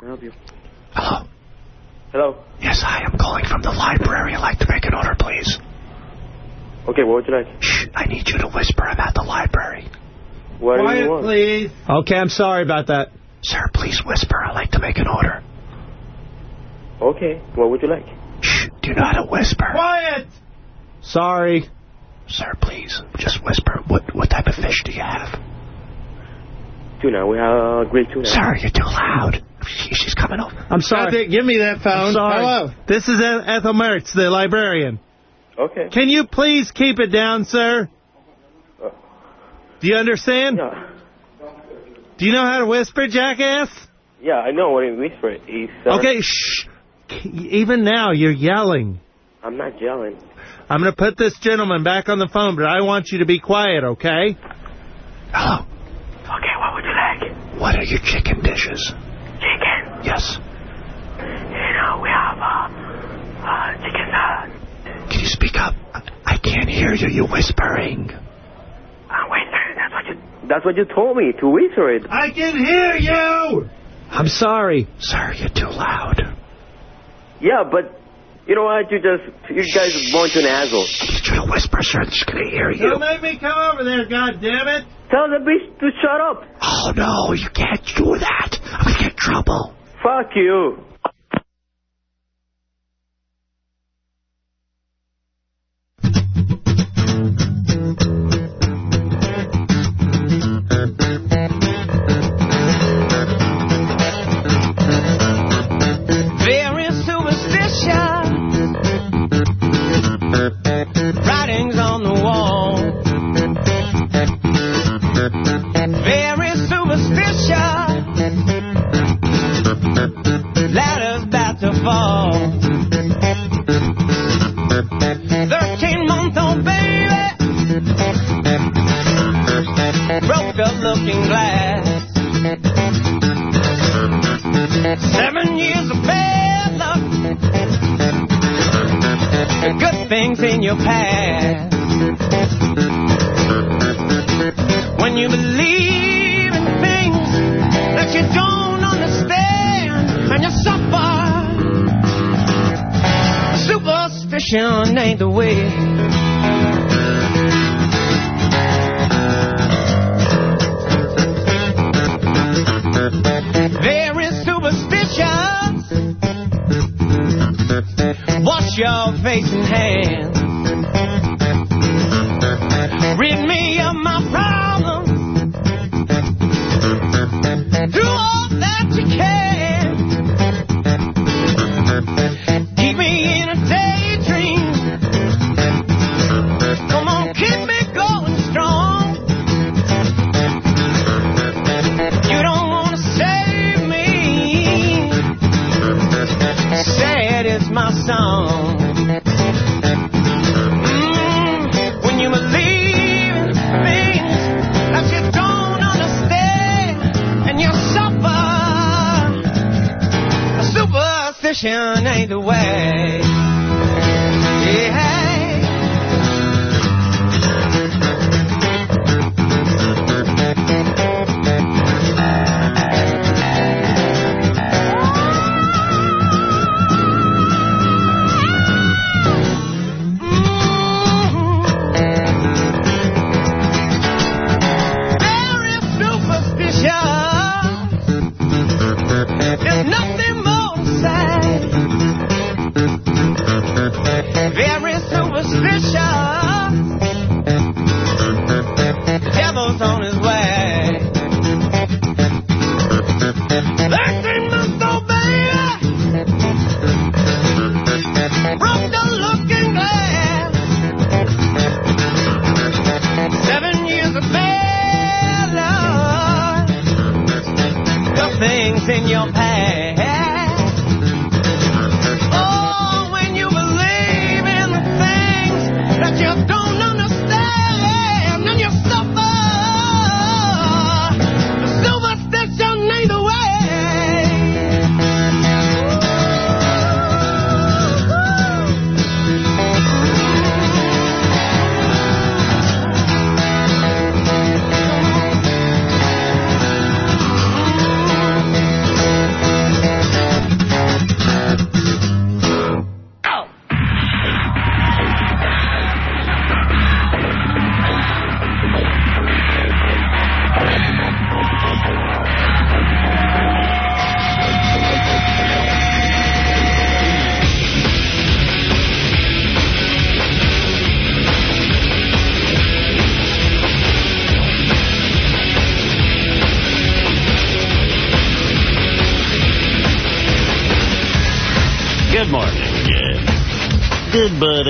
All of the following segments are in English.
Can I help you? Hello? Hello? Yes, hi. I'm calling from the library. I'd like to make an order, please. Okay, what would you like? Shh, I need you to whisper. I'm at the library. What do you want? please. Okay, I'm sorry about that. Sir, please whisper. I'd like to make an order. Okay, what would you like? Shh, do you know how to whisper? Quiet! Sorry. Sir, please, just whisper. What what type of fish do you have? Tuna, we have uh, grilled tuna. Sir, you're too loud. She, she's coming over. I'm sorry. Kathy, give me that phone. I'm sorry. Hello. This is Ethel Mertz, the librarian. Okay. Can you please keep it down, sir? Do you understand? Yeah. Do you know how to whisper, jackass? Yeah, I know what it means for it. He's, uh, Okay, shh. Even now, you're yelling. I'm not yelling. I'm going to put this gentleman back on the phone, but I want you to be quiet, okay? Hello? Okay, what would you like? What are your chicken dishes? Chicken. Yes. You know, we have uh, uh, chicken salad. Can you speak up? I can't hear you. You're whispering. Uh, wait, sir, that's what you that's what you told me to whisper it. I can hear you! I'm sorry. Sir, you're too loud. Yeah, but you know what? You just you guys are born to an asshole. I need you to whisper, sir. She's going to hear you. Don't make me come over there, goddammit! Tell the bitch to shut up. Oh, no, you can't do that. I'm going to get in trouble. Fuck you. Thirteen month old baby. Broke a looking glass. Seven years of bad luck. Good things in your past. When you believe in things that you don't understand and you suffer. Superstition ain't the way. Very superstitious. Wash your face and hands. Rid me of my problems. Do all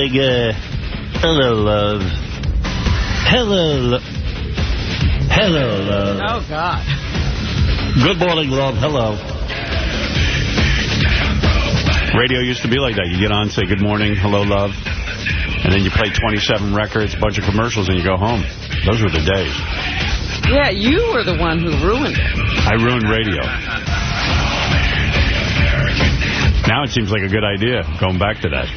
good. Uh, hello, love. Hello, lo Hello, love. Oh, God. Good morning, love. Hello. Radio used to be like that. You get on, say good morning, hello, love. And then you play 27 records, a bunch of commercials, and you go home. Those were the days. Yeah, you were the one who ruined it. I ruined radio. Now it seems like a good idea, going back to that.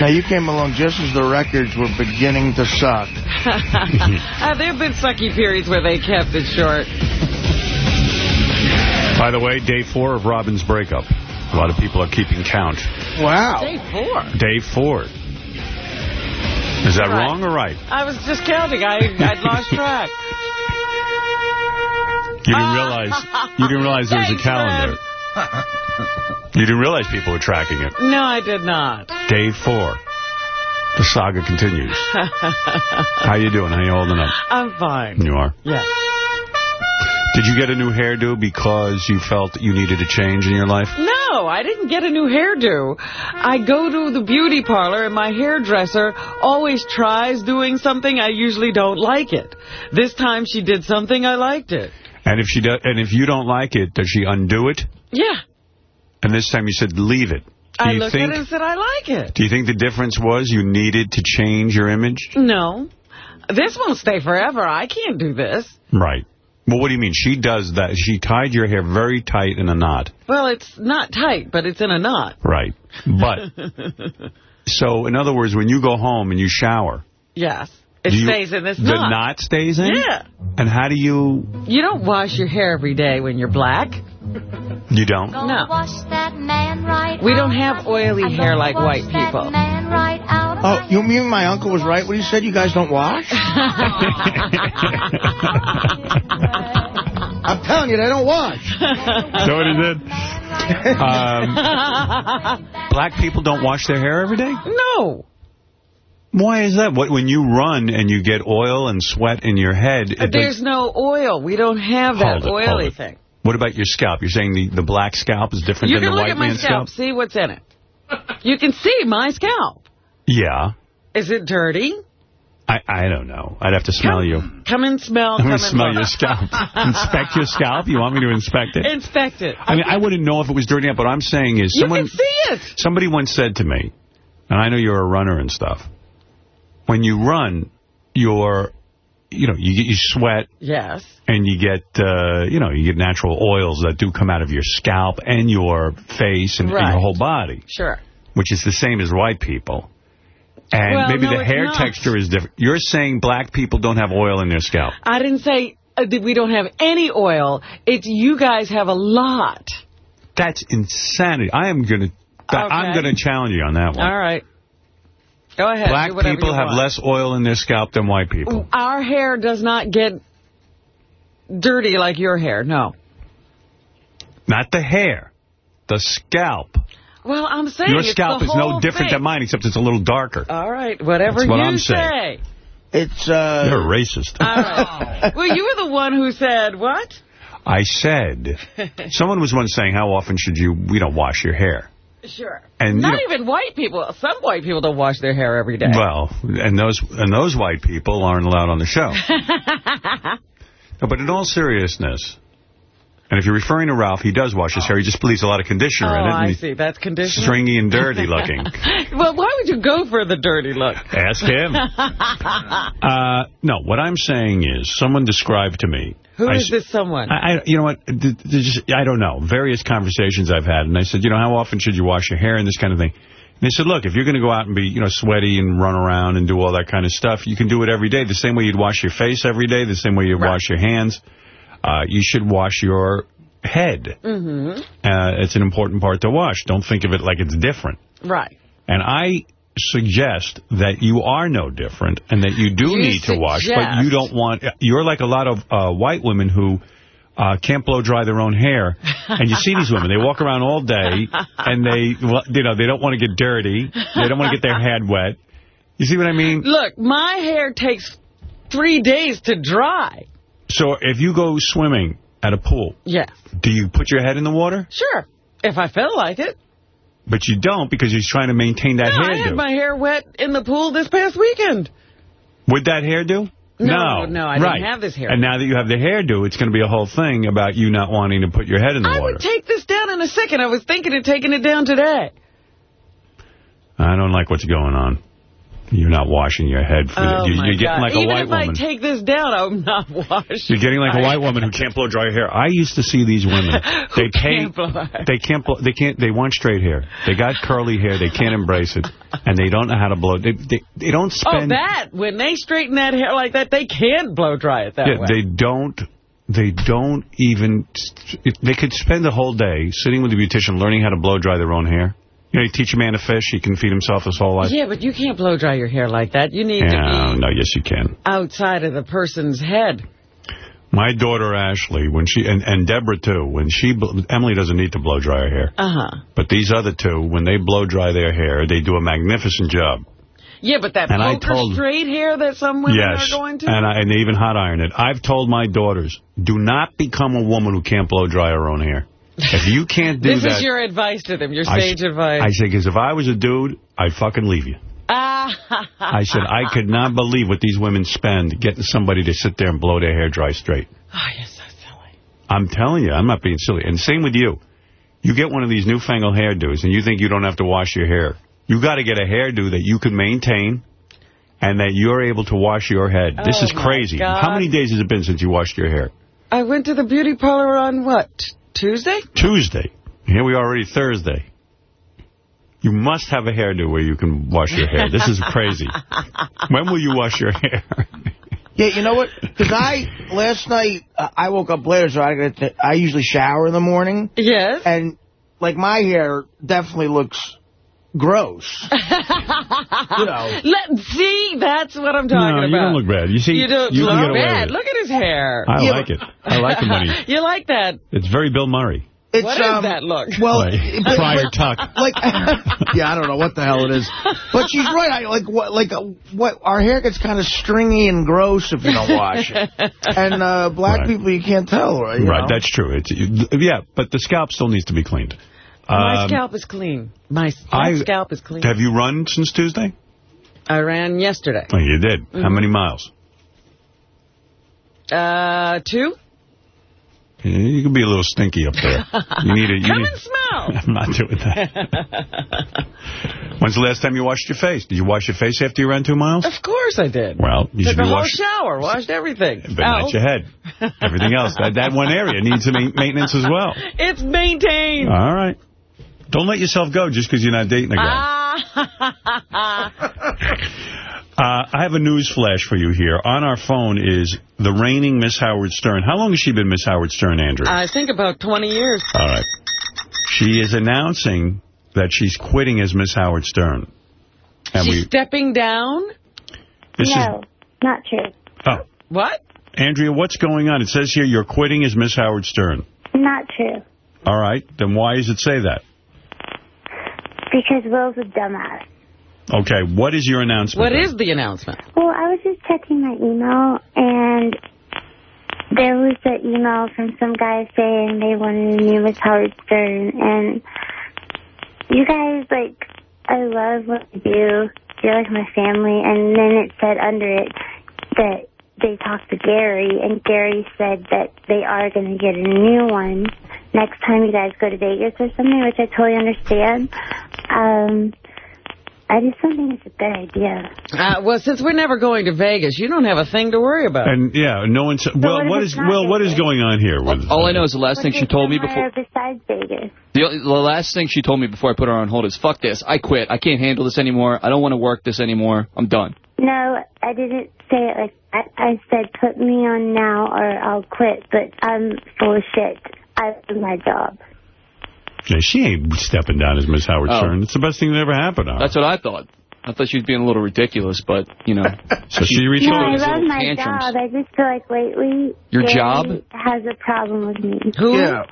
Now, you came along just as the records were beginning to suck. uh, there have been sucky periods where they kept it short. By the way, day four of Robin's breakup. A lot of people are keeping count. Wow. Day four. Day four. Is that Right. wrong or right? I was just counting. I, I'd lost track. You didn't realize you didn't realize there was a Thanks, calendar. You didn't realize people were tracking it. No, I did not. Day four. The saga continues. How you doing? How you holding up? I'm fine. You are. Yeah. Did you get a new hairdo because you felt you needed a change in your life? No, I didn't get a new hairdo. I go to the beauty parlor and my hairdresser always tries doing something. I usually don't like it. This time she did something, I liked it. And if she does, and if you don't like it, does she undo it? Yeah. And this time you said leave it. Do I looked think? at it and said, I like it. Do you think the difference was you needed to change your image? No. This won't stay forever. I can't do this. Right. Well, what do you mean? She does that. She tied your hair very tight in a knot. Well, it's not tight, but it's in a knot. Right. But, so, in other words, when you go home and you shower, Yes. It do you- stays in this knot. the knot. knot stays in? Yeah. And how do you... You don't wash your hair every day when you're black. You don't? No. Wash that man right We don't have oily I'm hair like white people. right Oh, you mean my uncle was right when he said you guys don't wash? I'm telling you, they don't wash. Is that what he did? Um, black people don't wash their hair every day? no. Why is that? What When you run and you get oil and sweat in your head... it There's no oil. We don't have that it, oily thing. What about your scalp? You're saying the, the black scalp is different You than can look at my man's scalp, see what's in it. You can see my scalp. Yeah. Is it dirty? I, I don't know. I'd have to smell you. Come and smell. I'm going to smell your scalp. inspect your scalp? You want me to inspect it? Inspect it. I mean, I wouldn't know if it was dirty. But what I'm saying is Someone, you can see it. Somebody once said to me, and I know you're a runner and stuff, when you run, you're, you know, you get you sweat Yes. and you get, uh, you know, you get natural oils that do come out of your scalp and your face and, and your whole body, Sure. which is the same as white people. And Well, maybe no, the hair texture is different. You're saying black people don't have oil in their scalp. I didn't say uh, that we don't have any oil. It's you guys have a lot. That's insanity. I am going to, I'm Okay. going to challenge you on that one. All right. Go ahead. Black people have want. less oil in their scalp than white people. Our hair does not get dirty like your hair. No. Not the hair, the scalp. Well, I'm saying Your it's scalp the is no different thing. than mine, except it's a little darker. All right, whatever That's what you I'm say. saying. It's, uh... You're a racist. All right. well, you were the one who said what? I said, someone was once saying, how often should you, you know, wash your hair? Sure. And, you Not know- even white people. Some white people don't wash their hair every day. Well, and those and those white people aren't allowed on the show. No, but in all seriousness, and if you're referring to Ralph, he does wash his hair. He just believes a lot of conditioner oh, in it. and I see. That's conditioner. Stringy and dirty looking. well, why would you go for the dirty look? Ask him. Uh, no, what I'm saying is, someone described to me. Who I is this someone? I, I, you know what? just, I don't know. Various conversations I've had, and I said, you know, how often should you wash your hair and this kind of thing. And they said, look, if you're going to go out and be, you know, sweaty and run around and do all that kind of stuff, you can do it every day. The same way you'd wash your face every day, the same way you Right. wash your hands. Uh, you should wash your head. Mm-hmm. Uh, it's an important part to wash. Don't think of it like it's different. Right. And I suggest that you are no different and that you do You need to wash, but you don't want... You're like a lot of uh, white women who uh, can't blow dry their own hair. And you see these women, they walk around all day, and they, you know, they don't want to get dirty. They don't want to get their head wet. You see what I mean? Look, my hair takes three days to dry. So if you go swimming at a pool, Yes. do you put your head in the water? Sure. If I feel like it. But you don't because you're trying to maintain that No, I had my hair wet in the pool this past weekend. Would that hairdo? No, no, I didn't have this hair. And now that you have the hairdo, it's going to be a whole thing about you not wanting to put your head in the water. I would take this down in a second. I was thinking of taking it down today. I don't like what's going on. You're not washing your head. For Oh, you, my you're getting God. like Even a white if woman. I take this down, I'm not washing. You're getting like a white woman who can't blow dry her hair. I used to see these women. They can't blow her. They can't. Blow, they can't. They want straight hair. They got curly hair. They can't embrace it, and they don't know how to blow. They they, they don't spend. Oh, spend. that. When they straighten that hair like that, they can't blow dry it that yeah, way. they don't. They don't even. They could spend a whole day sitting with a beautician learning how to blow dry their own hair. You know, you teach a man to fish, he can feed himself his whole life. Yeah, but you can't blow dry your hair like that. You need Yeah, to be no, yes, you can. outside of the person's head. My daughter Ashley, when she and, and Deborah too, when she Emily doesn't need to blow dry her hair, Uh-huh. but these other two, when they blow dry their hair, they do a magnificent job. Yeah, but that And poker told- straight hair that some women yes, are going to? and I, and they even hot iron it. I've told my daughters, do not become a woman who can't blow dry her own hair. If you can't do that. this is your advice to them, your I sage s- advice. I say, because if I was a dude, I'd fucking leave you. Ah, I said, I could not believe what these women spend getting somebody to sit there and blow their hair dry straight. Oh, you're so silly. I'm telling you, I'm not being silly. And same with you. You get one of these newfangled hairdos, and you think you don't have to wash your hair. You got to get a hairdo that you can maintain and that you're able to wash your head. This Oh, is crazy. God. How many days has it been since you washed your hair? I went to the beauty parlor on what, Tuesday? Tuesday. Here we are already Thursday. You must have a hairdo where you can wash your hair. This is crazy. when will you wash your hair? Yeah, you know what? Because I, last night, uh, I woke up later, so I got to, I usually shower in the morning. Yes. And, like, my hair definitely looks gross. you know. Let See, that's what I'm talking no, about. you don't look bad. You see, You don't you can get look away bad. Look at his hair. I Yeah, like it. I like it when he... you like that. It's very Bill Murray. It's, What is um, that look? Well, Like, but- Friar Tuck. like, yeah, I don't know what the hell it is, but she's right. I like what, like uh, what our hair gets kind of stringy and gross if you don't wash it, and uh, black Right. people you can't tell, right? you Right, know? that's true. It's Yeah, but the scalp still needs to be cleaned. My Um, scalp is clean. My, my I- scalp is clean. Have you run since Tuesday? I ran yesterday. Oh, you did. How Mm-hmm. many miles? Uh, two? You can be a little stinky up there. You need a. You Come need, and smell. I'm not doing that. When's the last time you washed your face? Did you wash your face after you ran two miles? Of course I did. Well, you Took should a be whole shower, washed everything. But not your head. Everything else. That, that one area needs some maintenance as well. It's maintained. All right. Don't let yourself go just because you're not dating a guy. Ah. Uh, I have a news flash for you here. On our phone is the reigning Miss Howard Stern. How long has she been Miss Howard Stern, Andrew? I think about 20 years. All right. She is announcing that she's quitting as Miss Howard Stern. And She's we. stepping down? This no, not true. Oh, What? Andrea, what's going on? It says here you're quitting as Miss Howard Stern. Not true. All right. Then why does it say that? Because Will's a dumbass. Okay. What is your announcement? What then? is the announcement? Well, I was just checking my email, and there was an email from some guy saying they wanted a new Miss Howard Stern, and you guys, like, I love what you do. You're like my family, and then it said under it that they talked to Gary, and Gary said that they are going to get a new one next time you guys go to Vegas or something, which I totally understand. Um, I just don't think it's a good idea. Uh, well, since we're never going to Vegas, you don't have a thing to worry about. And yeah, no one. Well, what if what it's is not well, what is going on here? With, All I know is the last thing she told me before. besides Vegas. The, the last thing she told me before I put her on hold is, "Fuck this! I quit. I can't handle this anymore. I don't want to work this anymore. I'm done." No, I didn't say it like I, I said put me on now or I'll quit, but I'm full of shit. I do my job. Yeah, she ain't stepping down as Miss Howard Oh. Stern. It's the best thing that ever happened to her. That's what I thought. I thought she was being a little ridiculous, but you know. so she reached No. I love my tantrums. job. I just feel like lately Your Gary job? has a problem with me. Who? Yeah.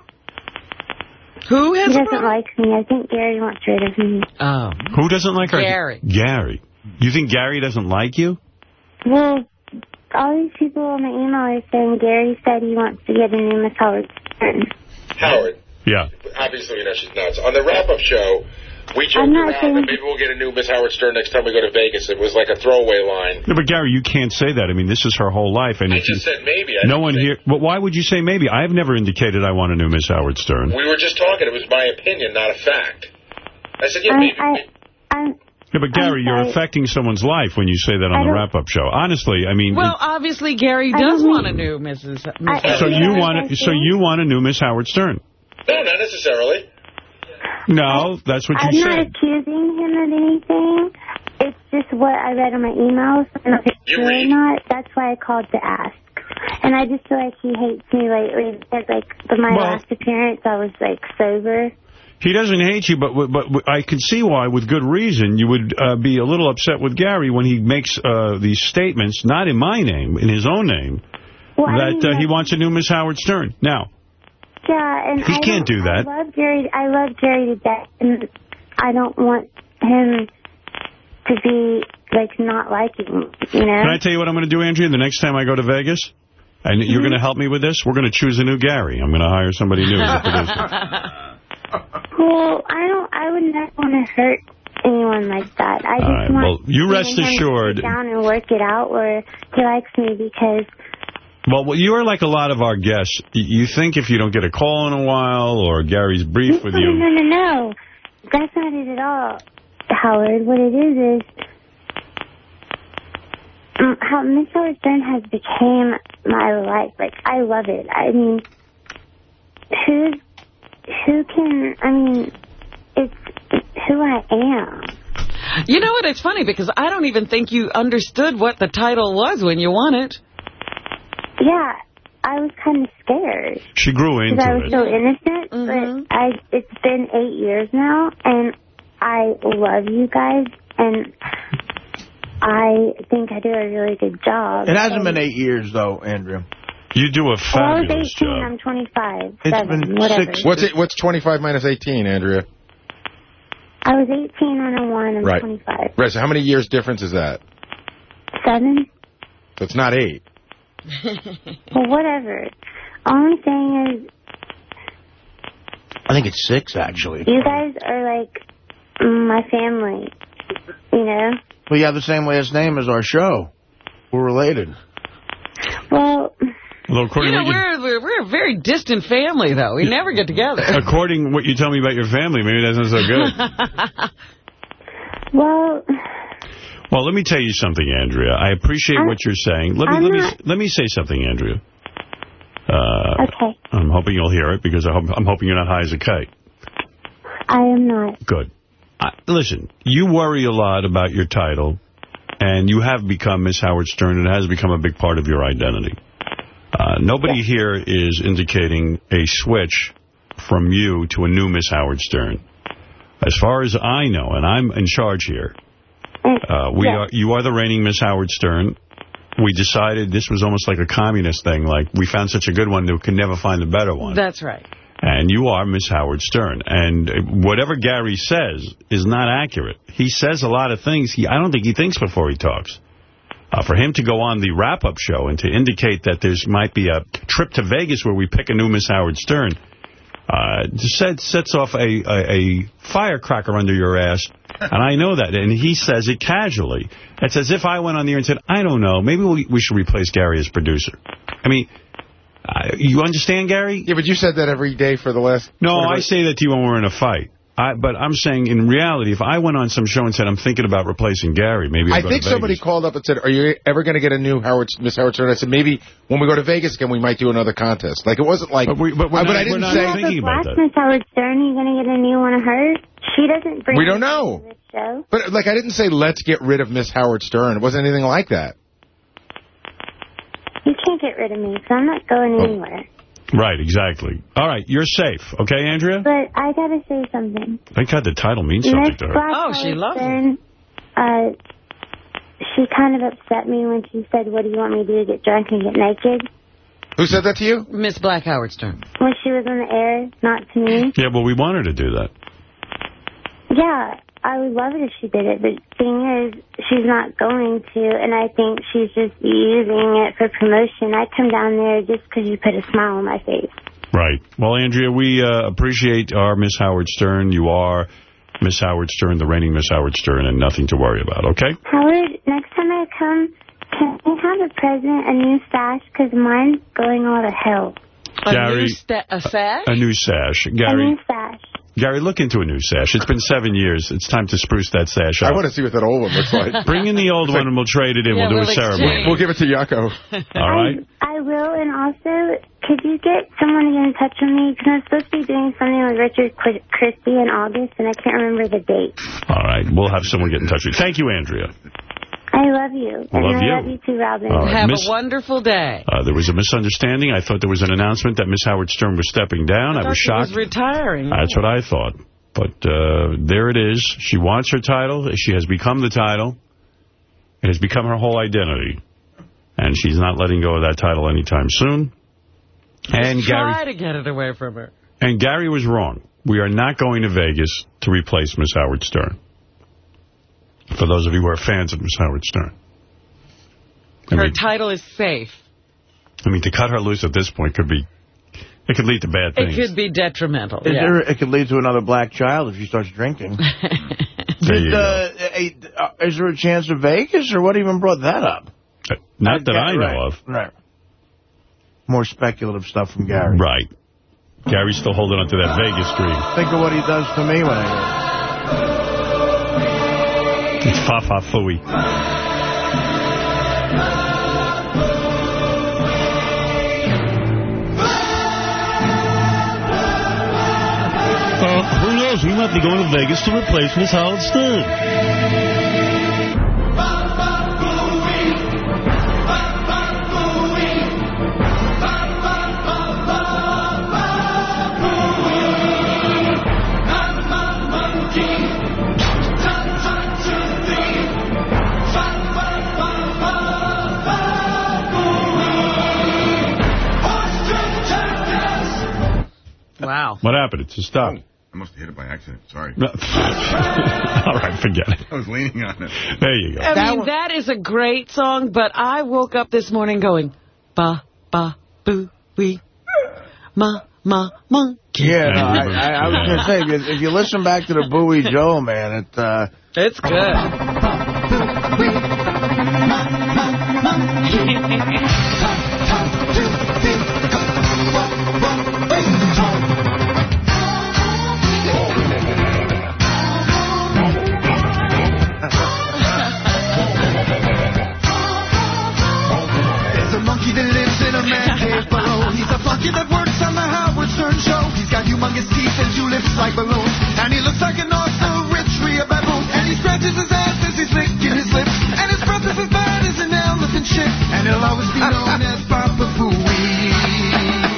Who has a doesn't like me. I think Gary wants rid of me. Oh. Who doesn't like her? Gary. Gary. You think Gary doesn't like you? Well, all these people on my email are saying Gary said he wants to get a new Miss Howard Stern. Howard, Yeah. obviously you know she's nuts. On the wrap-up show, We I'm joked around saying- that maybe we'll get a new Miss Howard Stern next time we go to Vegas. It was like a throwaway line. No, but Gary, you can't say that. I mean, this is her whole life. And I if you, said maybe. I no one say- here. But why would you say maybe? I've never indicated I want a new Miss Howard Stern. We were just talking. It was my opinion, not a fact. I said, yeah, I, maybe. I, I'm, Yeah, but Gary, I'm you're sorry. affecting someone's life when you say that on the wrap-up show. Honestly, I mean, Well, obviously, Gary does don't want a new Mrs. I- so you like want I so you want a new Miss Howard Stern? No, not necessarily. No, that's what you I'm you not accusing him of anything. It's just what I read in my emails. And if it's You true or not, that's why I called to ask. And I just feel like he hates me lately because, like, for my Well- last appearance, I was, like, sober. He doesn't hate you, but but I can see why, with good reason, you would uh, be a little upset with Gary when he makes uh, these statements, not in my name, in his own name, Well, I that mean, uh, he wants a new Miss Howard Stern. Now, Yeah, and He I can't don't- that. I love Gary. I love Gary to death, and I don't want him to be like not liking me. You know? can I tell you what I'm going to do, Andrea? The next time I go to Vegas, and you're Mm-hmm. going to help me with this, we're going to choose a new Gary. I'm going to hire somebody new as a producer. Well, I don't. I would never want to hurt anyone like that. I just right, want well, you rest him to sit down and work it out, where he likes me because Well, well, you are like a lot of our guests. You think if you don't get a call in a while or Gary's brief with you. no, no, no. That's not it at all, Howard. What it is is um, how Miss Howard Stern has became my life. Like I love it. I mean, who who can? I mean, it's, it's who I am. You know what? It's funny because I don't even think you understood what the title was when you won it. Yeah, I was kind of scared. She grew into because I was it. so innocent. Mhm. But I, it's been eight years now, and I love you guys, and I think I do a really good job. It hasn't been eight years, though, Andrew. You do a fabulous Well, I was 18, job. I'm 25. It's seven, been whatever. six- What's it? What's 25 minus 18, Andrea? I was 18 when I won. I'm Right. 25. Right. So how many years difference is that? Seven? So it's not eight. Well, whatever. Only thing is, I think it's six, actually. you guys are like my family. You know? We have the same last name as our show. We're related. Well, Although according You know, what you, we're, we're, we're a very distant family, though. We never get together. according to what you tell me about your family, maybe that's not so good. well, well, let me tell you something, Andrea. I appreciate I'm- what you're saying. Let me I'm let me not- let me say something, Andrea. Uh, okay. I'm hoping you'll hear it because I hope, I'm hoping you're not high as a kite. I am not. Good. I, listen, you worry a lot about your title, and you have become Miss Howard Stern, and it has become a big part of your identity. Uh, nobody here is indicating a switch from you to a new Miss Howard Stern. As far as I know, and I'm in charge here, uh, we Yeah. are. You are the reigning Miss Howard Stern. We decided this was almost like a communist thing, like we found such a good one that we can never find a better one. That's right. And you are Miss Howard Stern. And whatever Gary says is not accurate. He says a lot of things. He I don't think he thinks before he talks. Uh, for him to go on the wrap-up show and to indicate that there might be a trip to Vegas where we pick a new Miss Howard Stern uh, set, sets off a, a, a firecracker under your ass. And I know that. And he says it casually. It's as if I went on the air and said, I don't know, maybe we, we should replace Gary as producer. I mean, uh, you understand, Gary? Yeah, but you said that every day for the last... No, I say that to you when we're in a fight. I, but I'm saying, in reality, if I went on some show and said, I'm thinking about replacing Gary, maybe I'll I go think to somebody called up and said, are you ever going to get a new Howard Miss Howard Stern? I said, maybe when we go to Vegas again, we might do another contest. Like, it wasn't like... But we- but we're I, not- but I we're didn't not say... Yeah, thinking but about Black that. Miss Howard Stern, are you going to get a new one of her? She doesn't bring We don't me know. to this show. But, like, I didn't say, let's get rid of Miss Howard Stern. It wasn't anything like that. You can't get rid of me, so I'm not going Oh. anywhere. Right, exactly. All right, you're safe. Okay, Andrea? But I got to say something. Thank God the title means Miss something to her. Black Oh, she loves Stern, uh, she kind of upset me when she said, what do you want me to do, get drunk and get naked? Who said that to you? Miss Black Howard Stern. When she was on the air, not to me. Yeah, well, we want her to do that. Yeah, I would love it if she did it, but the thing is, she's not going to, and I think she's just using it for promotion. I come down there just because you put a smile on my face. Right. Well, Andrea, we uh, appreciate our Miss Howard Stern. You are Miss Howard Stern, the reigning Miss Howard Stern, and nothing to worry about, okay? Howard, next time I come, can I have a present, a new stash? Because mine's going all to hell. A Gary- new sta- a sash? A new sash. A Gary, new stash. Gary, look into a new sash. It's been seven years. It's time to spruce that sash up. I want to see what that old one looks like. Bring in the old one and we'll trade it in. Yeah, we'll do we'll a ceremony. We'll give it to Yucko. All right? I will, and also, could you get someone to get in touch with me? Because I'm supposed to be doing something with Richard Qu- Christy in August, and I can't remember the date. All right. We'll have someone get in touch with you. Thank you, Andrea. I love you. I and love I you. love you too, Robin. All right. Have Miss- a wonderful day. Uh, there was a misunderstanding. I thought there was an announcement that Miss Howard Stern was stepping down. I, thought was she shocked. was retiring. That's what I thought. But uh, there it is. She wants her title. She has become the title. It has become her whole identity. And she's not letting go of that title anytime soon. And Gary Try to get it away from her. and Gary was wrong. We are not going to Vegas to replace Miss Howard Stern. For those of you who are fans of Miss Howard Stern. I Her mean, title is safe. I mean, to cut her loose at this point could be, it could lead to bad things. It could be detrimental. Is yeah. there, it could lead to another black child if she starts drinking. There you Did, uh, eh, uh, is there a chance of Vegas, or what even brought that up? Not that I know right, of. Right. More speculative stuff from Gary. Right. Gary's still holding on to that Vegas dream. Think of what he does to me when I It's fa-fa fooey. Uh, who knows? We might be going to Vegas to replace Miss Howard Stern. Wow. What happened? It just stopped. I must have hit it by accident. Sorry. No. All right, forget it. I was leaning on it. There you go. I mean, that is a great song, but I woke up this morning going, ba, ba, boo, wee, ma, ma, monkey. Yeah, no, I, I, I was going to say, if you, if you listen back to the Bowie Joe, man, it... Uh, it's good. That works on the Howard Stern show. He's got humongous teeth and two lips like balloons. And he looks like an awesome rich of baboon. And he scratches his ass as he's licking his lips. And his breath is as bad as an elephant shit. And he'll always be known as Baba Booey.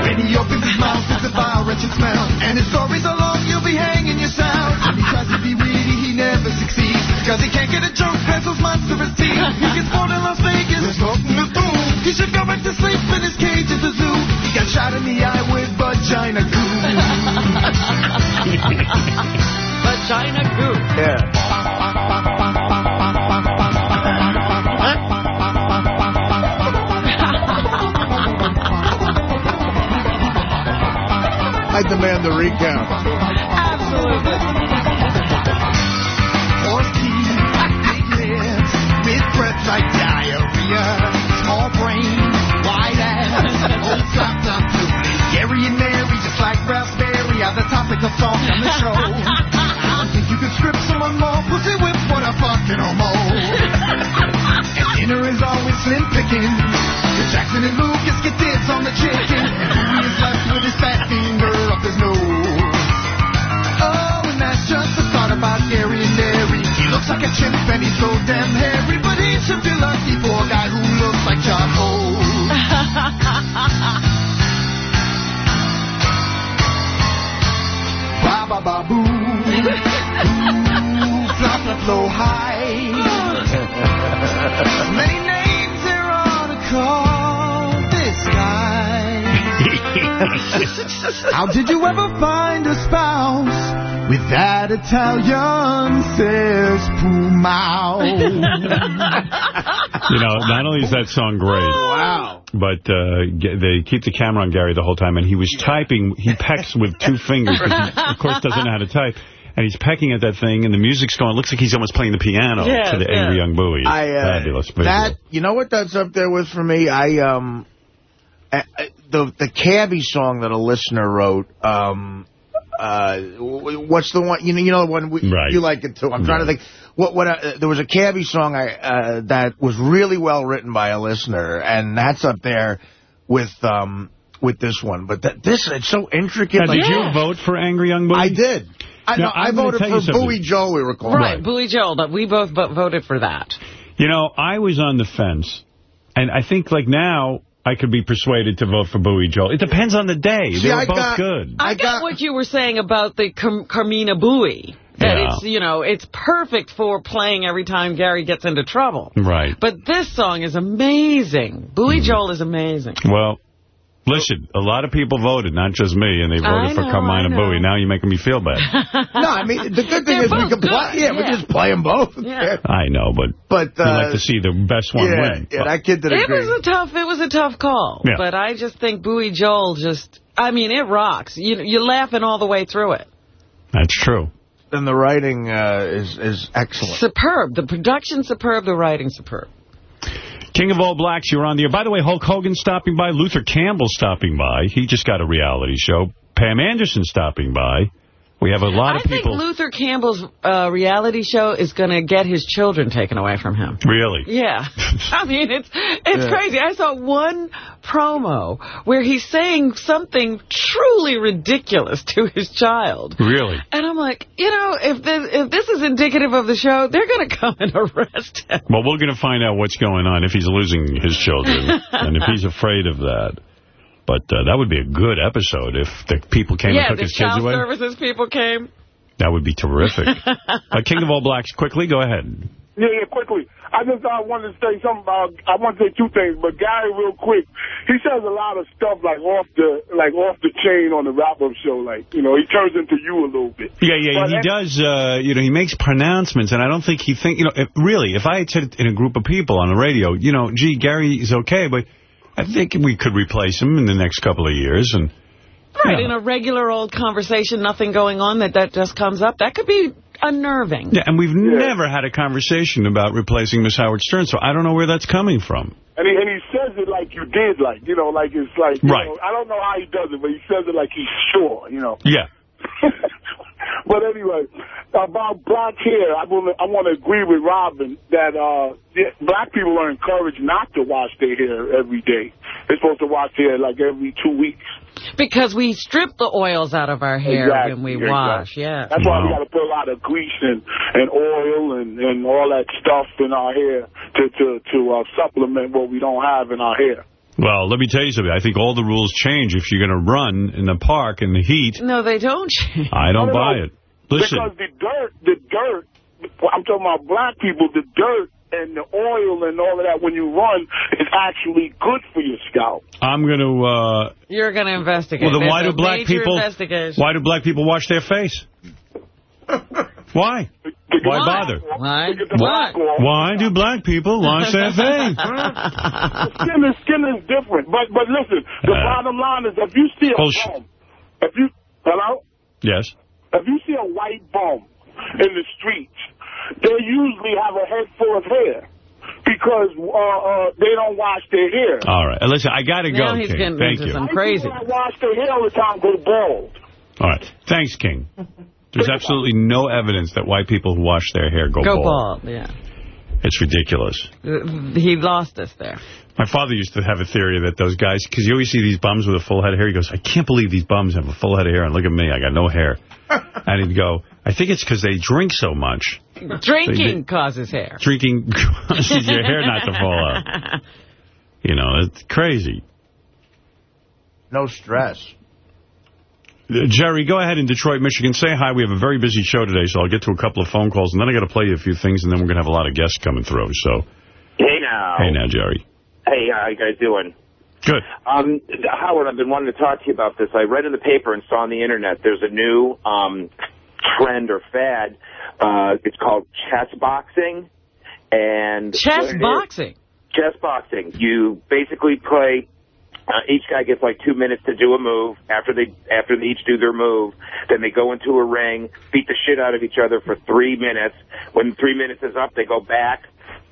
When he opens his mouth, it's a vile, wretched smell. And his stories are long, you'll be hanging yourself. When he tries to be witty, he never succeeds. Cause he can't get a joke past those monstrous teeth. He gets bored in Las Vegas, nothing to do. He should go back to sleep in his cage at the zoo. He got shot in the eye with vagina goo. Vagina goo. Yeah. I demand the recount. Absolutely. Horse teeth, big lips, with breath like diarrhea. Small brain, wide ass, old sopped up toolie. Gary and Mary, just like raspberry, are the topic of talk on the show. I don't think you could strip someone more pussy whip for a fucking homo. And dinner is always slim picking. Jackson and Lucas get dibs on the chicken. And Louis is left with his fat finger up his nose. Oh, and that's just the thought about Gary and Mary. He looks like a chimp and he's so damn hairy, but he should be lucky who looks like John Ba ba ba boo. Ooh, flop flop low high. Many names there are to call this guy. How did you ever find a spouse with that Italian cesspool mouth? You know, not only is that song great, Wow. but uh, they keep the camera on Gary the whole time, and he was typing. He pecks with two fingers, 'cause he, of course, doesn't know how to type. And he's pecking at that thing, and the music's going. It looks like he's almost playing the piano Yes, to the yeah. Angry Young Bowie. I, uh, fabulous. visual. That you know what that's up there with for me. I um, I, I- the the cabbie song that a listener wrote. Um, uh, what's the one? You know, you know the one we, Right. you like it too. I'm trying to think. What what uh, there was a cabbie song I uh, that was really well written by a listener, and that's up there with um with this one. But that, this it's so intricate. Now, like- did you vote for Angry Young Bowie? I did. I, Now, no, I voted for. Bowie Joe. We were calling Right, it. Bowie Joel, but we both voted for that. You know, I was on the fence, and I think like now I could be persuaded to vote for Bowie Joel. It depends on the day. See, they were I both got- good. I, got, what you were saying about the Car Carmina Bowie. That Yeah. it's, you know, it's perfect for playing every time Gary gets into trouble. Right. But this song is amazing. Bowie Mm-hmm. Joel is amazing. Well, listen, a lot of people voted, not just me, and they voted I for know, Carmina I. Bowie. Now you're making me feel bad. no, I mean the good thing They're is we can play. good, Yeah, we yeah. just play them both. Yeah. I know, but, But we uh, like to see the best one yeah, win. yeah, that kid did a It great. was a tough, it was a tough call. Yeah. But I just think Bowie Joel just, I mean, it rocks. You, you're laughing all the way through it. That's true. And the writing uh, is is excellent. Superb. The production superb, the writing superb. King of All Blacks, you're on the air. By the way, Hulk Hogan stopping by. Luther Campbell stopping by. He just got a reality show. Pam Anderson stopping by. We have a lot I of people. think Luther Campbell's uh, reality show is going to get his children taken away from him. Really? Yeah. I mean, it's it's Yeah. crazy. I saw one promo where he's saying something truly ridiculous to his child. Really? And I'm like, you know, if this, if this is indicative of the show, they're going to come and arrest him. Well, we're going to find out what's going on if he's losing his children and if he's afraid of that. But uh, that would be a good episode if the people came yeah, and took his kids away. Yeah, the child away. services people came. That would be terrific. uh, King of All Blacks, quickly, go ahead. Yeah, yeah, quickly. I just uh, wanted to say something about, I want to say two things, but Gary, real quick, he says a lot of stuff like off the, like off the chain on the wrap-up show, like, you know, he turns into you a little bit. Yeah, yeah, But he does, uh, you know, he makes pronouncements, and I don't think he think, you know, if, really, if I had said it in a group of people on the radio, you know, gee, Gary is okay, but I think we could replace him in the next couple of years, and Right, in a regular old conversation, nothing going on, that that just comes up. That could be unnerving. yeah, and we've never had a conversation about replacing Miss Howard Stern, so I don't know where that's coming from. And he, and he says it like you did, like, you know, like it's like, you Right. know, I don't know how he does it, but he says it like he's sure, you know. Yeah. But anyway, about black hair, I want to I want to agree with Robin that uh, yeah, black people are encouraged not to wash their hair every day. They're supposed to wash their hair like every two weeks. Because we strip the oils out of our hair Exactly, when we exactly. wash, yeah. That's why we got to put a lot of grease and, and oil and, and all that stuff in our hair to to to uh, supplement what we don't have in our hair. Well, let me tell you something. I think all the rules change if you're going to run in the park in the heat. No, they don't change. I don't No, no, buy it. Listen, Because the dirt, the dirt, I'm talking about black people, the dirt and the oil and all of that when you run is actually good for your scalp. I'm going to... Uh, You're going to investigate. well, then There's why do black people... Why do black people wash their face? Why? Why bother? Why? Why? Why do black people wash their thing? skin is skin is different. But but listen, the Uh, bottom line is if you see a bullshit. bum, if you hello, Yes. if you see a white bum in the streets, they usually have a head full of hair because uh, uh, they don't wash their hair. All right. Listen, I got to Now go, he's King. getting Thank into you. some White crazy. people that wash their hair all the time go bald. All right. Thanks, King. There's absolutely no evidence that white people who wash their hair go, Go bald. bald, yeah. It's ridiculous. Uh, He lost us there. My father used to have a theory that those guys, because you always see these bums with a full head of hair, he goes, I can't believe these bums have a full head of hair, and look at me, I got no hair. and he'd go, I think it's because they drink so much. Drinking causes hair. Drinking causes your hair not to fall out. You know, it's crazy. No stress. Jerry, go ahead in Detroit, Michigan. Say hi. We have a very busy show today, so I'll get to a couple of phone calls, and then I got to play you a few things, and then we're going to have a lot of guests coming through. So, Hey now. hey now, Jerry. Hey, how you guys doing? Good. Um, Howard, I've been wanting to talk to you about this. I read in the paper and saw on the internet there's a new um, trend or fad. Uh, it's called chess boxing. And Chess what it is- boxing. chess boxing. You basically play. Uh, each guy gets like two minutes to do a move. After they after they each do their move, then they go into a ring, beat the shit out of each other for three minutes. When three minutes is up, they go back,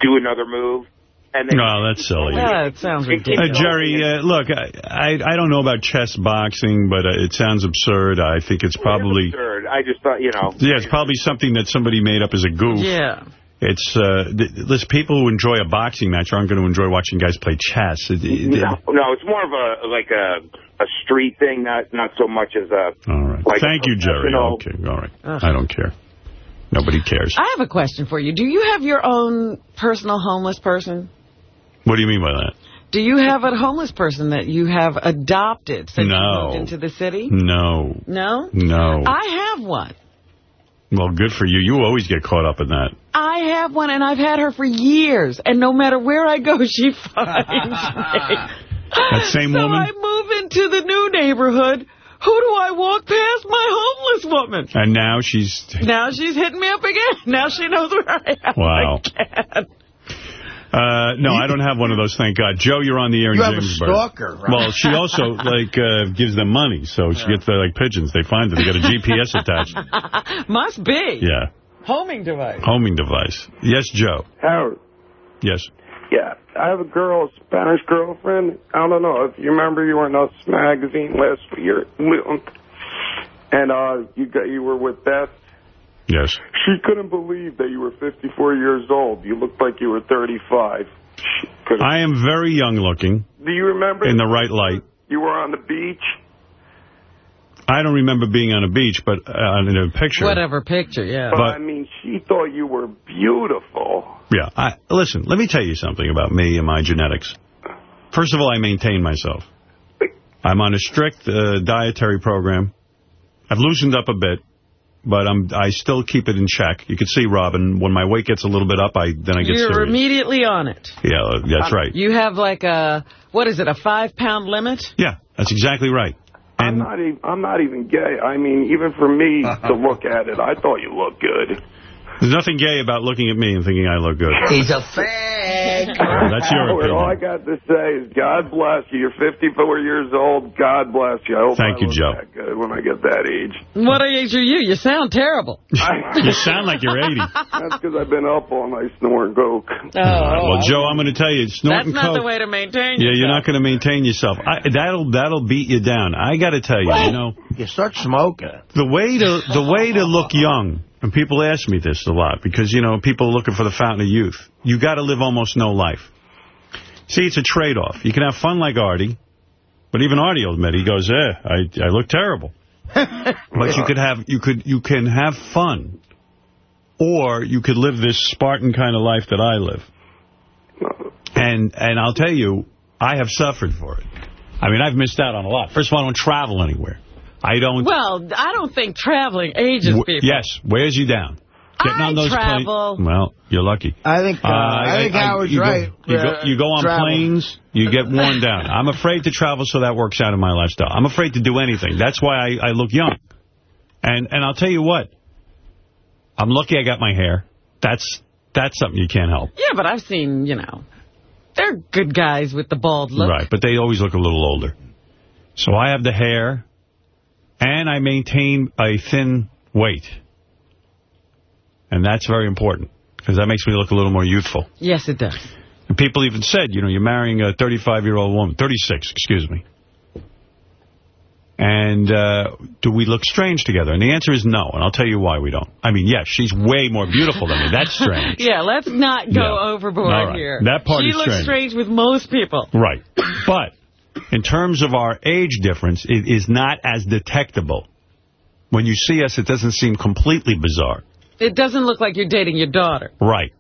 do another move, and then No, that's silly. Yeah, it sounds ridiculous. Uh, ridiculous. Jerry, uh, look, I, I I don't know about chess boxing, but uh, it sounds absurd. I think it's probably absurd. I just thought, you know, yeah, it's probably something that somebody made up as a goof. Yeah. It's uh, th- listen, people who enjoy a boxing match aren't going to enjoy watching guys play chess. It, it, no, no, it's more of a like a a street thing, not not so much as a. all right. Like Thank you, Jerry. Okay, all right. I don't care. Nobody cares. I have a question for you. Do you have your own personal homeless person? What do you mean by that? Do you have a homeless person that you have adopted since you moved into the city? No. No? No. I have one. Well, good for you. You always get caught up in that. I have one, and I've had her for years. And no matter where I go, she finds me. That same so woman? I move into the new neighborhood. Who do I walk past? My homeless woman. And now she's... Now she's hitting me up again. Now she knows where I am. Wow. again. Uh, no, I don't have one of those, thank God. Joe, you're on the air in You have a Jamesburg. stalker, right? Well, she also, like, uh, gives them money. So she gets, the, like, pigeons. They find her. They got a GPS attached. Must be. Yeah. Homing device. Homing device. Yes, Joe. Howard. Yes. Yeah, I have a girl, a Spanish girlfriend. I don't know if you remember you were in Us magazine last year, and uh, you got you were with Beth. Yes. She couldn't believe that you were 54 years old. You looked like you were 35. I am very young looking, Do you remember? in the right light. You were on the beach. I don't remember being on a beach, but uh, in a picture. Whatever picture, yeah. But, But- I mean, she thought you were beautiful. Yeah. I, listen, let me tell you something about me and my genetics. First of all, I maintain myself. I'm on a strict uh, dietary program. I've loosened up a bit, but I'm I still keep it in check. You can see, Robin, when my weight gets a little bit up, I then I get You're serious. immediately on it. Yeah, uh, that's right. You have like a, what is it, a five-pound limit? Yeah, that's exactly right. I'm not even. I'm not even gay. I mean, even for me to look at it, I thought you looked good. There's nothing gay about looking at me and thinking I look good. He's a fag. That's your Howard, all I got to say is God bless you. You're 54 years old. God bless you. I hope Thank I you, look Joe. that good when I get that age. What age are you? You sound terrible. You sound like you're 80. That's because I've been up all night snoring coke. Oh, oh well, Joe, I'm going to tell you, That's snorting not the way to maintain Yeah, you're yourself. not going to maintain yourself. I, that'll that'll beat you down. I got to tell you, you know, You start smoking. the way to the way to look young. And people ask me this a lot because you know people are looking for the fountain of youth. You got to live almost no life. See, it's a trade-off. You can have fun like Artie, but even Artie will admit he goes, "Eh, I I look terrible." but you could have you could you can have fun, or you could live this Spartan kind of life that I live. And and I'll tell you, I have suffered for it. I mean, I've missed out on a lot. First of all, I don't travel anywhere. I don't. Well, I don't think traveling ages W- people. Yes, wears you down. Getting I on those planes. travel. Well, you're lucky. I think uh, I, think Howard's you right. Go, you, go, Uh, you go on travel. planes, you get worn down. I'm afraid to travel, so that works out in my lifestyle. I'm afraid to do anything. That's why I, I look young. And and I'll tell you what. I'm lucky I got my hair. That's that's something you can't help. Yeah, but I've seen, you know, they're good guys with the bald look. Right, but they always look a little older. So I have the hair, and I maintain a thin weight. And that's very important, because that makes me look a little more youthful. Yes, it does. And people even said, you know, you're marrying a 35-year-old woman, 36, excuse me. And uh, do we look strange together? And the answer is no, and I'll tell you why we don't. I mean, yes, she's way more beautiful than me. That's strange. Yeah, let's not go Yeah. overboard right. here. That part she is looks strange. strange with most people. Right. But in terms of our age difference, it is not as detectable. When you see us, it doesn't seem completely bizarre. It doesn't look like you're dating your daughter. Right.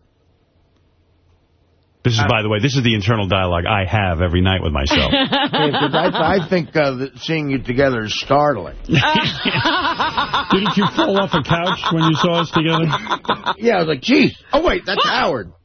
This is, by the way, this is the internal dialogue I have every night with myself. I, I think uh, that seeing you together is startling. Didn't you fall off a couch when you saw us together? Yeah, I was like, geez. Oh, wait, that's Howard.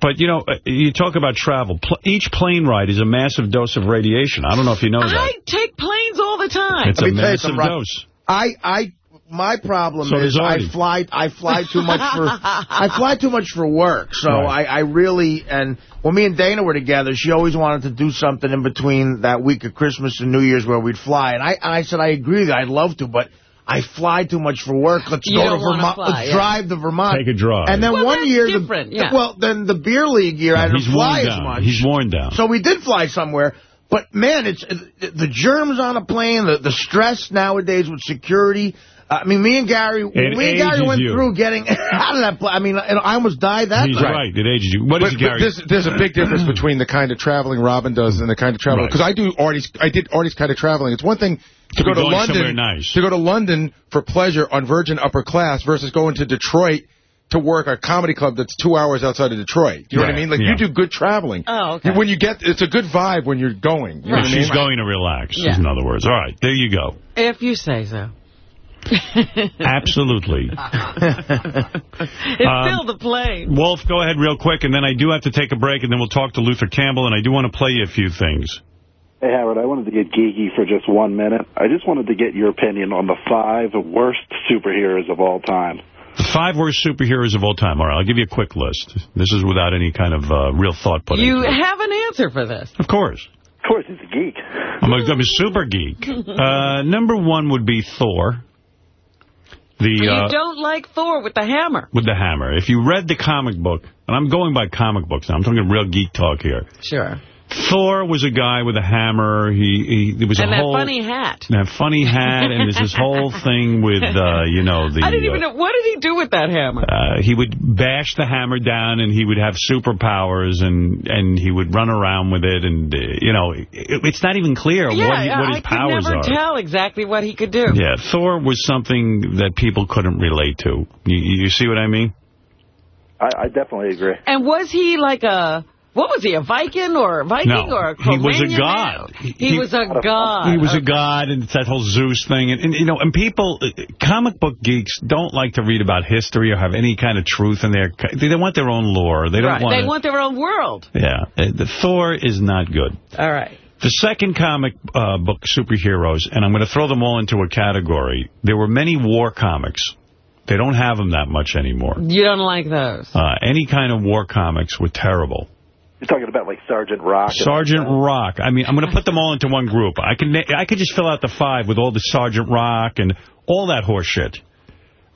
But, you know, uh, you talk about travel. Pl each plane ride is a massive dose of radiation. I don't know if you know that. I take planes all the time. It's a Let me tell you massive dose. I, I my problem So is I fly I fly too much for I fly too much for work. So Right. I, I really and when me and Dana were together, she always wanted to do something in between that week of Christmas and New Year's where we'd fly. And I and I said I agree that I'd love to, but I fly too much for work. Let's You go to Vermont. fly, Let's yeah. drive to Vermont. Take a drive. And then Well, one year, the, yeah. well, then the beer league year, I Yeah, didn't he's fly worn as down. much. He's worn down. So we did fly somewhere. But, man, it's the germs on a plane, the, the stress nowadays with security. I mean, me and Gary, It me and Gary went you. through getting out of that plane. I mean, I almost died that He's night. right. It ages you. What is but, it, Gary? there's, there's a big difference between the kind of traveling Robin does and the kind of traveling Right. because I do Artie's. I did Artie's kind of traveling. It's one thing to To go to London nice. to go to London for pleasure on Virgin Upper Class versus going to Detroit to work at a comedy club that's two hours outside of Detroit. You know what I mean? Like yeah. you do good traveling. Oh, okay. When you get, it's a good vibe when you're going. You know Well, what I she's mean? going to relax, Yeah. in other words. All right, there you go. If you say so. Absolutely. It's Um, still the plane. Wolf, go ahead real quick, and then I do have to take a break, and then we'll talk to Luther Campbell, and I do want to play you a few things. Hey, Howard, I wanted to get geeky for just one minute. I just wanted to get your opinion on the five worst superheroes of all time. The five worst superheroes of all time. All right, I'll give you a quick list. This is without any kind of uh, real thought put You into it. have an answer for this. Of course. Of course, he's a geek. I'm a, I'm a super geek. Uh, number one would be Thor. The you uh, don't like Thor with the hammer. with the hammer. If you read the comic book, and I'm going by comic books now, I'm talking real geek talk here. Sure. Thor was a guy with a hammer. He, he there was And a that whole funny hat. that funny hat, and there's this whole thing with uh, you know the. I didn't even uh, know. What did he do with that hammer? uh, he would bash the hammer down, and he would have superpowers, and and he would run around with it, and uh, you know, it, it's not even clear yeah, what, he, what his I powers could never are. tell exactly what he could do. Yeah, Thor was something that people couldn't relate to. You, you see what I mean? I, I definitely agree. And was he like a... What was he, a Viking or a Viking No, or a he was a god. man? He, was a god. He was a god, and it's that whole Zeus thing. And, and, you know, and people, uh, comic book geeks don't like to read about history or have any kind of truth in their... They don't want their own lore. They don't Right. want They to- want their own world. Yeah, uh, the Thor is not good. All right. The second comic uh, book superheroes, and I'm going to throw them all into a category. There were many war comics. They don't have them that much anymore. You don't like those. Uh, any kind of war comics were terrible. You're talking about like Sergeant Rock. and- Sergeant Rock. I mean, I'm going to put them all into one group. I can I could just fill out the five with all the Sergeant Rock and all that horse shit.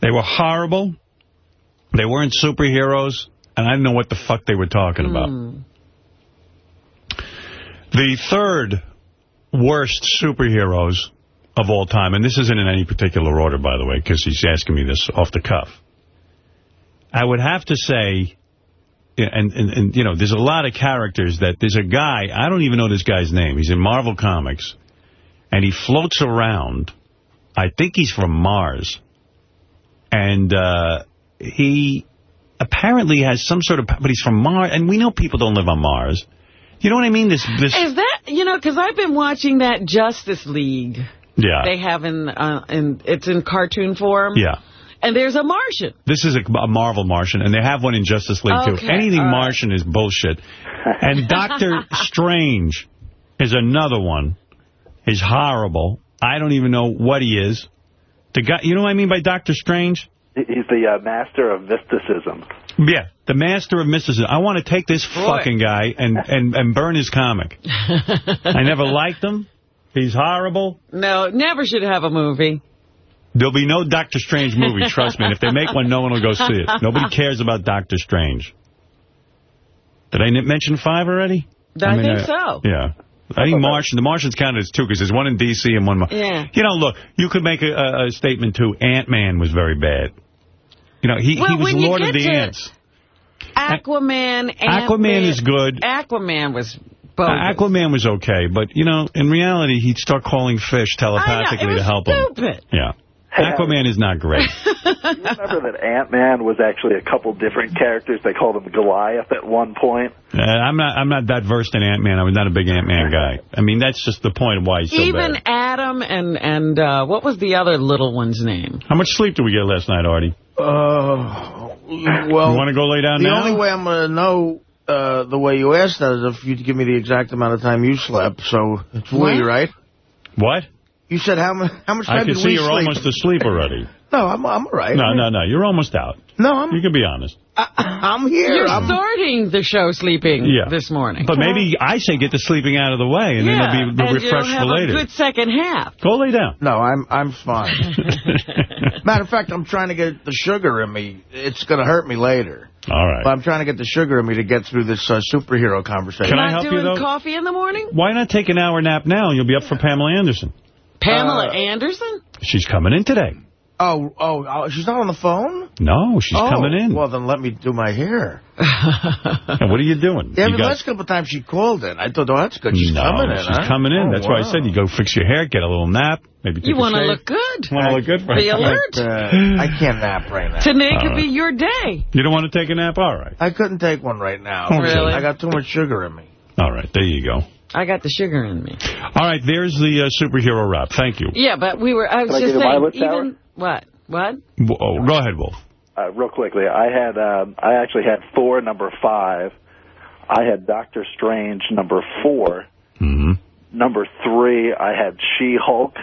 They were horrible. They weren't superheroes, and I didn't know what the fuck they were talking about. Hmm. The third worst superheroes of all time, and this isn't in any particular order, by the way, because he's asking me this off the cuff. I would have to say, yeah, and, and, and, you know, there's a lot of characters that there's a guy, I don't even know this guy's name. He's in Marvel Comics, and he floats around. I think he's from Mars. And uh, he apparently has some sort of, but he's from Mars, and we know people don't live on Mars. You know what I mean? This, this, Is that, you know, because I've been watching that Justice League yeah, they have in, uh, in, it's in cartoon form. yeah. And there's a Martian. This is a, a Marvel Martian, and they have one in Justice League, too. Anything all right. Martian is bullshit. And Doctor Strange is another one. Is horrible. I don't even know what he is. The guy, you know what I mean by Doctor Strange? He's the uh, master of mysticism. Yeah, the master of mysticism. I want to take this fucking guy and, and, and burn his comic. I never liked him. He's horrible. No, never should have a movie. There'll be no Doctor Strange movie, trust me. And if they make one, no one will go see it. Nobody cares about Doctor Strange. Did I mention five already? I think so. Yeah. I think Martian, the Martian's counted as two because there's one in D.C. and one... Yeah. You know, look, you could make a, a, a statement, too. Ant-Man was very bad. You know, he, Well, he was Lord of the Ants. Aquaman, Aquaman is good. Aquaman was bogus. Aquaman was okay, but, you know, in reality, he'd start calling fish telepathically I to help him. stupid. Yeah. Aquaman is not great. Remember that Ant-Man was actually a couple different characters. They called him Goliath at one point. Uh, I'm not. I'm not that versed in Ant-Man. I was not a big Ant-Man guy. I mean, that's just the point of why he's so Even bad. Adam and, and uh, what was the other little one's name? How much sleep did we get last night, Artie? Uh, well, You want to go lay down the now? only way I'm going to know uh, the way you asked that is if you give me the exact amount of time you slept. So it's we, right? What? You said how, mu how much time I can did see we you're sleep? almost asleep already. No, I'm, I'm all right. No, no, no. You're almost out. No, I'm... You can be honest. I'm here. You're I'm, starting the show sleeping Yeah. this morning. But maybe I say get the sleeping out of the way, and yeah, then they'll be refreshed for later. a good second half. Go lay down. No, I'm I'm fine. Matter of fact, I'm trying to get the sugar in me. It's going to hurt me later. All right. But I'm trying to get the sugar in me to get through this uh, superhero conversation. Can I Not help you, doing though? coffee in the morning? Why not take an hour nap now, and you'll be up for Pamela Anderson? Pamela Uh, Anderson? She's coming in today. Oh, oh, oh, she's not on the phone? No, she's oh, coming in. Well, then let me do my hair. And what are you doing? Yeah, you the got- last couple of times she called in, I thought, oh, that's good. She's no, coming in, she's huh? coming in. Oh, That's why I said you go fix your hair, get a little nap, maybe take You want to look good. Want to look good for Be her. alert. Uh, I can't nap right now. Today All could be your day. You don't want to take a nap? All right. I couldn't take one right now. Okay. Really? I got too much sugar in me. All right, there you go. I got the sugar in me. All right, there's the uh, superhero rap. Thank you. Yeah, but we were, I was Can just give you my saying, even, what? What? Oh, go ahead, Wolf. Uh, real quickly, I had um, I actually had four, number five. I had Doctor Strange, number four. Mm-hmm. Number three, I had She-Hulk.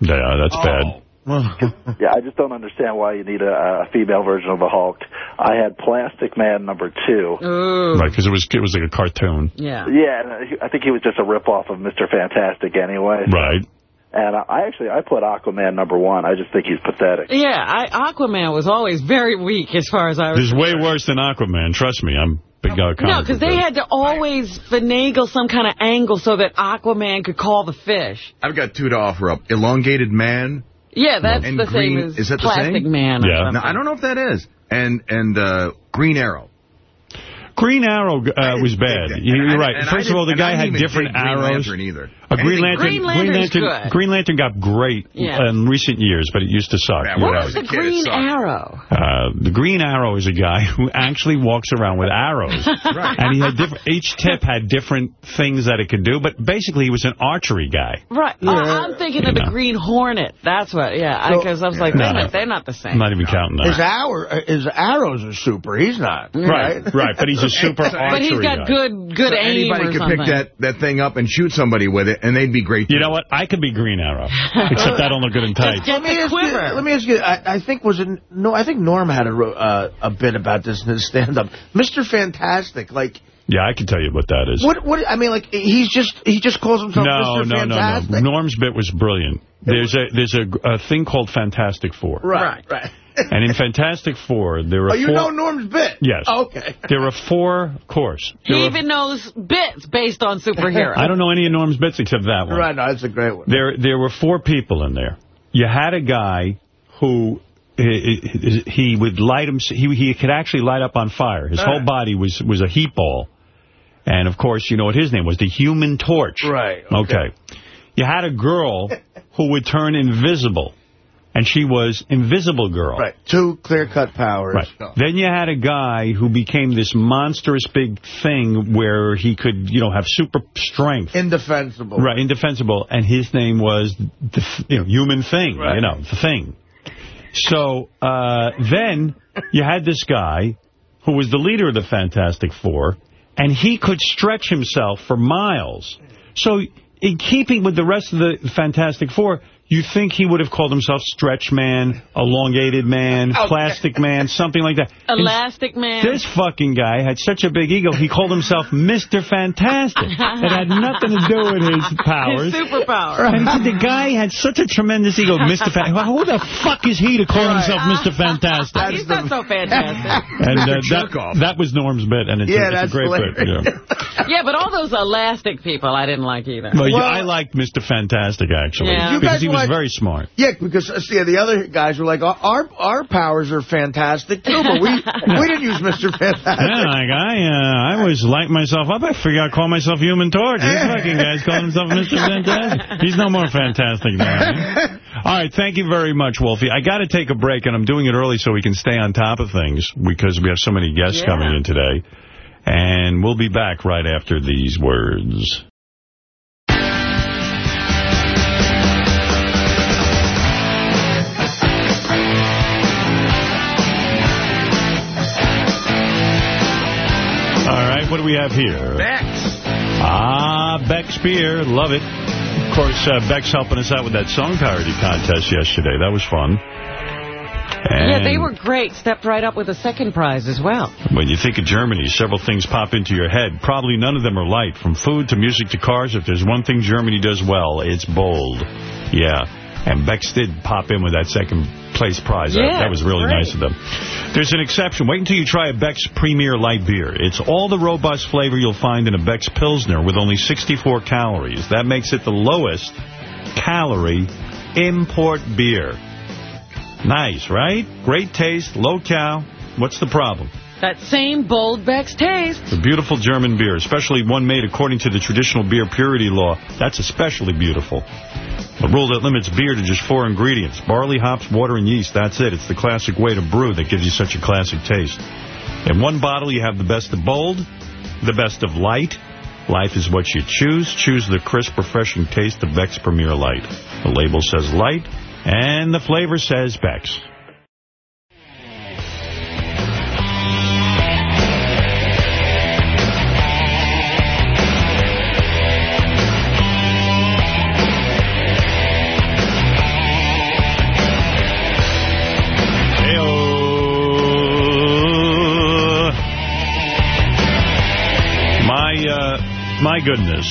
Yeah, that's bad. Yeah, I just don't understand why you need a, a female version of the Hulk. I had Plastic Man, number two. Ooh. Right, because it was it was like a cartoon. Yeah. Yeah, and I think he was just a rip-off of Mr. Fantastic anyway. Right. And I actually, I put Aquaman number one. I just think he's pathetic. Yeah, I, Aquaman was always very weak as far as I was This is way worse than Aquaman. Trust me, I'm big uh, No, because they had to always finagle some kind of angle so that Aquaman could call the fish. I've got two to offer up. Elongated Man. Yeah, that's and the green, same as is that the Plastic same? Man Yeah. something. No, I don't know if that is. And and uh, Green Arrow. Green Arrow uh, was bad. You're right. and First of all, the didn't- and I guy had different arrows. Either. A Green Lantern, Green Lantern's Lantern, good. Green Lantern got great Yeah. in recent years, but it used to suck. Yeah, What when I right. was was the kid, Green sucked. Arrow? Uh, the Green Arrow is a guy who actually walks around with arrows. Right. And he had different, each tip had different things that it could do, but basically he was an archery guy. Right. Oh, I'm thinking of the Green Hornet. That's what, yeah. Because I was like, No. wait a minute, they're not the same. I'm not even counting His, that. hour, uh, his arrows are super. He's not. Right, right, but he's a super archery But he's got guy. good good So aim anybody or could something. pick that, that thing up and shoot somebody with it, and they'd be great. You know what? I could be Green Arrow, except I don't look good in tights. Let me ask you. Let me ask you. I, I think was it no? I think Norm had a uh, a bit about this in his stand-up. Mr. Fantastic, like Yeah, I can tell you what that is. what? What? I mean, like he's just he just calls himself No, Mr. no, no, Fantastic. no. Norm's bit was brilliant. There's a there's a, a thing called Fantastic Four. Right, right. And in Fantastic Four, there are Oh, you four... know Norm's bit? Yes. Oh, okay. There are four, of course. There He are- even knows bits based on superheroes. I don't know any of Norm's bits except that one. Right, no, that's a great one. There there were four people in there. You had a guy who he, he- he would light him. He he could actually light up on fire. His whole body was was a heat ball. And of course, you know what his name was, the Human Torch. Right, Okay. You had a girl who would turn invisible, and she was Invisible Girl. Right, two clear-cut powers. Right. Then you had a guy who became this monstrous big thing where he could, you know, have super strength. Indefensible. Right, indefensible, and his name was the you know human thing, Right. you know, the thing. So uh, then you had this guy who was the leader of the Fantastic Four, and he could stretch himself for miles. So in keeping with the rest of the Fantastic Four, you think he would have called himself Stretch Man, Elongated Man, Plastic Man, something like that. Elastic Man. This fucking guy had such a big ego, he called himself Mr. Fantastic. It had nothing to do with his powers. His superpower. And the guy had such a tremendous ego, Mr. Fantastic. Who the fuck is he to call himself Mr. Fantastic? He's not so fantastic. And uh, that, that was Norm's bit, and it's, Yeah, a, that's it's a great bit. Yeah. yeah, but all those elastic people I didn't like either. Well, yeah, Well- I liked Mr. Fantastic, actually, Yeah. You because guys he was like- very smart. Yeah, because uh, see, the other guys were like, our our powers are fantastic too, but we we didn't use Mr. Fantastic. Yeah, like I, uh, I was lighting myself up. I I'd call myself Human Torch. This fucking guy's calling himself Mr. Fantastic. He's no more fantastic than I am. All right, thank you very much, Wolfie. I got to take a break, and I'm doing it early so we can stay on top of things because we have so many guests Yeah. coming in today. And we'll be back right after these words. Right, what do we have here? Beck's. Ah, Beck's beer. Love it. Of course, uh, Beck's helping us out with that song parody contest yesterday. That was fun. And Yeah, they were great. Stepped right up with a second prize as well. When you think of Germany, several things pop into your head. Probably none of them are light. From food to music to cars, if there's one thing Germany does well, it's bold. Yeah. And Beck's did pop in with that second place prize. That- Yeah, that was really great. nice of them. There's an exception. Wait until you try a Beck's Premier Light Beer. It's all the robust flavor you'll find in a Beck's Pilsner with only 64 calories. That makes it the lowest calorie import beer. Nice, right? Great taste, low cal. What's the problem? That same bold Beck's taste. A beautiful German beer, especially one made according to the traditional beer purity law. That's especially beautiful. A rule that limits beer to just four ingredients. Barley, hops, water, and yeast. That's it. It's the classic way to brew that gives you such a classic taste. In one bottle, you have the best of bold, the best of light. Life is what you choose. Choose the crisp, refreshing taste of Beck's Premier Light. The label says light, and the flavor says Beck's. My goodness.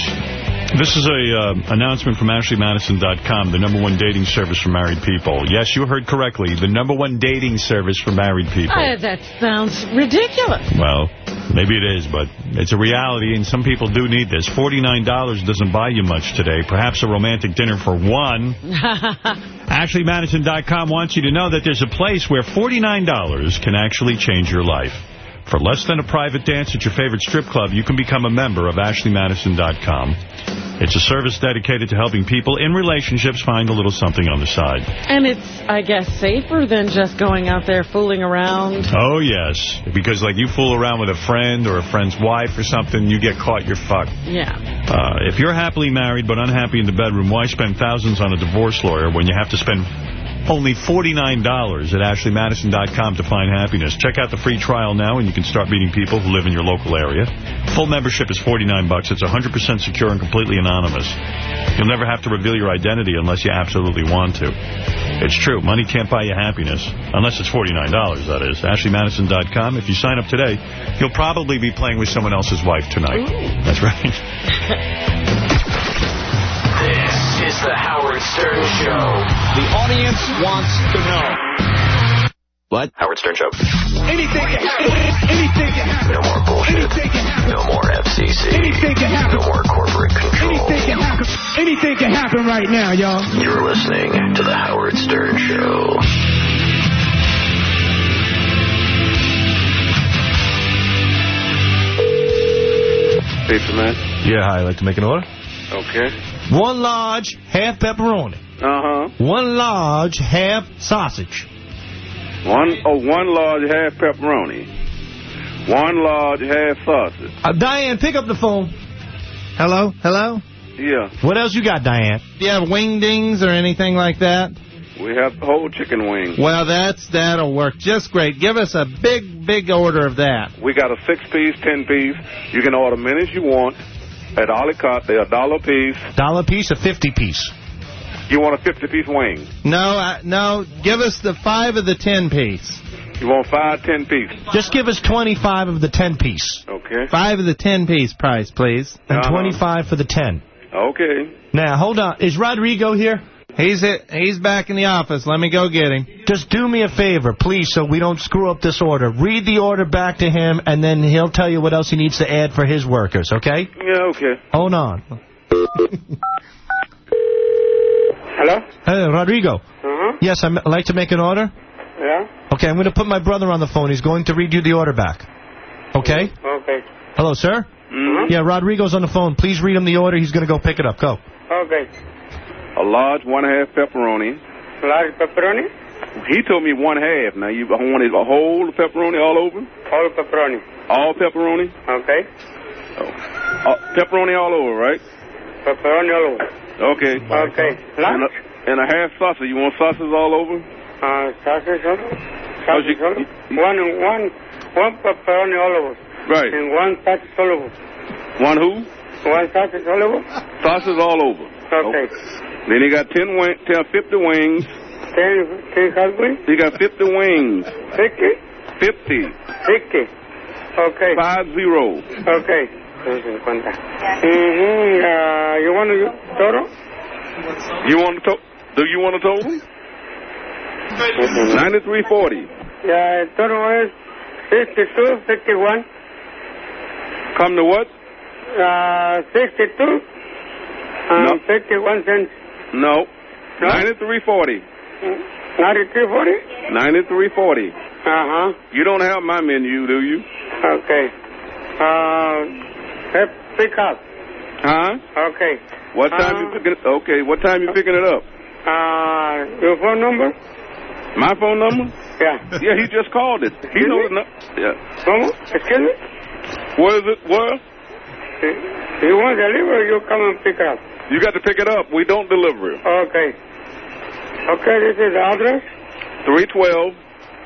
This is an uh, announcement from AshleyMadison.com, the number one dating service for married people. Yes, you heard correctly. The number one dating service for married people. Uh, that sounds ridiculous. Well, maybe it is, but it's a reality, and some people do need this. $49 doesn't buy you much today. Perhaps a romantic dinner for one. AshleyMadison.com wants you to know that there's a place where $49 can actually change your life. For less than a private dance at your favorite strip club, you can become a member of AshleyMadison.com. It's a service dedicated to helping people in relationships find a little something on the side. and it's, I guess, safer than just going out there fooling around. Oh, yes. Because, like, you fool around with a friend or a friend's wife or something, you get caught, you're fucked. Yeah. Uh, if you're happily married but unhappy in the bedroom, why spend thousands on a divorce lawyer when you have to spend only $49 at AshleyMadison.com to find happiness? Check out the free trial now, and you can start meeting people who live in your local area. Full membership is 49. bucks. It's 100% secure and completely anonymous. You'll never have to reveal your identity unless you absolutely want to. It's true. Money can't buy you happiness, unless it's $49, that is. AshleyMadison.com. If you sign up today, you'll probably be playing with someone else's wife tonight. That's right. This is the Howard Stern Show. The audience wants to know. What? Howard Stern Show. Anything can happen. Anything can happen. No more bullshit. Anything can happen. No more FCC. Anything can happen. No more corporate control. Anything can happen. Anything can happen right now, y'all. You're listening to the Howard Stern Show. Pizza man. Yeah, hi, I'd like to make an order. Okay. One large, half pepperoni. Uh-huh. One large, half sausage. One oh one large half pepperoni. One large half sausage. Uh, Diane, pick up the phone. Hello? Hello? Yeah. What else you got, Diane? Do you have wingdings or anything like that? We have whole chicken wings. Well, that's that'll work just great. Give us a big, big order of that. We got a six piece, ten piece. You can order as many as you want. At Olicot, they're a dollar piece. Dollar piece or 50 piece? You want a 50 piece wing. No, uh, no. Give us the five of the ten piece. You want five, ten piece. Just give us 25 of the 10 piece. Okay. Five of the ten piece price, please. And Uh-huh. 25 for the 10. Okay. Now, hold on. Is Rodrigo here? He's it. He's back in the office. Let me go get him. Just do me a favor, please, so we don't screw up this order. Read the order back to him, and then he'll tell you what else he needs to add for his workers, okay? Yeah, okay. Hold on. Hello? Hey, Rodrigo. Uh-huh. Yes, I'd like to make an order. Yeah? Okay, I'm going to put my brother on the phone. He's going to read you the order back. Okay? Okay. Hello, sir? Mm-hmm. Yeah, Rodrigo's on the phone. Please read him the order. He's going to go pick it up. Go. Okay. A large one half pepperoni. Large pepperoni? He told me one half. Now you want it a whole pepperoni all over? Whole pepperoni. All pepperoni? Okay. Uh, pepperoni all over, right? Pepperoni all over. Okay. Okay. And a, and a half sausage. You want sausages all over? Uh, sausage all over? Oh, Sausage all over? One, one, one pepperoni all over. Right. And one sausage all over. One who? One sausage all over? Sausages all over. Okay. Then he got 10 wing, 10, 50 wings. 10, 10 husbands? He got 50 wings. 50? 50. 50. Okay. Five zero. Okay. Mm-hmm. Uh, you want to total? You want to? Do you want to total? Ninety-three forty. Yeah, total is 62, 51. Come to what? Uh, 62. Um, No. 51 cents. No. Ninety-three forty. 93, 40? Ninety-three forty. Uh-huh. You don't have my menu, do you? Okay. Uh, pick up. Huh? Okay. What time you Uh, picking? it? Okay. What time you picking it up? Uh, your phone number? My phone number? Yeah. Yeah, he just called it. He Did knows. he? No, yeah. Excuse me? Where is it? Where? You want to deliver, you come and pick up. You got to pick it up. We don't deliver it. Okay. Okay, this is the address. Three twelve.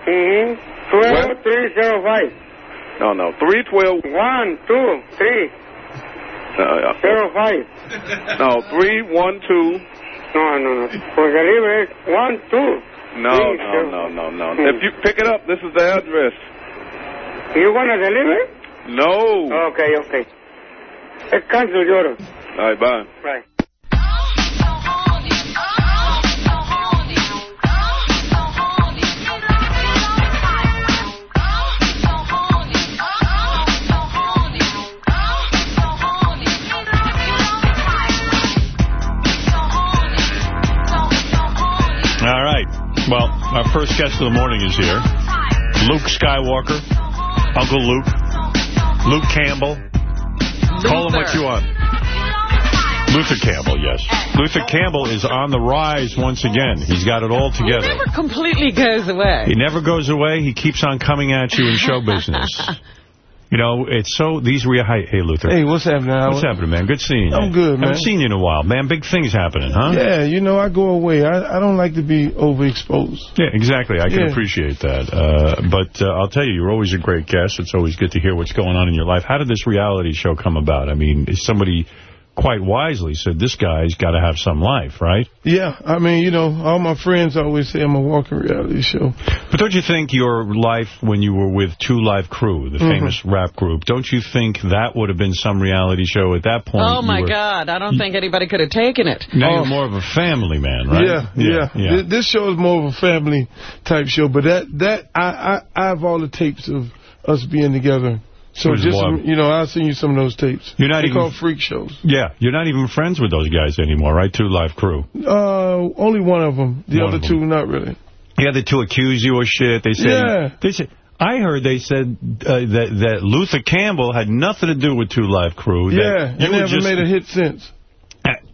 Mm-hmm. 12305. No, no. Three twelve. One, two, three, Uh, zero, five. no, three one two. No, no, no. For delivery, one, two. No, three, no, no, no, no. Hmm. If you pick it up, this is the address. You want to deliver? No. Okay, okay. Cancel your order. All right, bye. Right. Well, our first guest of the morning is here. Luke Skywalker. Uncle Luke. Luke Campbell. Call him what you want. Luther Campbell, yes. Luther Campbell is on the rise once again. He's got it all He together. never completely goes away. He never goes away. He keeps on coming at you in show business. You know, it's so, these were, hi, hey, Luther. Hey, what's happening, Howard? What's happening, man? Good seeing you. I'm good, man. Haven't seen you in a while, man. Big things happening, huh? Yeah, you know, I go away. I, I don't like to be overexposed. Yeah, exactly. I can Yeah. appreciate that. Uh, but uh, I'll tell you, you're always a great guest. It's always good to hear what's going on in your life. How did this reality show come about? I mean, is somebody quite wisely said, this guy's got to have some life, right? Yeah, I mean, you know, all my friends always say I'm a walking reality show. But don't you think your life when you were with Two Live Crew, the Mhm. famous rap group, don't you think that would have been some reality show at that point? Oh, my were- God. I don't think anybody could have taken it. Now Oh. you're more of a family man, right? Yeah, yeah. yeah. Th- This show is more of a family type show, but that that I I, I have all the tapes of us being together. So just wild. you know, I'll send you some of those tapes. You're not they even- called freak shows. Yeah, you're not even friends with those guys anymore, right? Two Live Crew. Uh, only one of them. The One other two, not really. The other two accuse you of shit. They say, Yeah. they say. I heard they said uh, that that Luther Campbell had nothing to do with Two Live Crew. Yeah, you never just- made a hit since.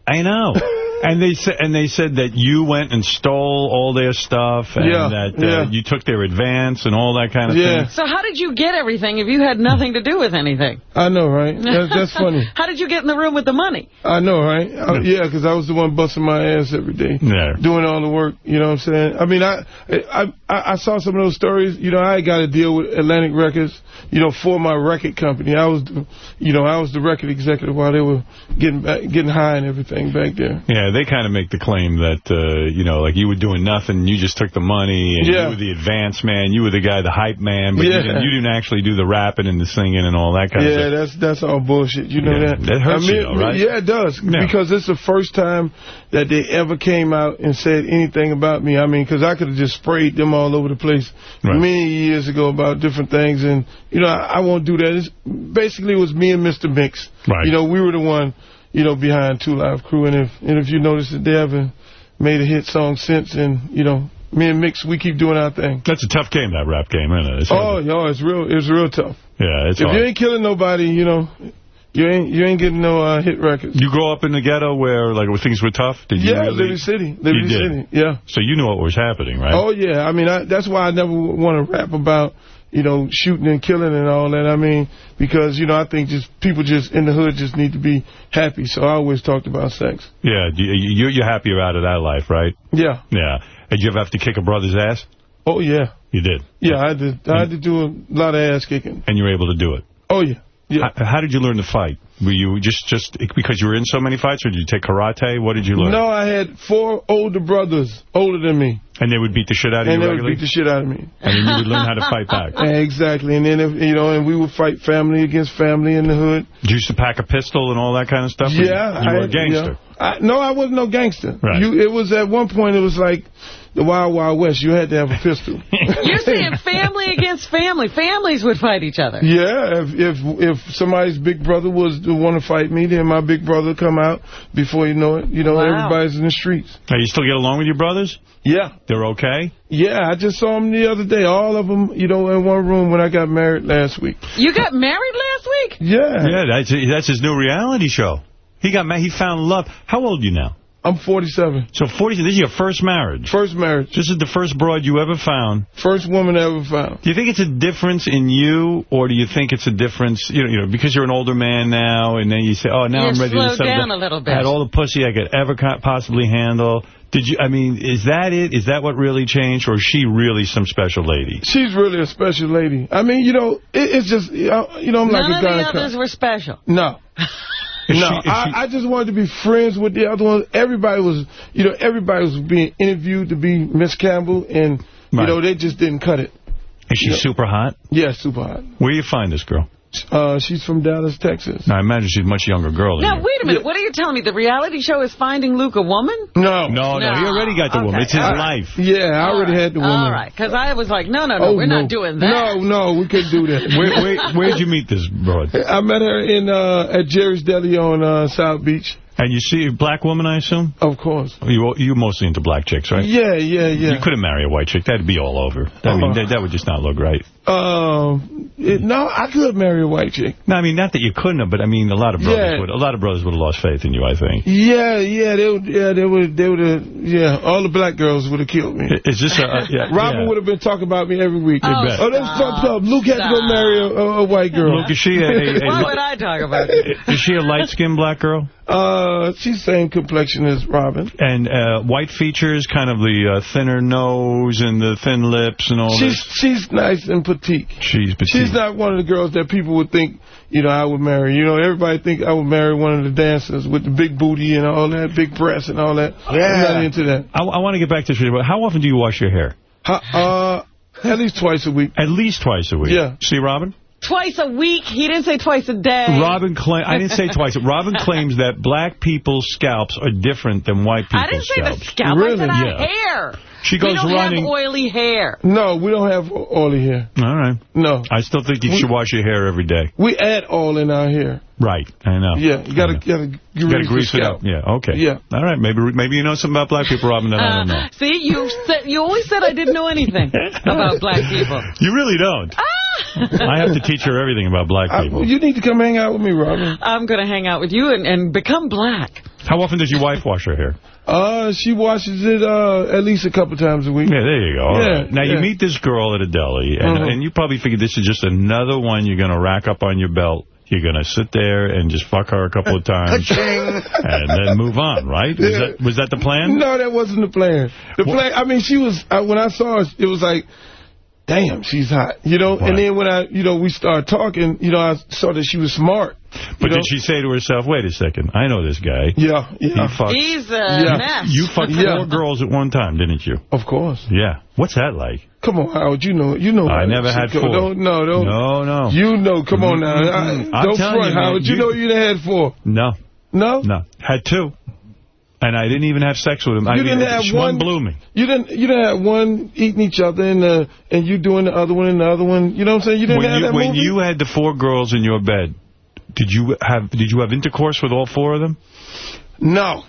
I know. and they said and they said that you went and stole all their stuff and Yeah, that uh, yeah. you took their advance and all that kind of Yeah. thing. So how did you get everything if you had nothing to do with anything? I know, right? That's, that's funny. how did you get in the room with the money? I know, right? I, yeah, because I was the one busting my ass every day, Yeah. doing all the work. You know what I'm saying? I mean, I I I, I saw some of those stories. You know, I got to deal with Atlantic Records. You know, for my record company, I was, the, you know, I was the record executive while they were getting back, getting high and everything back there. Yeah, they kind of make the claim that, uh, you know, like you were doing nothing, you just took the money, and Yeah. you were the advance man, you were the guy, the hype man, but you, Yeah. didn't, you didn't actually do the rapping and the singing and all that kind of stuff. Yeah, that's that's all bullshit. You know Yeah, that. that hurts I mean, you, though, right? Yeah, it does. Yeah. Because it's the first time that they ever came out and said anything about me. I mean, because I could have just sprayed them all over the place Right. many years ago about different things, and you know, I, I won't do that. It's, basically, it was me and Mr. Mixx. Right. You know, we were the one, you know, behind Two Live Crew, and if and if you notice that they haven't made a hit song since, and you know, me and Mixx, we keep doing our thing. That's a tough game, that rap game, isn't it? It's Oh, yo, it's real. It's real tough. yeah, it's if hard. you ain't killing nobody, you know, you ain't you ain't getting no uh, hit records. You grow up in the ghetto where like where things were tough? Did you yeah, really? Liberty City, Liberty. City. Yeah. So you knew what was happening, right? Oh yeah. I mean, I, that's why I never want to rap about you know shooting and killing and all that. I mean, because you know I think just people just in the hood just need to be happy. So I always talked about sex. Yeah, you, you- you're happier out of that life, right? Yeah. Yeah. Did you ever have to kick a brother's ass? Oh yeah. You did. Yeah, I had to I had to do a lot of ass kicking. And you were able to do it. Oh yeah. How, how did you learn to fight? Were you just, just because you were in so many fights, or did you take karate? What did you learn? No, I had four older brothers, older than me. And they would beat the shit out of and you they would regularly? beat the shit out of me. And then you would learn how to fight back. Exactly. And then, if, you know, and we would fight family against family in the hood. Did you used to pack a pistol and all that kind of stuff? Yeah. You were a gangster. I, no, I wasn't no gangster. Right. You, it was at one point, it was like the Wild Wild West. You had to have a pistol. You're saying family against family. Families would fight each other. Yeah, if if if somebody's big brother was to want to fight me, then my big brother come out before you know it. You know, Wow. everybody's in the streets. Now, you still get along with your brothers? Yeah. They're okay? Yeah, I just saw them the other day. All of them, you know, in one room when I got married last week. You got married last week? Yeah. Yeah, that's, that's his new reality show. He got ma- he found love. How old are you now? I'm 47. So 40, this is your first marriage? First marriage. This is the first broad you ever found? First woman I ever found. Do you think it's a difference in you, or do you think it's a difference, you know, you know because you're an older man now, and then you say, oh, now You I'm ready to slow settle down a little bit. I had all the pussy I could ever possibly handle. Did you, I mean, is that it? Is that what really changed, or is she really some special lady? She's really a special lady. I mean, you know, it, it's just, you know, I'm like None a of guy. the in co- others were special. No. No, she- I, I just wanted to be friends with the other ones. Everybody was, you know, everybody was being interviewed to be Miss Campbell, and, you know, they just didn't cut it. Is she super hot? Yeah, super hot. Where do you find this girl? Uh, she's from Dallas, Texas. Now, I imagine she's a much younger girl than Now, wait a minute. What are you telling me? The reality show is Finding Luke a woman? No. No, no, he already got the woman. It's his All life. Yeah, I already had the woman. All right, because I was like, no, no, no, Oh, we're no. not doing that. No, no, we couldn't do that. Where, where, where'd you meet this broad? I met her in uh, at Jerry's Deli on uh, South Beach. And you see a black woman, I assume? Of course. You you mostly into black chicks, right? Yeah, yeah, yeah. You couldn't marry a white chick. That'd be all over. I Uh-huh. that, that would just not look right. Um, it, no, I could marry a white chick. No, I mean, not that you couldn't have, but I mean, a lot of brothers Yeah. would. A lot of brothers would have lost faith in you, I think. Yeah, yeah, they would, yeah, they would, they would have, yeah, all the black girls would have killed me. Is this a... Uh, yeah, Robin yeah. would have been talking about me every week. You bet. Oh, that's fucked up. Luke had to go marry a, a, a white girl. Luke, is she a, a, a, Why would I talk about it? is she a light-skinned black girl? Uh, she's same complexion as Robin. And uh, white features, kind of the uh, thinner nose and the thin lips and all She's this. she's nice and petite. She's petite. She's not one of the girls that people would think, you know, I would marry. You know, everybody think I would marry one of the dancers with the big booty and all that, big breasts and all that. I'm not into that. I, I want to get back to this. but How often do you wash your hair? Huh, uh, at least twice a week. At least twice a week. Yeah. See, Robin? Twice a week? He didn't say twice a day. Robin claim I didn't say twice. Robin claims that black people's scalps are different than white people's I didn't say the scalps. scalp. I said Yeah. hair. She goes running. we don't running- have oily hair. No, we don't have oily hair. All right. No. I still think you should wash your hair every day. We add oil in our hair. Right. I know. Yeah, you gotta, gotta grease, You got to the grease it up. Yeah. Okay. Yeah. All right. Maybe maybe you know something about black people, Robin, that I don't know. Uh, see, you said you always said I didn't know anything about black people. You really don't. I have to teach her everything about black I, people. you need to come hang out with me, Robin. I'm going to hang out with you and, and become black. How often does your wife wash her hair? Uh, she washes it uh at least a couple times a week. Yeah, there you go. All Yeah, right. Now, you meet this girl at a deli, and, Uh-huh. and you probably figure this is just another one you're going to rack up on your belt. You're going to sit there and just fuck her a couple of times and then move on, right? Was, that, was that the plan? No, that wasn't the plan. The plan, I mean, she was, I, when I saw her, it was like, damn, she's hot, you know? And then when I, you know, we started talking, you know, I saw that she was smart. But know? did she say to herself, wait a second, I know this guy. Yeah, yeah. He fucked, He's a mess. you fucked Yeah. four girls at one time, didn't you? Of course. Yeah. What's that like? Come on, Howard, you know, you know. I never had shit four. Don't, no, don't. No, no. You know, come on now. I, I'm don't telling front, you, man, Howard. You, you- know you done had four. No. No? No. Had two. And I didn't even have sex with him. I You mean, didn't have one one- blew me. You didn't. You didn't have one eating each other and uh, and you doing the other one and the other one. You know what I'm saying? You didn't when have you, that when movie? you had the four girls in your bed, did you have did you have intercourse with all four of them? No,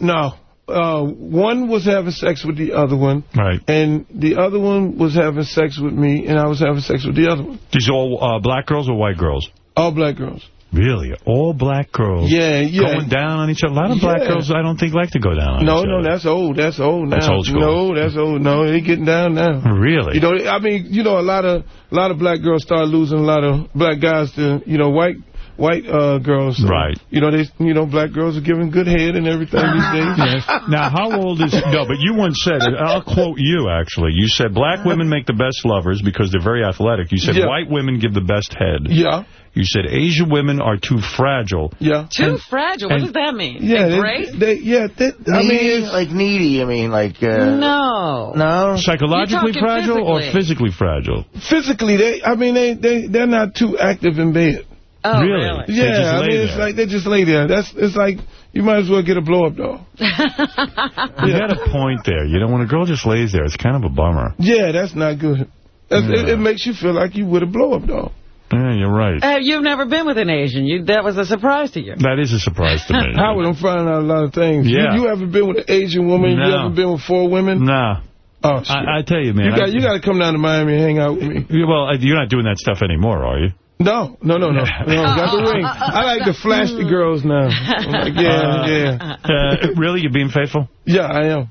no. Uh, one was having sex with the other one, Right. and the other one was having sex with me, and I was having sex with the other one. These all uh, black girls or white girls? All black girls. Really? All black girls? Yeah, yeah. Going down on each other? A lot of black Yeah. girls I don't think like to go down on No, each no, other. that's old. That's old now. That's old school. No, that's old. No, they getting down now. Really? You know, I mean, you know, a lot of a lot of black girls start losing a lot of black guys to, you know, white white uh, girls. So, Right. You know, they, you know, black girls are giving good head and everything these days. Yes. Now, how old is... No, but you once said, I'll quote you, actually. You said black women make the best lovers because they're very athletic. You said Yeah. white women give the best head. Yeah. You said Asian women are too fragile. Yeah. Too And- fragile. What does that mean? Yeah, Like they, great? they, yeah, they, I mean, Needy? it's, like needy, I mean, like... Uh, no. No? Psychologically You're talking fragile or physically. physically fragile? physically, they, I mean, they, they, they're not too active in bed. Oh, Really? really? Yeah, I lay mean, it's there. like they just lay there. That's it's like you might as well get a blow up doll. You got a point there. You know, when a girl just lays there, it's kind of a bummer. Yeah, that's not good. That's, it, it makes you feel like you would a blow up doll. Yeah, you're right. Uh, you've never been with an Asian. You That was a surprise to you. That is a surprise to me. Howard, I'm finding out a lot of things. Yeah. You, you ever been with an Asian woman? No. You No. ever been with four women? Nah. Oh, shit. I, I tell you, man. you got I- you got to come down to Miami and hang out with me. Well, uh, you're not doing that stuff anymore, are you? No, no, no, no. no got the ring. I like to flash the girls now. I'm like, yeah, yeah. Uh, really? You're being faithful? Yeah, I am.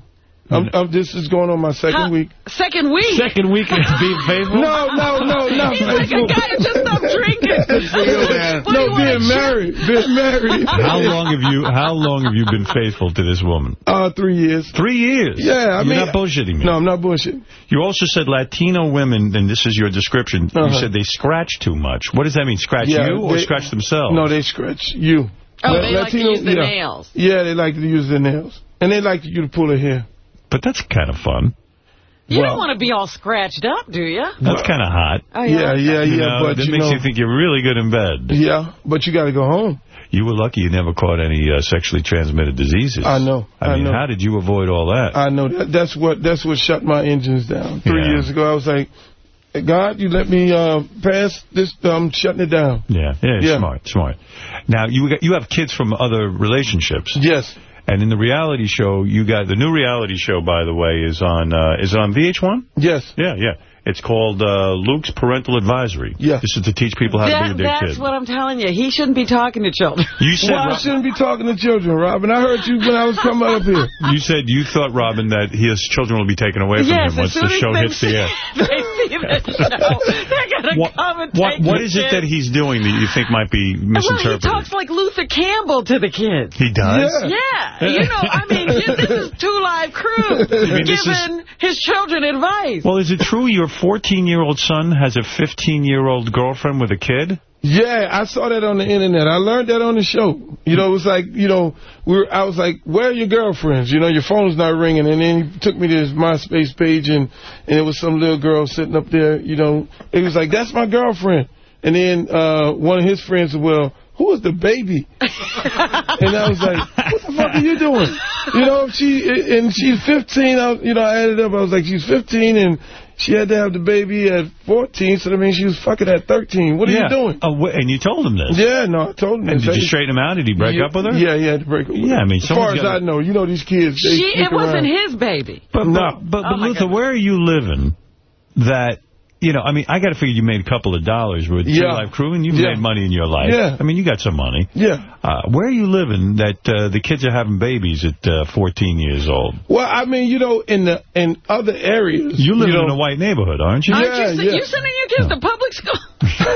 I'm, I'm, this is going on my second Huh? week. Second week. Second week is being faithful? No, no, no, not He's like a guy who just stopped drinking. man. No, you want, a being married. Being married. How long have you How long have you been faithful to this woman? Uh, three years. Three years. Yeah, I You're mean- not bullshitting me. No, I'm not bullshitting. You also said Latino women, and this is your description. You Uh-huh. said they scratch too much. What does that mean? Scratch Yeah, you or they- scratch themselves? No, they scratch you. Oh, La- they like to use the yeah. nails. Yeah, they like to use their nails. And they like you to pull their hair. But that's kind of fun. You Well- don't want to be all scratched up, do you? That's kind of hot. Oh, Yeah, yeah, You yeah, know, but that you makes know, you think you're really good in bed. yeah, but you got to go home. You were lucky you never caught any uh, sexually transmitted diseases. I know, I, I mean, know. how did you avoid all that? I know that. That's what that's what shut my engines down. Three Yeah. years ago, I was like, God, you let me uh, pass this. I'm shutting it down. yeah, yeah, Yeah. smart, smart. Now, you you have kids from other relationships. Yes. And in the reality show, you got the new reality show, by the way, is on uh, is on VH1? Yes. Yeah, yeah. It's called uh, Luke's Parental Advisory. Yeah. This is to teach people how to be That, with their kids. that's kids. what I'm telling you. He shouldn't be talking to children. You said Well, I shouldn't be talking to children, Robin. I heard you when I was coming up here. you said you thought Robin that his children will be taken away from yes, him once the show hits the see, air. they see the show, they're going to What, come and what, take what the is it that he's doing that you think might be Well, he talks like Luther Campbell to the kids. He does? Yeah, you know, I mean, this is Two Live Crew mean this giving his children advice. Well, is it true your 14-year-old son has a 15-year-old girlfriend with a kid? Yeah, I saw that on the internet. I learned that on the show. You know, it was like, you know, we were, I was like, where are your girlfriends? You know, your phone's not ringing. And then he took me to his MySpace page, and, and it was some little girl sitting up there, you know. It was like, that's my girlfriend. And then uh, one of his friends said, well, who is the baby? and I was like, what the fuck are you doing? You know, she and she's 15. I, you know, I added up. I was like, she's 15, and she had to have the baby at 14, so that means she was fucking at 13. What are yeah. you doing? Oh, and you told him this? Yeah, no, I told him. And this. did you I- straighten him out? Did he break yeah, up with her? Yeah, yeah, to break up with Yeah, her. I mean, as far as gotta- I know, you know these kids. They She, sneak it wasn't around. his baby. But, No. but, but, Oh, my Luther, goodness. where are you living that, you know, I mean, I got to figure you made a couple of dollars with Yeah. Two Live Crew, and you've Yeah. made money in your life. Yeah. I mean, you got some money. Yeah. Uh, where are you living that uh, the kids are having babies at uh, 14 years old? Well, I mean, you know, in the in other areas, You live know, in a white neighborhood, aren't you? Yeah, Aren't you, yeah. you sending your kids to public school?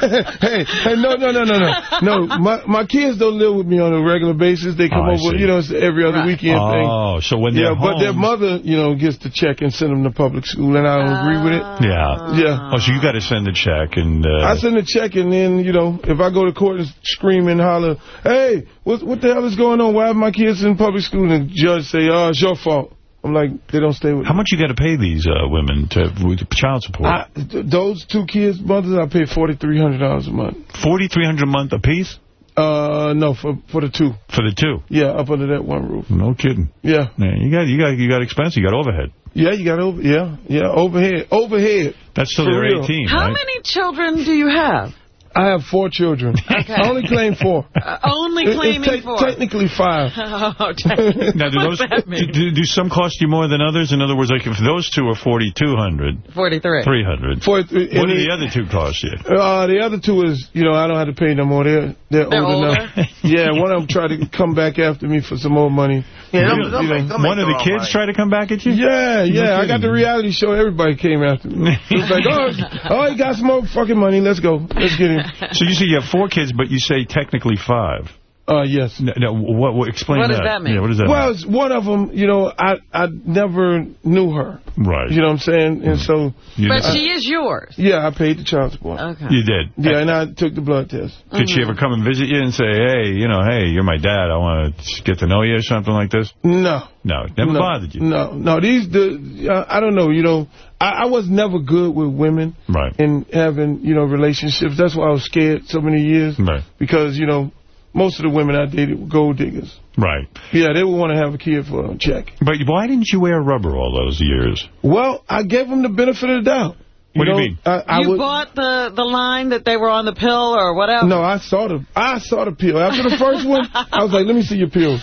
hey, hey, no, no, no, no, no, no. My my kids don't live with me on a regular basis. They come Oh, over, you know, every other Right. weekend thing. Oh, so when they're Yeah, but their mother, you know, gets the check and send them to public school, and I don't agree with it. Yeah. Yeah. Oh, so you got to send a check and. Uh, I send a check, and then, you know, if I go to court and scream and holler, hey, what what the hell is going on? Why are my kids in public school? And the judge say, oh, it's your fault. I'm like, they don't stay with How me. much you got to pay these uh, women to with child support? I, th- those two kids' mothers, I pay $4,300 a month. $4,300 a month a piece Uh, no, for for the two. for the two. Yeah, up under that one roof. No kidding. Yeah. Man, you got you got you got expense. You got overhead. Yeah, you got over. Yeah, yeah, overhead, overhead. That's till For they're 18, How right? many children do you have? I have four children. I only claim four. Uh, only It- claiming te- four. Technically five. Oh, technically. Now, do What's those do, do some cost you more than others? In other words, like if those two are forty two hundred, 43. three hundred, Four, what do the other two cost you? Uh, the other two is, you know, I don't have to pay no more. They're they're, They're old older? enough. yeah, one of them tried to come back after me for some more money. Yeah, Really? they'll- they'll make- they'll One of the kids money. try to come back at you? Yeah, yeah. I got the reality show. Everybody came after me. It was like, oh, oh, he got some more fucking money. Let's go. Let's get him. So you say you have four kids, but you say technically five. Uh, yes. No, no what, what, explain What that. does that mean? Yeah, what does that well, it's one of them, you know, I I never knew her. Right. You know what I'm saying? And so... You But I- she is yours. Yeah, I paid the child support. Okay. You did? Yeah, and I took the blood test. Did she ever come and visit you and say, hey, you know, hey, you're my dad. I want to get to know you or something like this? No. No, it never no, bothered you. No, no. These, the, uh, I don't know, you know, I, I was never good with women. Right. And having, you know, relationships. That's why I was scared so many years. Right. Because, you know, most of the women I dated were gold diggers. Right. Yeah, they would want to have a kid for a check. But why didn't you wear rubber all those years? Well, I gave them the benefit of the doubt. What do you know, mean? I, I you would, bought the, the line that they were on the pill or whatever? No, I saw the I saw the pill. After the first one, I was like, let me see your pills.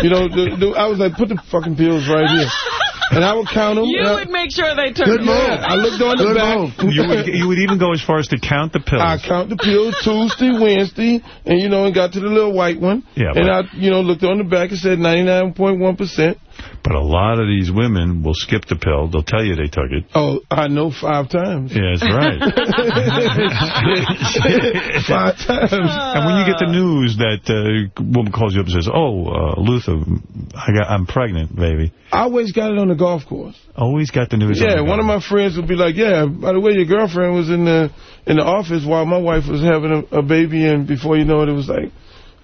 You know, the, the, I was like, put the fucking pills right here. And I would count them. You and would make sure they took Good it. move. I looked on the Good back. move. You would, you would even go as far as to count the pills. I count the pills Tuesday, Wednesday, and, you know, and got to the little white one. Yeah, and but- I, you know, looked on the back and said 99.1%. But a lot of these women will skip the pill. They'll tell you they took it. Oh, I know five times. Yeah, that's right. five times. And when you get the news that uh, woman calls you up and says, oh, uh, Luther, I got, I'm pregnant, baby. I always got it on the golf course. Always got the news. on Yeah, the one of my friends would be like, yeah, by the way, your girlfriend was in the in the office while my wife was having a, a baby, and before you know it, it was like,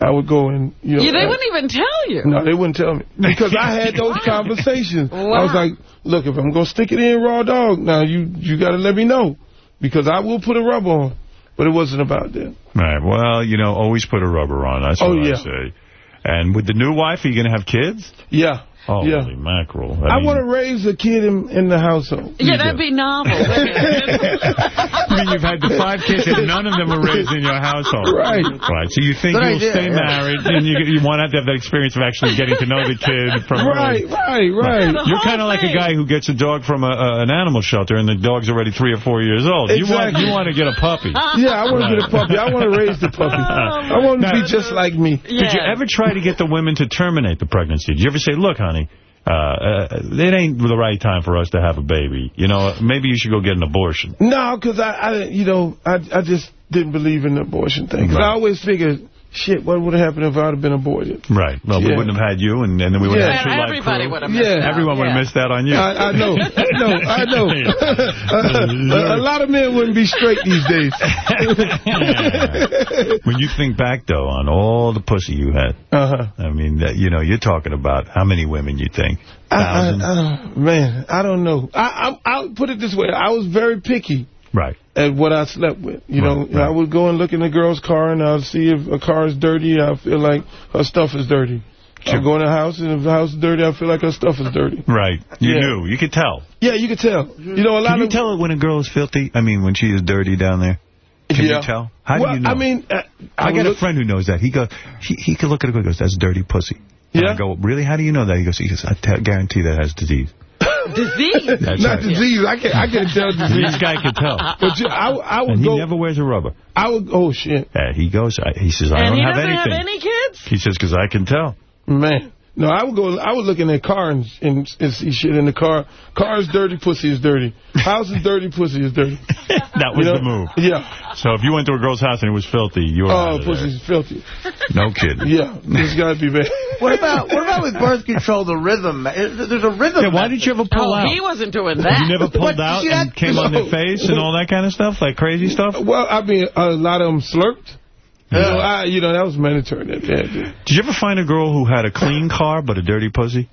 I would go and, you know. Yeah, they I- wouldn't even tell you. No, they wouldn't tell me. Because I had those conversations. I was like, look, if I'm going to stick it in raw dog, now you, you got to let me know. Because I will put a rubber on. But it wasn't about that. Right. Well, you know, always put a rubber on. That's Oh, what yeah. I say. And with the new wife, are you going to have kids? Yeah. Holy yeah. mackerel. I, mean, want to raise a kid in, in the household. Yeah, that'd be novel. I mean, you've had the five kids and none of them were raised in your household. Right. Right. So you think Good you'll idea, stay yeah. married and you, you want to have that experience of actually getting to know the kid from Right, right, right. You're kind of like a guy who gets a dog from a, a, an animal shelter and the dog's already three or four years old. You want Exactly. you want to get a puppy. Yeah, I want to get a puppy. I want to raise the puppy. Oh, I want him to be just like me. Did you ever try to get the women to terminate the pregnancy? Did you ever say, look, honey, uh, uh, it ain't the right time for us to have a baby. You know, maybe you should go get an abortion. No, because I, I, you know, I, I just didn't believe in the abortion thing. 'Cause I always figured, shit, what would have happened if I'd have been aborted? Right. Well, we wouldn't have had you, and, and then we would have had True Life Everybody would have missed Yeah. out. Everyone would have missed that on you. I, I know. No, I know. a, a lot of men wouldn't be straight these days. when you think back, though, on all the pussy you had, Uh-huh. I mean, that, you know, you're talking about how many women you think? I, I, Thousand? I, man, I don't know. I, I, I'll put it this way. I was very picky Right. At what I slept with. You know, Right, right. I would go and look in the girl's car, and I'll see if a car is dirty. I feel like her stuff is dirty. I'll go in the house, and if the house is dirty, I feel like her stuff is dirty. Right. You Yeah. knew. You could tell. Yeah, you could tell. You know, a lot Can you of tell it when a girl is filthy? I mean, when she is dirty down there? Can Yeah. you tell? How well, do you know? I mean, uh, I, would got a friend who knows that. He goes, he, he could look at a girl and goes, that's dirty pussy. And Yeah? I go, really? How do you know that? He goes, he goes I te- guarantee that has disease. Disease. That's Not right. disease. I can I can tell disease. This guy can tell. But you, I, I would And he never wears a rubber. I would. Oh shit, Uh, he goes, I, he says, I And don't he have doesn't anything. have any kids? He says, because I can tell. man. No, I would go. I would look in their car and, and, and see shit in the car. Car is dirty, pussy is dirty. House is dirty, pussy is dirty. That was You know? the move. Yeah. So if you went to a girl's house and it was filthy, you were out Oh, of there. pussy's filthy. No kidding. Yeah, this got to be bad. What about what about with birth control, the rhythm? There's a rhythm. Yeah, why did you ever pull Oh, out? he wasn't doing that. You never pulled But, out and that- came on their face and all that kind of stuff, like crazy stuff? Well, I mean, a lot of them slurped. You Yeah. know, I, you know, that was mandatory. That, that, Did you ever find a girl who had a clean car but a dirty pussy?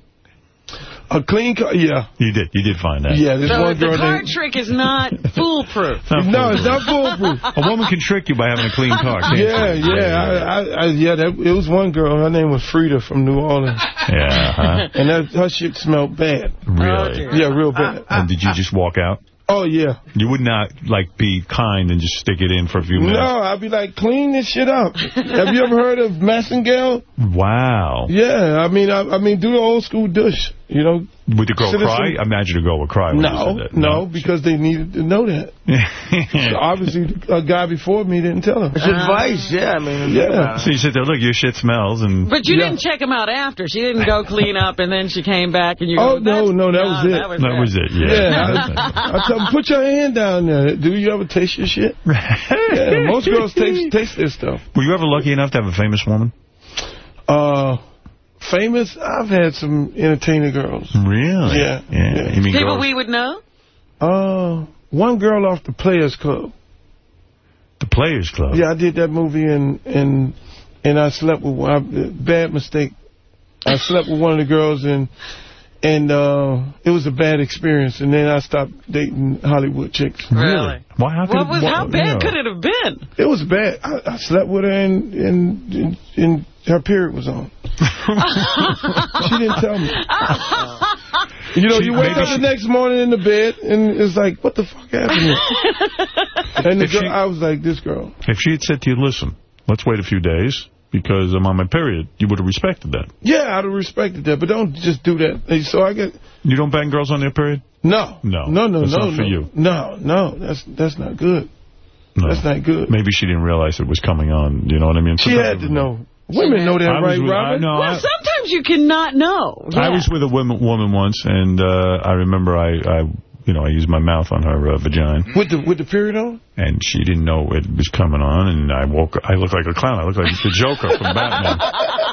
a clean car, yeah. You did. You did find that. Yeah, this So one the girl card named... trick is not foolproof. No, it's not foolproof. A woman can trick you by having a clean car. can't Yeah, she? yeah, I, I, I, yeah. That, it was one girl. Her name was Frida from New Orleans, Yeah, huh? and that, her shit smelled bad. Really? Oh, yeah, real uh, bad. Uh, and did you just walk out? Oh yeah. You would not, like, be kind and just stick it in for a few minutes? No, I'd be like, clean this shit up. Have you ever heard of Massengill? Wow. Yeah, I mean, I, I mean, do the old school douche. You know, Would the girl Citizen- cry? I imagine a girl would cry when you no, said that. no, because they needed to know that. So obviously, a guy before me didn't tell him. It's advice, yeah. I mean, Yeah. So you sit there, look, your shit smells, and But you didn't check him out after. She didn't go clean up, and then she came back, and you Oh, go, no, no, that was it. That was, that was it. Yeah. Yeah, I, I tell them, put your hand down there. Do you ever taste your shit? yeah, most girls taste taste this stuff. Were you ever lucky enough to have a famous woman? Uh, famous? I've had some entertainer girls. Really? Yeah. Yeah. You mean People girls? we would know? Uh, one girl off the Players Club. The Players Club? Yeah, I did that movie and and and I slept with one. I, bad mistake. I slept with one of the girls and and uh, it was a bad experience. And then I stopped dating Hollywood chicks. Really? Why? How What was, how bad could it have been? It was bad. I, I slept with her and, and, and, and her period was on. she didn't tell me. You know, She- you wake up she- the next morning in the bed, and it's like, what the fuck happened here? and the girl, she- I was like, this girl. If she had said to you, listen, let's wait a few days because I'm on my period, you would have respected that. Yeah, I'd have respected that, but don't just do that. So I get... You don't bang girls on their period? No. No. No, no, That's no. not for no. you. No, no, that's that's not good. No. That's not good. Maybe she didn't realize it was coming on. You know what I mean? She had to know. Women know that, I right, with- I Robin? know, Well, I- sometimes you cannot know. I was with a woman, woman once, and uh, I remember I, I, you know, I used my mouth on her uh, vagina, With the with the period on? and she didn't know it was coming on, and I woke. I looked like a clown. I looked like the Joker from Batman.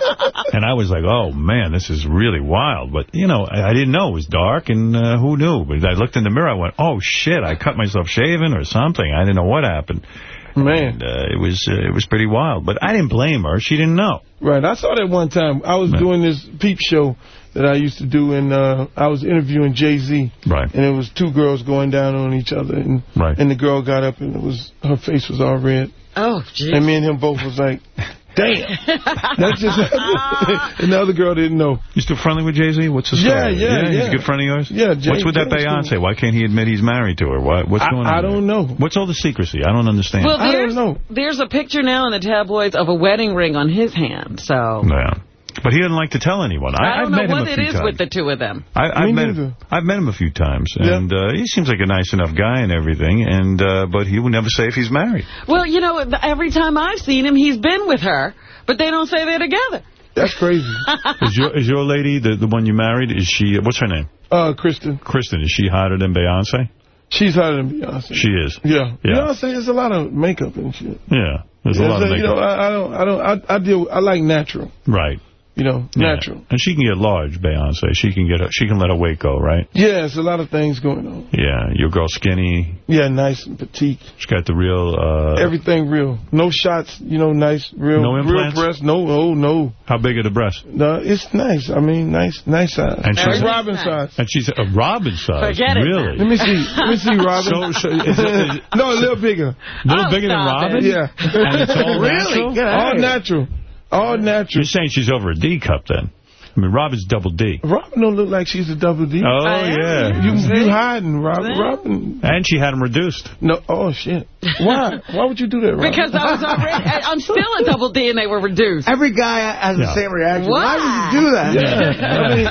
And I was like, oh, man, this is really wild. But, you know, I, I didn't know. It was dark, and uh, who knew? But I looked in the mirror. I went, oh, shit, I cut myself shaving or something. I didn't know what happened. Man. And, uh, it was uh, it was pretty wild. But I didn't blame her. She didn't know. Right. I saw that one time. I was doing this peep show that I used to do, and uh, I was interviewing Jay-Z. Right. And it was two girls going down on each other, and Right. and the girl got up, and it was her face was all red. Oh, jeez. And me and him both was like, damn. That's just And the other girl didn't know. You still friendly with Jay-Z? What's the Yeah, story? yeah, He's yeah. a good friend of yours? Yeah, Jay- What's with that Jay's Beyonce? cool. Why can't he admit he's married to her? What, what's I- going on I don't there? know. What's all the secrecy? I don't understand. Well, there's, there's a picture now in the tabloids of a wedding ring on his hand, so... yeah. But he doesn't like to tell anyone. I, I don't have know met him what a it few times. with the two of them. I, I've Me met neither. him. I've met him a few times, Yeah. and uh, he seems like a nice enough guy and everything. And uh, but he would never say if he's married. Well, you know, every time I've seen him, he's been with her, but they don't say they're together. That's crazy. is your is your lady the the one you married? Is she? What's her name? Uh, Kristen. Kristen. Is she hotter than Beyonce? She's hotter than Beyonce. She is. Yeah. Yeah. Beyonce, there's a lot of makeup and shit. Yeah. There's Yeah, a lot so, of You know, I, I don't, I don't, I, I deal, I like natural. right. You know, Yeah. natural. And she can get large, Beyonce. She can get her, she can let her weight go, right? Yeah, there's a lot of things going on. Yeah. Your girl skinny. Yeah, nice and petite. She's got the real. Uh, Everything real. No shots, you know, nice, real, No real implants? breasts. No, oh, no. how big are the breasts? No, it's nice. I mean, nice, nice size. And she's- Like Robin size. And she's a Robin size. Forget it. really? Let me see. Let me see, Robin. So, so is it, is no, a little bigger. a little Oh, bigger than Robin? it. Yeah. And it's all natural? All natural. All natural. You're saying she's over a D cup then? I mean, Robin's double D. Robin don't look like she's a double D. Oh, I yeah. You, you hiding, Robin. Robin. And she had him reduced. No, oh, shit. Why? Why would you do that, Robin? Because I was already, I- I'm still a double D and they were reduced. Every guy has the Yeah. same reaction. Why, Why? would you do that? Yeah. I mean,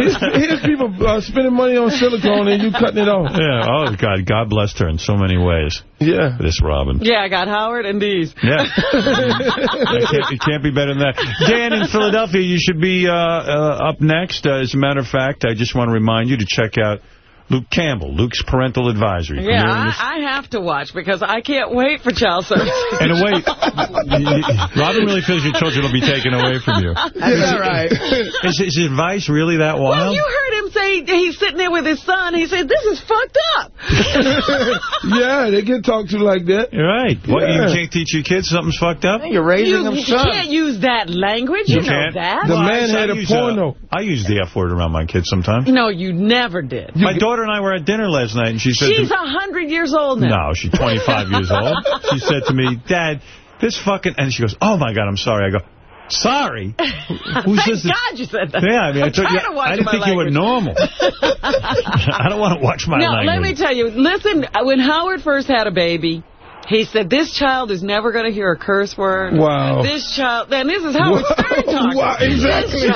here's, here's people uh, spending money on silicone and you cutting it off. Yeah. Oh, God. God blessed her in so many ways, Yeah. this Robin. Yeah, I got Howard and D's. Yeah. it, can't, it can't be better than that. Dan, in Philadelphia, you should be uh, uh, up next. Uh, as a matter of fact, I just want to remind you to check out Luke Campbell, Luke's Parental Advisory. Yeah, I, I have to watch because I can't wait for child services. In a way, Robin really feels your children will be taken away from you. That's all right. Is his advice really that Well, wild? you heard him say he's sitting there with his son. He said, this is fucked up. yeah, they get talked to like that. You're right. What, you can't teach your kids something's fucked up? You're raising You, them you can't use that language. You, know can't? that. The Well, man I- I had a use, uh, porno. I use the F word around my kids sometimes. No, you never did. My daughter and I were at dinner last night, and she said... She's to, a hundred years old now. No, she's 25 years old. She said to me, Dad, this fucking... And she goes, oh, my God, I'm sorry. I go, sorry? Who Thank this? God you said that. Yeah, I mean, I, told you, to I didn't think you were normal. I don't want to watch my Now, language. let me tell you, listen, when Howard first had a baby, he said, this child is never going to hear a curse word. Wow. This child, and this is Howard Stern talking. Wow, exactly.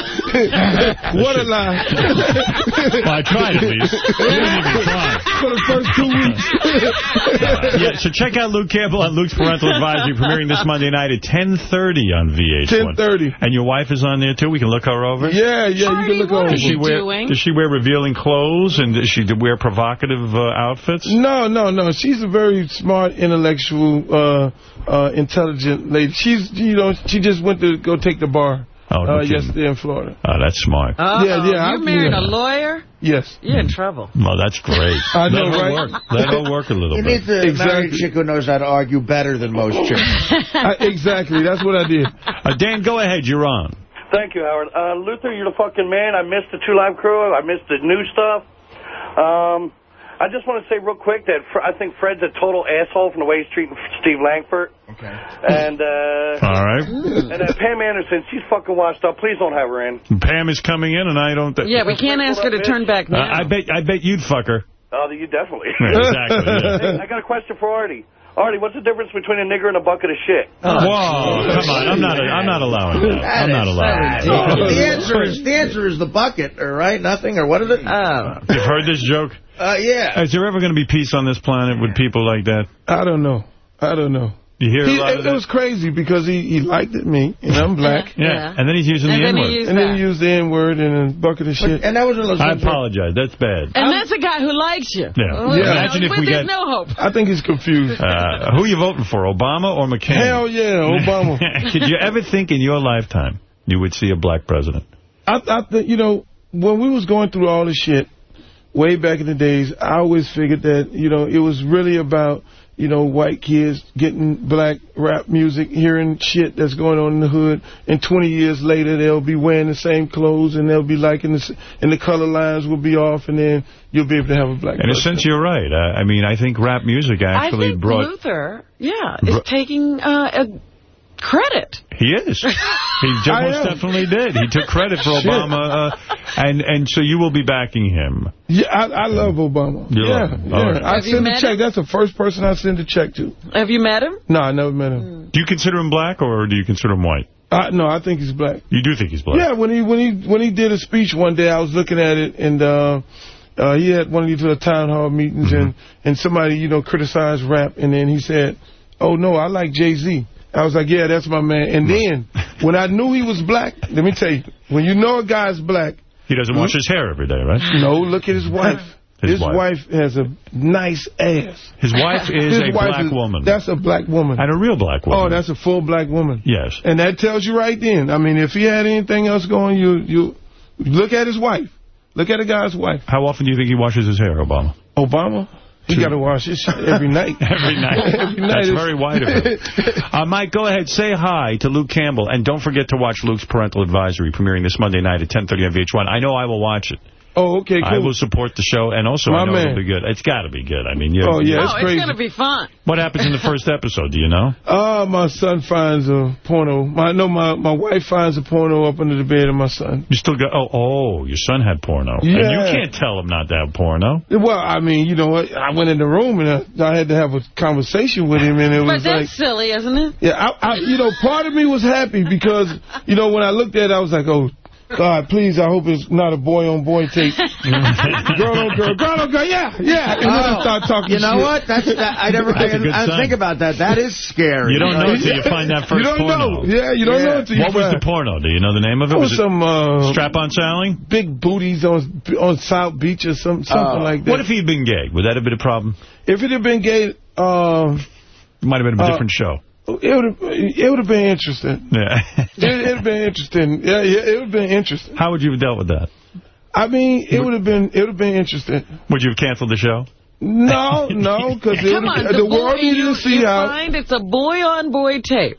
What a lie. Well, I tried at least. You didn't even try. For the first two weeks. yeah, so check out Luke Campbell on Luke's Parental Advisory, premiering this Monday night at 10.30 on VH1. 10:30. And your wife is on there, too? We can look her over? Yeah, yeah, you can look her over. Does she, wear, does she wear revealing clothes, and does she wear provocative uh, outfits? No, no, no. She's a very smart, intellectual, uh, uh, intelligent lady. She's, you know, she just went to go take the bar Oh, uh, yesterday in Florida. Oh, that's smart. Uh-oh. Yeah, yeah, I- You married yeah. a lawyer? Yes. You're in trouble. Well, that's great. I know, Let her right? Work. Let her work a little You bit. need to marry a chick who knows how to argue better than most chicks. I, exactly. That's what I did. Uh, Dan, go ahead. You're on. Thank you, Howard. Uh, Luther, you're the fucking man. I missed the Two Live Crew. I missed the new stuff. Um, I just want to say real quick that Fr I think Fred's a total asshole from the way he's treating Steve Langford. Okay. And, uh... All right. And uh, Pam Anderson, she's fucking washed up. Please don't have her in. Pam is coming in, and I don't... Th Yeah, we can't ask her to turn back Uh, now. I bet I bet you'd fuck her. Oh, you definitely. Yeah, exactly, yeah. Hey, I got a question for Artie. Artie, what's the difference between a nigger and a bucket of shit? Whoa, come on. I'm not, I'm not allowing that. I'm not allowing that. the answer is the answer is the bucket, all right? Nothing, or what is it? Oh. You've heard this joke? Uh, yeah. Is there ever going to be peace on this planet with people like that? I don't know. I don't know. You hear He, a lot it, of it was crazy because he, he liked me, and I'm black. Yeah, and then he's using And the N-word. used And then he used the N-word and a bucket of shit. And that was I apologize. That's bad. And that's a guy who likes you. Yeah. Oh, Yeah. Imagine if but we there's get- no hope. I think he's confused. Uh, who are you voting for, Obama or McCain? Hell yeah, Obama. Could you ever think in your lifetime you would see a black president? I, I think, you know, when we was going through all this shit, way back in the days, I always figured that, you know, it was really about, you know, white kids getting black rap music, hearing shit that's going on in the hood, and 20 years later they'll be wearing the same clothes and they'll be liking this, and the color lines will be off, and then you'll be able to have a black In a person. sense, you're right. Uh, I mean, I think rap music I actually think brought... Luther, yeah, Bro- is taking uh, a credit. He is. He just I most definitely did. He took credit for Obama, uh, and and so you will be backing him. Yeah, I, I love Obama. You yeah, love yeah. All right. I Have send a check. him? That's the first person I send a check to. Have you met him? No, I never met him. Do you consider him black or do you consider him white? I, no, I think he's black. You do think he's black? Yeah, when he when he when he did a speech one day, I was looking at it, and uh, uh, he had one of these little town hall meetings, and and somebody you know criticized rap, and then he said, "Oh no, I like Jay Z." I was like, "Yeah, that's my man." And then when I knew he was black, let me tell you, when you know a guy's black, He doesn't wash his hair every day, right? no, look at his wife. His His, wife. wife. has a nice ass. His wife is His a wife black is- woman. That's a black woman. And a real black woman. Oh, that's a full black woman. Yes. And that tells you right then. I mean, if he had anything else going, you you look at his wife. Look at a guy's wife. How often do you think he washes his hair, Obama? Obama, he got to wash his shit every night. Every night. every night. That's very white of him. Uh, Mike, go ahead. Say hi to Luke Campbell. And don't forget to watch Luke's Parental Advisory, premiering this Monday night at 10.30 on VH1. I know I will watch it. Oh, okay, cool. I will support the show, and also My I know man. it'll be good. It's got to be good. I mean, you Oh, yeah, it's oh, crazy. it's going to be fun. What happens in the first episode? Do you know? Oh, my son finds a porno. My no, my my wife finds a porno up under the bed of my son. You still got? Oh, oh, your son had porno, and Yeah. you can't tell him not to have porno. Well, I mean, you know what? I went in the room and I, I had to have a conversation with him, and it But was that's like. silly, isn't it? Yeah, I, I, you know, part of me was happy because, you know, when I looked at it, I was like, oh, God, please, I hope it's not a boy-on-boy tape. girl on girl, girl on girl, yeah, yeah. And then I start talking You know shit. what? That's that, I never. That's a good I, think about that. That is scary. You don't know until you find that first You don't porno. know. Yeah, you don't know until you What was the find- porno? Do you know the name of it? It Was was some uh, Strap-on Sally? big booties on on South Beach or some, something like that. What if he'd been gay? Would that have been a problem? If it had been gay, um, It might have been a Uh, different show. It would have it would have been interesting. Yeah. It would have been interesting. Yeah, yeah, it would have been interesting. How would you have dealt with that? I mean, it would have been it would have been interesting. Would you have canceled the show? No, no, because Come on, the, the, world boy, needed to see you how. find it's a boy-on-boy tape.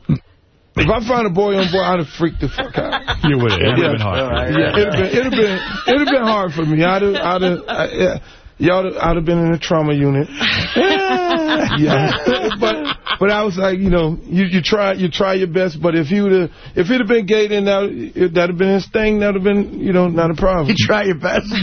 If I found a boy on boy, I'd have freaked the fuck out. You would have. It would have Yeah. been hard. for. Yeah, it'd have been it'd have been it'd have been hard for me. I'd have I'd have I, yeah, y'all I'd have been in a trauma unit. yeah, but but I was like, you know, you you try you try your best. But if you'd have if it had been gay, then that that'd have been his thing. That'd have been you know not a problem. You try your best.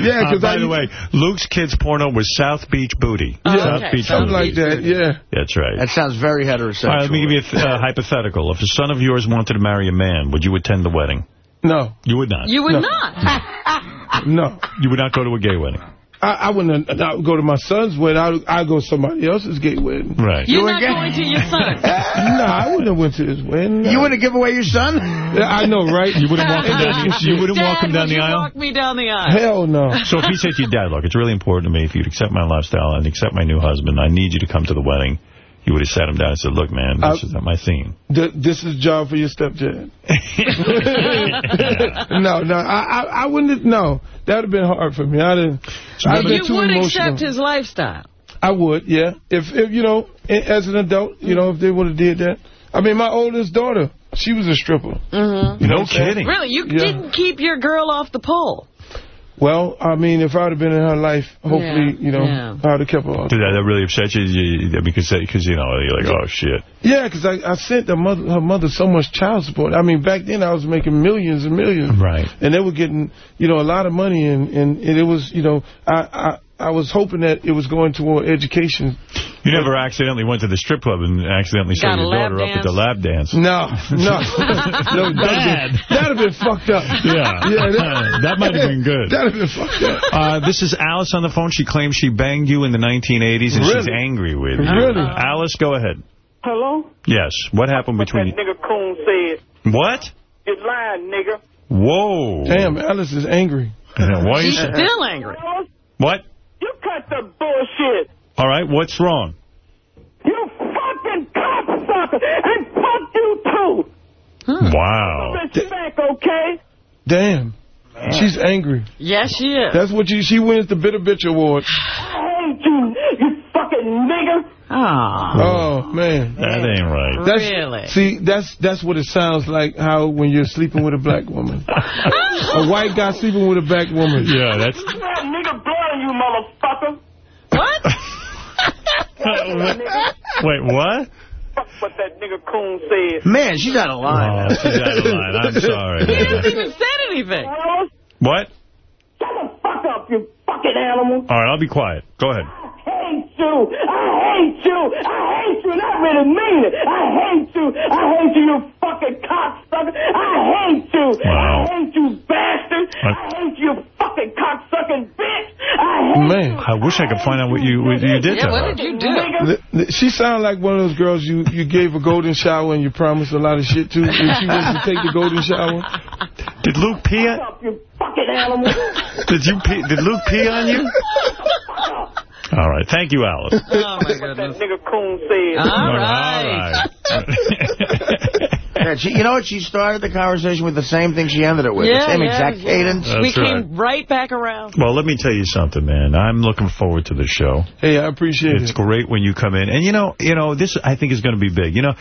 yeah, Uh, because by the way, Luke's kids' porno was South Beach Booty. Yeah, South Beach something Booty. like that. Yeah. That's right. That sounds very heterosexual. All right, let me give you a uh, hypothetical. If a son of yours wanted to marry a man, would you attend the wedding? No. You would not? You would No. not. No. You would not go to a gay wedding? I, I wouldn't not go to my son's wedding. I I go to somebody else's gay wedding. Right. You're not going to your son. no, I wouldn't have went to his wedding. You wouldn't give away your son? I know, right? You wouldn't walk him down the, you wouldn't walk him down the you aisle? walk me down the aisle? Hell no. So if he said to you, Dad, look, it's really important to me if you'd accept my lifestyle and accept my new husband, I need you to come to the wedding. You would have sat him down and said, look, man, this I- is not my theme. Th this is a job for your stepdad. no, no, I, I, I wouldn't. have- No, that would have been hard for me. I didn't. I'd But been you too would emotional. accept his lifestyle. I would, yeah. If, if you know, as an adult, you know, if they would have did that. I mean, my oldest daughter, she was a stripper. Mm-hmm. No what I'm saying? kidding. Really, you Yeah. didn't keep your girl off the pole. Well, I mean, if I would have been in her life, hopefully, Yeah, you know, yeah. I would have kept her. Did that, that really upset you? you because, because, you know, you're like, oh, shit. Yeah, because I, I sent her mother, her mother so much child support. I mean, back then I was making millions and millions. Right. And they were getting, you know, a lot of money, and, and, and it was, you know, I, I I was hoping that it was going toward education. You never accidentally went to the strip club and accidentally saw your lap daughter up at the dance? lap dance. No, no. no Bad. That'd have been fucked up. Yeah. Yeah, that, That might have been good. That'd have been fucked up. Uh, this is Alice on the phone. She claims she banged you in the 1980s, and she's angry with you. Really? Alice, go ahead. Hello? Yes. What happened What between that nigga Coon said. What? You lying, nigga. Whoa. Damn, Alice is angry. Yeah, Why you She's say- still angry. What? You cut the bullshit. All right, what's wrong? You fucking cocksucker. And fuck you too. Wow. Respect, okay? Damn. She's angry. Yes, she is. That's what you, she wins the Bitter Bitch Award. I hate you, you fucking nigga. Oh, Oh, man. That ain't right. That's, really? See, that's that's what it sounds like, how when you're sleeping with a black woman. a white guy sleeping with a black woman. Yeah, that's... That nigga blowing you, motherfucker. What? Wait, what? What that nigga Coon said. Man, she's out of line. Oh, she's out of line. I'm sorry. He hasn't even said anything. What? Shut the fuck up, you fucking animal. All right, I'll be quiet. Go ahead. I hate you. I hate you. I hate you. And I really mean it. I hate you. I hate you, you fucking cocksucker. I hate you. Wow. I hate you, bastard. I, hate you, fucking cocksucking bitch. I hate Man. I wish I could find out what you what you did to Yeah, what her. did you do? Th- th- She sounded like one of those girls you, you gave a golden shower and you promised a lot of shit to. And she wants to take the golden shower. Did Luke pee on... you fucking animal. Did you pee, Did Luke pee on you? All right. Thank you, Alice. Oh, my that nigga Coon said. All right. All right. Yeah, she, you know what? She started the conversation with the same thing she ended it with. Yeah, the same yeah, exact yeah. cadence. That's we right. came right back around. Well, let me tell you something, man. I'm looking forward to the show. Hey, I appreciate It's it. It's great when you come in. And, you know, you know, this, I think, is going to be big. You know,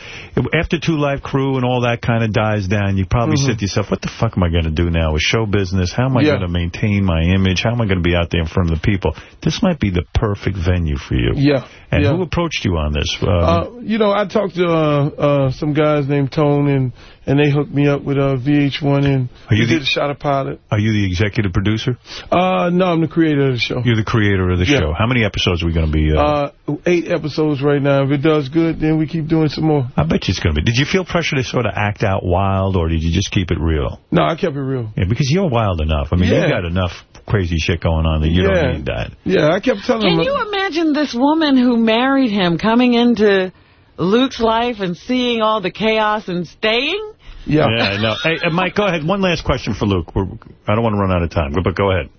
after Two Live Crew and all that kind of dies down, you probably Mhm. sit to yourself, what the fuck am I going to do now with show business? How am I Yeah. going to maintain my image? How am I going to be out there in front of the people? This might be the perfect venue for you. Yeah. And yeah. who approached you on this? Um, Uh, you know, I talked to uh, uh, some guys named Tone, and, and they hooked me up with uh, VH1, and Are you we the- did a shot of pilot. are you the executive producer? Uh, no, I'm the creator of the show. You're the creator of the Yeah. show. How many episodes are we going to be? Uh, Uh, eight episodes right now. If it does good, then we keep doing some more. I bet you it's going to be. Did you feel pressure to sort of act out wild, or did you just keep it real? No, I kept it real. Yeah, because you're wild enough. I mean, Yeah. you got enough crazy shit going on that you Yeah. don't need that. Yeah, I kept telling Can him. you imagine this woman who married him coming into Luke's life and seeing all the chaos and staying? Yeah. Yeah, no. Hey, uh, Mike, go ahead. One last question for Luke. We're, I don't want to run out of time, but go ahead.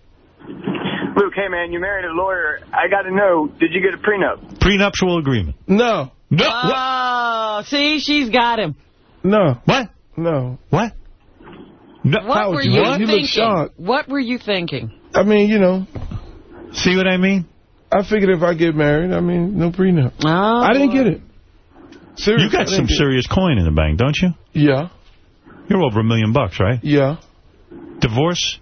Luke, hey, man, you married a lawyer. I got to know, did you get a prenup? Prenuptial agreement. No. No. Oh, see, she's got him. No. What? No. What? No. What Howard, were you you look- look thinking? shocked. What were you thinking? I mean, you know, See what I mean? I figured if I get married, I mean, no prenup. Oh, I didn't get it. Seriously, You got some serious coin in the bank, don't you? Yeah. You're over a million bucks, right? Yeah. Divorce?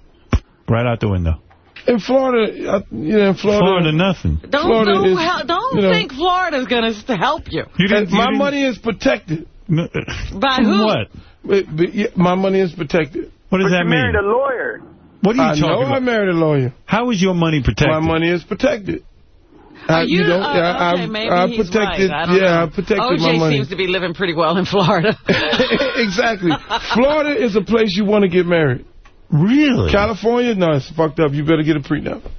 Right out the window. In Florida, uh, yeah, in Florida. Florida, nothing. Don't Florida don't, is, hel- don't you know- think Florida's going to help you. And my money is protected. By who? What? But, but, yeah, my money is protected. What does But that you mean? married a lawyer. What are you I talking know about? I married a lawyer. How is your money protected? My money is protected. I, Are you, know, uh, yeah, okay, I, maybe I he's protected. right. I don't yeah, know. I protected OJ my money. seems to be living pretty well in Florida. exactly. Florida is a place you want to get married. Really? California, no, it's fucked up. You better get a prenup.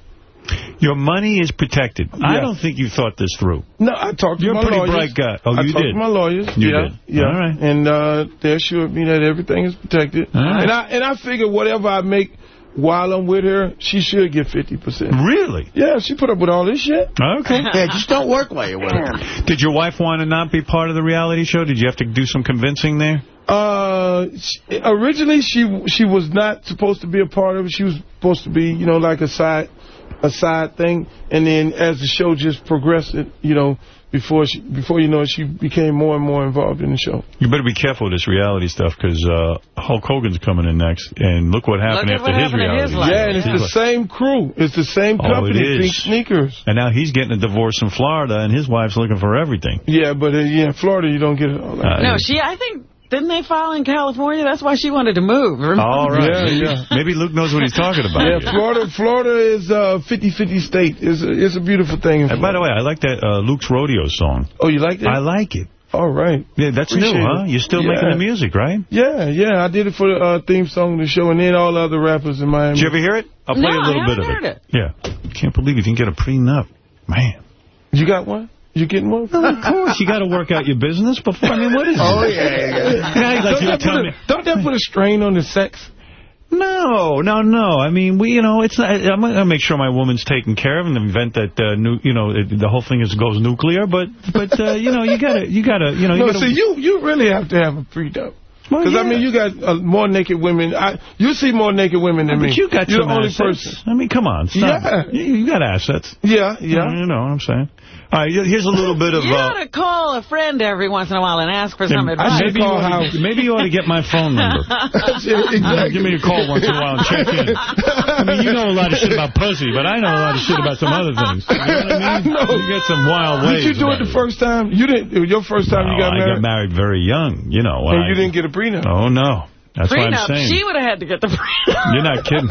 Your money is protected. I don't think you thought this through. No, I talked to You're a pretty bright guy. Oh, I you talked to my lawyers. You yeah, did? Yeah. All right. And uh, they assured me that everything is protected. All right. And I and I figure whatever I make while I'm with her, she should get 50%. Really? Yeah, she put up with all this shit. Okay. Yeah, just don't work while you're with her. Did your wife want to not be part of the reality show? Did you have to do some convincing there? Uh, she, originally she she was not supposed to be a part of it. She was supposed to be, you know, like a side a side thing. And then as the show just progressed, it, you know, before she before you know it, she became more and more involved in the show. You better be careful with this reality stuff because uh, Hulk Hogan's coming in next. And look what happened Look after what his happened reality. his life. Yeah, and it's He's the same crew. It's the same Oh, company, is. Pink Sneakers. And now he's getting a divorce in Florida, and his wife's looking for everything. Yeah, but uh, yeah, in Florida you don't get it all that. Uh, no, she, I think, didn't they file in California? That's why she wanted to move. remember? All right. Yeah, maybe, yeah. maybe Luke knows what he's talking about. Yeah, Florida Florida is a 50-50 state. It's a, it's a beautiful thing. And by the way, I like that uh, Luke's Rodeo song. Oh, you like that? I like it. All right. Yeah, that's Appreciate new, huh? it. You're still Yeah. making the music, right? Yeah, yeah. I did it for the uh, theme song of the show, and then all the other rappers in Miami. Did you ever hear it? I'll play No, a little bit of haven't it. heard it. Yeah. Can't believe you didn't get a prenup. Man. You got one? You getting one? Well, of course, you got to work out your business before. I mean, what is Oh, it? yeah, yeah. Now you'd like don't, you to that put me. a, don't that put a strain on the sex? No, no, no. I mean, we, you know, it's not, I'm going to make sure my woman's taken care of in the event that, uh, nu you know, it, the whole thing is goes nuclear. But, but uh, you know, you got to, you got to, you know, you No, got see, you you really have to have a prenup. Well, Because, I yeah. mean, you got uh, more naked women. I, you see more naked women than but me. you got You're the only assets. person. I mean, come on. Stop. Yeah. You, you got assets. Yeah, yeah. You know what I'm saying? All right, here's a little bit of... You Uh, ought to call a friend every once in a while and ask for some advice. maybe, you call ought to, maybe you ought to get my phone number. exactly. Give me a call once in a while and check in. I mean, you know a lot of shit about pussy, but I know a lot of shit about some other things. You know what I mean? I know. You get some wild ways. Did you do it the first time? You didn't. it was Your first time you No, got I married, got married very young, you know. and I- you didn't get a prenup. Oh, no. That's what I'm saying. She would have had to get the prenup. You're not kidding.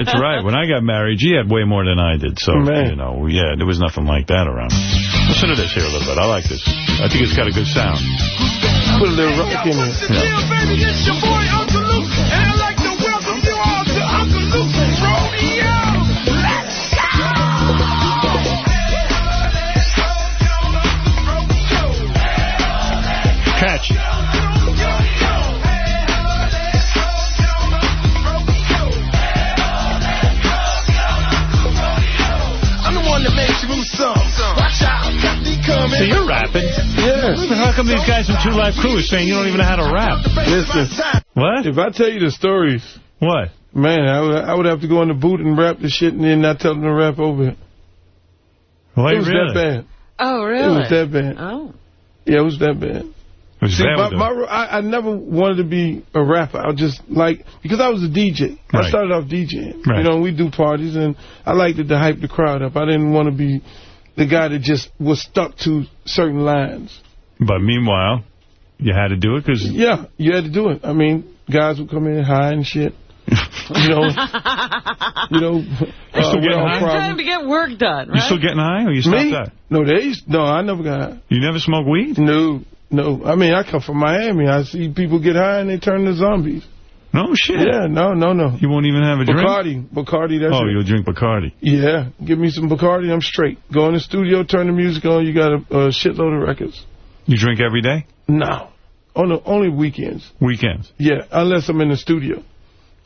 It's right. When I got married, she had way more than I did. So, Man. you know, yeah, there was nothing like that around. Listen to this here a little bit. I like this. I think it's got a good sound. Put a little rock in it. Yeah. Got me coming. So you're rapping. Yeah. How come these guys from Two Live Crew are saying you don't even know how to rap? Listen, What? if I tell you the stories, What? man, I would, I would have to go in the boot and rap the shit and then not tell them to rap over it. Why it was really? that bad. Oh, really? It really? was that bad. Oh. Yeah, it was that bad. See, my, my. I, I never wanted to be a rapper. I was just like, because I was a DJ. Right. I started off DJing. Right. You know, we do parties, and I liked it to hype the crowd up. I didn't want to be the guy that just was stuck to certain lines. But meanwhile, you had to do it because Yeah, you had to do it. I mean, guys would come in high and shit. you know, you know, uh, still getting high? It's problem. time to get work done, you still getting high or you stopped Me? that? No, they used, no, I never got high. You never smoke weed? No, no. I mean, I come from Miami. I see people get high and they turn to zombies. No shit. Yeah, no, no, no. You won't even have a drink? Bacardi, Bacardi, that's Oh, it. you'll drink Bacardi. Yeah, give me some Bacardi, I'm straight. Go in the studio, turn the music on, you got a, a shitload of records. You drink every day? No. On the, only weekends. Weekends. Yeah, unless I'm in the studio.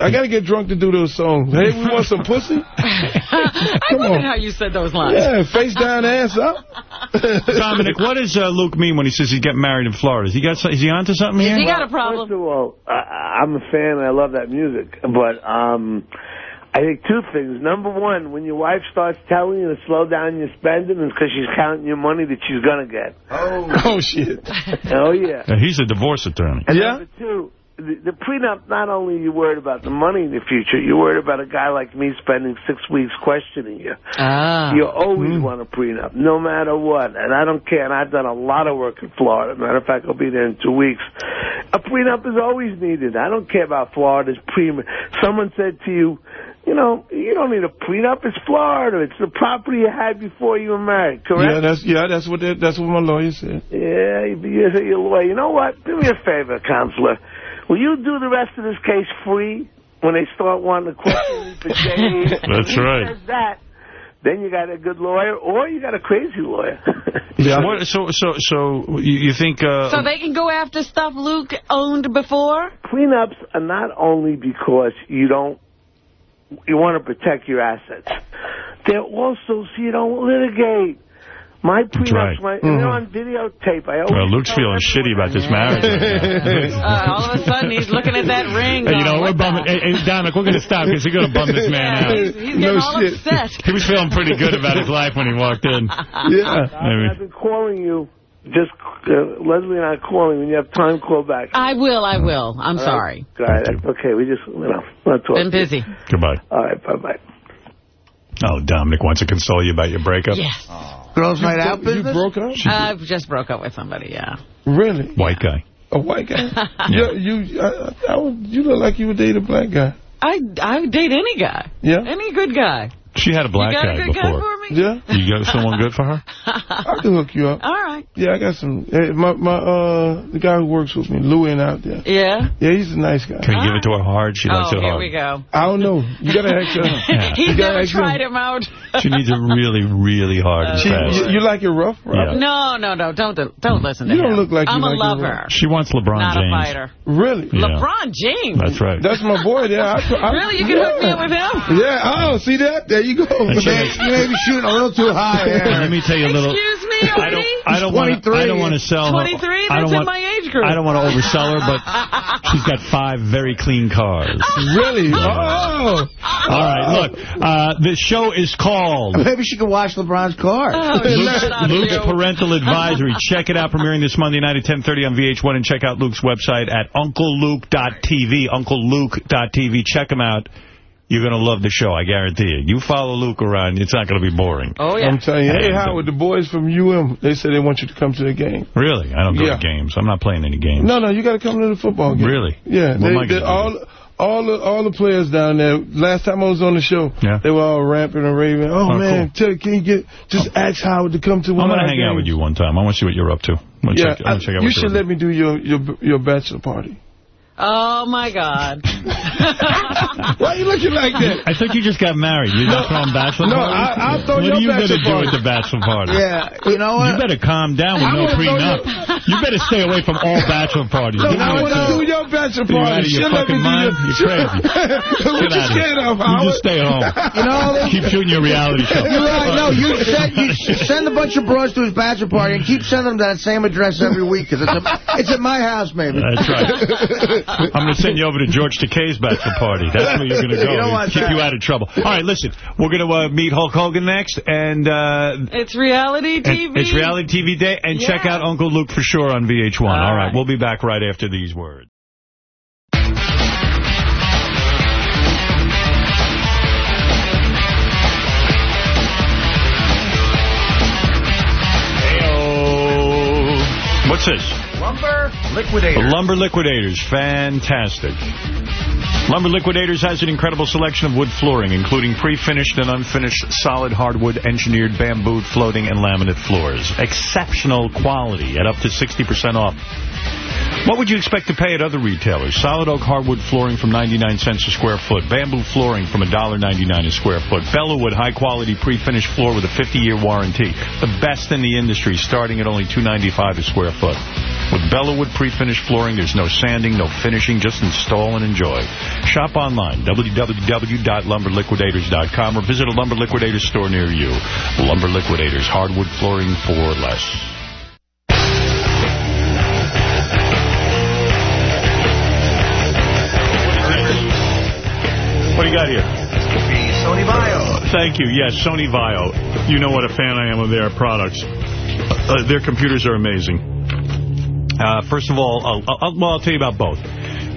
I got to get drunk to do those songs. Hey, we want some pussy? I Come wondered on. how you said those lines. Yeah, face down, ass up. Dominic, what does uh, Luke mean when he says he's getting married in Florida? Is he got? Is he onto something here? he got a problem? First of all, I, I'm a fan and I love that music. But um, I think two things. Number one, when your wife starts telling you to slow down your spending, it's because she's counting your money that she's going to get. Oh, shit. Oh, yeah. Uh, he's a divorce attorney. And Yeah? number two, the, the prenup, not only are you worried about the money in the future, you're worried about a guy like me spending six weeks questioning you. Ah. You always want a prenup, no matter what. And I don't care. And I've done a lot of work in Florida. Matter of fact, I'll be there in two weeks. A prenup is always needed. I don't care about Florida's prenup. Someone said to you, you know, you don't need a prenup. It's Florida. It's the property you had before you were married, correct? Yeah, that's yeah, that's what they, that's what my lawyer said. Yeah, you you lawyer. You know what? Do me a favor, counselor. Will you do the rest of this case free when they start wanting to question me for days? That's right. says that, then you got a good lawyer, or you got a crazy lawyer. Yeah. What, so, so, so you, you think? Uh, So they can go after stuff Luke owned before? Prenups are not only because you don't you want to protect your assets. They're also so you don't litigate. My prenups, right. my, Mm-hmm. they're on videotape. I always well, Luke's feeling shitty about this marriage. right. Uh, all of a sudden, he's looking at that ring. Hey, you know, we're what bumming. Hey, hey, Dominic, we're going to stop because you're going to bum this man Yeah, out. he's, he's No getting all shit. upset. He was feeling pretty good about his life when he walked in. Yeah. I've been calling you. Just uh, Leslie and I are calling. When you have time, call back. I will, I will. I'm All sorry. right. All right, okay. We just, you know, want to talk. Been busy. Goodbye. All right, bye-bye. Oh, Dominic wants to console you about your breakup. Yes. Girls' night out You business? broke up? Uh, I've just broke up with somebody, yeah. Really? White guy. A white guy? yeah. You, you, I, I, would- you look like you would date a black guy. I, I would date any guy. Yeah? Any good guy. She had a black you got guy a good before. Guy for me? Yeah? You got someone good for her? I can hook you up. All right. Yeah, I got some. Hey, my my uh the guy who works with me, Louie, out there. Yeah? Yeah, he's a nice guy. Can you give it to her hard? She likes oh, it here hard. we go. I don't know. You gotta ask her. Yeah. He's You gotta never ask tried him. him out. She needs it really, really hard and She, you, you like it rough, Robert? No, no, no. Don't don't listen to You him. don't look like you I'm a like your lover. She wants LeBron Not James. a fighter. Really? Yeah. LeBron James. That's right. That's my boy there. I, I, Really? You can hook me up with him? Yeah. Oh, see that? There you go. And she Man, makes- you may be shooting a little too high. Let me tell you a little. Excuse me, I don't. I don't want. I don't want to sell her. 23? I That's don't in want, my age group. I don't want to oversell her, but she's got five very clean cars. Really? Oh. All right, look. Uh, the show is called Maybe she can wash LeBron's car. Oh, Luke's, Luke's. Parental Advisory. Check it out, premiering this Monday night at 10:30 on VH1, and check out Luke's website at UncleLuke.tv. UncleLuke.tv. Check him out. You're going to love the show, I guarantee you. You follow Luke around, it's not going to be boring. Oh, yeah. I'm telling you. Hey, And, uh, Howard, the boys from UM, they said they want you to come to the game. Really? I don't go Yeah. to games. I'm not playing any games. No, no, you got to come to the football game. Really? Yeah. What am I They, they, gonna all, all, the, all the players down there, last time I was on the show, Yeah. they were all ramping and raving. Oh, Oh, man, tell, can you get, just ask Howard to come to one? I'm one going of to our hang out with you one time. I want to see what you're up to. I wanna Yeah, check, I wanna check out you what should you're let me do your, your, your bachelor party. Oh, my God. Why are you looking like that? I thought you just got married. You're not throwing bachelor No, parties? I- I'll throw What your are you gonna do at the bachelor party? Yeah, you know what? You better calm down with I no prenup. You better stay away from all bachelor parties. No, Give me I a want to do your bachelor You out party. of your She'll let fucking me do mind? your- You're crazy. what Get you out of scared here. of, You Howard? just stay home. You know, Keep shooting your reality show. You're right. No, you send, you send a bunch of bros to his bachelor party and keep sending them that same address every week because it's, a- it's at my house, maybe. That's right. I'm going to send you over to George Takei's bachelor party. That's where you're going to go. You don't want Keep that. you out of trouble. All right, listen. We're going to uh, meet Hulk Hogan next, and uh, It's reality TV. it's reality TV day, and check out Uncle Luke for sure on VH1. All right. right. we'll be back right after these words. Heyo. What's this? Lumber liquidator. Lumber Liquidators. Fantastic. Lumber Liquidators has an incredible selection of wood flooring, including pre-finished and unfinished solid hardwood, engineered bamboo, floating, and laminate floors. Exceptional quality at up to 60% off. What would you expect to pay at other retailers? Solid oak hardwood flooring from 99 cents a square foot. Bamboo flooring from $1.99 a square foot. Bellawood high-quality pre-finished floor with a 50-year warranty. The best in the industry, starting at only $2.95 a square foot. With Bellawood pre-finished flooring, there's no sanding, no finishing, just install and enjoy. Shop online, www.lumberliquidators.com, or visit a Lumber Liquidators store near you. Lumber Liquidators, hardwood flooring for less. What do you got here? Sony VAIO. Thank you. Yes, Sony VAIO. You know what a fan I am of their products. Uh, their computers are amazing. Uh, first of all, I'll, I'll, well, I'll tell you about both.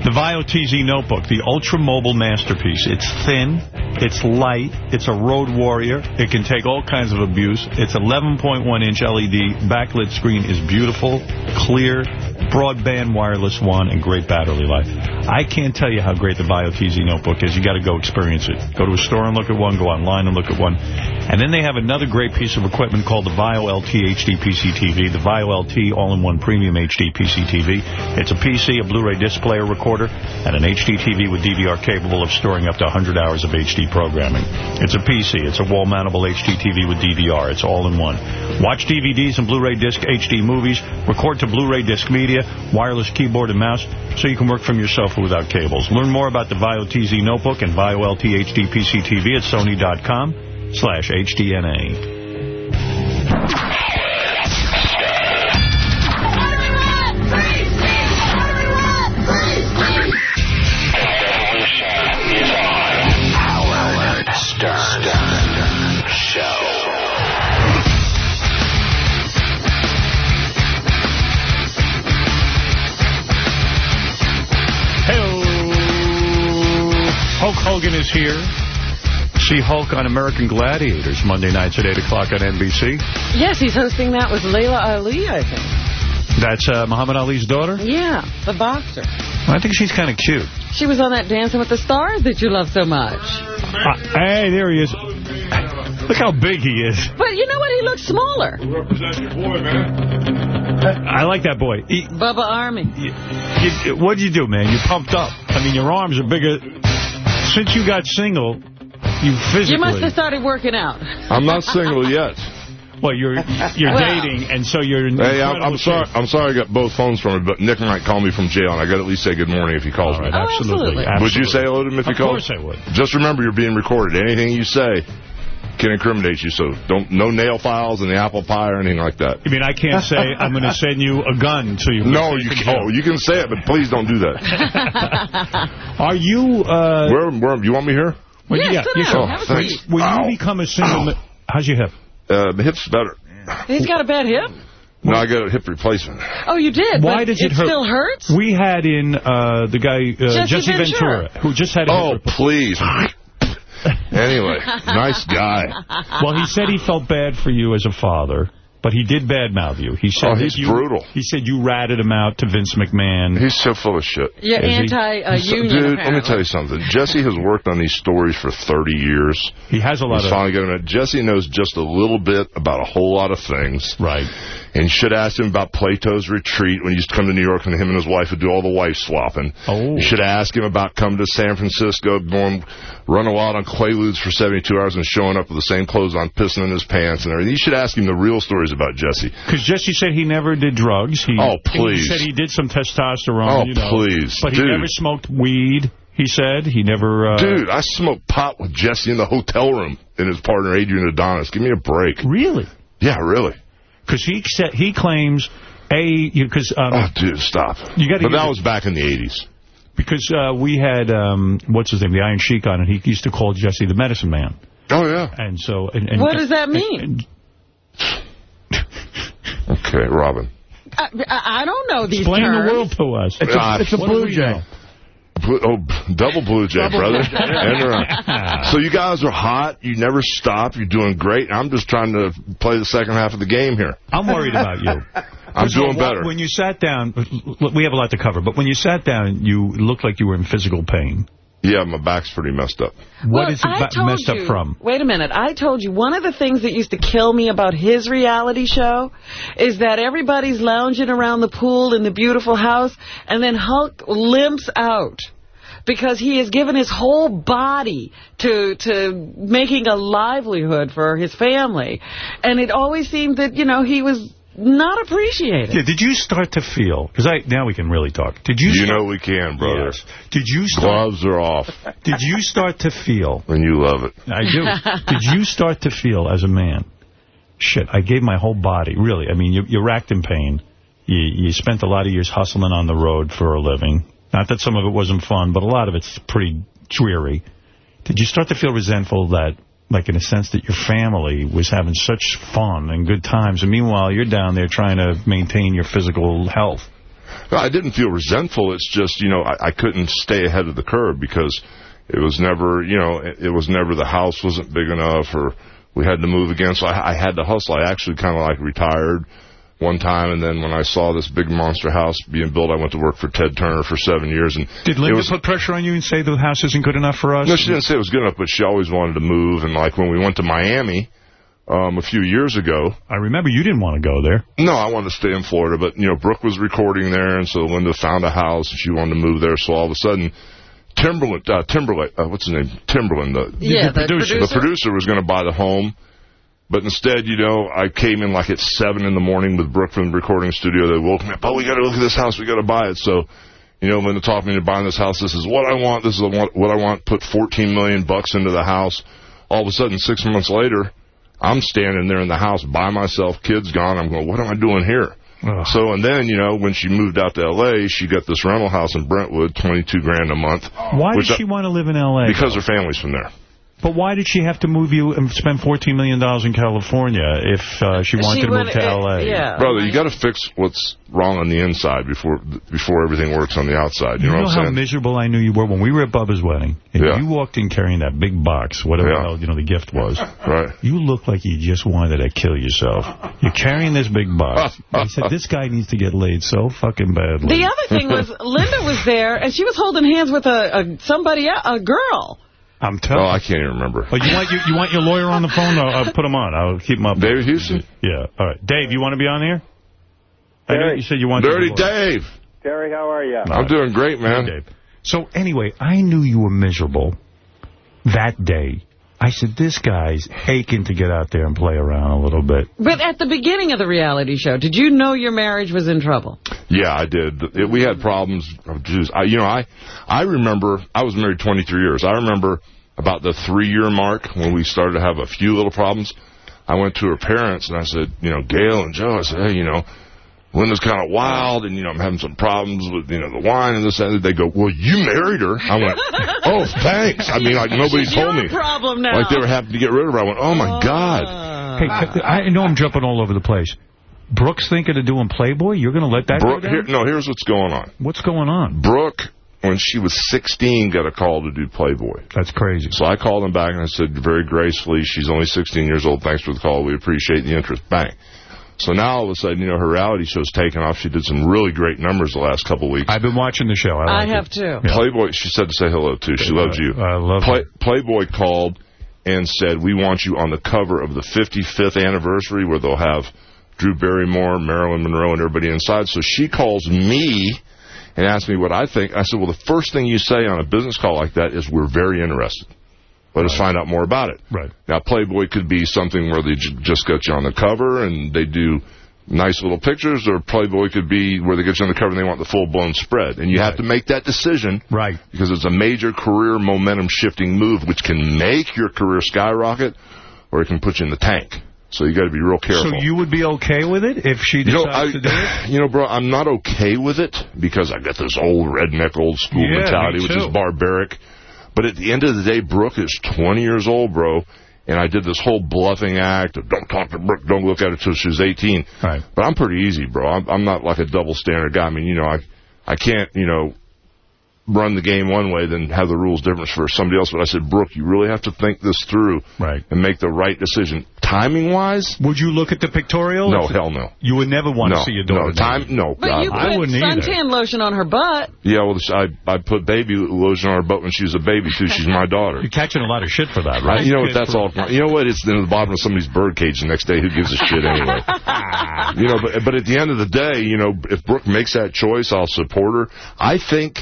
The VAIO TZ Notebook, the ultra-mobile masterpiece. It's thin, it's light, it's a road warrior. It can take all kinds of abuse. It's 11.1-inch LED. Backlit screen is beautiful, clear, broadband wireless one, and great battery life. I can't tell you how great the VAIO TZ Notebook is. You got to go experience it. Go to a store and look at one, go online and look at one. And then they have another great piece of equipment called the VAIO LT HD PC TV, the VAIO LT All-in-One Premium HD PC TV. It's a PC, a Blu-ray disc player recorder, and an HD TV with DVR capable of storing up to 100 hours of HD programming. It's a PC. It's a wall-mountable HD TV with DVR. It's all in one. Watch DVDs and Blu-ray disc HD movies, record to Blu-ray disc media, wireless keyboard and mouse, so you can work from your sofa without cables. Learn more about the VAIO TZ Notebook and VAIO LT HD PC TV at sony.com slash Show. Hulk Hogan is here. See Hulk on American Gladiators Monday nights at 8 o'clock on NBC. Yes, he's hosting that with Laila Ali, I think. That's uh, Muhammad Ali's daughter? Yeah, the boxer. I think she's kind of cute. She was on that Dancing with the Stars that you love so much. Uh, hey, there he is. Look how big he is. But you know what? He looks smaller. I like that boy. He, Bubba Army. you, what'd you do, man? You pumped up. I mean, your arms are bigger. Since you got single, you physically... You must have started working out. I'm not single yet. Well, you're you're Well- dating, and so you're... in Hey, I'm, I'm sorry. I'm sorry I got both phones from him, but Nick might call me from jail, and I got to at least say good morning if he calls me. Oh, absolutely. Would you say hello to him if he called? Of calls? course I would. Just remember, you're being recorded. Anything you say can incriminate you, so don't no nail files in the apple pie or anything like that. You mean I can't say I'm going to send you a gun so you... No, you can, oh, you can say it, but please don't do that. Are you... Uh, where, where, you want me here? Well, Yes, yeah, sit you down. should. Have a thanks. seat. When Ow. you become a single... ma- How's your hip? Uh, my hip's better. He's got a bad hip. No, I got a hip replacement. Oh, you did? Why but does it, it hurt? still hurts? We had in uh, the guy, uh, Jesse Jesse Ventura. Ventura. who just had a Oh, hip please. anyway, nice guy. Well, he said he felt bad for you as a father, but he did badmouth you. He said Oh, that he's you, brutal. He said you ratted him out to Vince McMahon. He's so full of shit. You're Is he? anti-union, Dude, let me tell you something. Jesse has worked on these stories for 30 years. He has a lot He's of... finally getting it. Jesse knows just a little bit about a whole lot of things. Right. And you should ask him about Plato's retreat when he used to come to New York and him and his wife would do all the wife swapping. Oh. You should ask him about coming to San Francisco, going, running wild on Quaaludes for 72 hours and showing up with the same clothes on, pissing in his pants and everything. You should ask him the real stories about Jesse. Because Jesse said he never did drugs. He, Oh, He please. said he did some testosterone. Oh, you know, please, But he dude. never smoked weed, he said. He never... Uh, Dude, I smoked pot with Jesse in the hotel room and his partner Adrian Adonis. Give me a break. Really? Yeah, really. Because he said he claims a because um, Oh, dude, stop. You gotta but use that it. was back in the 80s. because uh, we had um, what's his name, the Iron Sheik on, and he used to call Jesse the Medicine Man. Oh, yeah. And so, and, and, What does that mean? Okay, Robin. I, I I don't know these Explain terms. the world to us. It's a- it's a blue jay. Blue, oh, double blue jay, Double brother. blue jay. Uh, so you guys are hot. You never stop. You're doing great. I'm just trying to play the second half of the game here. I'm worried about you. I'm First of doing better. When you sat down, we have a lot to cover, but when you sat down, you looked like you were in physical pain. Yeah, my back's pretty messed up. What well, is it I ba- told messed you, up from? Wait a minute. I told you one of the things that used to kill me about his reality show is that everybody's lounging around the pool in the beautiful house, and then Hulk limps out because he has given his whole body to to making a livelihood for his family. And it always seemed that, you know, he was not appreciated. Yeah, did you start to feel, because I now we can really talk. Did you You start, know we can, brother. Yes. Did you start, Gloves are off, did you start to feel, and you love it. I do, did you start to feel as a man, shit, I gave my whole body, really, I mean, you, you're racked in pain. You, you spent a lot of years hustling on the road for a living. Not that some of it wasn't fun, but a lot of it's pretty dreary. Did you start to feel resentful that, like in a sense, that your family was having such fun and good times, and meanwhile you're down there trying to maintain your physical health? I didn't feel resentful. It's just, you know, I, I couldn't stay ahead of the curve because it was never, you know, it, it was never the house wasn't big enough or we had to move again. So I, I had to hustle. I actually kind of like retired one time, and then when I saw this big monster house being built, I went to work for Ted Turner for seven years. And Did it Linda was, put pressure on you and say the house isn't good enough for us? no, she didn't say it was good enough, but she always wanted to move. And like when we went to Miami um, a few years ago, I remember you didn't want to go there. no, I wanted to stay in Florida, but you know Brooke was recording there, and so Linda found a house and she wanted to move there. So all of a sudden, Timbaland, uh, Timberlake, uh, what's his name? Timbaland, the, Yeah, the producer. The producer was going to buy the home, but instead, you know, I came in like at seven in the morning with Brooke from the recording studio. They woke me up. Oh, we got to look at this house. We got to buy it. So. You know, Linda talked me into buying this house. This is what I want. This is what I want. Put 14 million bucks into the house. All of a sudden, six months later, I'm standing there in the house by myself, kids gone. I'm going, what am I doing here? So, and then, you know, when she moved out to L.A., she got this rental house in Brentwood, 22 grand a month. Why did she I- want to live in L.A.? Because her family's from there. But why did she have to move you and spend $14 million in California if uh, she wanted to move to L.A.? Brother, you got to fix what's wrong on the inside before before everything works on the outside. You, You know, know what how I'm saying? miserable I knew you were when we were at Bubba's wedding, and Yeah. you walked in carrying that big box, whatever Yeah. the hell, you know the gift was. Right. You looked like you just wanted to kill yourself. You're carrying this big box. I said, this guy needs to get laid so fucking badly. The other thing was, Linda was there, and she was holding hands with a, a somebody, a girl. I'm telling Oh, I can't even remember. Oh, you want you, you want your lawyer on the phone? I'll, I'll put him on. I'll keep him up. David Houston? Yeah. All right. Dave, you want to be on here? I know Derek. you said you wanted Dirty to be on. Dave. Terry, how are you? I'm doing great, man. Dave. So anyway, I knew you were miserable that day. I said, this guy's aching to get out there and play around a little bit. But at the beginning of the reality show, did you know your marriage was in trouble? Yeah, I did. It- we had problems. Oh, geez. I, you know, I I remember I was married 23 years. I remember about the three year mark when we started to have a few little problems. I went to her parents and I said, you know, Gail and Joe. I said, hey, you know, Linda's kind of wild, and you know, I'm having some problems with you know the wine and this and that. They go, well, you married her. I went, oh, thanks. I mean, like nobody She's told your me. problem now. Like they were happy to get rid of her. I went, oh my god. Ah. Hey, I know I'm jumping all over the place. Brooks thinking of doing Playboy? You're going to let that Brooke, go here, no, here's what's going on. What's going on? Brooke, when she was 16, got a call to do Playboy. That's crazy. So I called him back and I said very gracefully, she's only 16 years old. Thanks for the call. We appreciate the interest. Bang. So now all of a sudden, you know, her reality show's taken off. She did some really great numbers the last couple of weeks. I've been watching the show. I, I have it. too. Playboy, she said to say hello too. She uh, loves you. I love Play, her. Playboy called and said, we want you on the cover of the 55th anniversary where they'll have Drew Barrymore, Marilyn Monroe, and everybody inside. So she calls me and asks me what I think. I said, well, the first thing you say on a business call like that is we're very interested. Let us find out more about it. Right. Now, Playboy could be something where they j- just got you on the cover and they do nice little pictures, or Playboy could be where they get you on the cover and they want the full-blown spread. And you have to make that decision. Right. Because it's a major career momentum-shifting move, which can make your career skyrocket, or it can put you in the tank. So you got to be real careful. So you would be okay with it if she You know, I, to do it? you know, bro, I'm not okay with it because I got this old redneck, old school Yeah, mentality, me which is barbaric. But at the end of the day, Brooke is 20 years old, bro, and I did this whole bluffing act of don't talk to Brooke, don't look at her till she's 18. Right. But I'm pretty easy, bro. I'm, I'm not like a double standard guy. I mean, you know, I, I can't, you know, run the game one way, then have the rules different for somebody else. But I said, Brooke, you really have to think this through Right. and make the right decision. Timing wise, Would you look at the pictorial? no, hell no. You would never want no, to see your daughter. no, time, no. But God, you no. I put wouldn't either. suntan lotion on her butt. Yeah, well, I I put baby lotion on her butt when she was a baby too. She's my daughter. You're catching a lot of shit for that, right? You know what? That's all. You know what? It's in the bottom of somebody's bird cage the next day. Who gives a shit anyway? you know, but but at the end of the day, you know, if Brooke makes that choice, I'll support her. I think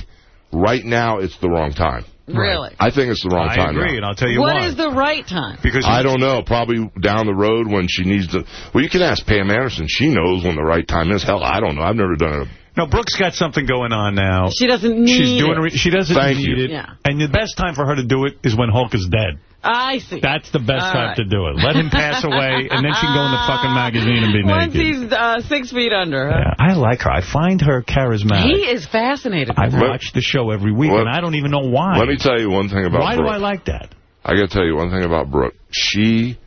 right now it's the wrong time. Really? I think it's the wrong I time. agree, now. and I'll tell you What why. is the right time? because I don't know. Probably down the road when she needs to. Well, you can ask Pam Anderson. She knows when the right time is. Hell, I don't know. I've never done it. No, Brooke's got something going on now. She doesn't need She's doing. it. Re- she doesn't Thank need you. it. Yeah. And the best time for her to do it is when Hulk is dead. I see. That's the best All time right. to do it. Let him pass away, and then she can go in the fucking magazine and be Once naked. he's uh, six feet under. Huh? Yeah, I like her. I find her charismatic. He is fascinated. I with her. watch the show every week, Let- and I don't even know why. Let me tell you one thing about Brooke. why Brooke. do I like that? I got to tell you one thing about Brooke. She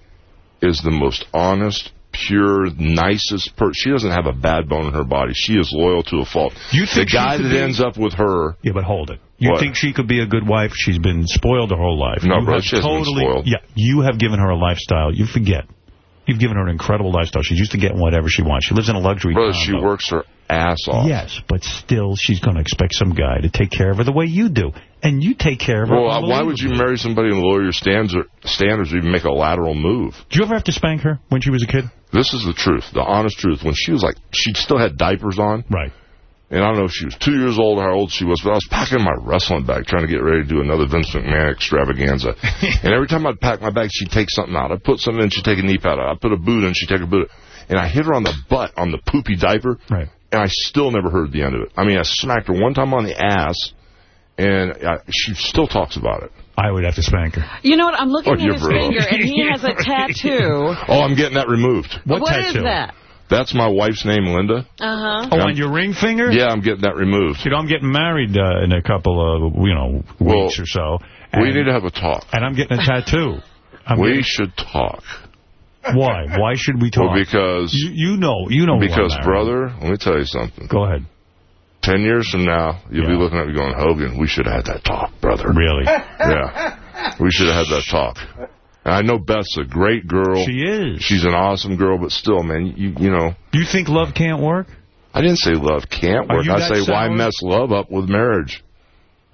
is the most honest, pure, nicest person. She doesn't have a bad bone in her body. She is loyal to a fault. You think the guy that be- ends up with her... Yeah, but hold it. You What? think she could be a good wife? She's been spoiled her whole life. No, you bro, have she totally, spoiled. Yeah, you have given her a lifestyle. You forget. You've given her an incredible lifestyle. She's used to getting whatever she wants. She lives in a luxury Brother, she works her ass off. Yes, but still, she's going to expect some guy to take care of her the way you do. And you take care of her. Well, why would you marry somebody and lower your standards or, standards or even make a lateral move? Do you ever have to spank her when she was a kid? This is the truth, the honest truth. When she was like, she still had diapers on. Right. And I don't know if she was two years old or how old she was, but I was packing my wrestling bag trying to get ready to do another Vince McMahon extravaganza. and every time I'd pack my bag, she'd take something out. I'd put something in, she'd take a knee pad out. I'd put a boot in, she'd take a boot out. And I hit her on the butt on the poopy diaper. Right. And I still never heard the end of it. I mean, I smacked her one time on the ass, and I, she still talks about it. I would have to spank her. You know what? I'm looking Oh, at his brutal. finger, and he has a tattoo. Oh, I'm getting that removed. What is that? That's my wife's name, Linda. Uh-huh. Oh, on your ring finger? Yeah, I'm getting that removed. You know, I'm getting married uh, in a couple of, you know, Well, weeks or so. we need to have a talk. And I'm getting a tattoo. I'm we getting- should talk. Why? Why should we talk? Well, because you, you know, you know. because brother, let me tell you something. Go ahead. Ten years from now, you'll be looking at me going, Hogan, we should have had that talk, brother. Really? yeah, we should have had that talk. I know Beth's a great girl. She is. She's an awesome girl, but still, man, you you know. You think love can't work? I didn't say love can't work. I say why mess love up with marriage.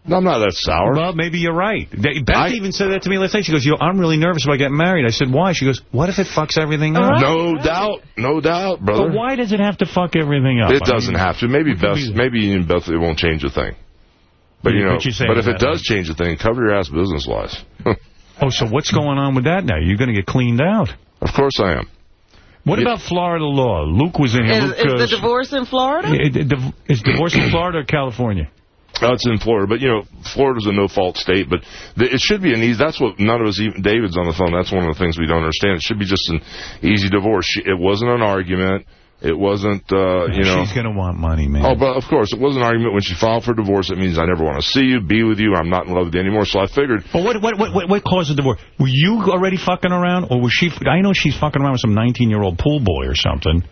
No, I'm not that sour. Well, maybe you're right. Beth even said that to me last night. She goes, "Yo, I'm really nervous about getting married." I said, "Why?" She goes, "What if it fucks everything up?" No doubt, no doubt, brother. But why does it have to fuck everything up? It doesn't mean, have to. Maybe Beth, be- maybe in Beth, it won't change a thing. But you know, but but if it does change a thing, cover your ass business wise. Oh, so what's going on with that now? You're going to get cleaned out. Of course I am. What Yeah. about Florida law? Luke was in here. Is, Luke, is the uh, divorce in Florida? It- it- div- Is divorce in Florida or California? Oh, it's in Florida, but you know, Florida's a no-fault state. But the, it should be an easy. That's what none of us. Even David's on the phone. That's one of the things we don't understand. It should be just an easy divorce. It wasn't an argument. It wasn't. uh You know. She's going to want money, man. Oh, but of course, it was an argument when she filed for divorce. It means I never want to see you, be with you. I'm not in love with you anymore. So I figured. Well, what, what, what, what, what caused the divorce? Were you already fucking around, or was she... I know she's fucking around with some 19-year-old pool boy or something,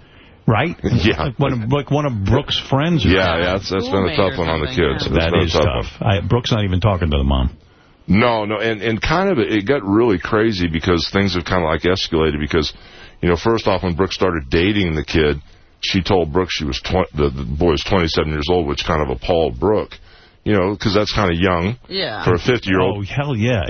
right? Yeah. Like one of, like one of Brooks' friends. or Yeah, something. yeah, that's, that's been a tough one on the kids. That's That been a is tough tough. I, Brooks not even talking to the mom. No, no, and and kind of it got really crazy because things have kind of like escalated because, you know, first off when Brooke started dating the kid, she told Brooke she was tw- the, the boy was 27 years old, which kind of appalled Brooke, you know, because that's kind of young Yeah. for a 50 year old. Oh, hell yeah.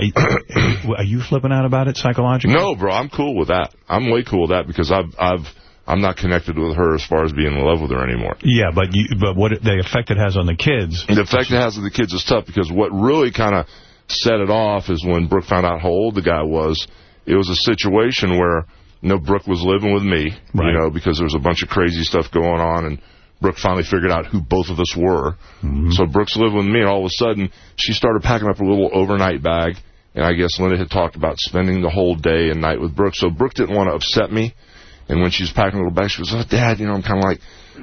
Are you flipping out about it psychologically? No, bro, I'm cool with that. I'm way cool with that because I've I've I'm not connected with her as far as being in love with her anymore. Yeah, but you, but what it, the effect it has on the kids... The effect it has on the kids is tough because what really kind of set it off is when Brooke found out how old the guy was. It was a situation where, know, Brooke was living with me, you know, because there was a bunch of crazy stuff going on, and Brooke finally figured out who both of us were. Mm-hmm. So Brooke's living with me, and all of a sudden, she started packing up a little overnight bag, and I guess Linda had talked about spending the whole day and night with Brooke. So Brooke didn't want to upset me, and when she was packing a little bag, she was, oh, Dad, you know, I'm kind of like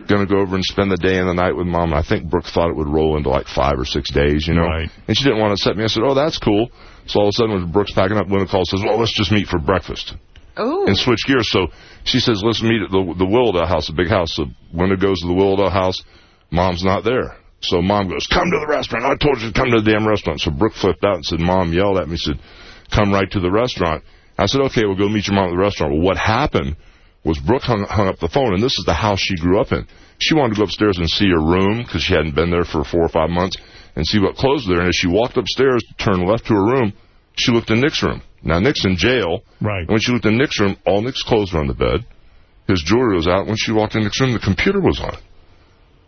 going to go over and spend the day and the night with Mom. And I think Brooke thought it would roll into like five or six days, you know. Right. And she didn't want to upset me. I said, oh, that's cool. So all of a sudden, when Brooke's packing up, Linda calls and says, well, let's just meet for breakfast Oh. and switch gears. So she says, let's meet at the, the Willowdale house, a big house. So Linda goes to the Willowdale house. Mom's not there. So Mom goes, come to the restaurant. I told you to come to the damn restaurant. So Brooke flipped out and said, Mom yelled at me, said, come right to the restaurant. I said, okay, we'll go meet your mom at the restaurant. Well, what happened was Brooke hung, hung up the phone, and this is the house she grew up in. She wanted to go upstairs and see her room because she hadn't been there for four or five months and see what clothes were there. And as she walked upstairs to turn left to her room, she looked in Nick's room. Now, Nick's in jail. Right. And when she looked in Nick's room, all Nick's clothes were on the bed. His jewelry was out. When she walked in Nick's room, the computer was on.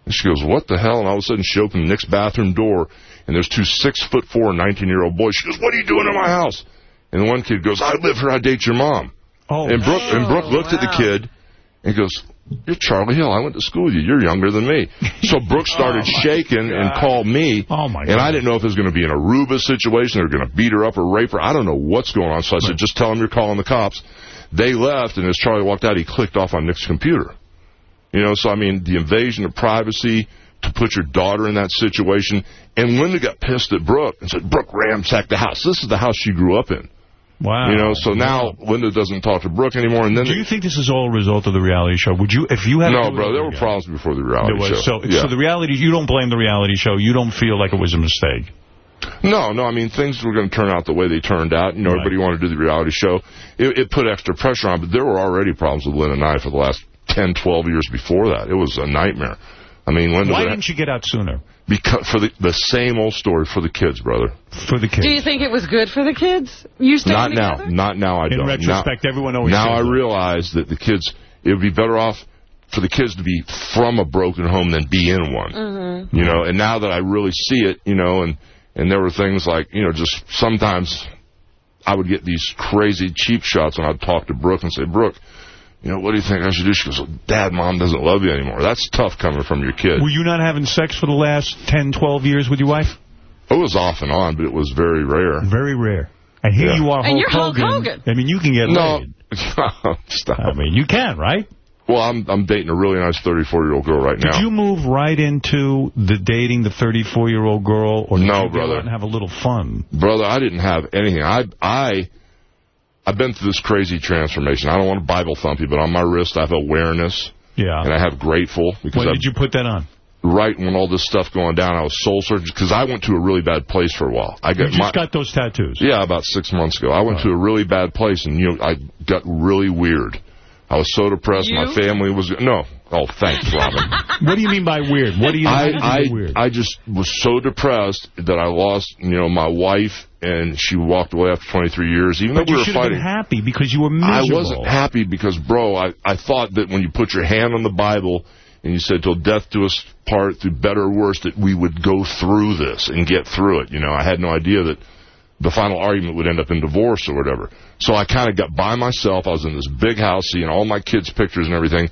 And she goes, what the hell? And all of a sudden, she opened Nick's bathroom door, and there's two six-foot-four, 19-year-old boys. She goes, what are you doing in my house? And the one kid goes, I live here. I date your mom. Oh, and Brooke, and Brooke looked at the kid and goes, you're Charlie Hill. I went to school with you. You're younger than me. So Brooke started shaking and called me. Oh, my God. And I didn't know if it was going to be an Aruba situation. They're going to beat her up or rape her. I don't know what's going on. So I said, just tell them you're calling the cops. They left, and as Charlie walked out, he clicked off on Nick's computer. You know, so I mean, the invasion of privacy to put your daughter in that situation. And Linda got pissed at Brooke and said, Brooke ransacked the house. This is the house she grew up in. Wow. You know, so now Linda doesn't talk to Brooke anymore. And then Do you think this is all a result of the reality show? Would you, if you had no, bro, there were problems before the reality There was. show. So, yeah. so the reality, you don't blame the reality show. You don't feel like it was a mistake. No, no, I mean, things were going to turn out the way they turned out. You know, everybody wanted to do the reality show. It, it put extra pressure on, but there were already problems with Lynn and I for the last 10, 12 years before that. It was a nightmare. I mean, Linda... Why didn't you get out sooner? Because for the the same old story for the kids, brother. For the kids. Do you think it was good for the kids? You staying Not now. together? Not now. I In don't. In retrospect, now, everyone always Now I that. realize that the kids. It would be better off for the kids to be from a broken home than be in one. Mm-hmm. You know, and now that I really see it, you know, and and there were things like, you know, just sometimes I would get these crazy cheap shots and I'd talk to Brooke and say, Brooke, you know, what do you think I should do? She goes, Dad, Mom doesn't love you anymore. That's tough coming from your kid. Were you not having sex for the last 10, 12 years with your wife? It was off and on, but it was very rare. Very rare. And here Yeah. you are, And you're Hulk Hogan. Hogan. I mean, you can get No. laid. Stop. I mean, you can, right? Well, I'm I'm dating a really nice 34-year-old girl right now. Did you move right into the dating the 34-year-old girl, or did No, you go brother. out and have a little fun? Brother, I didn't have anything. I I I've been through this crazy transformation. I don't want to Bible thump you, but on my wrist I have awareness. Yeah. And I have grateful because When I did you put that on? right when all this stuff going down, I was soul searching because I went to a really bad place for a while. I You got just my, got those tattoos. yeah, about six months ago. I went to a really bad place, and you know, I got really weird. I was so depressed. My family was no. Oh, thanks, Robin. What do you mean by weird? What do you I, mean by I, weird? I just was so depressed that I lost, you know, my wife, and she walked away after 23 years. Even but though we you were should have been happy because you were miserable. I wasn't happy because, bro, I, I thought that when you put your hand on the Bible and you said, till death do us part, through better or worse, that we would go through this and get through it. You know, I had no idea that the final argument would end up in divorce or whatever. So I kind of got by myself. I was in this big house seeing all my kids' pictures and everything.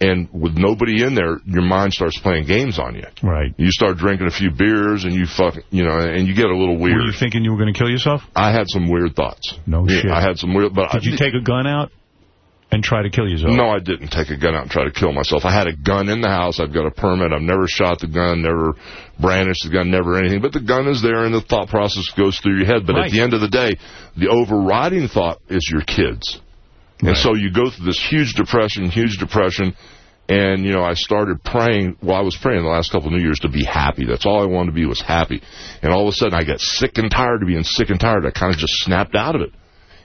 And with nobody in there, your mind starts playing games on you. Right. You start drinking a few beers and you fuck, you know, and you get a little weird. Were you thinking you were going to kill yourself? I had some weird thoughts. No Yeah, shit. I had some weird, but Did you take a gun out and try to kill yourself? no, I didn't take a gun out and try to kill myself. I had a gun in the house. I've got a permit. I've never shot the gun, never brandished the gun, never anything. But the gun is there, and the thought process goes through your head. But Right. at the end of the day, the overriding thought is your kids. And so you go through this huge depression, huge depression. And, you know, I started praying, well, I was praying the last couple of New Years to be happy. That's all I wanted to be was happy. And all of a sudden I got sick and tired of being sick and tired. I kind of just snapped out of it.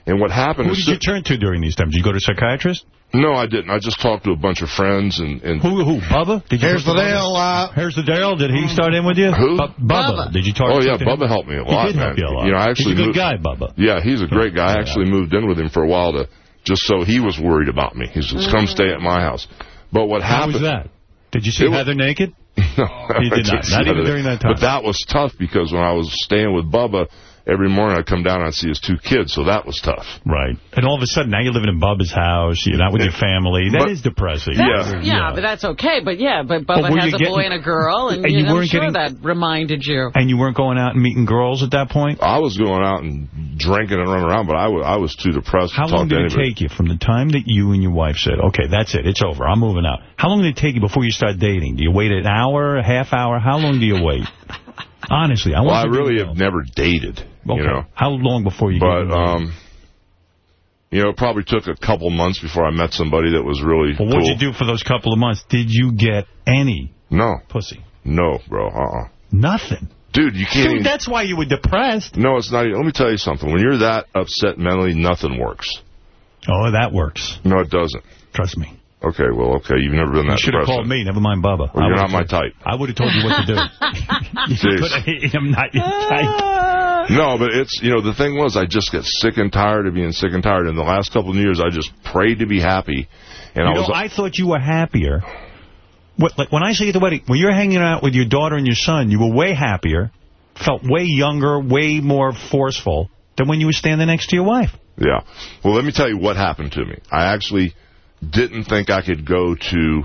And what happened Who is... did you turn to during these times? Did you go to a psychiatrist? No, I didn't. I just talked to a bunch of friends and... and Who, who, Bubba? Did you Here's the Bubba? deal, uh, Here's the deal. Did he start in with you? Who? Bu- Bubba. Did you talk Oh, to yeah, him? Bubba helped me a lot, He did man. help you a lot. You know, I actually He's a good moved- guy, Bubba. Yeah, he's a great guy. I actually moved in with him for a while to just so he was worried about me. He says, come stay at my house. But what How happened... was that? Did you see It was- naked? No, He did not. didn't even during that time. But that was tough because when I was staying with Bubba, every morning I'd come down and I'd see his two kids, so that was tough. Right. And all of a sudden, now you're living in Bubba's house. You're not with your family. That is But- depressing. That's, yeah, but that's okay. But yeah, but But Bubba were has you a boy and a girl, and, and you you know, I'm weren't sure getting- that reminded you. And you weren't going out and meeting girls at that point? I was going out and drinking and running around, but I was, I was too depressed How to talk long did it anybody. take you from the time that you and your wife said, okay, that's it, it's over, I'm moving out? How long did it take you before you start dating? Do you wait an hour, a half hour? How long do you wait? Honestly, I well, I really have never dated, Okay. you know. How long before you But, um, you know, it probably took a couple months before I met somebody that was really Well, cool. what'd you do for those couple of months? Did you get any No. pussy? No, bro. Uh-uh. Nothing. Dude, you can't Dude, even... that's why you were depressed. No, it's not. even- Let me tell you something. When you're that upset mentally, nothing works. Oh, that works. No, it doesn't. Trust me. Okay, well, okay. You've never been You that should have called me. Never mind Bubba. Well, I you're not my type. I would have told you what to do. But I'm not your type. No, but it's, you know, the thing was, I just get sick and tired of being sick and tired. In the last couple of years, I just prayed to be happy. And you I was, know, I thought you were happier. What, like when I say at the wedding, when you're hanging out with your daughter and your son, you were way happier, felt way younger, way more forceful than when you were standing next to your wife. yeah. Well, let me tell you what happened to me. I actually didn't think I could go to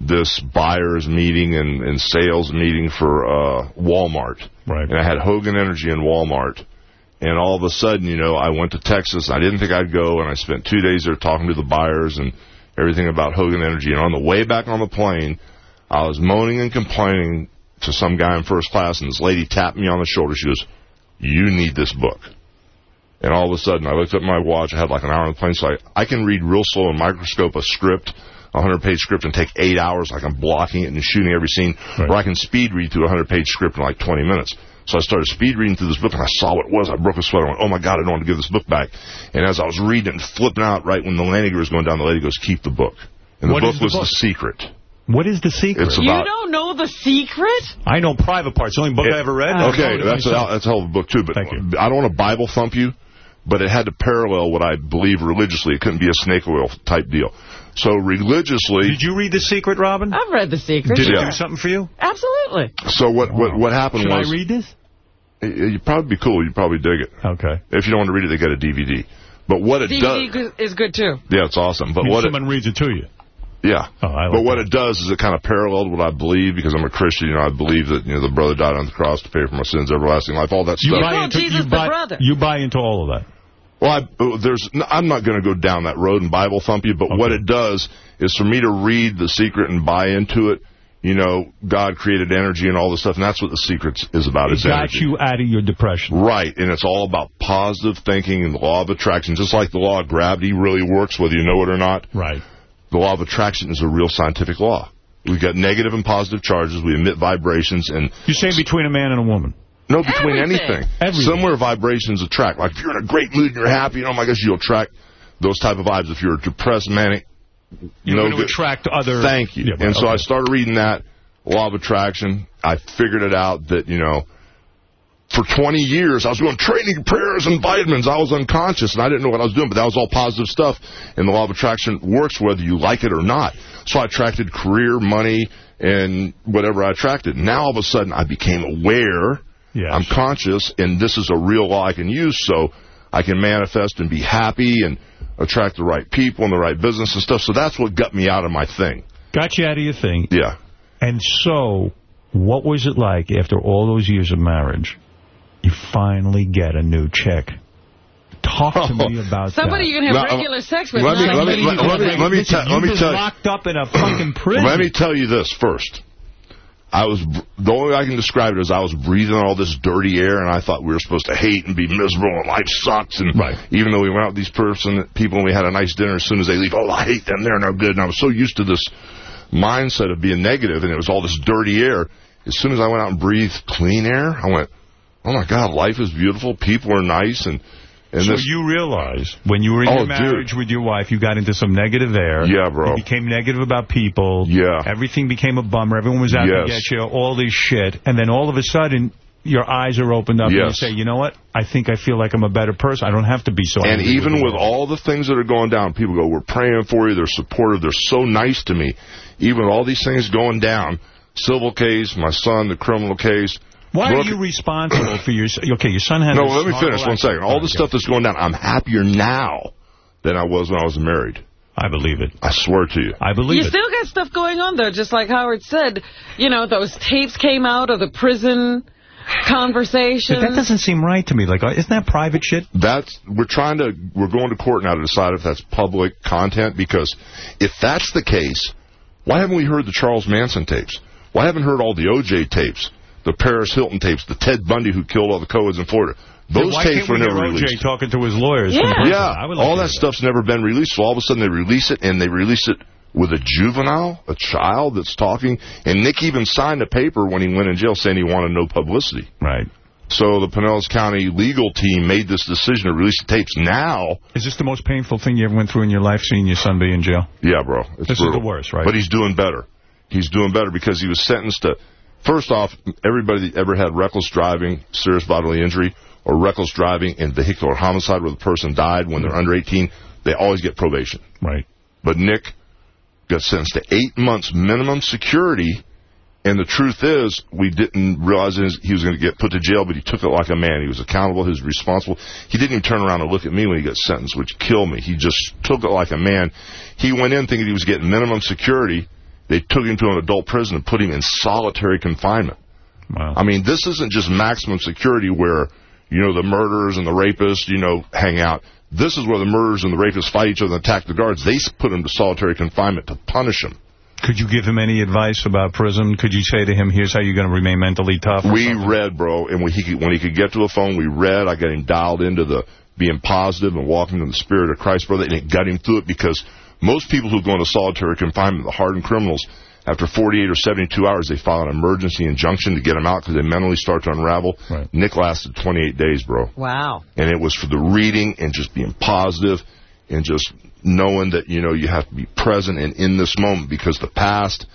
this buyer's meeting and, and sales meeting for uh, Walmart. Right. And I had Hogan Energy in Walmart. And all of a sudden, you know, I went to Texas. I didn't think I'd go, and I spent two days there talking to the buyers and everything about Hogan Energy. And on the way back on the plane, I was moaning and complaining to some guy in first class, and this lady tapped me on the shoulder. She goes, you need this book. And all of a sudden, I looked at my watch. I had like an hour on the plane, so I, I can read real slow in microscope a script, a 100-page script, and take eight hours. Like I'm blocking it and shooting every scene. Or I can speed read through a 100-page script in like 20 minutes. So I started speed reading through this book, and I saw what it was. I broke a sweat. I went, oh, my God, I don't want to give this book back. And as I was reading and flipping out, right when the landing gear was going down, the lady goes, keep the book. And the What book the was book? The Secret. What is the secret? It's You don't know the secret? I know private parts. The only book I ever read. Okay, that's a, that's a hell of a book too. But I don't want to Bible thump you, but it had to parallel what I believe religiously. It couldn't be a snake oil type deal. So religiously, Did you read The Secret, Robin? I've read the secret. Did it do something for you? Absolutely. so what what what happened was? Should I read this? It, you'd probably be cool. You'd probably dig it. Okay. If you don't want to read it, they got a DVD. But what it does, DVD go- is good too. yeah, it's awesome. But Means what it, someone reads it to you. Yeah. Oh, like but what it does is it kind of paralleled what I believe because I'm a Christian. You know, I believe that you know the brother died on the cross to pay for my sins, everlasting life, all that You stuff. buy into you buy, you buy into all of that. Well, I, uh, there's, I'm not going to go down that road and Bible thump you, but what it does is for me to read the secret and buy into it. You know, God created energy and all this stuff, and that's what the secret is about. It is got energy. you out of your depression. Right, and it's all about positive thinking and the law of attraction. Just like the law of gravity really works, whether you know it or not. Right. The law of attraction is a real scientific law. We've got negative and positive charges. We emit vibrations, and You're saying between a man and a woman. No, between Everything. anything. Everything. Similar vibrations attract. Like if you're in a great mood and you're happy, and oh my gosh, you'll attract those type of vibes. If you're depressed, manic, You're no going to attract other... Thank you. Yeah, and so okay. I started reading that law of attraction. I figured it out that you know. For 20 years, I was doing training, prayers, and vitamins. I was unconscious, and I didn't know what I was doing, but that was all positive stuff. And the law of attraction works whether you like it or not. So I attracted career, money, and whatever I attracted. Now, all of a sudden, I became aware. I'm conscious, and this is a real law I can use, so I can manifest and be happy and attract the right people and the right business and stuff. So that's what got me out of my thing. Got you out of your thing. Yeah. And so, what was it like after all those years of marriage? You finally get a new chick. Talk to me about Somebody that. you can have regular sex with. let me- not a let me- lady. let me- let me Listen, tell- let you've me been tell you- locked up in a fucking prison. Let me tell you this first. I was the only way I can describe it is I was breathing all this dirty air, and I thought we were supposed to hate and be miserable, and life sucks. And even though we went out with these person people and we had a nice dinner, as soon as they leave, oh, I hate them, they're no good. And I was so used to this mindset of being negative, and it was all this dirty air. As soon as I went out and breathed clean air, I went, oh my God, life is beautiful, people are nice, and and so this. you realize when you were in Oh, your dude. marriage with your wife, you got into some negative air. Yeah, bro. You became negative about people. Yeah. Everything became a bummer. Everyone was out to get you, all this shit. And then all of a sudden, your eyes are opened up yes. and you Yes. say, you know what? I think I feel like I'm a better person. I don't have to be so And even the with all the things that are going down, people go, we're praying for you, they're supportive, they're so nice to me. Even with all these things going down, civil case, my son, the criminal case. Why Brooke- are you responsible for your... Okay, your son had... No, this let me finish one second. All the stuff that's going down, I'm happier now than I was when I was married. I believe it. I swear to you. I believe You it. You still got stuff going on, though, just like Howard said. You know, those tapes came out of the prison conversation. But that doesn't seem right to me. Like, uh, isn't that private shit? That's we're trying to we're going to court now to decide if that's public content because if that's the case, why haven't we heard the Charles Manson tapes? Why haven't we heard all the OJ tapes, the Paris Hilton tapes, the Ted Bundy who killed all the Coeds in Florida? Those Why tapes can't were we never hear released. OJ talking to his lawyers? from Yeah, prison? I would like all to that stuff's never been released. So all of a sudden they release it, and they release it with a juvenile, a child that's talking. And Nick even signed a paper when he went in jail saying he wanted no publicity. Right. So the Pinellas County legal team made this decision to release the tapes now. Is this the most painful thing you ever went through in your life, seeing your son be in jail? Yeah, bro. It's This is the worst, right? But he's doing better. He's doing better because he was sentenced to, first off, everybody that ever had reckless driving, serious bodily injury, or reckless driving and vehicular homicide where the person died when they're under 18, they always get probation. Right. But Nick got sentenced to eight months minimum security, and the truth is, we didn't realize he was going to get put to jail, but he took it like a man. He was accountable, he was responsible. He didn't even turn around and look at me when he got sentenced, which killed me. He just took it like a man. He went in thinking he was getting minimum security. They took him to an adult prison and put him in solitary confinement. Wow. I mean, this isn't just maximum security where, you know, the murderers and the rapists, you know, hang out. This is where the murderers and the rapists fight each other and attack the guards. They put him to solitary confinement to punish him. Could you give him any advice about prison? Could you say to him, here's how you're going to remain mentally tough? We something? read, bro, and when he could, when he could get to a phone, we read. I got him dialed into the being positive and walking in the spirit of Christ, brother, and it got him through it because most people who go into solitary confinement, the hardened criminals, after 48 or 72 hours, they file an emergency injunction to get him out because they mentally start to unravel. Nick lasted 28 days, bro. Wow. And it was for the reading and just being positive and just knowing that, you know, you have to be present and in this moment because the past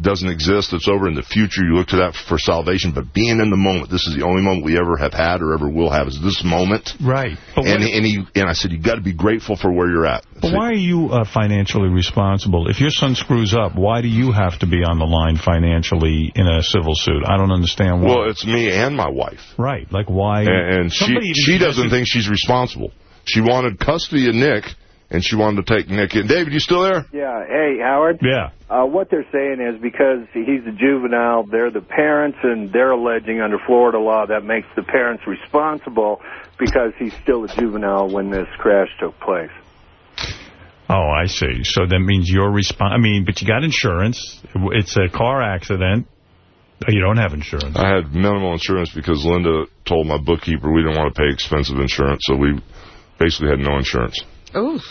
doesn't exist. It's over in the future. You look to that for salvation. But being in the moment, this is the only moment we ever have had or ever will have is this moment. Right. But and, and, he, and I said, you got to be grateful for where you're at. But why are you uh, financially responsible? If your son screws up, why do you have to be on the line financially in a civil suit? I don't understand why. Well, it's me and my wife. right. Like, why? And, and she, she doesn't think she's responsible. She wanted custody of Nick, and she wanted to take Nick in. David, you still there? Yeah. Hey, Howard. Yeah. Uh, what they're saying is because he's a juvenile, they're the parents, and they're alleging under Florida law that makes the parents responsible because he's still a juvenile when this crash took place. Oh, I see. So that means you're respon I mean, but you got insurance. It's a car accident. Oh, You don't have insurance. I had minimal insurance because Linda told my bookkeeper we didn't want to pay expensive insurance, so we basically had no insurance. Oof.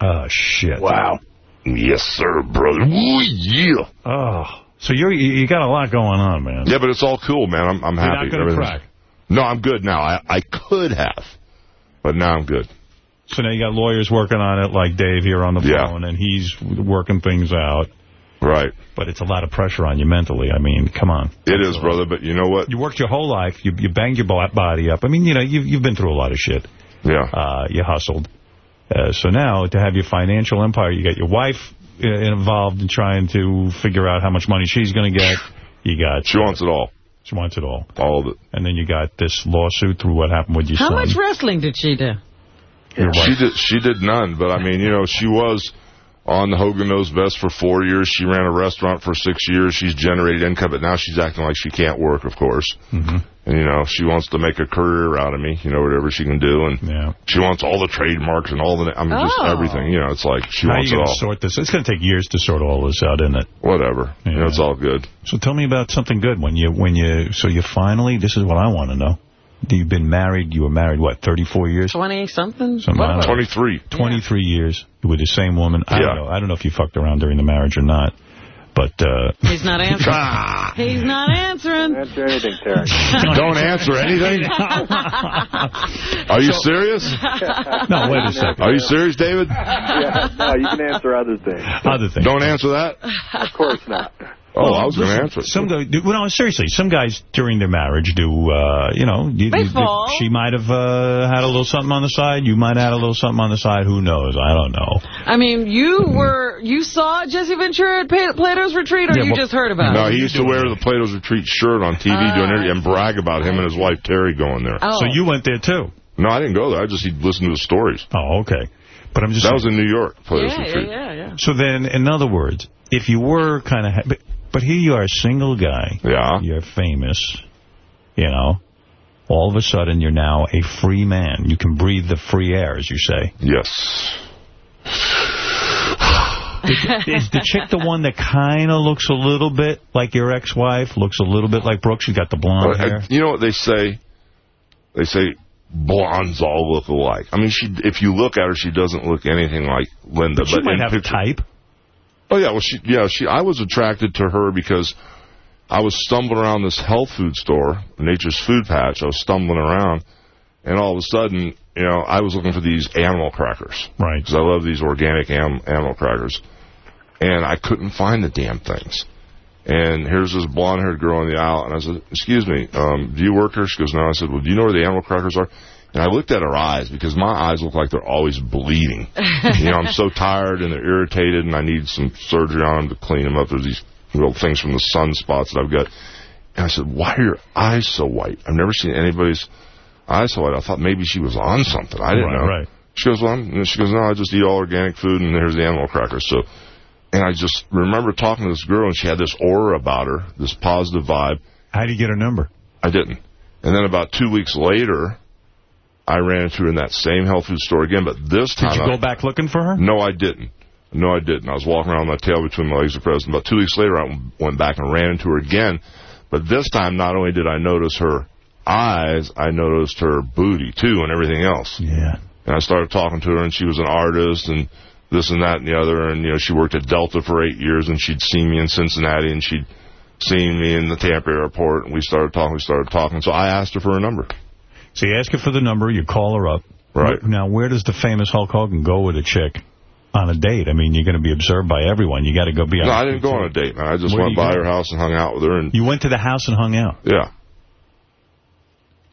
Oh, shit. Wow. Yes, sir, brother. Ooh, yeah. Oh. So you're, you you got a lot going on, man. Yeah, but it's all cool, man. I'm, I'm You're happy. not gonna Everything's- crack. No, I'm good now. I, I could have, but now I'm good. So now you got lawyers working on it like Dave here on the Yeah. phone, and he's working things out. Right. But it's a lot of pressure on you mentally. I mean, come on. It is, brother, but you know what? You worked your whole life. You you banged your body up. I mean, you know, you've, you've been through a lot of shit. Yeah. Uh, you hustled. Uh, so now, to have your financial empire, you got your wife uh, involved in trying to figure out how much money she's going to get. You got... She wants it all. She wants it all. All of it. And then you got this lawsuit through what happened with your How son. much wrestling did she do? She did. She did none. But I mean, you know, she was on the Hogan Knows Best for four years. She ran a restaurant for six years. She's generated income, but now she's acting like she can't work. Of course. Mm-hmm. And you know, she wants to make a career out of me. You know, whatever she can do, and yeah. she wants all the trademarks and all the. I mean, just Oh. everything. You know, it's like she How are wants you it all. sort this? It's going to take years to sort all this out, isn't it? Whatever. You know, it's all good. So tell me about something good when you when you so you finally. This is what I want to know. You've been married. You were married what? 34 years. 20-something? Something I don't know. 23. 23 years with the same woman. I Yeah. don't know. I don't know if you fucked around during the marriage or not. But uh, He's not answering. He's not answering. Don't answer anything, Terry. Don't answer anything. Are you serious? No, wait a second. Are you serious, David? yeah, no, you can answer other things. other things. Don't answer that. Of course not. Oh, I was going to answer. Some guys, well, no, seriously, some guys during their marriage do, uh, you know, you, you- Baseball. she might have uh, had a little something on the side. You might have had a little something on the side. Who knows? I don't know. I mean, you were you saw Jesse Ventura at Plato's Retreat, or Yeah, you well, just heard about No, it? he used to wear the Plato's Retreat shirt on TV doing Ah. interview and brag about him and his wife Terry going there. Oh. So you went there too? No, I didn't go there. I just he listened to the stories. Oh, okay. But I'm just that was in New York. Plato's Yeah, yeah, yeah, yeah. So then, in other words, if you were kind of... But, but here you are, a single guy. Yeah. You're famous, you know. All of a sudden, you're now a free man. You can breathe the free air, as you say. Yes. Is the chick the one that kind of looks a little bit like your ex-wife? Looks a little bit like Brooke? She got the blonde But, hair. you know what they say? They say blondes all look alike. I mean, she if you look at her, she doesn't look anything like Linda. But she might have a type. Oh yeah, well she yeah she I was attracted to her because I was stumbling around this health food store, Nature's Food Patch. I was stumbling around, and all of a sudden, you know, I was looking for these animal crackers, right? Because I love these organic am- animal crackers, and I couldn't find the damn things. And here's this blonde-haired girl in the aisle, and I said, "Excuse me, um, do you work here?" She goes, "No." I said, "Well, do you know where the animal crackers are?" And I looked at her eyes because my eyes look like they're always bleeding. you know, I'm so tired and they're irritated, and I need some surgery on them to clean them up. There's these little things from the sunspots that I've got. And I said, "Why are your eyes so white? I've never seen anybody's eyes so white." I thought maybe she was on something. I didn't Right, know. right. She goes, "Well," I'm, and she goes, "No, I just eat all organic food, and here's the animal crackers." So, and I just remember talking to this girl, and she had this aura about her, this positive vibe. How do you get her number? I didn't. And then about two weeks later, I ran into her in that same health food store again, but this time... Did you I- go back looking for her? No, I didn't. No, I didn't. I was walking around with my tail between my legs at present. About two weeks later, I went back and ran into her again. But this time, not only did I notice her eyes, I noticed her booty, too, and everything else. Yeah. And I started talking to her, and she was an artist, and this and that and the other. And, you know, she worked at Delta for eight years, and she'd seen me in Cincinnati, and she'd seen me in the Tampa airport, and we started talking, we started talking. So I asked her for a number. So you ask her for the number, you call her up. Right. Now, where does the famous Hulk Hogan go with a chick on a date? I mean, you're going to be observed by everyone. You got to go be on No, I didn't go on a date, man. I just Where went by go? her house and hung out with her, and You went to the house and hung out. yeah.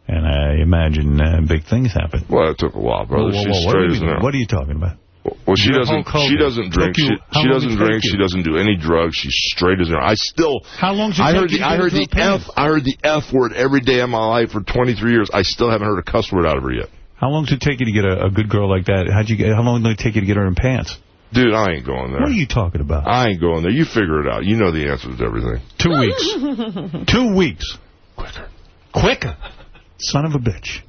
And I imagine uh, big things happen. Well, it took a while, brother. Whoa, whoa, She's whoa, what, straight as you, an arrow. what are you talking about? Well, she You're doesn't. She doesn't drink. You- She, she doesn't drink. She doesn't do any drugs. She's straight as an arrow. I still. How long did it I heard the. I heard into the a F. I heard the F word every day of my life for 23 years. I still haven't heard a cuss word out of her yet. How long does it take you to get a, a good girl like that? How'd you get? How long did it take you to get her in pants? Dude, I ain't going there. What are you talking about? I ain't going there. You figure it out. You know the answers to everything. Two weeks. Two weeks. Quicker. Quicker. Son of a bitch.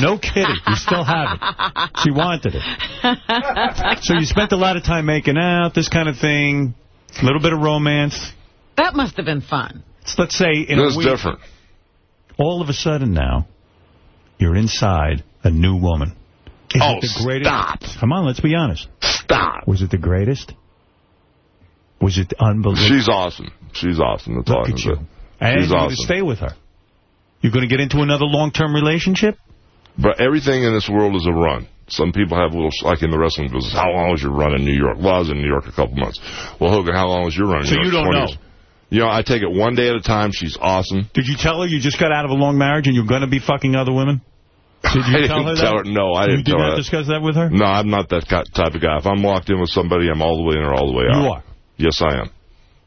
No kidding. You still have it. She wanted it. So you spent a lot of time making out, this kind of thing, a little bit of romance. That must have been fun. So let's say in This a week, different. all of a sudden now, you're inside a new woman. Is Oh, it the greatest? stop. Come on, let's be honest. Stop. Was it the greatest? Was it unbelievable? She's awesome. She's awesome to talk Look at you. to. And She's you're going to stay with her. You're going to get into another long-term relationship? But everything in this world is a run. Some people have little, like in the wrestling business, how long was your run in New York? Well, I was in New York a couple months. Well, Hogan, how long was your run in So New York? So you don't 20 know. years. You know, I take it one day at a time. She's awesome. Did you tell her you just got out of a long marriage and you're going to be fucking other women? Did you I tell didn't her that? tell her. No, I you didn't did tell not her that. discuss that with her? No, I'm not that type of guy. If I'm locked in with somebody, I'm all the way in or all the way out. You are. Yes, I am.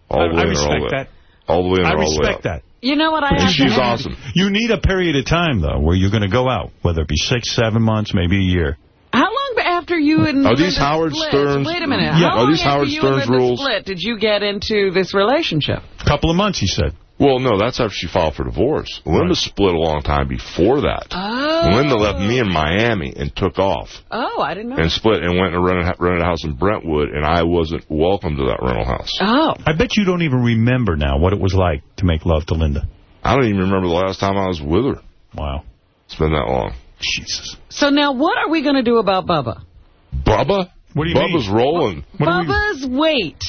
All the way I in or all the way out. I respect out. All the way in I or all the way respect out. that. You know what I have she's awesome. You need a period of time, though, where you're going to go out, whether it be six, seven months, maybe a year. How long after you and Are these Linda Howard split, Stern's- Wait a minute. Yeah. How Are long these after Howard you Stern's and Linda rules? split did you get into this relationship? A couple of months, he said. Well, no, that's after she filed for divorce. Linda split a long time before that. Oh. Linda left me in Miami and took off Oh, I didn't know. and split and went and rented, rented a house in Brentwood, and I wasn't welcome to that rental house. Oh. I bet you don't even remember now what it was like to make love to Linda. I don't even remember the last time I was with her. Wow. It's been that long. Jesus. So now what are we going to do about Bubba? Bubba? What do you Bubba's mean? rolling. Bubba's weight.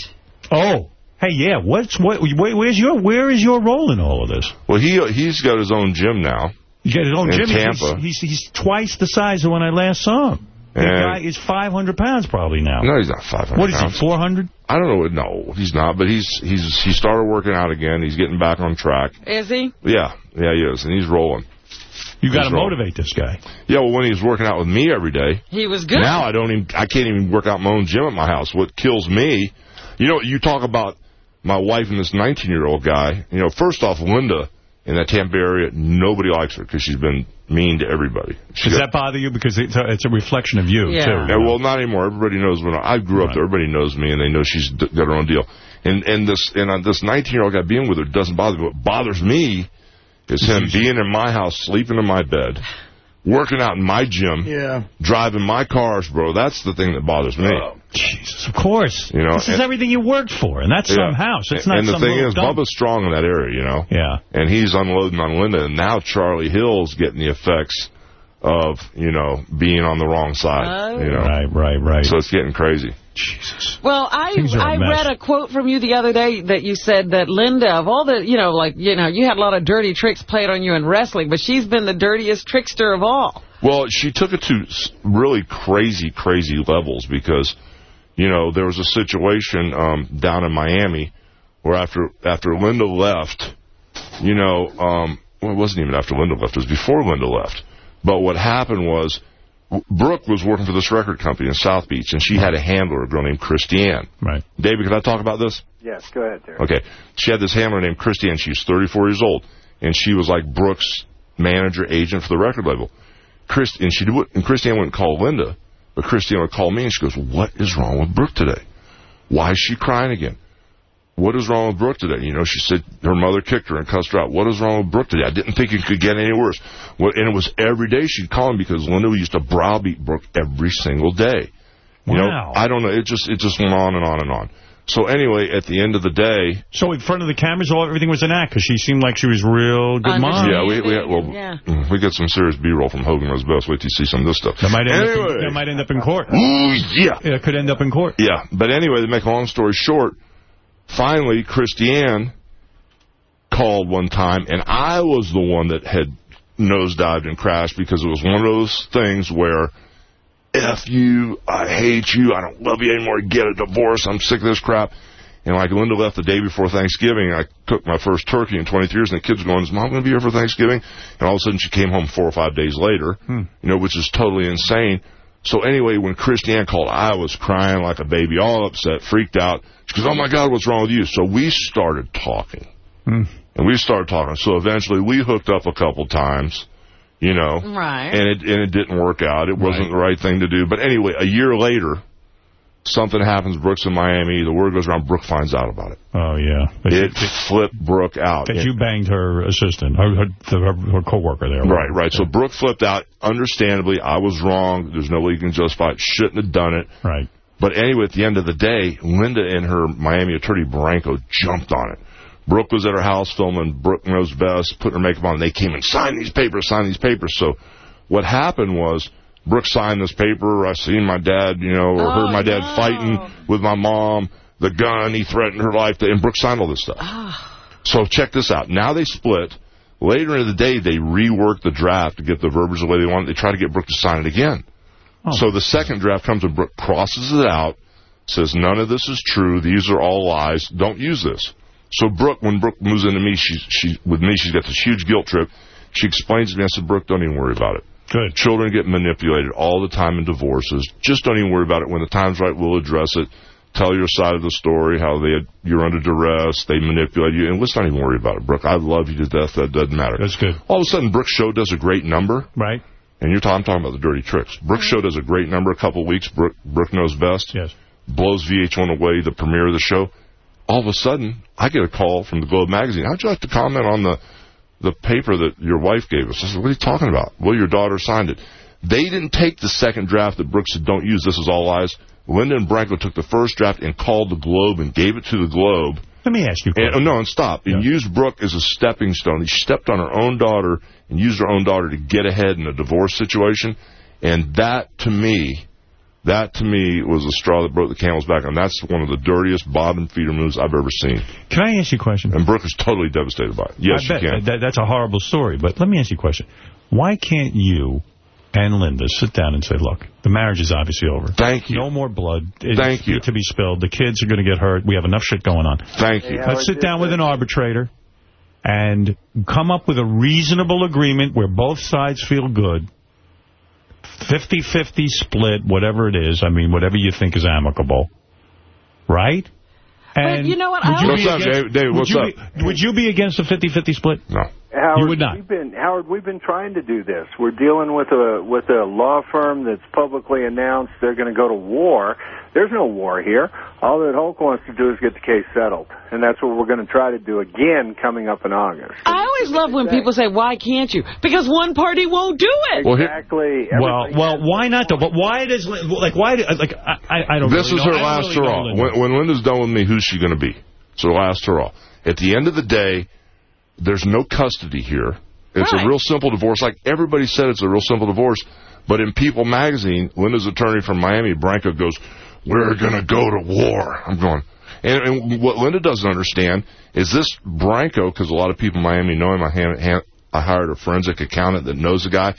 Oh. Hey, yeah. What's what? Where, where's your Where is your role in all of this? Well, he he's got his own gym now. You got his own In gym. He's- Tampa. He's, he's twice the size of when I last saw him. The And- guy is 500 pounds probably now. No, he's not 500 What is pounds. he? 400? I don't know. No, he's not. But he's he's he started working out again. He's getting back on track. Is he? Yeah, yeah, he is, and he's rolling. You got to motivate this guy. Yeah, well, when he was working out with me every day, He was good. now I don't even I can't even work out my own gym at my house. What kills me, you know, you talk about my wife and this 19 year old guy. You know, first off, Linda in that Tampa area, nobody likes her because she's been mean to everybody. She Does got- that bother you? Because it's a, it's a reflection of you, Yeah. too. Yeah, well, not anymore. Everybody knows when I, I grew up Right. there. Everybody knows me, and they know she's got her own deal. And and this and uh, this 19 year old guy being with her doesn't bother me. What bothers me is him being in my house, sleeping in my bed, working out in my gym, Yeah. driving my cars, bro. That's the thing that bothers me. Oh, Jesus, of course. You know, this is and- everything you worked for, and that's Yeah. some house. It's not and the some thing little is, dump. Bubba's strong in that area, you know. Yeah. And he's unloading on Linda, and now Charlie Hill's getting the effects of you know being on the wrong side. Oh. You know, Right, right, right. so it's getting crazy. Jesus. Well, I Things are a I mess. read a quote from you the other day that you said that Linda, of all the, you know, like, you know, you had a lot of dirty tricks played on you in wrestling, but she's been the dirtiest trickster of all. Well, she took it to really crazy, crazy levels because, you know, there was a situation um, down in Miami where after after Linda left, you know, um, well, it wasn't even after Linda left; it was before Linda left. But what happened was, Brooke was working for this record company in South Beach, and she had a handler, a girl named Christiane. Right. David, can I talk about this? Yes, go ahead, Derek. Okay. She had this handler named Christiane. She was 34 years old, and she was like Brooks' manager, agent for the record label. Chris, and she would, and Christiane wouldn't call Linda, but Christiane would call me, and she goes, "What is wrong with Brooke today? Why is she crying again? What is wrong with Brooke today?" You know, she said her mother kicked her and cussed her out. What is wrong with Brooke today? I didn't think it could get any worse. Well, and it was every day she'd call him because Linda used to browbeat Brooke every single day. You Wow. know, I don't know. It just it just went on and on and on. So anyway, at the end of the day, So in front of the cameras, all everything was an act because she seemed like she was real good mom. yeah, we we well Yeah. Mm, we get some serious B-roll from Hogan Knows Best. Wait till you see some of this stuff. That might end, up, in, Anyway. that might end up in court. Ooh, yeah. It could end up in court. Yeah, but anyway, to make a long story short, finally Christiane called one time, and I was the one that had nosedived and crashed because it was one of those things where, F you, I hate you, I don't love you anymore, get a divorce, I'm sick of this crap. And like Linda left the day before Thanksgiving, I cooked my first turkey in 23 years, and the kids were going, is mom going to be here for Thanksgiving? And all of a sudden she came home four or five days later, hmm. you know, which is totally insane. So anyway, when Christiane called, I was crying like a baby, all upset, freaked out. She goes, oh my God, what's wrong with you? So we started talking. Hmm. And we started talking. So eventually we hooked up a couple times, you know. Right. And it and it didn't work out. It wasn't the right thing to do. But anyway, a year later, something happens. Brooks in Miami. The word goes around. Brooke finds out about it. Oh, yeah. It flipped Brooke out. That you banged her assistant, her, her, her, co-worker there. Right, right. So Brooke flipped out. Understandably, I was wrong. There's no way you can justify it. Shouldn't have done it. Right. But anyway, at the end of the day, Linda and her Miami attorney, Branco, jumped on it. Brooke was at her house filming Brooke Knows Best, putting her makeup on. They came and signed these papers, signed these papers. So what happened was Brooke signed this paper. I seen my dad, you know, or heard oh, my dad fighting with my mom. The gun, he threatened her life. And Brooke signed all this stuff. Ah. So check this out. Now they split. Later in the day, they reworked the draft to get the verbiage the way they wanted. They try to get Brooke to sign it again. Oh. So the second draft comes and Brooke crosses it out, says none of this is true. These are all lies. Don't use this. So Brooke, when Brooke moves into me, she she with me, she's got this huge guilt trip. She explains to me. I said, Brooke, don't even worry about it. Good. Children get manipulated all the time in divorces. Just don't even worry about it. When the time's right, we'll address it. Tell your side of the story, how they had, you're under duress, they manipulate you, and let's not even worry about it, Brooke. I love you to death. That doesn't matter. That's good. All of a sudden, Brooke's show does a great number. Right. And you're talking, I'm talking about the dirty tricks. Brooke's show does a great number a couple weeks. Brooke, Brooke knows best. Yes. Blows VH1 away, the premiere of the show. All of a sudden, I get a call from the Globe magazine. How'd you like to comment on the the paper that your wife gave us? I said, what are you talking about? Well, your daughter signed it. They didn't take the second draft that Brooks said, don't use, this is all lies. Linda and Branko took the first draft and called the Globe and gave it to the Globe. Let me ask you a And, oh, no, and stop. And used Brooke as a stepping stone. She stepped on her own daughter and used her own daughter to get ahead in a divorce situation. And that, to me, that to me was the straw that broke the camel's back. And that's one of the dirtiest bottom feeder moves I've ever seen. Can I ask you a question? And Brooke is totally devastated by it. Yes, I you bet. can. That, that's a horrible story, but let me ask you a question. Why can't you and Linda sit down and say, look, the marriage is obviously over. Thank you. No more blood. It's Thank you. to be spilled. The kids are going to get hurt. We have enough shit going on. Thank you. Let's sit down with an arbitrator and come up with a reasonable agreement where both sides feel good. 50-50 split, whatever it is. I mean, whatever you think is amicable. Right? And you know what? Would I you What's up, against, David? David, would what's you up? Be, would you be against a 50-50 split? No. Howard, You would not. We've been Howard. We've been trying to do this. We're dealing with a with a law firm that's publicly announced they're going to go to war. There's no war here. All that Hulk wants to do is get the case settled, and that's what we're going to try to do again coming up in August. I always love when people say, why can't you? Because one party won't do it. exactly. Well, well, why not though? But why does like why do- like I I, I don't. This really is know. her I last really hurrah. When, when Linda's done with me, who's she going to be? It's her last hurrah. At the end of the day, there's no custody here. It's Right. a real simple divorce. Like everybody said, it's a real simple divorce. But in People magazine, Linda's attorney from Miami, Branco, goes, we're going to go to war. I'm going, and, and what Linda doesn't understand is this Branco, because a lot of people in Miami know him. I, hand, hand, I hired a forensic accountant that knows the guy.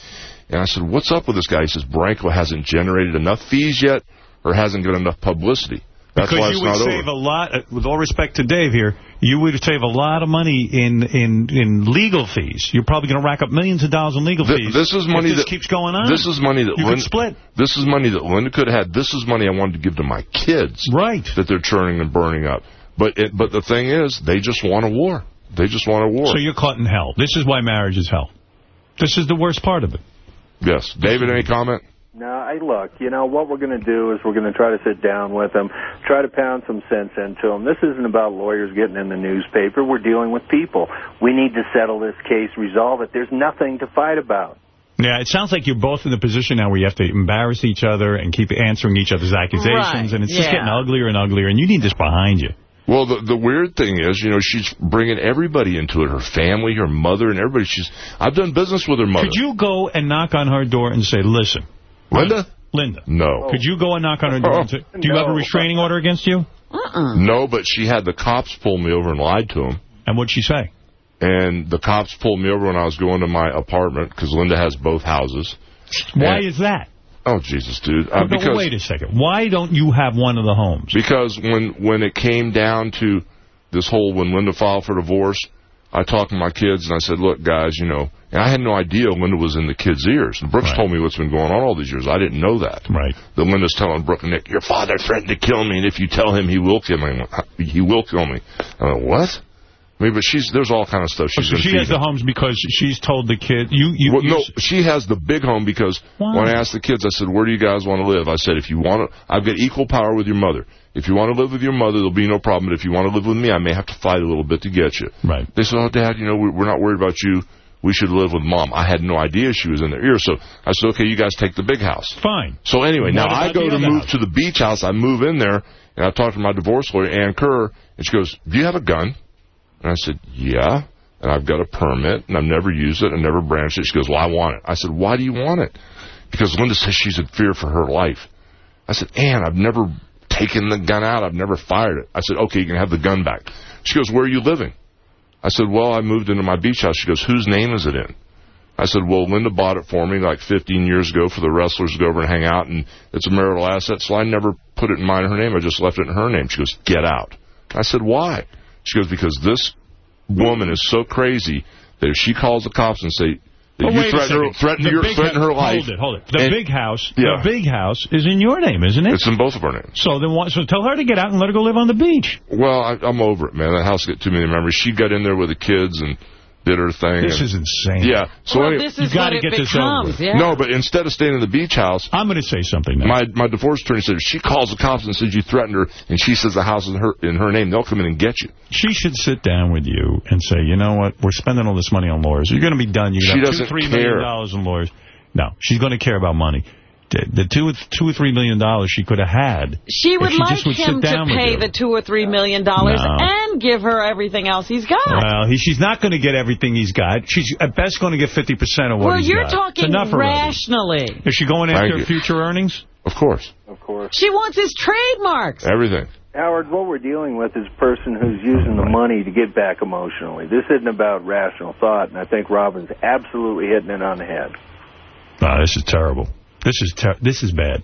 And I said, what's up with this guy? He says, Branco hasn't generated enough fees yet or hasn't got enough publicity. That's because why you would save over. a lot, uh, with all respect to Dave here, you would save a lot of money in in in legal fees. You're probably going to rack up millions of dollars in legal Th- fees. this is money this that keeps going on. This is money that you Linda, could split. This is money that Linda could have had. This is money I wanted to give to my kids. Right. That they're churning and burning up. But it, but the thing is, they just want a war. They just want a war. So you're caught in hell. This is why marriage is hell. This is the worst part of it. yes, David, any comment? No, I look. You know what we're going to do is we're going to try to sit down with them, try to pound some sense into them. This isn't about lawyers getting in the newspaper. We're dealing with people. We need to settle this case, resolve it. There's nothing to fight about. Yeah, it sounds like you're both in the position now where you have to embarrass each other and keep answering each other's accusations, Right, and it's just getting uglier and uglier, and you need this behind you. Well, the the weird thing is, you know, she's bringing everybody into it. Her family, her mother, and everybody. She's. I've done business with her mother. Could you go and knock on her door and say, listen. Linda? Linda. No. Could you go and knock on her door and do you have a restraining order against you? No, but she had the cops pull me over and lied to him. And what'd she say? And the cops pulled me over when I was going to my apartment because Linda has both houses. Why And- is that? Oh, Jesus, dude. Uh, No, because wait a second. Why don't you have one of the homes? Because when when it came down to this whole when Linda filed for divorce, I talked to my kids and I said, "Look, guys, you know," and I had no idea Linda was in the kids' ears. And Brooks told me what's been going on all these years. I didn't know that. Right. That Linda's telling Brooke and Nick, "Your father threatened to kill me, and if you tell him, he will kill me. He will kill me." I went, "What?" I mean, but she's there's all kind of stuff she's so been she has the homes because she's told the kid you you, Well, you no, she has the big home because when I asked the kids, I said, "Where do you guys want to live?" I said, "If you want to, I've got equal power with your mother. If you want to live with your mother, there'll be no problem. But if you want to live with me, I may have to fight a little bit to get you." Right. They said, "Oh, Dad, you know, we- we're not worried about you. We should live with Mom." I had no idea she was in their ear, so I said, "Okay, you guys take the big house." Fine. So anyway, What now I go to move house? to the beach house. I move in there, and I talk to my divorce lawyer, Ann Kerr, and she goes, "Do you have a gun?" And I said, "Yeah." And I've got a permit, and I've never used it, and never branched it. She goes, "Well, I want it." I said, "Why do you want it?" Because Linda says she's in fear for her life. I said, "Ann, I've never taken the gun out. I've never fired it." I said, "Okay, you can have the gun back." She goes, "Where are you living?" I said, "Well, I moved into my beach house." She goes, "Whose name is it in?" I said, well, Linda bought it for me like 15 years ago for the wrestlers to go over and hang out, and it's a marital asset, so I never put it in mine her name. I just left it in her name. She goes, get out. I said, why? She goes, because this woman is so crazy that if she calls the cops and say, Oh, you threaten her, threaten, The your, big threaten her life. Hold it, hold it. The and- big house, Yeah. the big house is in your name, isn't it? It's in both of our names. So then, so tell her to get out and let her go live on the beach. Well, I, I'm over it, man. That house got too many memories. She got in there with the kids and did her thing. This and- is insane. Yeah. So Well, anyway, this is You gotta what it get this over becomes, with. yeah. No, but instead of staying in the beach house, I'm going to say something. Now. My my divorce attorney said if she calls the cops and says you threatened her, and she says the house is in her in her name, they'll come in and get you. She should sit down with you and say, you know what, we're spending all this money on lawyers. You're going to be done. You're going to have two, doesn't three million dollars in lawyers. No, she's going to care about money. The, the two, two or three million dollars she could have had. She would she like just would him to pay the two or three million dollars No. and give her everything else he's got. Well, he, she's not going to get everything he's got. She's at best going to get 50% of what well, he's you're talking it's enough already. rationally. Is she going after you. future earnings? Of course. Of course. She wants his trademarks. Everything. Howard, what we're dealing with is a person who's using the money to get back emotionally. This isn't about rational thought, and I think Robin's absolutely hitting it on the head. No, this is terrible. This is ter this is bad.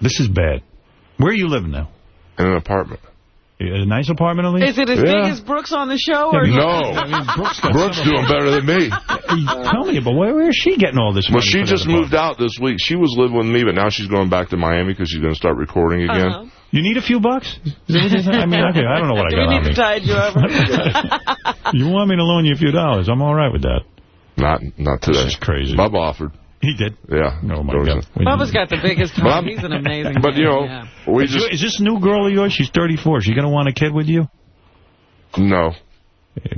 This is bad. Where are you living now? In an apartment. A nice apartment, at least? Is it as Yeah. big as Brooks on the show? Or but- No. I mean, Brooks, Brooks doing better than me. Tell me, but where, where is she getting all this money? Well, she just moved out this week. She was living with me, but now she's going back to Miami because she's going to start recording again. Uh-huh. You need a few bucks? Is that what you're saying? I mean, okay, I don't know what I Do got we need to tide you over? You want me to loan you a few dollars? I'm all right with that. Not not today. This is crazy. Bub offered. He did. Yeah. Oh, my There God. a- Bubba's got the biggest But I'm- heart. He's an amazing But, you know, yeah. we Is, just... is this new girl of yours? She's 34. Is She going to want a kid with you? No.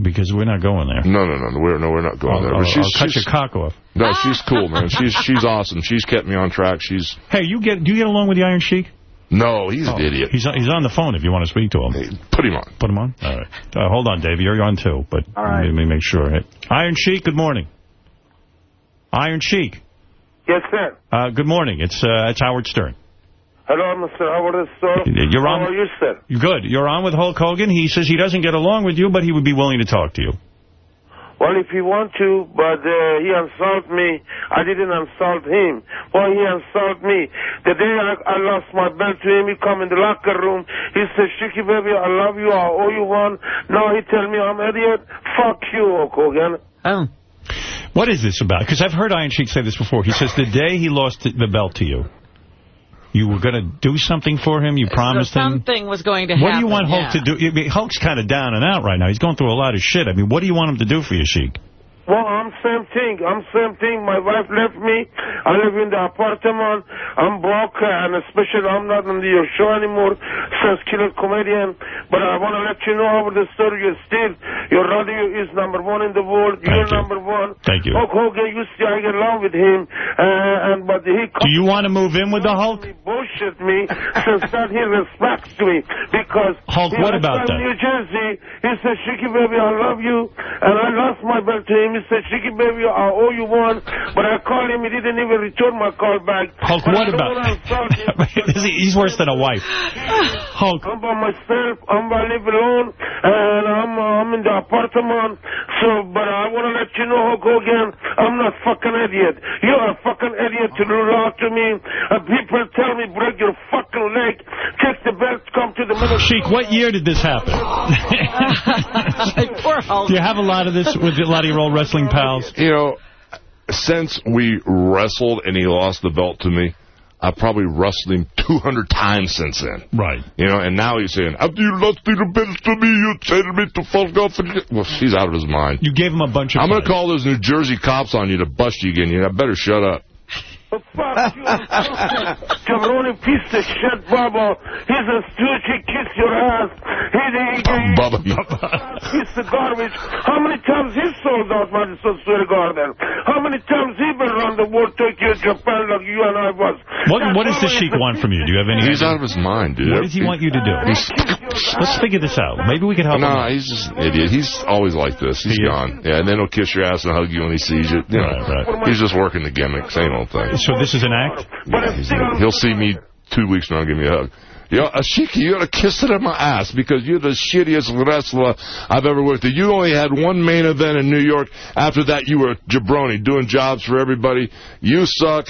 Because we're not going there. No, no, no. We're, no, we're not going I'll, there. I'll, But she's, I'll cut she's, your cock off. No, she's cool, man. She's she's awesome. She's kept me on track. She's... Hey, you get do you get along with the Iron Sheik? No, he's an idiot. He's he's on the phone if you want to speak to him. Put him on. Put him on? All right. Uh, hold on, Dave. You're on too, but All right. let me make sure. Iron Sheik, good morning. Iron Sheik, Yes, sir. uh, good morning. It's uh, it's Howard Stern. Hello, Mr. Howard Stern. You're on- How are you, sir? Good. You're on with Hulk Hogan. He says he doesn't get along with you, but he would be willing to talk to you. Well, if you want to, but uh, he insulted me. I didn't insult him. Well, he insulted me. The day I, I lost my belt to him, he come in the locker room. He said, Shiki, baby, I love you. I owe you one. Now he tell me I'm idiot. Fuck you, Hulk Hogan. Oh. What is this about? Because I've heard Iron Sheik say this before. He says the day he lost the belt to you, you were going to do something for him. You promised so him. something was going to happen. What do you want Hulk yeah. to do? I mean, Hulk's kind of down and out right now. He's going through a lot of shit. I mean, what do you want him to do for you, Sheik? Well, I'm same thing. I'm same thing. My wife left me. I live in the apartment. I'm broke, and especially I'm not on your show anymore since Killer Comedian. But I want to let you know over the story. You still, your radio is number one in the world. You're number one. Thank you. Hulk Hogan used to I get along with him, uh, and but he Do you want to move in with the Hulk? He bullshit me since that he respects me because Hulk, what about that? New Jersey. He said, Shiki baby, I love you, and I lost my belt to him. He said, Shiki baby, I owe you one, but I called him. He didn't even return my call back. Hulk, But what about... wanna him. He's worse than a wife. Hulk. I'm by myself. I'm by live alone, and I'm uh, I'm in the apartment. So, but I want to let you know, Hulk Hogan, I'm not fucking idiot. You're a fucking idiot to lie to me. And people tell me, break your fucking leg, take the belt, come to the middle. Sheik, what year did this happen? Poor Hulk. Do you have a lot of this with a lot of your old wrestling pals? You know, since we wrestled and he lost the belt to me, I've probably wrestled him 200 times since then. Right. You know, and now he's saying, after you lost the belt to me, you tell me to fuck off. And well, he's out of his mind. You gave him a bunch of I'm going to call those New Jersey cops on you to bust you again. You better shut up. Fuck you, jabroni piece of shit, Bubba. He's a stooge. He kissed your ass. He, he, he, oh, Bubba. piece of garbage. How many times he sold out Madison Square Garden? How many times he been around the world, Tokyo, Japan, like you and I was? What What does the Sheik want from you? Do you have any He's idea? out of his mind, dude. What does he want you to do? Let's figure this out. Maybe we can help him. No, he's just an idiot. He's always like this. He's gone. Yeah, and then he'll kiss your ass and hug you when he sees you. you know, Right, right. He's just working the gimmick, same old thing. So this is an act? Yeah, he'll see me two weeks from now and give me a hug. Yo, Ashiki, you gotta kiss it in my ass because you're the shittiest wrestler I've ever worked with. You only had one main event in New York. After that, you were a jabroni doing jobs for everybody. You suck.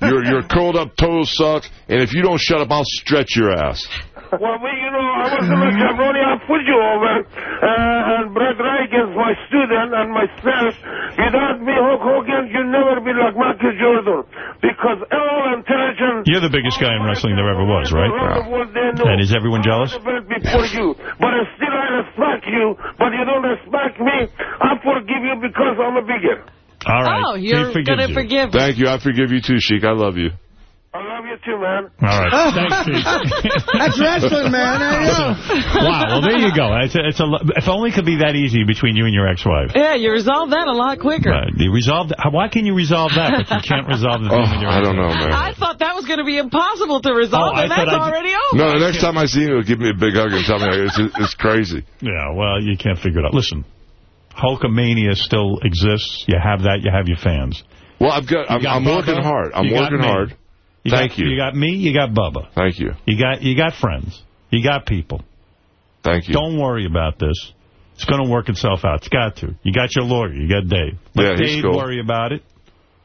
Your your curled up toes suck. And if you don't shut up, I'll stretch your ass. Well, we, you know, I was in a jabroni. I put you over. Uh, and Brett Reagan's my student and myself. Without me, Hulk Hogan, you'll never be like Michael Jordan. Because all intelligent You're the biggest guy in wrestling there ever was, right? around the world, they. And is everyone jealous? belt before you. But I still I respect you, but you don't respect me. I forgive you because I'm a bigger. All right. Oh, you're going to you. forgive him. Thank you. I forgive you too, Sheik. I love you. I love you too, man. All right. Thanks, Sheik. That's wrestling, man. I know. wow. Well, there you go. It's a, it's a, if only it could be that easy between you and your ex-wife. Yeah, you resolve that a lot quicker. Uh, you resolved. Why can you resolve that, but you can't resolve the thing Oh, with your I don't know, man. I thought that was going to be impossible to resolve, Oh, I and that's already over. No, the next time I see you, he'll give me a big hug and tell me it's, it's crazy. Yeah, well, you can't figure it out. Listen, Hulkamania still exists. You have that. You have your fans. Well, I've got. I'm, got I'm working hard. I'm you working hard. You Thank got, you. You got me. You got Bubba. Thank you. You got you got friends. You got people. Thank you. Don't worry about this. It's going to work itself out. It's got to. You got your lawyer. You got Dave. Let Yeah, he's Dave cool. worry about it.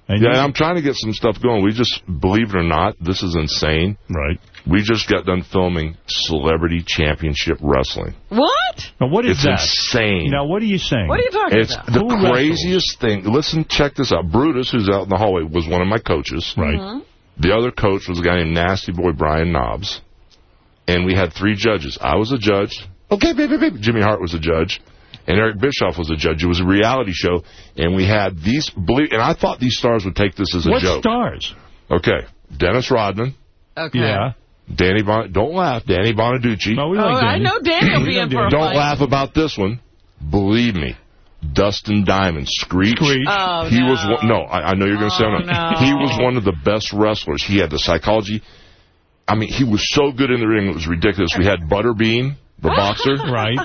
And yeah, and I'm trying to get some stuff going. We just, believe it or not, this is insane. Right. We just got done filming Celebrity Championship Wrestling. What? Now, what is it's that? insane. Now, what are you saying? What are you talking It's about? It's the Who wrestles? craziest thing. Listen, check this out. Brutus, who's out in the hallway, was one of my coaches. Right. Mhm. The other coach was a guy named Nasty Boy Brian Knobbs. And we had three judges. I was a judge. Okay, baby, baby. Jimmy Hart was a judge. And Eric Bischoff was a judge. It was a reality show. And we had these, believe, and I thought these stars would take this as a What joke. stars? Okay. Dennis Rodman. Okay. Yeah. Danny Bon, don't laugh. Danny Bonaduce. No, we Oh, like I know Danny will be in for a Don't fight. laugh about this one. Believe me. Dustin Diamond, Screech. Screech. Oh, he no. was one, no. I, I know you're going to say Oh, no. no. He was one of the best wrestlers. He had the psychology. I mean, he was so good in the ring. It was ridiculous. We had Butterbean, the boxer. Right.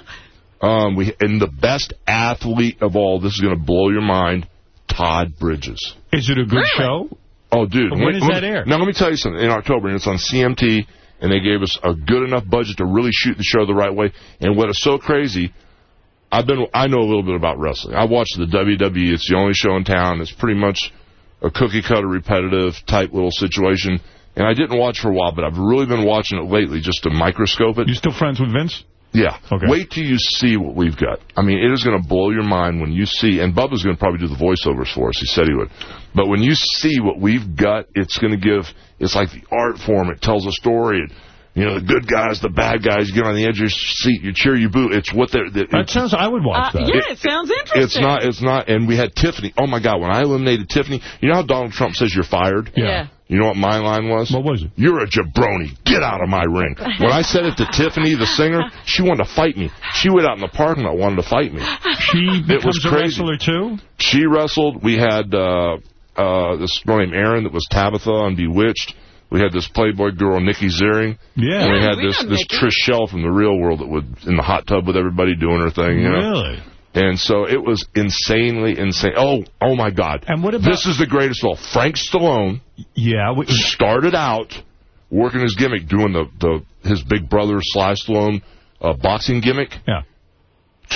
Um, we and the best athlete of all. This is going to blow your mind. Todd Bridges. Is it a good show? Oh, dude. When does that air? Now, let me tell you something. In October, and it's on CMT, and they gave us a good enough budget to really shoot the show the right way. And what is so crazy, I've been, I know a little bit about wrestling. I watch the WWE. It's the only show in town. It's pretty much a cookie cutter, repetitive type little situation. And I didn't watch for a while, but I've really been watching it lately just to microscope it. You still friends with Vince? Yeah. Okay. Wait till you see what we've got. I mean, it is going to blow your mind when you see, and Bubba's going to probably do the voiceovers for us. He said he would. But when you see what we've got, it's going to give, it's like the art form. It tells a story. It, You know, the good guys, the bad guys, get on the edge of your seat, you cheer, you boo. It's what they're... It, That sounds, I would watch Uh, that. yeah, it sounds interesting. It's not, it's not, and we had Tiffany. Oh, my God, when I eliminated Tiffany, you know how Donald Trump says you're fired? Yeah. You know what my line was? What was it? You're a jabroni. Get out of my ring. When I said it to Tiffany, the singer, she wanted to fight me. She went out in the parking lot wanted to fight me. She It was becomes a crazy. wrestler, too? She wrestled. We had uh, uh, this girl named Erin that was Tabitha on Bewitched. We had this Playboy girl, Nikki Ziering. Yeah. And we had we this this Nikki. Trishelle from the real world that was in the hot tub with everybody doing her thing. You know? Really? And so it was insanely insane. Oh, oh my God! And what about this? Is the greatest of all? Frank Stallone. Yeah, we, started out working his gimmick, doing the the his big brother Sly Stallone uh, boxing gimmick. Yeah.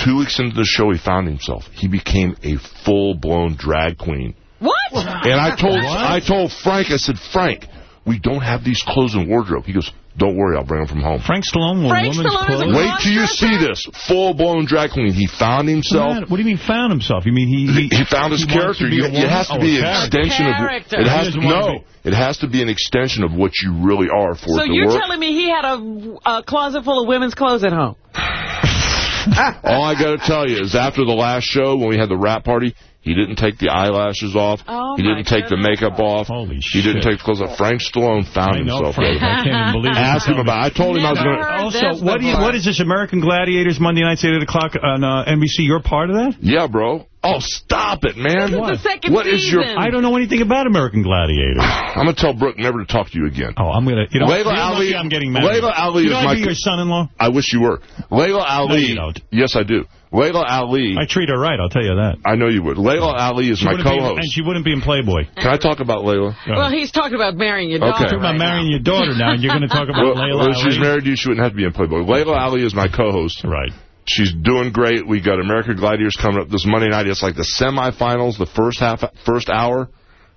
Two weeks into the show, he found himself. He became a full blown drag queen. What? And I told I told Frank, I said, Frank, we don't have these clothes in wardrobe. He goes, don't worry, I'll bring them from home. Frank Stallone wore Frank women's Stallone is a clothes? Wait till you see this. Full-blown drag queen. He found himself. What do you mean found himself? You mean he... He, he found his he character. You, a it has to Oh, be a an character. extension Character. of... It has to, want to no, it has to be an extension of what you really are for So it to you're work. telling me he had a, a closet full of women's clothes at home? All I got to tell you is after the last show, when we had the wrap party, he didn't take the eyelashes off. Oh, he didn't take the makeup off. Holy he didn't take the clothes off. Frank Stallone found I know himself. Frank. I can't even believe it. Ask him about it. I told him I was Never going to... Also, what, do you, what is this, American Gladiators, Monday nights 8 o'clock on uh, NBC? You're part of that? Yeah, bro. Oh, stop it, man. This is the second What is your... I don't know anything about American Gladiators. I'm going to tell Brooke never to talk to you again. Oh, I'm going to... You know, Laila you're Ali- I'm getting married. Laila Ali you know is my your son-in-law? I wish you were. Laila Ali... you don't. Yes, I do. Laila Ali... I treat her right, I'll tell you that. I know you would. Laila Ali is She my co-host. and she wouldn't be in Playboy. Can I talk about Laila? Well, he's talking about marrying your Okay. daughter. About right marrying now. your daughter now, and you're going to talk about Well, Laila well, if she's Ali? married you, she wouldn't have to be in Playboy. Laila Ali is my co-host. Right. She's doing great. We got American Gladiators coming up this Monday night. It's like the semifinals, the first half, first hour,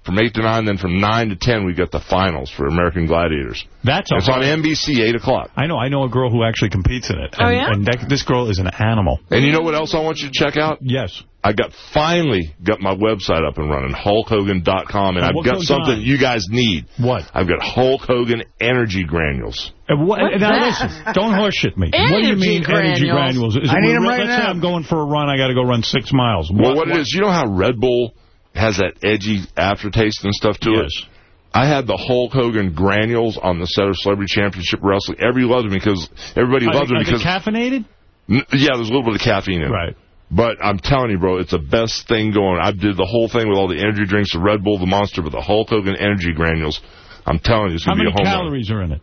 from 8 to 9. Then from 9 to 10, we got the finals for American Gladiators. That's It's on NBC, 8 o'clock. I know. I know a girl who actually competes in it. Oh, and, yeah? And that, this girl is an animal. And you know what else I want you to check out? Yes. I got finally got my website up and running, HulkHogan.com, and Oh, I've got something on? you guys need. What? I've got Hulk Hogan Energy Granules. Uh, and what, What's now that? listen, don't horseshit me. what do you Energy mean energy granules? granules? Is I it need when 'em Red- right Let's say. I'm going for a run. I got to go run six miles. Well, What, what it is, you know how Red Bull has that edgy aftertaste and stuff to Yes. it? I had the Hulk Hogan granules on the set of Celebrity Championship Wrestling. Everybody loved them because everybody Are loved they, them are they because caffeinated? Yeah, there's a little bit of caffeine in it. Right. But I'm telling you, bro, it's the best thing going. I did the whole thing with all the energy drinks, the Red Bull, the Monster, but the Hulk Hogan energy granules. I'm telling you, it's How going to many be a home calories are in it?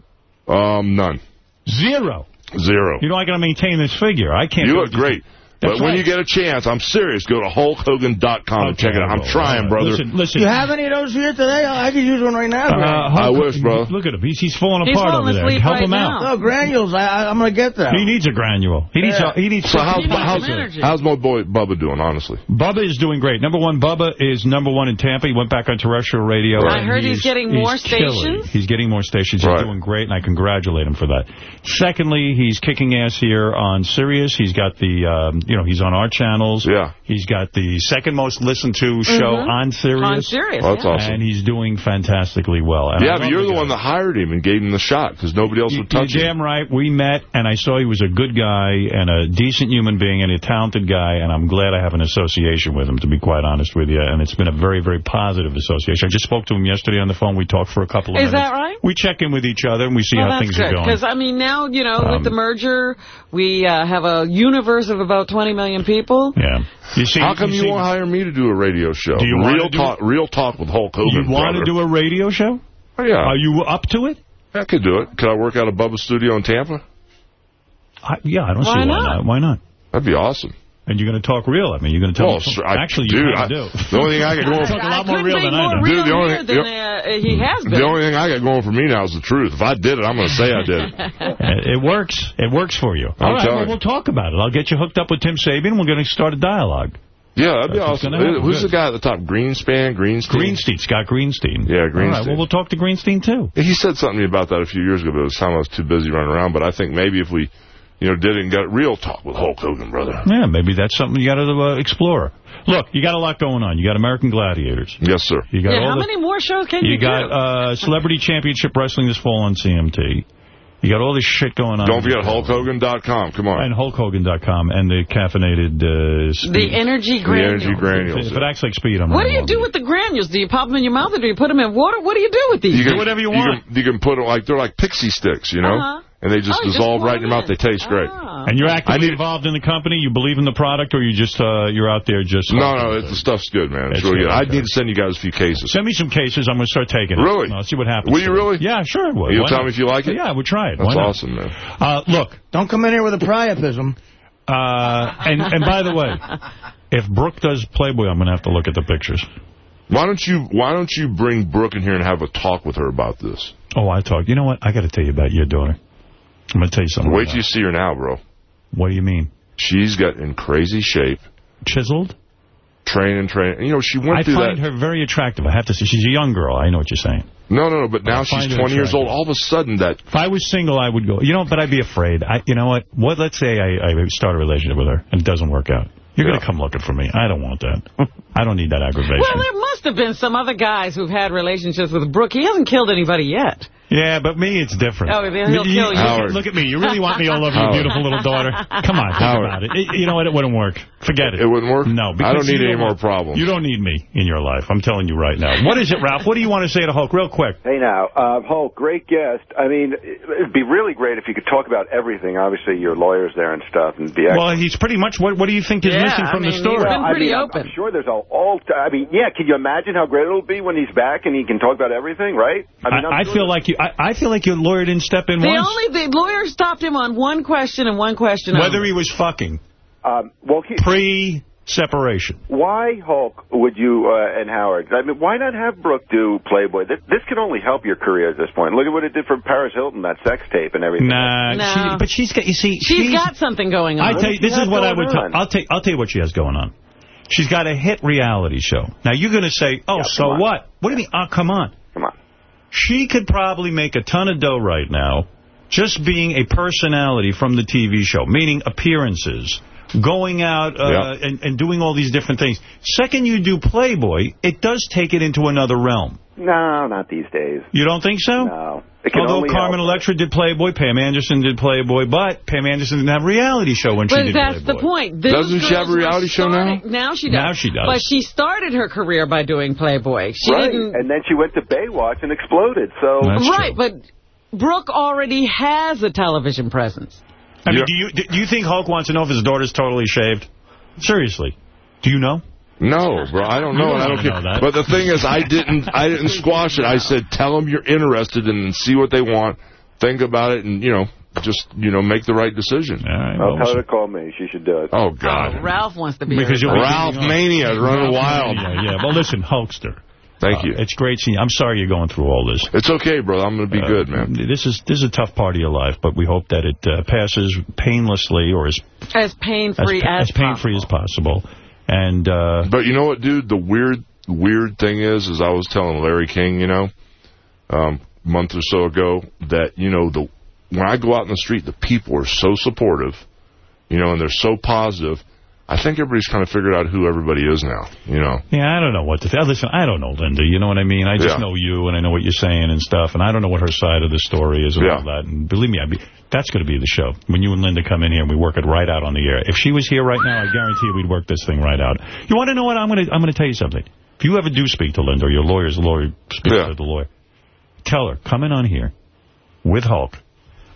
Um, none. Zero. Zero. You know I got to maintain this figure. I can't. You look great. That's but when right. you get a chance, I'm serious, go to HulkHogan.com and check it out. I'm Okay, trying, brother. Listen, listen. You have any of those here today? I could use one right now. Uh, Greg. I Hulk- wish, bro. Look at him. He's, he's falling He's apart falling over there. Help right him out. now. no, granules. I, I, I'm going to get that. He needs a granule. He needs. Yeah. A, he needs. So how's, You how's, some energy. how's my boy Bubba doing, honestly? Bubba is doing great. Number one, Bubba is number one in Tampa. He went back on terrestrial radio. Right. I heard he's getting more killing. stations. He's getting more stations. He's Right. doing great, and I congratulate him for that. Secondly, he's kicking ass here on Sirius. He's got the, um, you know, he's on our channels. Yeah. He's got the second most listened to show Mhm. on Sirius. On Sirius, Oh, that's yeah. awesome. And he's doing fantastically well. And yeah, but you're the guy. one that hired him and gave him the shot because nobody else You- would touch You're him. damn right. We met, and I saw he was a good guy and a decent human being and a talented guy, and I'm glad I have an association with him, to be quite honest with you. And it's been a very, very positive association. I just spoke to him yesterday on the phone. We talked for a couple of Is minutes. that right? We check in with each other, and we see well, how things good. are going. Because, I mean, now, you know, Um, with the merger, we uh, have a universe of about 20 million people. Yeah. You see, How come you, see- won't hire me to do a radio show? Do you wanna real do talk? Real talk with Hulk Hogan. You want to do a radio show? Oh, yeah. Are you up to it? I could do it. Could I work out of Bubba's studio in Tampa? I, yeah, I don't Why see why not? not. Why not? That'd be awesome. And you're going to talk real. I mean, you're going to tell Well, me. I- Actually, you dude, kind I- do. the only thing I can go talk a lot more real be than I do. Dude, the only thing- than uh, he has been. The only thing I got going for me now is the truth. If I did it, I'm going to say I did it. Uh, It works. It works for you. All right, well, we'll talk about it. I'll get you hooked up with Tim Sabean. We're going to start a dialogue. Yeah, that'd be That's awesome. Who's Good. the guy at the top? Greenspan? Greenstein? Greenstein, Scott Greenstein. Yeah, All right, Greenstein. well, we'll talk to Greenstein, too. He said something to me about that a few years ago, but it was time I was too busy running around. But I think maybe if we, you know, did it and got real talk with Hulk Hogan, brother. Yeah, maybe that's something you got to uh, explore. Look, you got a lot going on. You got American Gladiators. Yes, sir. You got Yeah, all how the, many more shows can you, You got do? uh, Celebrity Championship Wrestling this fall on CMT. You got all this shit going on. Don't forget HulkHogan.com. Come on. And HulkHogan.com and the caffeinated uh, speed. The energy granules. The energy granules. If it acts like speed, I'm What do you do with the granules? Do you pop them in your mouth or do you put them in water? What do you do with these? You can, You can, you can put it like, they're like pixie sticks, you know? Uh-huh. And they just Oh, you just dissolve right in your mouth. They taste great. And you're actively I need- involved in the company? You believe in the product, or you just uh, you're out there just... No, no, it, the stuff's good, man. It's, It's really good, good. I need to send you guys a few cases. Send me some cases. I'm going to start taking it. Really? I'll see what happens. Will you really? Yeah, sure. I will. You'll Why tell not? me if you like it? Yeah, we'll try it. That's awesome, man. Uh, look. Don't come in here with a priapism. Uh, and, and by the way, if Brooke does Playboy, I'm going to have to look at the pictures. Why don't you Why don't you bring Brooke in here and have a talk with her about this? Oh, I talk. You know what? I got to tell you about your daughter. I'm going to tell you something. Wait right till you see her now, bro. What do you mean? She's got in crazy shape. Chiseled? Training, training. You know, she went I through find that. her very attractive. I have to say, she's a young girl. I know what you're saying. No, no, no. But now she's find her 20 years old. All of a sudden, that If I was single, I would go. You know, but I'd be afraid. I, you know what? What? Let's say I, I start a relationship with her and it doesn't work out. You're going to come looking for me. I don't want that. I don't need that aggravation. Well, there must have been some other guys who've had relationships with Brooke. He hasn't killed anybody yet. Yeah, but me, it's different. Oh, he'll You- kill you. Howard. Look at me. You really want me all over your beautiful little daughter? Come on, think Howard. about it. It- You know what? It wouldn't work. Forget it. It wouldn't work? No. I don't need you any more want- problems. You don't need me in your life. I'm telling you right now. What is it, Ralph? What do you want to say to Hulk real quick? Hey now, uh, Hulk, great guest. I mean, it'd be really great if you could talk about everything. Obviously, your lawyers there and stuff, and be Well, he's pretty much, what What do you think is Yeah, missing I from the mean, story? he's been I pretty mean, I'm- open. I'm sure there's all, all. I mean, yeah. Can you imagine how great it'll be when he's back and he can talk about everything, right? I mean, I'm I, I feel like you. I, I feel like your lawyer didn't step in The once. only the lawyer stopped him on one question and one question Whether only. he was fucking Um, well, he, pre-separation. why Hulk would you uh, and Howard? I mean, why not have Brooke do Playboy? This, this can only help your career at this point. Look at what it did for Paris Hilton, that sex tape and everything. Nah, No. she, but she's got. You see, She's got something going on. I tell you, this is what I would tell I'll, tell. I'll tell you what she has going on. She's got a hit reality show. Now you're going to say, "Oh, Yeah, so on. what?" What do you mean? Oh, come on. Come on. She could probably make a ton of dough right now, just being a personality from the TV show, meaning appearances, going out uh, Yeah. and, and doing all these different things. Second, you do Playboy, it does take it into another realm. No, not these days. You don't think so? No. It can Although Carmen. Electra did Playboy, Pam Anderson did Playboy, but Pam Anderson didn't have a reality show when she did Playboy. But did that's the point. Those Doesn't she have a reality show now? Now she does. Now she does. But she started her career by doing Playboy. She right. didn't. And then she went to Baywatch and exploded. So That's right, true. but Brooke already has a television presence. I mean, do you do you think Hulk wants to know if his daughter's totally shaved? Seriously. Do you know? No, bro, I don't You know, don't I don't care. know that. But the thing is, I didn't, I didn't squash it. I said, tell them you're interested and see what they want, think about it, and you know, just you know, make the right decision. All right. I'll well, tell her to call me. She should do it. Oh God, Oh, Ralph wants to be. Because you'll Ralph. Mania is running wild. Yeah, yeah. Well, listen, Hulkster. Thank Uh, you. It's great seeing you. I'm sorry you're going through all this. It's okay, bro. I'm gonna be Uh, good, man. This is this is a tough part of your life, but we hope that it uh, passes painlessly or as as pain as, free pa- as, as pain-free as possible. And uh, But you know what, dude? The weird, weird thing is, is I was telling Larry King, you know, um, a month or so ago, that you know the when I go out in the street, the people are so supportive, you know, and they're so positive. I think everybody's kind of figured out who everybody is now, you know. Yeah, I don't know what to think. Listen, I don't know Linda. You know what I mean? I just Yeah. know you, and I know what you're saying and stuff, and I don't know what her side of the story is and Yeah. all that. And believe me, I'd be, that's going to be the show. When you and Linda come in here and we work it right out on the air. If she was here right now, I guarantee you we'd work this thing right out. You want to know what? I'm going to I'm going to tell you something. If you ever do speak to Linda or your lawyer's lawyer speaks Yeah. to the lawyer, tell her, come in on here with Hulk.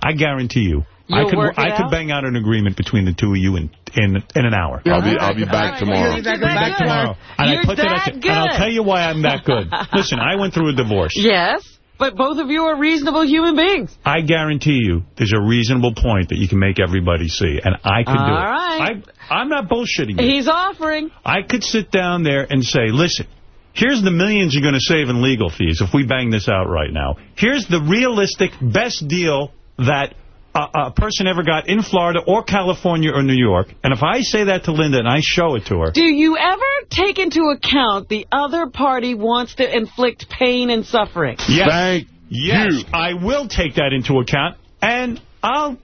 I guarantee you, I You'll could work it I could bang out an agreement between the two of you in in, in an hour. I'll be I'll be back tomorrow. You're that back good. tomorrow. And You're I put that, that and I'll tell you why I'm that good. Listen, I went through a divorce. Yes, but both of you are reasonable human beings. I guarantee you there's a reasonable point that you can make everybody see, and I could do it. All right. I, I'm not bullshitting you. He's offering. I could sit down there and say, listen, here's the millions you're going to save in legal fees if we bang this out right now. Here's the realistic best deal that a, a person ever got in Florida or California or New York. And if I say that to Linda and I show it to her, Do you ever take into account the other party wants to inflict pain and suffering? yes, Thank yes, you. I will take that into account, and I'll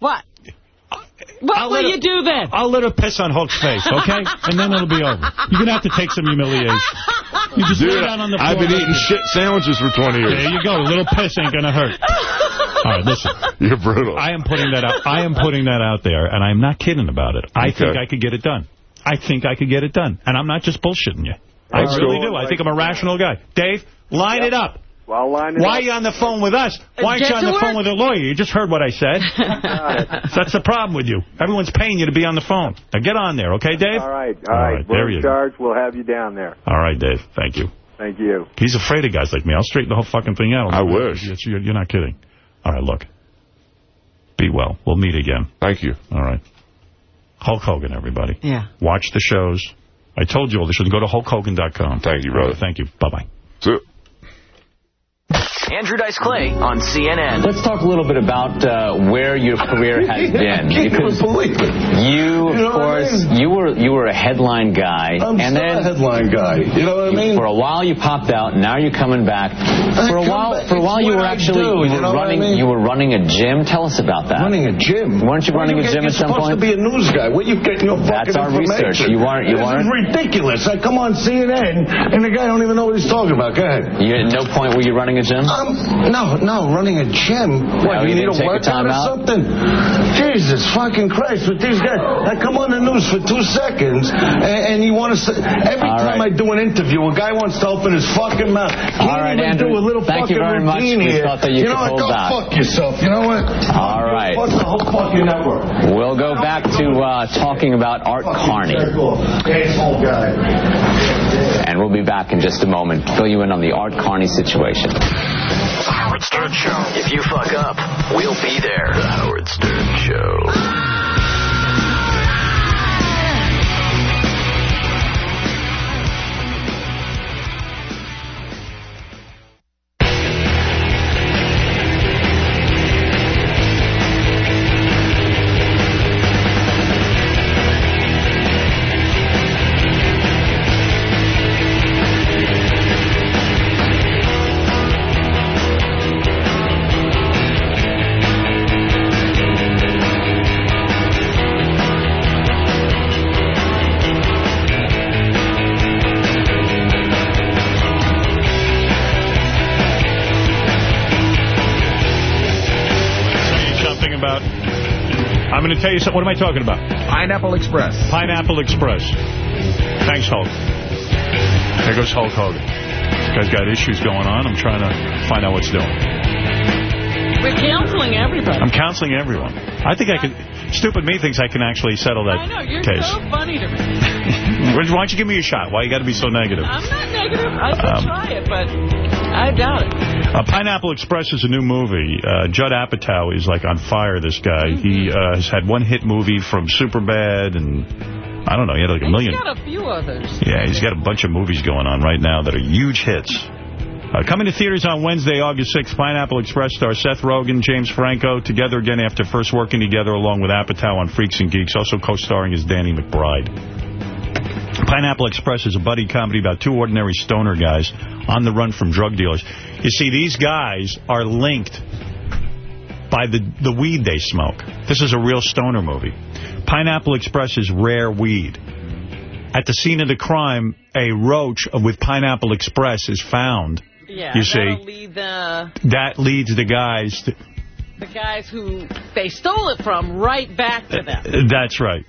What? What I'll will let you her- do then? I'll let her piss on Hulk's face, okay? and then it'll be over. You're going to have to take some humiliation. You just Dude, lay down on the floor. I've been eating shit sandwiches for 20 years. There you go. A little piss ain't going to hurt. All right, listen. You're brutal. I am putting that out. I am putting that out there, and I'm not kidding about it. I Okay. think I could get it done. I think I could get it done, and I'm not just bullshitting you. I That's really cool. do. I think I'm a rational guy. Dave, line it up. Well, line Why up. are you on the phone with us? Uh, Why aren't Get you on the work. phone with a lawyer? You just heard what I said. so that's the problem with you. Everyone's paying you to be on the phone. Now get on there, okay, Dave? All right, All all right. right, there We're you in go. charge. We'll have you down there. All right, Dave. Thank you. Thank you. He's afraid of guys like me. I'll straighten the whole fucking thing out. I wish. You're, you're not kidding. All right, look. Be well. We'll meet again. Thank you. All right. Hulk Hogan, everybody. Yeah. Watch the shows. I told you all this. Go to HulkHogan.com. Thank you, brother. Thank you. Bye-bye. So, Andrew Dice Clay on CNN. Let's talk a little bit about uh, where your career has been. Because you, of course, you were you were a headline guy, I'm and still then a headline guy. You know what I mean? For a while, you popped out. Now you're coming back. For a while, back. for a while, It's you were I actually do, you you were know what I running mean? you were running a gym. Tell us about that. Running a gym. Weren't you Where running a you get- gym at you're some supposed to be a news guy. Where you getting your That's fucking our research. information? You weren't- you this weren't? is ridiculous. I come on CNN, and the guy don't even know what he's talking about. Go ahead. You at no point were you running a gym? Um, no, no, running a gym. What, No, you you need a a workout time or out? something? Jesus fucking Christ, with these guys. I come on the news for two seconds, and, and you want to say, every All time right. I do an interview, a guy wants to open his fucking mouth. Can't All right, Andrew, do a little thank you fucking very much. routine We thought that you you know could what? hold Go fuck yourself. You know what? All right. Fuck the whole fucking network. We'll go back to uh, talking about Art Carney. Asshole guy. And we'll be back in just a moment. to Fill you in on the Art Carney situation. The Howard Stern Show. If you fuck up, we'll be there. The Howard Stern Show. Going to tell you something. What am I talking about? Pineapple Express. Pineapple Express. Thanks, Hulk. There goes Hulk Hogan. This guy's got issues going on. I'm trying to find out what's doing. We're counseling everybody. I'm counseling everyone. I think I can... Stupid me thinks I can actually settle that I know, you're case. so funny to me. Why don't you give me a shot? Why you got to be so negative? I'm not negative. I could Um, try it, but I doubt it. Uh, Pineapple Express is a new movie. Uh, Judd Apatow is like on fire, this guy. Mm-hmm. He uh, has had one hit movie from Superbad and I don't know, he had like a million. He's got a few others. Yeah, he's got a bunch of movies going on right now that are huge hits. Uh, coming to theaters on Wednesday, August 6th, Pineapple Express star Seth Rogen, James Franco, together again after first working together along with Apatow on Freaks and Geeks, also co-starring as Danny McBride. Pineapple Express is a buddy comedy about two ordinary stoner guys on the run from drug dealers. You see, these guys are linked by the, the weed they smoke. This is a real stoner movie. Pineapple Express is rare weed. At the scene of the crime, a roach with Pineapple Express is found. Yeah, You see. lead the, That leads the guys to... the guys who they stole it from right back to them. That's right.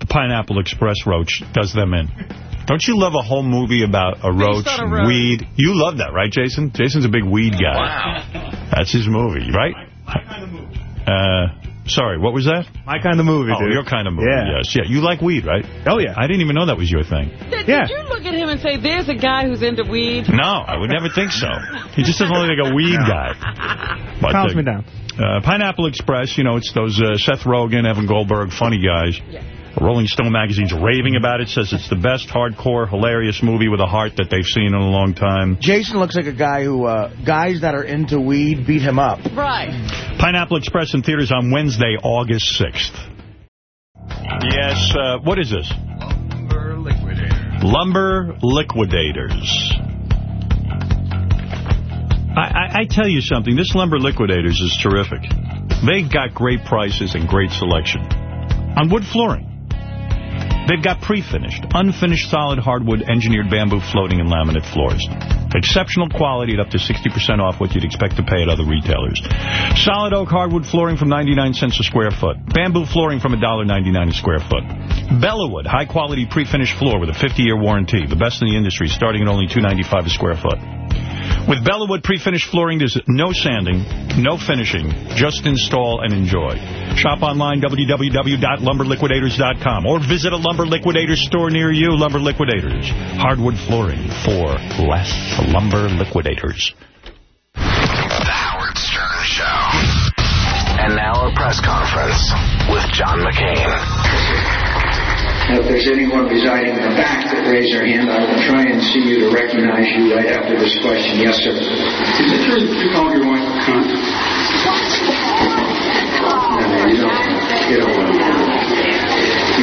The Pineapple Express roach does them in. Don't you love a whole movie about a roach, a roach. weed? You love that, right, Jason? Jason's a big weed guy. Wow. That's his movie, right? My, my kind of movie. Uh, sorry, what was that? My kind of movie, Oh, dude. your kind of movie, Yeah. yes. Yeah, you like weed, right? Oh, yeah. I didn't even know that was your thing. Did, did you look at him and say, there's a guy who's into weed? No, I would never think so. He just doesn't look like a weed guy. But, Calms uh, me down. Uh, Pineapple Express, you know, it's those uh, Seth Rogen, Evan Goldberg, funny guys. Rolling Stone magazine's raving about it, says it's the best hardcore, hilarious movie with a heart that they've seen in a long time. Jason looks like a guy who, uh, guys that are into weed beat him up. Right. Pineapple Express in theaters on Wednesday, August 6th. Yes, uh, what is this? Lumber Liquidators. Lumber Liquidators. I, I, I tell you something, this Lumber Liquidators is terrific. They've got great prices and great selection on wood flooring. They've got pre-finished, unfinished solid hardwood engineered bamboo floating and laminate floors. Exceptional quality at up to 60% off what you'd expect to pay at other retailers. Solid oak hardwood flooring from 99 cents a square foot. Bamboo flooring from $1.99 a square foot. Bellawood, high-quality pre-finished floor with a 50-year warranty. The best in the industry, starting at only $2.95 a square foot. With Bellawood pre-finished flooring, there's no sanding, no finishing. Just install and enjoy. Shop online, www.lumberliquidators.com, or visit a Lumber Liquidators store near you, Lumber Liquidators. Hardwood flooring for less Lumber Liquidators. The Howard Stern Show. And now a press conference with John McCain. If there's anyone residing in the back that raise their hand, I will try and see you to recognize you right after this question. Yes, sir. Is it true that you called your wife a cunt? No, you don't. You don't want to.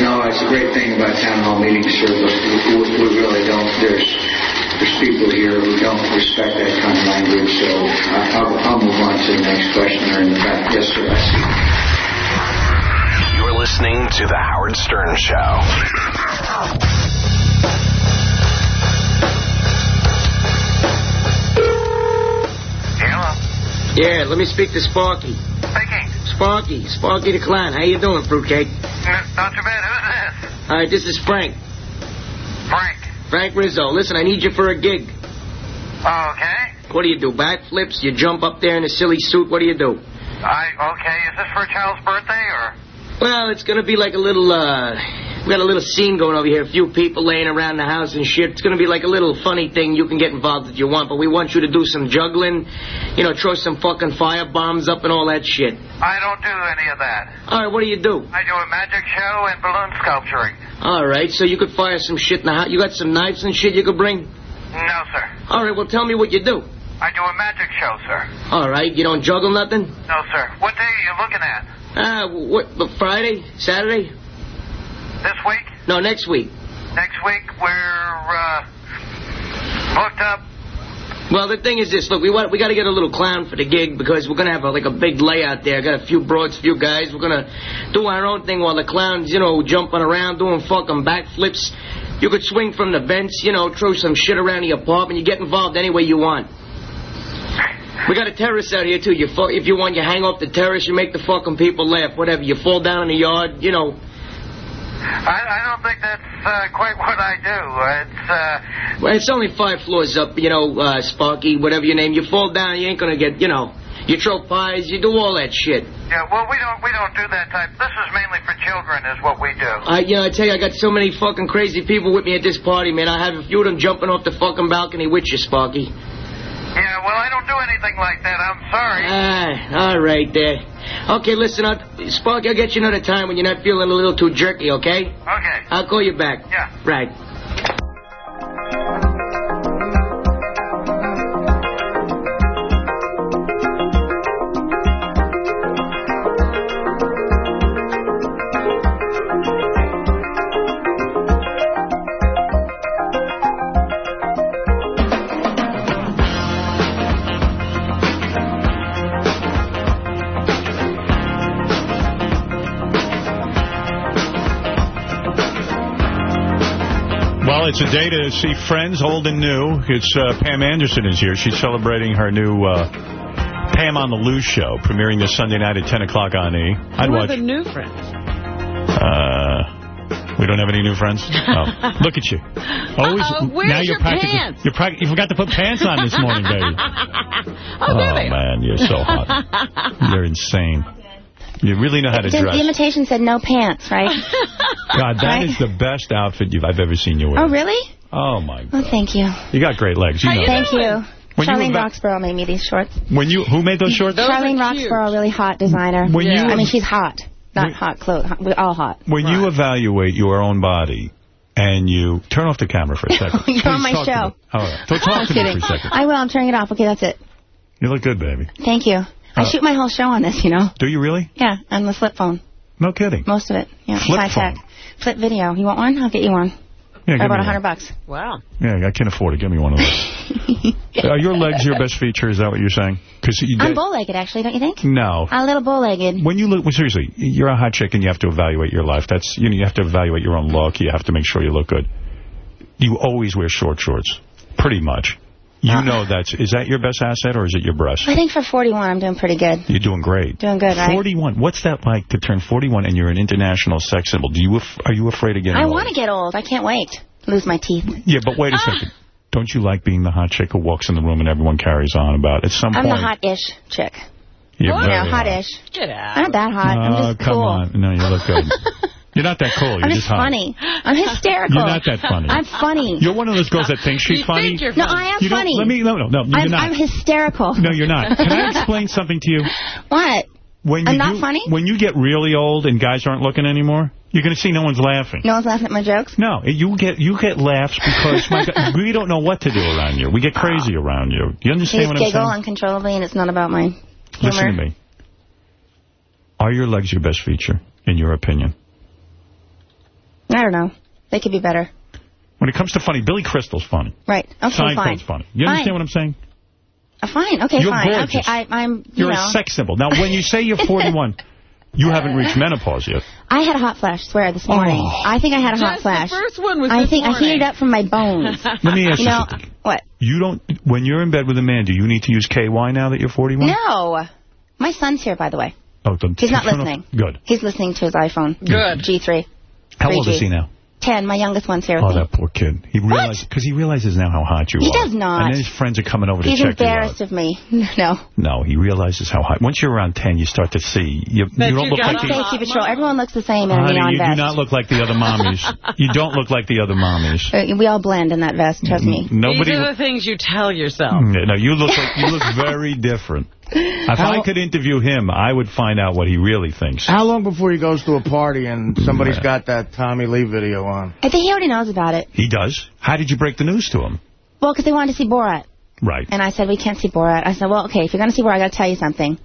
No, it's a great thing about town hall meetings, sir, but we, we really don't. There's there's people here who don't respect that kind of language, so I, I'll, I'll move on to the next questioner in the back. Yes, sir. I see. You're listening to The Howard Stern Show. Hello. Yeah, let me speak to Sparky. Speaking. Sparky, Sparky the Clown. How you doing, Fruitcake? Uh, not too bad. Who's this? All right, this is Frank. Frank. Frank Rizzo. Listen, I need you for a gig. Oh, okay. What do you do, backflips? You jump up there in a silly suit? What do you do? I okay. Is this for a child's birthday or? Well, it's going to be like a little, uh, we got a little scene going over here. A few people laying around the house and shit. It's going to be like a little funny thing. You can get involved if you want, but we want you to do some juggling, you know, throw some fucking fire bombs up and all that shit. I don't do any of that. All right, what do you do? I do a magic show and balloon sculpturing. All right, so you could fire some shit in the house. You got some knives and shit you could bring? No, sir. All right, well, tell me what you do. I do a magic show, sir. All right, you don't juggle nothing? No, sir. What day are you looking at? Ah, what, Friday? Saturday? This week? No, next week. Next week we're uh, booked up. Well, the thing is this. Look, we want, we got to get a little clown for the gig because we're going to have a, like a big layout there. Got a few broads, few guys. We're going to do our own thing while the clown's, you know, jumping around, doing fucking backflips. You could swing from the vents, you know, throw some shit around the apartment. You get involved any way you want. We got a terrace out here, too. You If you want, you hang off the terrace, you make the fucking people laugh, whatever. You fall down in the yard, you know. I, I don't think that's uh, quite what I do. It's uh, Well, it's only five floors up, you know, uh, Sparky, whatever your name. You fall down, you ain't gonna get, you know. You throw pies, you do all that shit. yeah. Well, we don't we don't do that type. This is mainly for children, is what we do. I, you know, I tell you, I got so many fucking crazy people with me at this party, man. I have a few of them jumping off the fucking balcony with you, Sparky. Yeah. Well, I don't do anything like that. I'm sorry. Ah, all right there. Okay, listen, I'll, Sparky, I'll get you another time when you're not feeling a little too jerky, okay? Okay. I'll call you back. Yeah. Right. It's a day to see friends, old and new. It's uh, Pam Anderson is here. She's celebrating her new uh, Pam on the Loose show, premiering this Sunday night at 10 o'clock on E. I'd Who are watch. the new friends? Uh, we don't have any new friends? Oh, look at you. Always, Uh-oh, where's now you're your pants? You're you forgot to put pants on this morning, baby. Oh, are. man, you're so hot. You're insane. You really know how to The, dress. the invitation said no pants, right? God, that Right? is the best outfit you've, I've ever seen you wear. oh, really? Oh, my Oh, thank you. You got great legs. You know that. Thank you. When Charlene were Roxborough made me these shorts. When you, who made those shorts? Charlene Roxborough, really hot designer. When you- I mean, she's hot. Not hot clothes. hot- We're all hot. When you evaluate your own body and you turn off the camera for a second. You're on my talk to show. me. All right. So talk I'm to me kidding. for a second. I will. I'm turning it off. Okay, that's it. You look good, baby. Thank you. I shoot my whole show on this, you know. Do you really? Yeah, on the flip phone. No kidding. Most of it. Yeah, Flip high tech. Flip video. You want one? I'll get you one. Yeah, Or give about a 100 bucks. Wow. Yeah, I can't afford it. Give me one of those. Are your legs your best feature? Is that what you're saying? Because you I'm get, bow-legged, actually, don't you think? no. I'm a little bow-legged. When you look, well, seriously, you're a hot chick and you have to evaluate your life. That's you know you have to evaluate your own look. You have to make sure you look good. You always wear short shorts, pretty much. You Uh. know that's is that your best asset or is it your breast? I think for 41, I'm doing pretty good. You're doing great. Doing good, right? 41. What's that like to turn 41 and you're an international sex symbol? Do you af- are you afraid of getting I old? want to get old. I can't wait. Lose my teeth. Yeah, but wait a second. Don't you like being the hot chick who walks in the room and everyone carries on about? At some I'm point, the hot-ish chick. you're You very know, hot. hot-ish. Get out. I'm not that hot. I'm Oh, just come cool. on. No, you look good. You're not that cool. You're I'm just just hot. funny. I'm hysterical. You're not that funny. I'm funny. You're one of those girls that thinks she's funny. no, I am You funny. Let me. No, no, no. You're I'm, not. I'm hysterical. no, you're not. Can I explain something to you? What? When I'm you not do- funny? When you get really old and guys aren't looking anymore, you're going to see no one's laughing. No one's laughing at my jokes? No, you get you get laughs because my God, we don't know what to do around you. We get crazy around you. You You understand just what I'm saying? giggle saying? uncontrollably, and it's not about my humor. Listen to me. Are your legs your best feature, in your opinion? I don't know. They could be better. When it comes to funny, Billy Crystal's funny. Right. Okay, Seinfeld's fine. funny. You understand Fine. what I'm saying? Uh, fine. Okay, You're fine. gorgeous. Okay, I, I'm, you You're know. a sex symbol. Now, when you say you're 41, you haven't reached menopause yet. I had a hot flash, swear, this morning. Oh. I think I had a hot Just flash. the first one was I this think I morning. heated up from my bones. Let me ask you, you know, something. what? You don't, when you're in bed with a man, do you need to use KY now that you're 41? No. My son's here, by the way. Oh, then He's not turn off- listening. Good. He's listening to his iPhone. Good. G3. How old is he now? Ten. My youngest one's here with Oh, me. that poor kid. He realizes because he realizes now how hot you He are. He does not. And then his friends are coming over He's to check you out. He's embarrassed of me. No. No, he realizes how hot. Once you're around 10, you start to see. You, you don't look like the, say keep it. Everyone looks the same in a Honey, neon you do not look like the other mommies. you don't look like the other mommies. Uh, We all blend in that vest, trust me. Nobody. These are the things you tell yourself. No, you look like you look very different. If I could interview him, I would find out what he really thinks. How long before he goes to a party and somebody's got that Tommy Lee video on? I think he already knows about it. He does. How did you break the news to him? Well, because they wanted to see Borat. Right. And I said, we can't see Borat. I said, well, okay, if you're going to see Borat, I got to tell you something.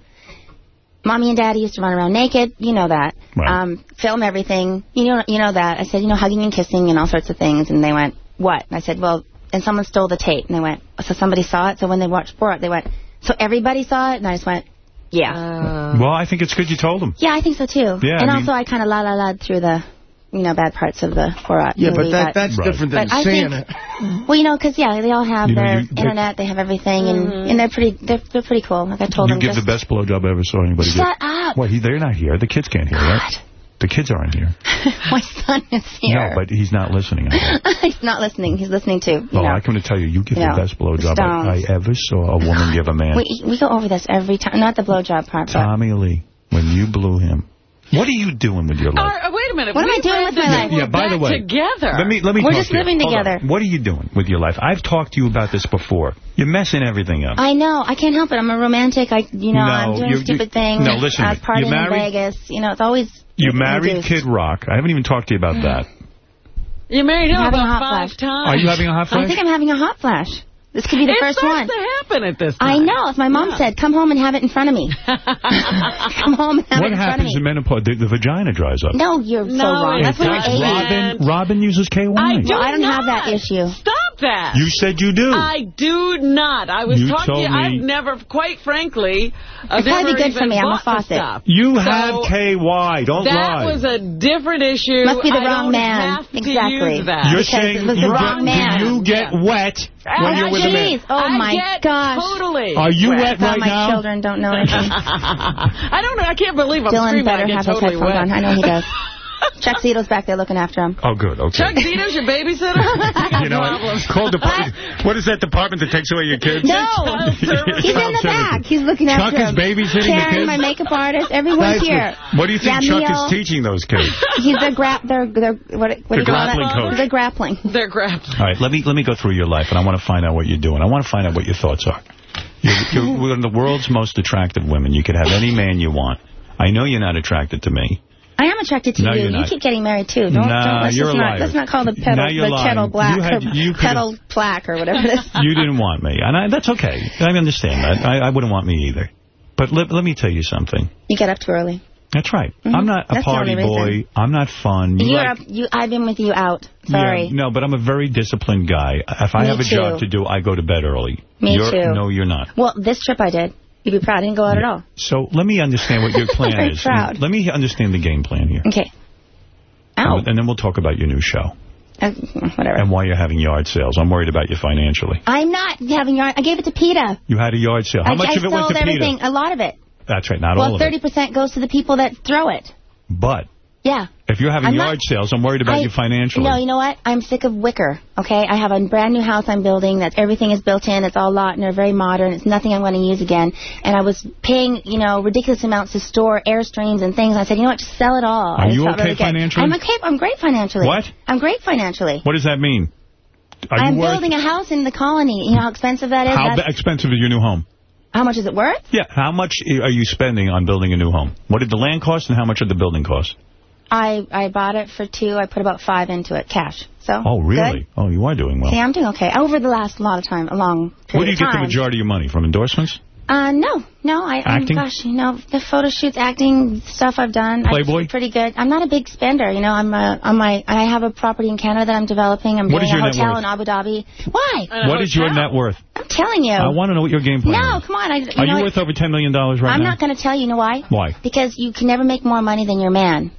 Mommy and Daddy used to run around naked. You know that. Right. Um, film everything. You know, you know that. I said, you know, hugging and kissing and all sorts of things. And they went, what? And I said, well, and someone stole the tape. And they went, so somebody saw it? So when they watched Borat, they went, so everybody saw it? And I just went, yeah. Uh. well, I think it's good you told them. yeah, I think so, too. Yeah, and I also, I kind of la-la-la through the, you know, bad parts of the Borat Yeah, but movie, that that's Right. different than But I seeing think- it. Well, you know, because, yeah, they all have You know, their you- internet, they have everything, and, mm-hmm. and they're pretty they're, they're pretty cool. Like I told You them, give just, the best blowjob I ever saw anybody give. Shut up. Well, he, they're not here. The kids can't hear, right? The kids aren't here. my son is here. No, but he's not listening. He's not listening. He's listening to, you Oh, know. I come to tell you, you give you the know, best blowjob I, I ever saw a woman give a man. We, we go over this every time. Not the blowjob part, but... Tommy Lee, when you blew him. What are you doing with your life? Uh, wait a minute. What am I doing with my life? were Yeah, by the way, together. Let me let me We're talk just to you. living Hold on. together. What are you doing with your life? I've talked to you about this before. You're messing everything up. I know. I can't help it. I'm a romantic. I, you know, No, I'm doing you- you- stupid things. no, listen I to was me. partying You in married? Vegas. You know, it's always... You married induced. Kid Rock. I haven't even talked to you about that. You married him I'm having a about hot five flash. times. Are you having a hot flash? I think I'm having a hot flash. This could be the it first starts one. to happen at this I know. If my mom said, come home and have it in front of me. come home and have What it in front of me. What happens in menopause? The, the vagina dries up. No, you're so wrong. That's what doesn't. your age Robin, Robin uses KY. I do Well, I don't not. have that issue. Stop that. You said you do. I do not. I was You talking to told me- I've never, quite frankly, I've It'd probably good for me. I'm a bought the faucet. you So have KY. Don't That lie. That was a different issue. Must be the I wrong man. Exactly. You're because saying it was the wrong man. you get wet when Oh, you're with a man? jeez. Oh, I my gosh. Totally. Are you Wet. wet Thought right my now? children don't know anything. I don't know. I can't believe I'm Dylan screaming. better I have totally his headphones wet. on. I know he does. Chuck Zito's back there looking after him. Oh, good. Okay. Chuck Zito's your babysitter? You know, problems. call the what is that department that takes away your kids? No, Child service. he's in the back. He's looking Chuck after is him. babysitting the Karen, kids? my makeup artist, everyone's Nice. here. What do you think Chuck is teaching those kids? He's their grap. Their their what? What do you call grappling coach. They're grappling. They're grappling. All right, let me let me go through your life, and I want to find out what you're doing. I want to find out what your thoughts are. You're, you're one of the world's most attractive women. You could have any man you want. I know you're not attracted to me. I am attracted to no, you. You keep getting married, too. Don't, no, don't, let's you're a not, liar. Let's not call the pedal, the kettle black, you had, you pedal black, or whatever it is. you didn't want me, and I, that's okay. I understand that. I, I wouldn't want me either. But let, let me tell you something. You get up too early. That's right. Mm -hmm. I'm not a That's party boy. I'm not fun. You You're like, a, you, I've been with you out. Sorry. Yeah, no, but I'm a very disciplined guy. If I Me have a job to do, I go to bed early. Me you're, too. No, you're not. Well, this trip I did. You'd be proud. I didn't go out at all. So let me understand what your plan is. Proud. Let me understand the game plan here. Okay. Ow. And then we'll talk about your new show. Uh, whatever. And why you're having yard sales. I'm worried about you financially. I'm not having yard. I gave it to PETA. You had a yard sale. How I, much I of it went to PETA? I sold everything. A lot of it. That's right. Not well, all of 30 it. Well, 30% goes to the people that throw it. But. Yeah. If you're having I'm yard not, sales, I'm worried about I, you financially. No, you know what? I'm sick of wicker, okay? I have a brand new house I'm building that everything is built in. It's all Lautner, very modern. It's nothing I'm going to use again. And I was paying, you know, ridiculous amounts to store Airstreams and things. I said, you know what? Just sell it all. Are you okay really financially? I'm okay. I'm great financially. What? I'm great financially. What does that mean? Are I'm building a house in the colony. You know how expensive that is? How That's expensive is your new home? How much is it worth? Yeah. How much are you spending on building a new home? What did the land cost and how much did the building cost? I, I bought it for two. I put about five into it, cash. So Oh, really? Good. Oh, you are doing well. See, I'm doing okay. Over the last lot of time, a long Where do you get the majority of your money? From endorsements? Uh, no, no. I, acting? Gosh, you know, the photo shoots, acting stuff I've done. Playboy? pretty good. I'm not a big spender. You know, I'm a, on my, I have a property in Canada that I'm developing. I'm building doing a hotel in Abu Dhabi. Why? What is your net worth? I'm telling you. I want to know what your game plan no, is. come on. I, you Are know, you worth over $10 million right I'm now? I'm not going to tell you. You know why? Why? Because you can never make more money than your man.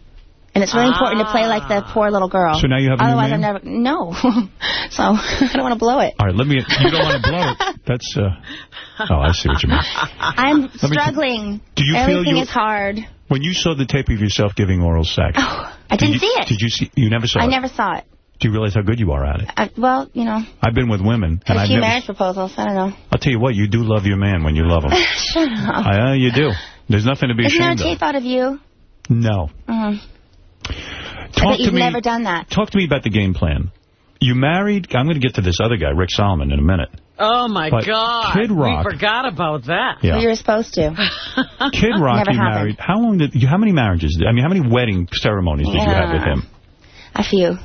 And it's really ah. important to play like the ah. poor little girl. So now you have a Otherwise, I'm never... No. so I don't want to blow it. All right, let me... You don't want to blow it. That's... Uh, oh, I see what you mean. I'm let struggling. Do you Everything feel is hard. When you saw the tape of yourself giving oral sex... Oh, I didn't you, see it. Did you see... You never saw I it? I never saw it. Do you realize how good you are at it? I, well, you know. I've been with women. And a few I've marriage proposals. I don't know. I'll tell you what. You do love your man when you love him. Shut up. I, uh, you do. There's nothing to be Isn't ashamed of. Isn't there a tape of. out of you? No. Mm. Talk but you've me, never done that. Talk to me about the game plan. You married, I'm going to get to this other guy, Rick Salomon, in a minute. Oh, my but God. Kid Rock. We forgot about that. Yeah. We were supposed to. Kid Rock, Never you happened. married. How long did you, how many marriages, did, I mean, how many wedding ceremonies did you have with him? A few.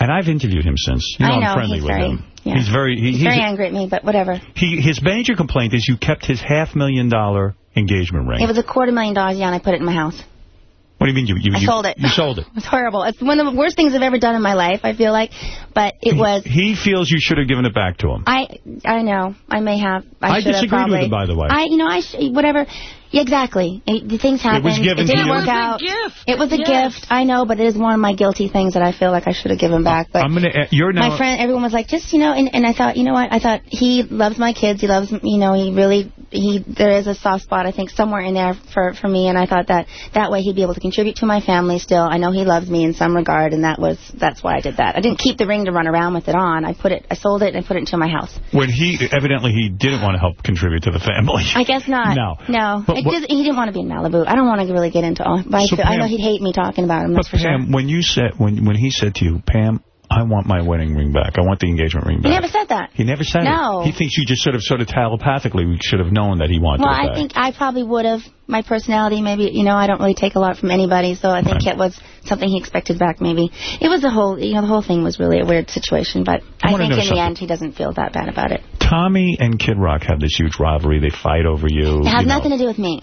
And I've interviewed him since. You know, I know, I'm friendly with very, him. Yeah. He's very... He, he's, he's, very angry at me, but whatever. He His major complaint is you kept his half million dollar engagement ring. It was a quarter million dollars, yeah, and I put it in my house. What do you mean you... you I sold it. You sold it. It's horrible. It's one of the worst things I've ever done in my life, I feel like. But it was... He feels you should have given it back to him. I I know. I may have. I, I disagreed have probably. with him, by the way. I, you know, I whatever. Exactly. It, things happened. It was given it didn't work out. It was a gift. It was yes. gift. I know, but it is one of my guilty things that I feel like I should have given back. But I'm gonna. Uh, you're now. My friend. Everyone was like, just you know, and, and I thought, you know what? I thought he loves my kids. He loves, you know, he really he. There is a soft spot I think somewhere in there for for me, and I thought that that way he'd be able to contribute to my family still. I know he loves me in some regard, and that was that's why I did that. I didn't keep the ring to run around with it on. I put it. I sold it and I put it into my house. When he evidently he didn't want to help contribute to the family. I guess not. No. No. But did, he didn't want to be in Malibu. I don't want to really get into all. But so I, feel, Pam, I know he'd hate me talking about him. But Pam, sure. when you said when when he said to you, Pam, I want my wedding ring back. I want the engagement ring back. He never said that. He never said no. it. He thinks you just sort of, sort of telepathically should have known that he wanted well, it Well, I think I probably would have. My personality, maybe, you know, I don't really take a lot from anybody, so I think right. it was something he expected back, maybe. It was a whole, you know, the whole thing was really a weird situation, but I, I think in something. the end he doesn't feel that bad about it. Tommy and Kid Rock have this huge rivalry. They fight over you. It has you nothing know. to do with me.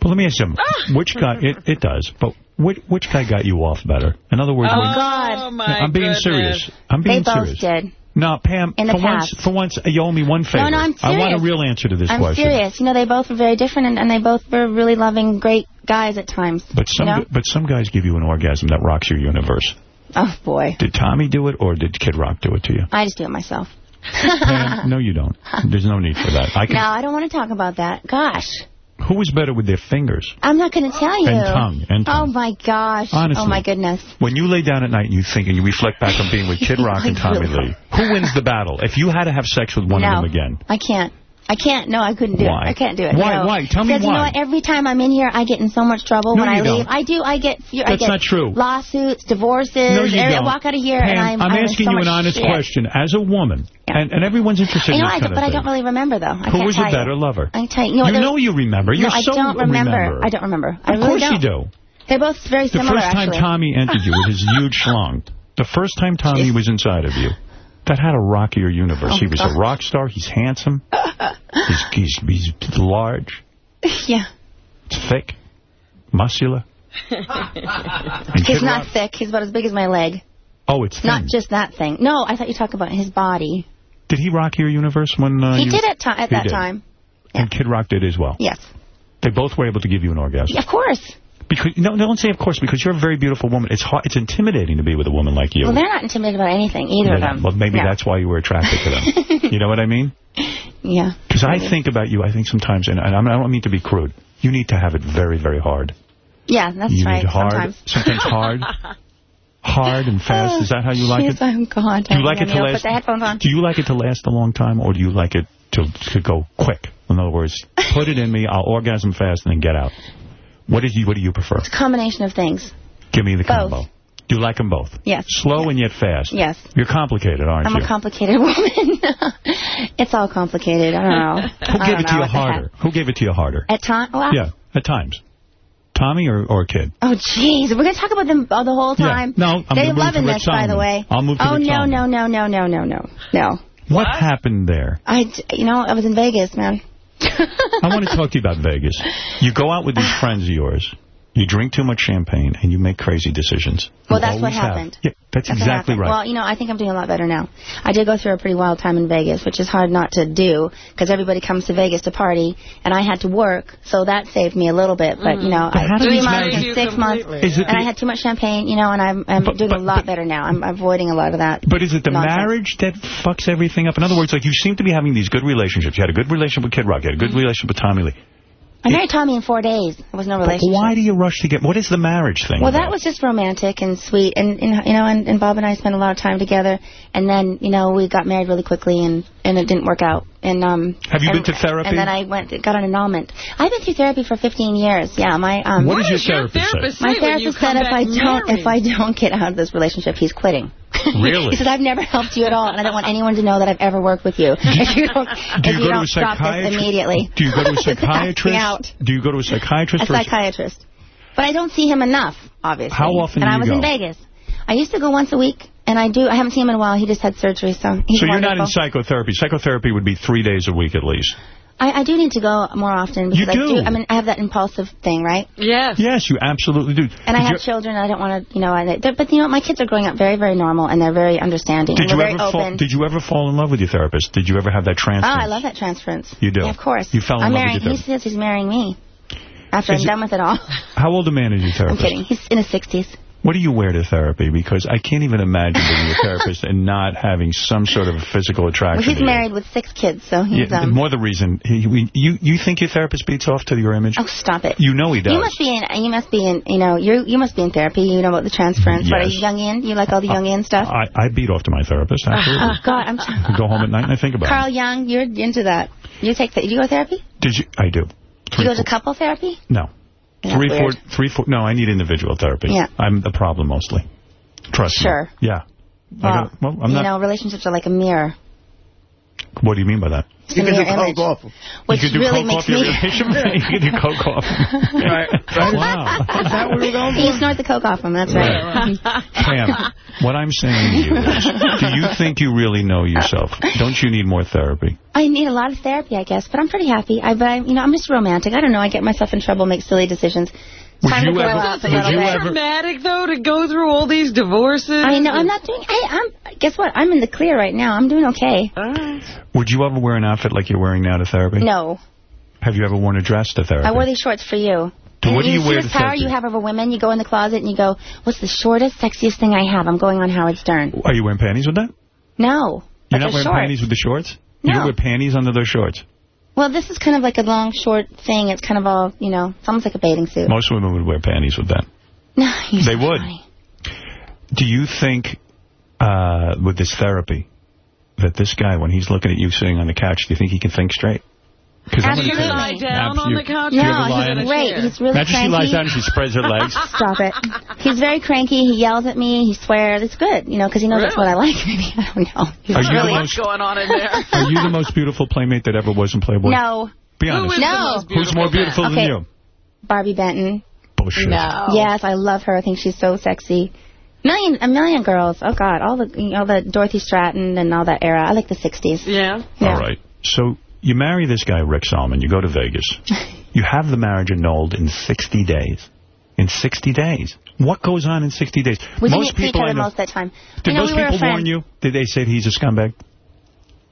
But let me ask you, ah! which guy, it, it does, but which, which guy got you off better? In other words, oh, when, God. I'm being goodness. serious. I'm being they serious. They both did. No, Pam, for once, for once, you owe me one favor. No, no, I'm serious. I want a real answer to this I'm question. I'm serious. You know, they both were very different, and, and, they both were really loving, great guys at times. But some, you know? but some guys give you an orgasm that rocks your universe. Oh, boy. Did Tommy do it, or did Kid Rock do it to you? I just do it myself. Pam, no, you don't. There's no need for that. I can... No, I don't want to talk about that. Gosh. Who is better with their fingers? I'm not going to tell you. And tongue, and oh tongue. Oh, my gosh. Oh Honestly. Oh, my goodness. When you lay down at night and you think and you reflect back on being with Kid Rock and Tommy Lee, who wins the battle? If you had to have sex with one no, of them again. I can't. I can't. No, I couldn't do why? it. I can't do it. Why? No. Why? Tell me why. Because you know what? Every time I'm in here, I get in so much trouble no, when I leave. Don't. I do. I get. That's I get not true. Lawsuits, divorces. No, you I don't. walk out of here, Pam, and I'm. I'm, I'm asking so you an honest shit. question. As a woman, yeah. and, and everyone's interested in this I kind do, of But thing. I don't really remember though. I Who was your better lover? I tell you. You know, you, know you remember. You're no, I so don't remember. I don't remember. I of course don't. you do. They're both very similar. The first time Tommy entered you with his huge schlong. The first time Tommy was inside of you that had a rockier universe. Oh, he was God. a rock star. He's handsome. he's, he's, he's large. Yeah. It's thick. Muscular. he's not rock. thick. He's about as big as my leg. Oh, it's thin. Not just that thing. No, I thought you talked about his body. Did he rock your universe when uh, He you... did at, at that did. time. Yeah. And Kid Rock did as well. Yes. They both were able to give you an orgasm. Of course. Because no, don't say of course, because you're a very beautiful woman. It's hard, it's intimidating to be with a woman like you. Well, they're not intimidated about anything, either of them. Well, maybe No. that's why you were attracted to them. you know what I mean? Yeah. Because I think about you, I think sometimes, and I I don't mean to be crude, you need to have it very, very hard. Yeah, that's you right. need hard, Sometimes. sometimes hard, hard and fast. Is that how you like oh, Jeez, it? I'm God. Do you like it to last? Put the headphones on. Do you like it to last a long time, or do you like it to to go quick? In other words, put it in me, I'll orgasm fast, and then get out. What did you What do you prefer? It's a combination of things. Give me the Both. combo. Do you like them both? Yes. Slow and yet fast. Yes. You're complicated, aren't you? I'm a complicated woman. it's all complicated. I don't know. Who gave it to you what harder? Who gave it to you harder? At time? Well, Yeah, at times. Tommy or, or a kid? Oh, jeez. We're going to talk about them all the whole time. Yeah. No, I'm They're loving this, by the way. I'll move to Oh, no, Salomon. no, no, no, no, no, no, no. What, happened there? I, you know, I was in Vegas, man. I want to talk to you about Vegas. You go out with these friends of yours. You drink too much champagne and you make crazy decisions. Well, You that's what always have. happened. Yeah, that's, what exactly happened. right. Well, you know, I think I'm doing a lot better now. I did go through a pretty wild time in Vegas, which is hard not to do because everybody comes to Vegas to party, and I had to work, so that saved me a little bit. But, you mm. know, But I, do three these months marriages- and six months, Is it and I had too much champagne, you know, and I'm, I'm doing a lot better now. I'm avoiding a lot of that. But is it the nonsense. marriage that fucks everything up? In other words, like you seem to be having these good relationships. You had a good relationship with Kid Rock. You had a good mm-hmm. relationship with Tommy Lee. I married Tommy in four days. There was no But relationship. why do you rush to get... What is the marriage thing? Well, about? that was just romantic and sweet, and, and you know, and, and Bob and I spent a lot of time together, and then you know we got married really quickly, and and it didn't work out. And um. Have you and, been to therapy? And then I went got an annulment. I've been through therapy for 15 years. Yeah, my um. What does your therapist say? My say when you therapist said come if back I don't married? if I don't get out of this relationship, he's quitting. Really? he said I've never helped you at all, and I don't want anyone to know that I've ever worked with you. If you don't, Do if you you to don't a stop this psychiatrist? immediately. Do you go to a Just ask me psychiatrist? out. Do you go to a psychiatrist? A psychiatrist. But I don't see him enough, obviously. How often And do I was go? in Vegas. I used to go once a week, and I do. I haven't seen him in a while. He just had surgery, so he's so you're not in psychotherapy. Psychotherapy would be three days a week at least. I, I do need to go more often because You do? I do. I mean, I have that impulsive thing, right? Yes. Yes, you absolutely do. And I have you- children. I don't want to, you know. I, but you know, my kids are growing up very, very normal, and they're very understanding. Did you they're very ever fall? open. Did you ever fall in love with your therapist? Did you ever have that transference? oh. I love that transference. You do? Yeah, of course. You fell in I'm love with marrying, your He says he's marrying me after Is I'm it- done with it all. How old a man is your I'm kidding. He's in his 60s. What do you wear to therapy? Because I can't even imagine being a therapist and not having some sort of physical attraction. Well, he's married with six kids, so he's Yeah, um. more the reason. He, we, you you think your therapist beats off to your image? Oh, stop it. You know he does. You must be in. You must be in. You know, you you must be in therapy. You know about the transference. What are Yes. you Jungian? You like all the young Jungian stuff? I, I beat off to my therapist, absolutely. Oh God, I'm. I go home at night and I think about Carl it. Jung, you're into that. You take. The, do you go to therapy? Did you? I do. Do you go to couple therapy? No. Three, four, three, four. No, I need individual therapy. Yeah. I'm the problem mostly. Trust Sure. me. Sure. Yeah. Well, got- well, you not. know, relationships are like a mirror. What do you mean by that? It's a mirror image, which you could do really coke off your me. relationship. you could do coke off. Right. Wow. Is that what we're going for? You snort the coke off him. That's right. Pam, what I'm saying to you is, do you think you really know yourself? Don't you need more therapy? I need a lot of therapy, I guess, but I'm pretty happy. I, but I, you know, I'm just romantic. I don't know. I get myself in trouble, make silly decisions. It's Would time you to grow ever- up a would little you bit. ever- Dramatic, though, to go through all these divorces. I know. I'm not doing. Hey, I'm. Guess what? I'm in the clear right now. I'm doing okay. Would you ever wear an outfit like you're wearing now to therapy? No, Have you ever worn a dress to therapy? I wore these shorts for you. So what do you see wear this to power therapy? you have over women? You go in the closet and you go, "What's the shortest, sexiest thing I have?" I'm going on Howard Stern. Are you wearing panties with that? No, You're not wearing short. panties with the shorts? You No. don't wear panties under those shorts? Well, this is kind of like a long, short thing. It's kind of all, you know, it's almost like a bathing suit. Most women would wear panties with that. No, you're They would. funny. Do you think, uh, with this therapy, that this guy, when he's looking at you sitting on the couch, do you think he can think straight? 'Cause Absolutely. you- Lie down on the couch? No, he's great. He's really Imagine she cranky. lies down and she spreads her legs. Stop it. He's very cranky. He yells at me. He swears. It's good, you know, because he knows that's what I like. Maybe I don't know. He's Are you the really most- going on in there? Are you the most beautiful playmate that ever was in Playboy? no. Be honest. no. Who's more beautiful than Okay. you? Barbi Benton. Bullshit. No. Yes, I love her. I think she's so sexy. Million, a million girls. Oh God, all the, you know, the Dorothy Stratten and all that era. I like the '60s. Yeah. Yeah. All right. So you marry this guy, Rick Salomon. You go to Vegas. you have the marriage annulled in 60 days. in 60 days. What goes on in 60 days? We most people I know, most that time. Did most we people warn you? Did they say he's a scumbag?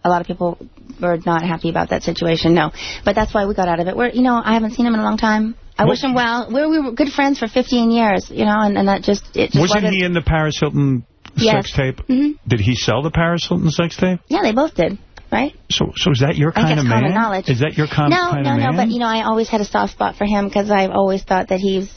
A lot of people were not happy about that situation, no. But that's why we got out of it. We're, you know, I haven't seen him in a long time. I wish him well. We're, we were good friends for 15 years, you know, and, and that just, it just Wasn't he in the Paris Hilton Yes. sex tape? Mhm. Did he sell the Paris Hilton sex tape? Yeah, they both did, right? So so is that your kind of common man? knowledge. Is that your com no, kind no, of man? no, no, no, but, you know, I always had a soft spot for him because I've always thought that he's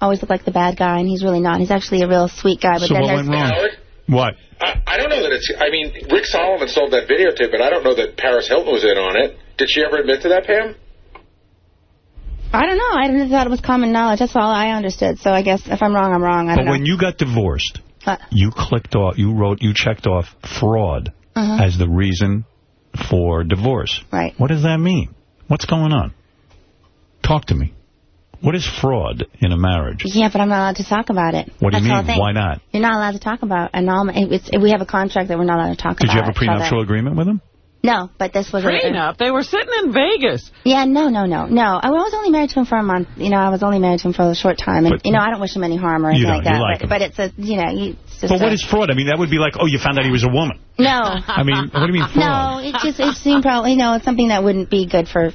always looked like the bad guy, and he's really not. He's actually a real sweet guy. But so then what went wrong? What? I, I don't know that it's. I mean, Rick Salomon sold that videotape, but I don't know that Paris Hilton was in on it. Did she ever admit to that, Pam? I don't know. I didn't thought it was common knowledge. That's all I understood. So I guess if I'm wrong, I'm wrong. I But don't know. when you got divorced, What? you clicked off, you wrote, you checked off fraud Uh-huh. as the reason for divorce. Right. What does that mean? What's going on? Talk to me. What is fraud in a marriage? Yeah, but I'm not allowed to talk about it. What do you That's mean? Why not? You're not allowed to talk about annulment. It's, we have a contract that we're not allowed to talk Did about. Did you have a prenuptial agreement with him? No, but this was a... Prenup? They were sitting in Vegas. Yeah, no, no, no, no. I was only married to him for a month. You know, I was only married to him for a short time. And, But- you know, I don't wish him any harm or anything like that. You like but, him. but it's a, you know, you, it's just But what is fraud? I mean, that would be like, oh, you found out he was a woman. No. I mean, what do you mean fraud? No, it just, it seemed probably, no, it's something that wouldn't be good for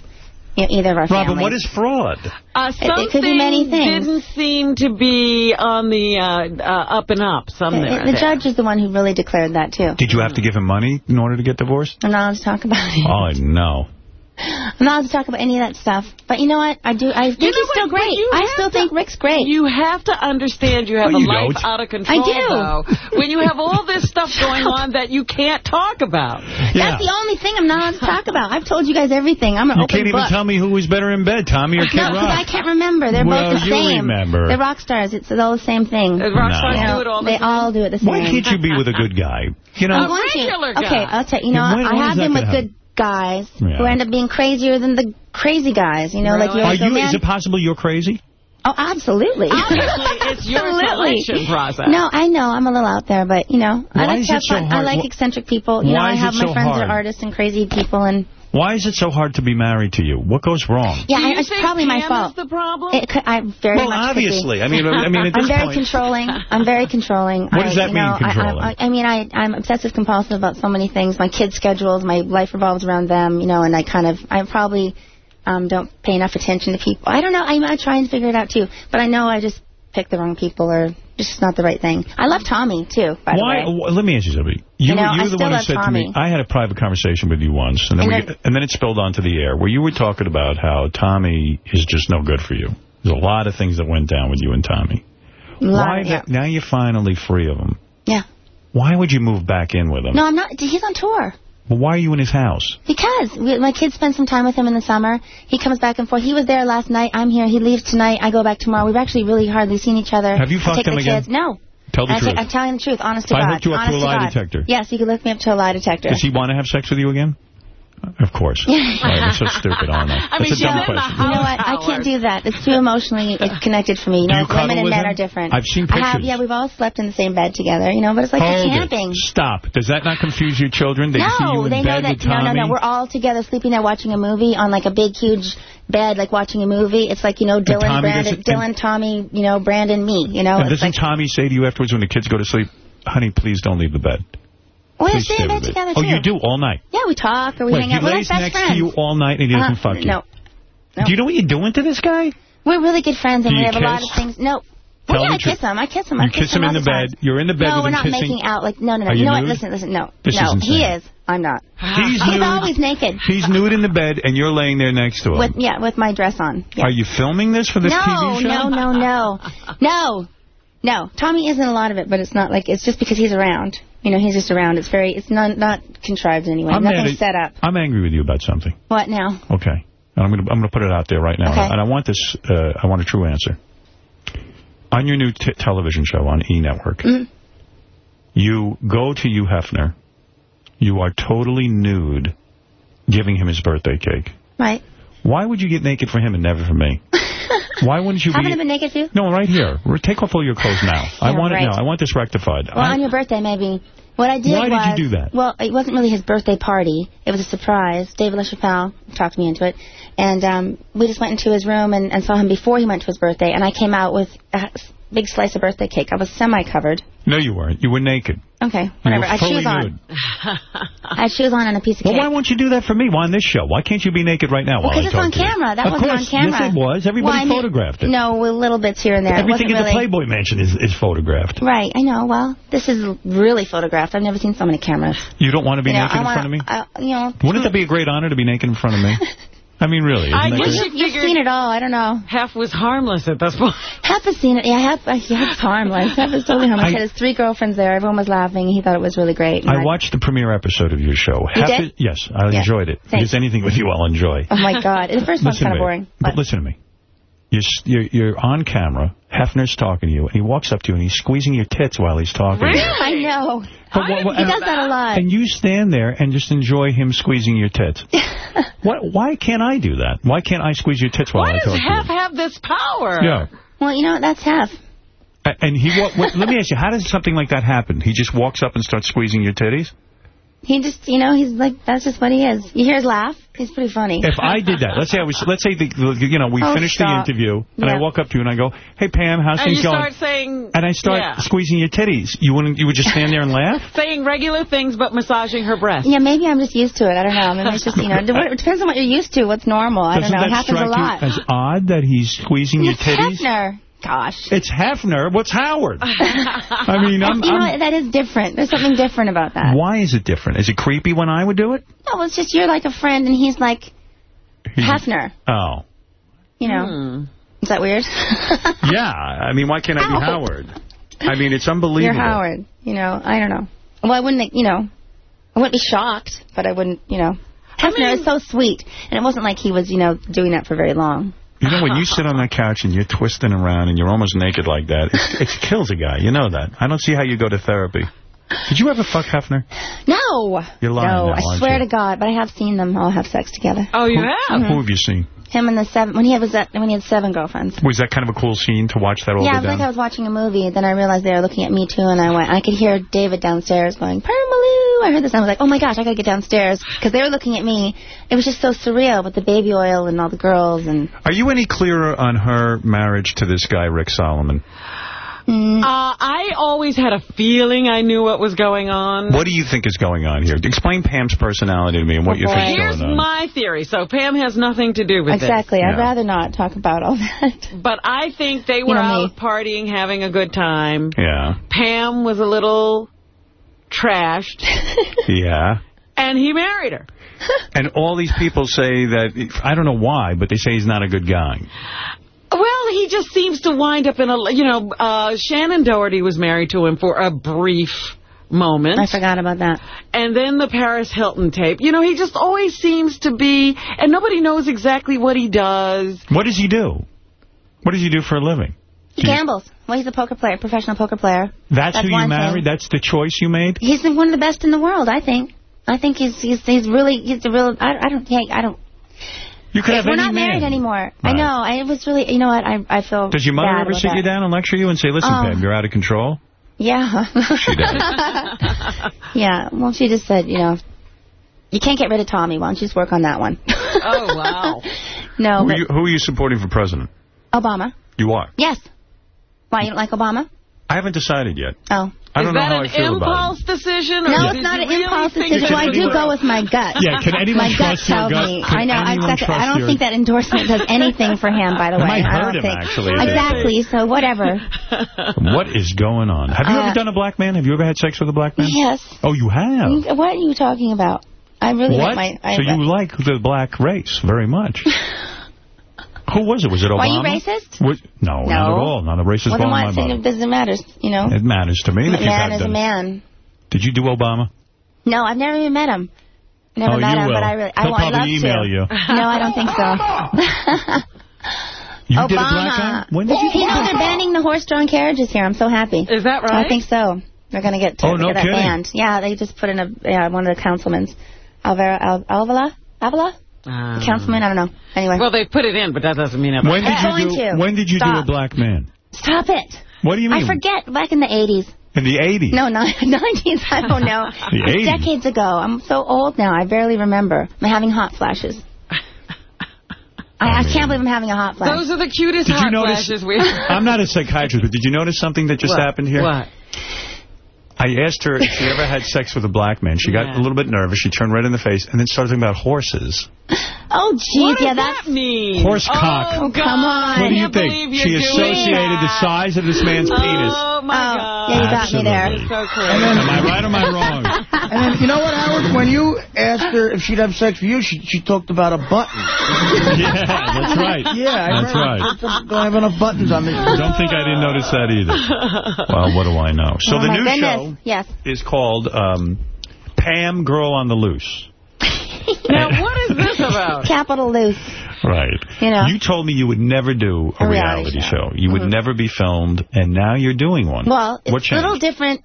you know, either of our Robin, families. what is fraud? Uh, It- it could be many something things. didn't seem to be on the uh, uh, up and up somewhere. The, the judge is the one who really declared that, too. Did you have to give him money in order to get divorced? I'm not allowed to talk about it. Oh, no. I'm not allowed to talk about any of that stuff. But you know what? I do. I think You know he's what? still great. I still to- think Rick's great. You have to understand you have No, a you life don't. out of control, I do. though, when you have all this stuff going on that you can't talk about. That's the only thing I'm not allowed to talk about. I've told you guys everything. I'm an You open can't even tell me who was better in bed, Tommy or Kid no, because I can't remember. They're Well, both the you same. remember. They're rock stars. It's all the same thing. rock No. stars You know, do it all the They all do it the same. Why can't you be with a good guy? You know, I want to. regular guy. Okay, I'll tell you. You know, when- I have is that been with gonna good guys Yeah. who end up being crazier than the crazy guys. You know, like you're Are like, you? oh, man. Is it possible you're crazy? Oh, absolutely. Obviously, it's your Absolutely. selection process. No, I know. I'm a little out there, but, you know, Why I like is to have it so fun. I like eccentric people. You know, I have my so friends that are artists and crazy people, and Why is it so hard to be married to you? What goes wrong? yeah, I, it's think probably my fault. is the problem? It could, I very Well, much could be. obviously. I mean, I mean, at this I'm very point- controlling. I'm very controlling. What I, does that you mean, know, I- controlling? I, I, I mean, I, I'm obsessive compulsive about so many things. My kids' schedules, my life revolves around them, you know, and I kind of, I probably um, don't pay enough attention to people. I don't know. I'm, I'm trying to figure it out, too. But I know I just picked the wrong people or just not the right thing. I love Tommy, too, by Why? the way. Let me ask you something. You, You know, were- I the one who said to me, I had a private conversation with you once, and then, And we, then- and then it spilled onto the air, where you were talking about how Tommy is just no good for you. There's a lot of things that went down with you and Tommy. Lot, Why? yeah. now you're finally free of him. Yeah. Why would you move back in with him? No, I'm not. He's on tour. Well, why are you in his house? Because we, my kids spend some time with him in the summer. He comes back and forth. He was there last night. I'm here. He leaves tonight. I go back tomorrow. We've actually really hardly seen each other. Have you I fucked him the again? Kids. No. Tell the I truth. I'm telling the truth, honest to I God. hooked you up to a lie God. detector. Yes, you can look me up to a lie detector. Does he want to have sex with you again? Of course. Yeah. Right, that's so stupid, aren't I? I mean, That's a dumb question. You know what? I can't do that. It's too emotionally connected for me. You know, you women and men him? are different. I've seen I have, pictures. yeah, we've all slept in the same bed together, you know, but it's like Hold you're it. camping. Stop. Does that not confuse your children? They see you No, in they bed know that. No, no, no. We're all together sleeping there watching a movie on like a big, huge bed, like watching a movie. It's like you know, Dylan, Tommy Brandon, Dylan, Tommy, you know, Brandon, me. You know, and doesn't like Tommy say to you afterwards when the kids go to sleep, honey, please don't leave the bed? We stay in bed with me." together Oh, too. you do all night? Yeah, we talk or we Wait, hang out. We're like best next friends. to you all night and he doesn't Uh-huh. fuck you? No. No. Do you know what you're doing to this guy? We're really good friends, and we you have a lot of things. No. Well, yeah, I kiss him. I kiss him. You I kiss him in the lots of times. bed. You're in the bed no, with we're not making out. Like no, no, no. Are you you know what? Listen, listen. No, This no. is he is. I'm not. He's He's nude. always naked. He's nude in the bed and you're laying there next to him. With yeah, with my dress on. Yeah. Are you filming this for this no, TV show? no, no, no, no, no. Tommy isn't a lot of it, but it's not like it's just because he's around. You know, he's just around. It's very, it's not not contrived in any way. I'm at- set up. I'm angry with you about something. What now? Okay. And I'm going to I'm going to put it out there right now. Okay. And I want this, uh, I want a true answer. On your new t television show on E! Network, Mm. you go to Hugh Hefner. You are totally nude giving him his birthday cake. Right. Why would you get naked for him and never for me? Why wouldn't you Haven't be... I been naked you? No, right here. Take off all your clothes now. I Yeah, want it right. now. I want this rectified. Well, I- on your birthday, maybe What I did Why was, did you do that? Well, it wasn't really his birthday party. It was a surprise. David LaChapelle talked me into it. And um, we just went into his room and, and saw him before he went to his birthday. And I came out with a big slice of birthday cake. I was semi-covered. No, you weren't. You were naked. Okay, whatever. I had shoes on. I had shoes on and a piece of Well, cake. why won't you do that for me? Why on this show? Why can't you be naked right now Because I it's on camera. That course. on camera. Yes, it was. Everybody Well, mean- photographed it. No, little bits here and there. Everything in the. Playboy Mansion is, is photographed. Right, I know. Well, this is really photographed. I've never seen so many cameras. You don't want to be you know, naked in wanna, front of me? I, you know, Wouldn't that be a great honor to be naked in front of me? I mean, really. I that guess you, you've seen it all. I don't know. Half was harmless at this point. Half has seen it. Yeah, half, uh, yeah, it's harmless. Half is totally harmless. I- He had his three girlfriends there. Everyone was laughing. He thought it was really great. And I watched the premiere episode of your show. You Half did? it- yes, I Yeah. enjoyed it. Thanks. Because anything with you I'll enjoy. Oh, my God. The first one's Listen kind of me. boring. But listen to me. You're, you're, you're on camera. Hefner's talking to you, and he walks up to you, and he's squeezing your tits while he's talking. to you. I know. But what- what- he does that a lot. And you stand there and just enjoy him squeezing your tits. what, why can't I do that? Why can't I squeeze your tits while Why I does talk to Half have this power? Yeah. Well, you know what? That's half. A- And he, wa- what, let me ask you, how does something like that happen? He just walks up and starts squeezing your titties? He just, you know, he's like, that's just what he is. You hear his laugh? He's pretty funny. If I did that, let's say I was, let's say the, the you know we Oh, finished stop. the interview and I walk up to you and I go, "Hey Pam, how's And things you going?" start saying... and I start yeah. squeezing your titties. You wouldn't? You would just stand there and laugh? Saying regular things but massaging her breast. Yeah, maybe I'm just used to it. I don't know. Maybe it's just, you know, it depends on what you're used to, what's normal. I don't Doesn't know. It happens a strike lot. you as odd that he's squeezing your titties? Hefner. Gosh. It's Hefner. What's Howard? I mean, I'm, you know, I'm- what? that is different. There's something different about that. why is it different? Is it creepy when I would do it? No, it's just you're like a friend and he's like Hefner. Oh, You know. Hmm. Is that weird? yeah. I mean, why can't I be Ow. Howard? I mean, it's unbelievable. You're Howard. You know, I don't know. Well, I wouldn't, you know, I wouldn't be shocked, but I wouldn't, you know. Hefner is so sweet, and it wasn't like he was, you know, doing that for very long. You know, when you sit on that couch and you're twisting around and you're almost naked like that, it, it kills a guy. You know that. I don't see how you go to therapy. Did you ever fuck Hefner? No. You're lying No, now, I aren't swear you? to God, but I have seen them all have sex together. Oh, you Who- have? Who have you seen? Him and the seven when he was at, when he had seven girlfriends. Was that kind of a cool scene to watch that all yeah, it was down? like I was watching a movie. Then I realized they were looking at me too, and I went. I could hear David downstairs going, "Permaloo!" I heard this, and I was like, "Oh my gosh, I gotta get downstairs," because they were looking at me. It was just so surreal with the baby oil and all the girls and. Are you any clearer on her marriage to this guy, Rick Salomon? Mm. Uh, I always had a feeling I knew what was going on. What do you think is going on here? Explain Pam's personality to me and what you think's Here's going on. my theory. So Pam has nothing to do with it. Exactly. I'd Yeah. rather not talk about all that. But I think they were know me. out partying, having a good time. Yeah. Pam was a little trashed, Yeah. and he married her. And all these people say that, I don't know why, but they say he's not a good guy. Well, he just seems to wind up in a, you know, uh, Shannen Doherty was married to him for a brief moment. I forgot about that. And then the Paris Hilton tape. You know, he just always seems to be, and nobody knows exactly what he does. What does he do? What does he do for a living? He gambles. Well, he's a poker player, professional poker player. That's, who you married? thing. That's the choice you made? He's one of the best in the world, I think. I think he's he's he's really he's a real. I, I don't think I don't. You could have We're any not married man. anymore. I know. I it was really. You know what? I I feel. Does your mother ever about sit you down and lecture you and say, listen. Oh. Pam, you're out of control? Yeah. She does. yeah. Well, she just said, you know, you can't get rid of Tommy. Why don't you just work on that one? Oh, wow. no, who, are you, who are you supporting for president? Obama. You are. Yes. Why you don't like Obama? I haven't decided yet. Oh. I don't Is know that how an I feel about it. impulse decision? Or No, it's not an really impulse decision. it Well, I do go with my gut. Yeah, can anyone my trust gut your tells gut? me. Can I know. I, exactly, I don't your- think that endorsement does anything for him. By the It way, might I hurt don't him, think. actually. Exactly. So whatever. What is going on? Have you Uh, ever done a black man? Have you ever had sex with a black man? Yes. Oh, you have? What are you talking about? I really What? want my. I, so you like the black race very much. Who was it? Was it Obama? Why, you racist? Was- no, not at all. Not a racist well, then bone why in my bottom. it doesn't matter? You know, It matters to me a that you've man is a man. Did you do Obama? No, I've never even met him. Never Oh, met you him, will. but I really. I, He'll would love probably email to. you. No, I don't think so. You Obama. did a black guy? When did you You know, they're banning the horse-drawn carriages here. I'm so happy. Is that right? I think so. They're going to get, Oh, no that kidding. banned. Yeah, they just put in a yeah, one of the councilmen's. Alvaro, Al, Alvala? Avila? Um, Councilman? I don't know. Anyway. Well, they put it in, but that doesn't mean it. When did I'm you do? going to. When did you do a black man? Stop it. What do you mean? I forget. Back in the 80s. In the 80s? No, not 90s. I don't know. The 80s. decades ago. I'm so old now. I barely remember. I'm having hot flashes. I, I can't believe I'm having a hot flash. Those are the cutest Did you hot notice- flashes we I'm not a psychiatrist, but did you notice something that just What? happened here? What? I asked her if she ever had sex with a black man. She got Yeah. a little bit nervous. She turned red in the face and then started talking about horses. Oh, jeez. What yeah, does that's... that mean? Horse oh, cock. Oh, God. come on. What do you can't think? She you're doing associated the size of this man's oh, penis. Oh, my Oh, God. yeah, you got me there. Absolutely. So crazy. Am I right or am I wrong? And then, you know what, Howard? When you asked her if she'd have sex with you, she, she talked about a button. yeah, that's right. Yeah, I That's remember. right. Don't have enough buttons on me. Don't think I didn't notice that either. Well, what do I know? So oh, the new goodness. show Yes. is called um, Pam Girl on the Loose. Now, what is this about? Capital loose. Right. You know. You told me you would never do a, A reality show. You would Mhm. never be filmed, and now you're doing one. Well, what it's a little different.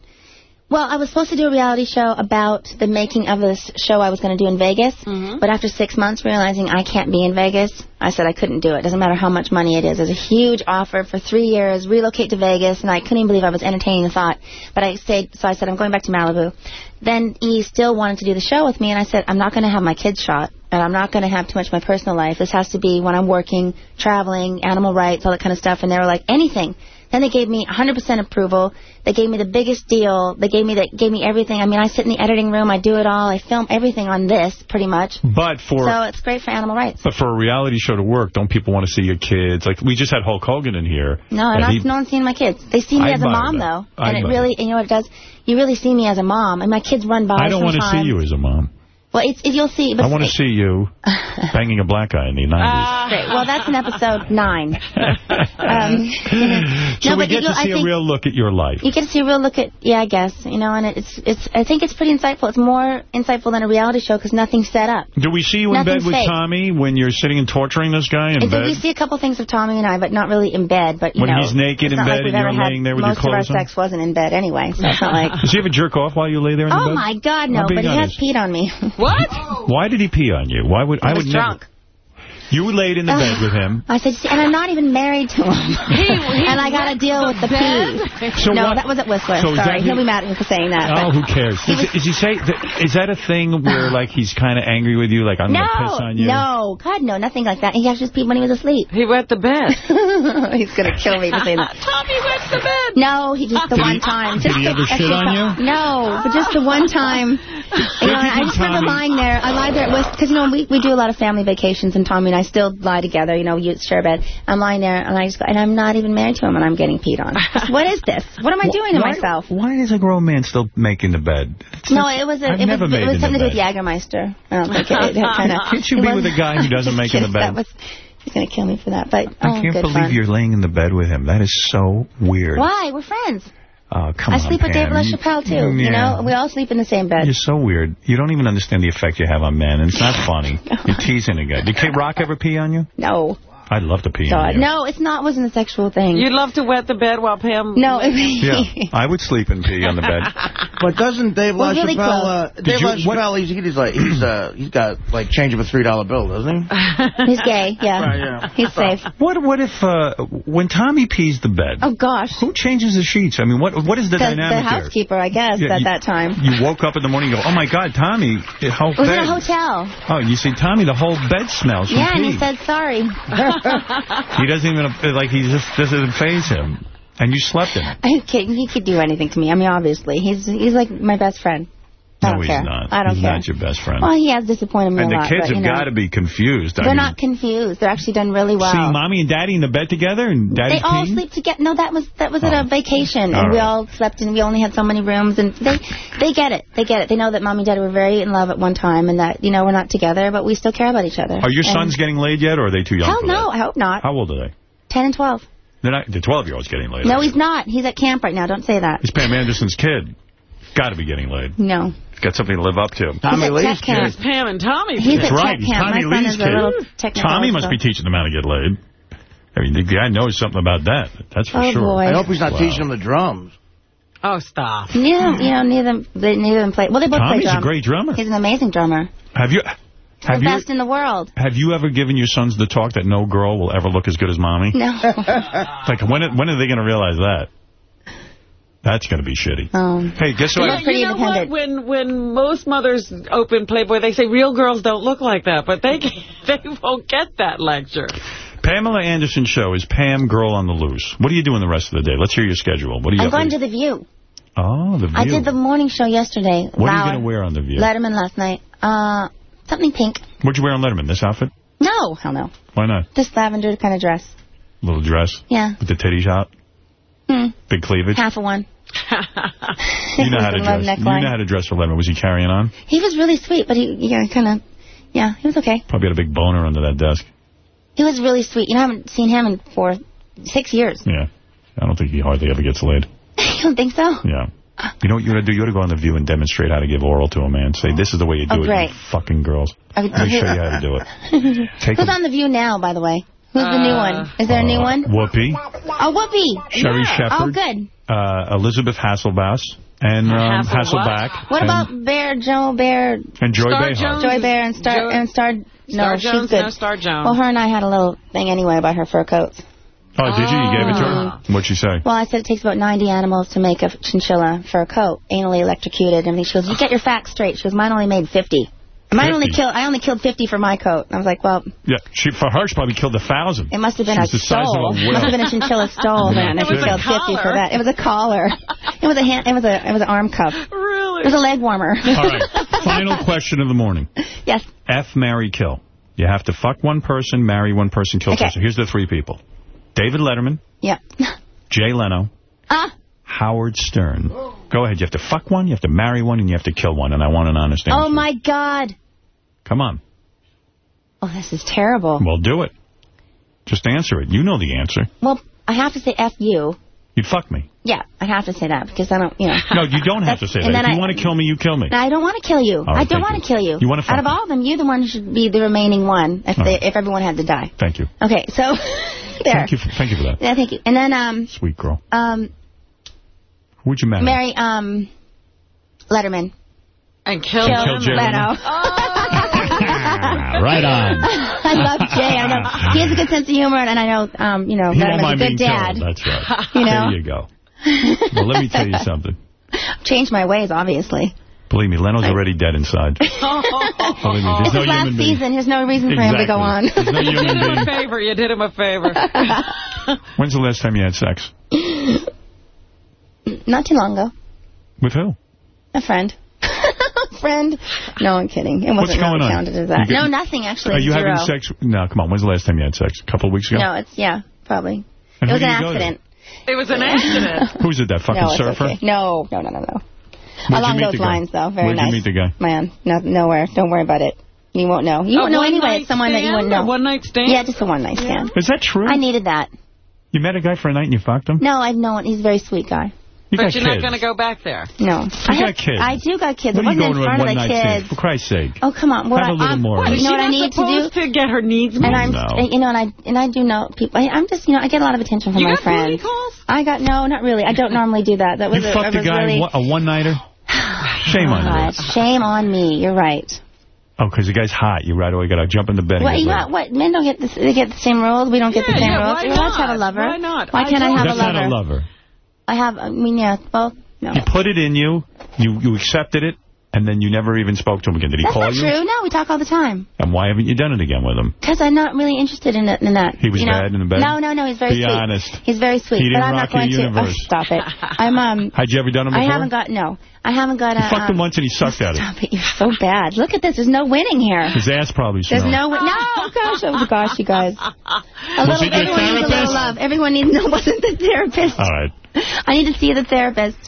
Well, I was supposed to do a reality show about the making of this show I was going to do in Vegas. Mm-hmm. But after six months realizing I can't be in Vegas, I said I couldn't do it. Doesn't matter how much money it is. There's a huge offer for three years, relocate to Vegas, and I couldn't even believe I was entertaining the thought. But I stayed, so I said I'm going back to Malibu. Then he still wanted to do the show with me, and I said I'm not going to have my kids shot, and I'm not going to have too much of my personal life. This has to be when I'm working, traveling, animal rights, all that kind of stuff. And they were like, anything. Then they gave me 100% approval. They gave me the biggest deal. They gave me the, gave me everything. I mean, I sit in the editing room. I do it all. I film everything on this, pretty much. But for So it's great for animal rights. but for a reality show to work, don't people want to see your kids? Like we just had Hulk Hogan in here. No, and not, he- no one's seeing my kids. They see me I as a mom, that. though. I And it really, you know what it does? You really see me as a mom. And my kids run by I don't want to see you as a mom. Well, it's, it, you'll see. But I want to see you banging a black guy in the 90s. Great. Well, that's in episode nine. Um, so no, we get you- to see a real look at your life. You get to see a real look at, yeah, I guess, you know, and it's, it's. I think it's pretty insightful. It's more insightful than a reality show because nothing's set up. Do we see you in Nothing's bed with fake. Tommy when you're sitting and torturing this guy in And bed? we see a couple things of Tommy and I, but not really in bed. But you When know, he's naked in bed like and you're laying there with your clothes on? most of our sex wasn't in bed anyway, so it's not like. Does he ever jerk off while you lay there in the Oh bed? my God, no! But he has peed on me. What? Why did he pee on you? Why would I He would was never? Drunk. You laid in the bed with him. I said, and I'm not even married to him. and I got to deal with the pee. So no, what- that was at Whistler. so Sorry, he'll be mad at me for saying that. Oh, who cares? Is, it- is he say? Is that a thing where like he's kind of angry with you? Like I'm no, gonna piss on you? no, God, no, nothing like that. He actually just peed when he was asleep. He wet the bed. He's gonna kill me for saying that. Tommy wet the bed. No, he just the Did one he- time. did Just he ever shit on you? No, but just the one time. You know, I just remember Tommy- lying there. I lied there with because you know we we do a lot of family vacations, and Tommy and I still lie together. You know, you share a bed. I'm lying there, and I just go, and I'm not even married to him, and I'm getting peed on. what is this? What am I doing to why, myself? Why is a grown man still making the bed? It's No, not- it was a, I've it never was made it was something to do with bed. Jägermeister. I don't think it, it kind of. Can't you be with a guy who doesn't make in the bed? That was, he's gonna kill me for that. But I oh, can't good believe fun. you're laying in the bed with him. That is so weird. Why? We're friends. Oh, come I on, sleep with Dave Pam. LaChapelle too. You know, we all sleep in the same bed. You're so weird. You don't even understand the effect you have on men, and it's not funny. You're teasing a guy. Did Kid Rock ever pee on you? No. I'd love to pee on God, you. no, it's not. Wasn't a sexual thing. You'd love to wet the bed while Pam... No, it, Yeah, I would sleep and pee on the bed. But doesn't Dave We're really LaChapelle, uh. Dave you- LaChapelle, he's, he's like, he's, uh, he's got, like, change of a $3 bill, doesn't he? He's gay. Yeah, Right, yeah. he's safe. What What if, uh, when Tommy pees the bed, Oh gosh, who changes the sheets? I mean, what what is the the, the dynamic there? housekeeper, I guess, Yeah, at you- that time. You woke up in the morning and go, oh, my God, Tommy, how It was in a hotel. Oh, you see, Tommy, the whole bed smells Yeah, and pee. he said sorry. He doesn't even, like, he just doesn't phase him. And you slept in it. Are you kidding? He could do anything to me. I mean, obviously, he's he's like my best friend. I No, don't he's care. not. I don't he's care. not your best friend. Well, he has disappointed me and a the lot. kids but, have got to be confused. They're mean, not confused. They're actually done really well. seeing mommy and daddy in the bed together and daddy They all peeing? sleep together. No, that was that was at a oh. vacation, All and we all slept in. We only had so many rooms, and they they get it. They get it. They know that mom and dad were very in love at one time, and that you know we're not together, but we still care about each other. Are your And- sons getting laid yet, or are they too young Hell no, that? I hope not. How old are they? Ten and twelve. They're not. The 12-year-old's getting laid. No, he's not. He's at camp right now. Don't say that. He's Pam Anderson's kid. Got to be getting laid. No. Got something to live up to. Tommy Lee's tech camp. Pam and Tommy. He's That's right. tech He's camp. Tommy My son Lee's is a little kid. technical. Tommy must be teaching them how to get laid. I mean, the guy knows something about that. That's for Oh, sure. boy. I hope he's not Wow. teaching them the drums. Oh, stop. Neither, you know, neither, they, neither of them play. Well, they both play. Tommy's play a great drummer. He's an amazing drummer. Have you have the you best in the world. have you ever given your sons the talk that no girl will ever look as good as mommy? No. Like when when are they going to realize that? That's going to be shitty. Um, Hey, guess what? Yeah, you know what? When when most mothers open Playboy, they say real girls don't look like that, but they they won't get that lecture. Pamela Anderson show is Pam Girl on the Loose. What are you doing the rest of the day? Let's hear your schedule. What are you I'm up going to? to The View. Oh, The View. I did the morning show yesterday. What are you going to wear on The View? Letterman last night. Uh, something pink. What'd you wear on Letterman? This outfit? No, hell no. Why not? This lavender kind of dress. Little dress? Yeah. With the titties out? Hmm. Big cleavage? Half of one. You know how to With a love dress. You know how to dress for Letterman. Was he carrying on? He was really sweet, but he, yeah, kind of, yeah, he was okay. Probably had a big boner under that desk. He was really sweet. You know, I haven't seen him in four, six years. Yeah. I don't think he hardly ever gets laid. you don't think so? Yeah. You know what you got to do? You got to go on The View and demonstrate how to give oral to a man. Say, this is the way you do Oh, it, great. you fucking girls. I Let me show you how to do it. Take Who's a- on The View now, by the way? Who's the new uh, one? Is there a new uh, one? Whoopi, Oh, Whoopi. Sherri yeah. Shepherd. Oh, good. Uh, Elizabeth Hasselbeck, and um, Hassel what? Hasselbeck. What and, about Bear, Joe Bear? And Joy Star Behar. Jones? Joy Behar and Star, Jo- and Star, Star no, Jones? she's good. No, Star Jones. Well, her and I had a little thing anyway about her fur coats. Oh, did you? You gave it to her? Ah. What'd she say? Well, I said it takes about 90 animals to make a chinchilla fur coat, anally electrocuted and everything. She goes, you get your facts straight. She goes, mine only made 50. Mine only killed, I only killed 50 for my coat. I was like, well, Yeah, she for her, she probably killed a thousand. it must have been She a was the stole. It must have been a chinchilla stole then. If It you was a killed 50 for that. It was a collar. It was a hand, it was a, it was an arm cuff. Really? It was a leg warmer. All right, final question of the morning. Yes. F, marry, kill. You have to fuck one person, marry one person, kill Okay. person. Here's the three people. David Letterman, Yeah. Jay Leno, Ah. Howard Stern. Go ahead. You have to fuck one, you have to marry one, and you have to kill one. And I want an honest answer. Oh, my God. Come on. Oh, this is terrible. Well, do it. Just answer it. You know the answer. Well, I have to say F you. You'd fuck me. Yeah, I have to say that because I don't, you know. No, you don't have to say that. If you I- want to kill me, you kill me. No, I don't want to kill you. right, I don't want to kill you. You wanna fuck Out of me. all of them, you're the one who should be the remaining one if All they, right. if everyone had to die. Thank you. Okay, so there. Thank you. For, thank you for that. Yeah, thank you. And then um Sweet girl. um Who would you marry? marry um Letterman. And kill, Kill kill Jay Leno. Ah, right on. I love Jay. I know he has a good sense of humor, and I know um you know He won't Letterman's a good dad. killed. That's right. You know? There you go. Well, let me tell you something. Changed my ways, obviously. Believe me, Leno's already dead inside. Believe me, there's This no is last being. season. There's no reason for him to go on. No You did him a favor. You did him a favor. When's the last time you had sex? Not too long ago. With who? A friend. friend. No, I'm kidding. It wasn't What's going really on? counted as that. You get- no, nothing actually. Are you Zero. having sex? No, come on. When's the last time you had sex? A couple of weeks ago? No, it's yeah, probably. And it was an you go to? accident. It was an accident. Who's it, that fucking no, surfer? okay. No, no, no, no, no. Where'd Along those the guy? lines, though. Very Where'd nice. you meet the guy? Man, no, nowhere. Don't worry about it. You won't know. You A won't know anyway. one-night It's someone that you stand? wouldn't know. A one-night stand? Yeah, just a one-night stand. Is that true? I needed that. You met a guy for a night and you fucked him? No, I've known. He's a very sweet guy. You but got you're kids. not going to go back there. No. I got have- kids. I do got kids. What it are you wasn't going in a front of the one-night stand? For Christ's sake. Oh, come on. What Have a I, little I'm, more. You know what I need to do? to get her needs met? And I'm, No. you know, and I and I do know people. I, I'm just, you know, I get a lot of attention from You my got booty friends. calls? I got no, not really. I don't normally do that. That You was a, fucked I a was guy, really. one- a one-nighter? Shame on oh, God, you. shame on me. You're right. Oh, because the guy's hot. You right away got to jump in the bed and What you laid. got? What men don't get this? They get the same rules. We don't get the same yeah, rules. why You're allowed to have a lover. Why not? Why can't I, told have That's a lover? not a lover. I have. I mean, yeah, both. No. He put it in you. You you accepted it, and then you never even spoke to him again. Did he That's call not you? true. No, we talk all the time. And why haven't you done it again with him? Because I'm not really interested in, it, in that. He was you know? bad in the bed? No, no, no. He's very Be sweet. honest. He's very sweet. He didn't but I'm rock not your going to. universe. Oh, stop it. I'm um. Had you ever done I before? haven't got no. I haven't got You a. fucked him um, once and he sucked at it. Stop it! You're so bad. Look at this. There's no winning here. His ass probably There's smelled. no win- no. Gosh, oh gosh, you guys. A Was little, it your everyone needs a little love. Everyone needs. No, it wasn't the therapist. All right. I need to see the therapist.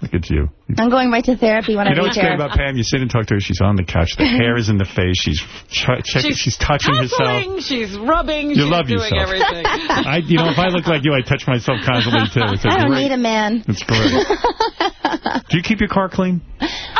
Look at you. I'm going right to therapy when You I know leave what's great here. about Pam? You sit and talk to her. She's on the couch. The hair is in the face. She's ch checking. She's, touching herself. She's rubbing, You she's love doing yourself. everything. I, you know, if I look like you, I touch myself constantly too. It's a I don't great. need a man. It's great. Do you keep your car clean?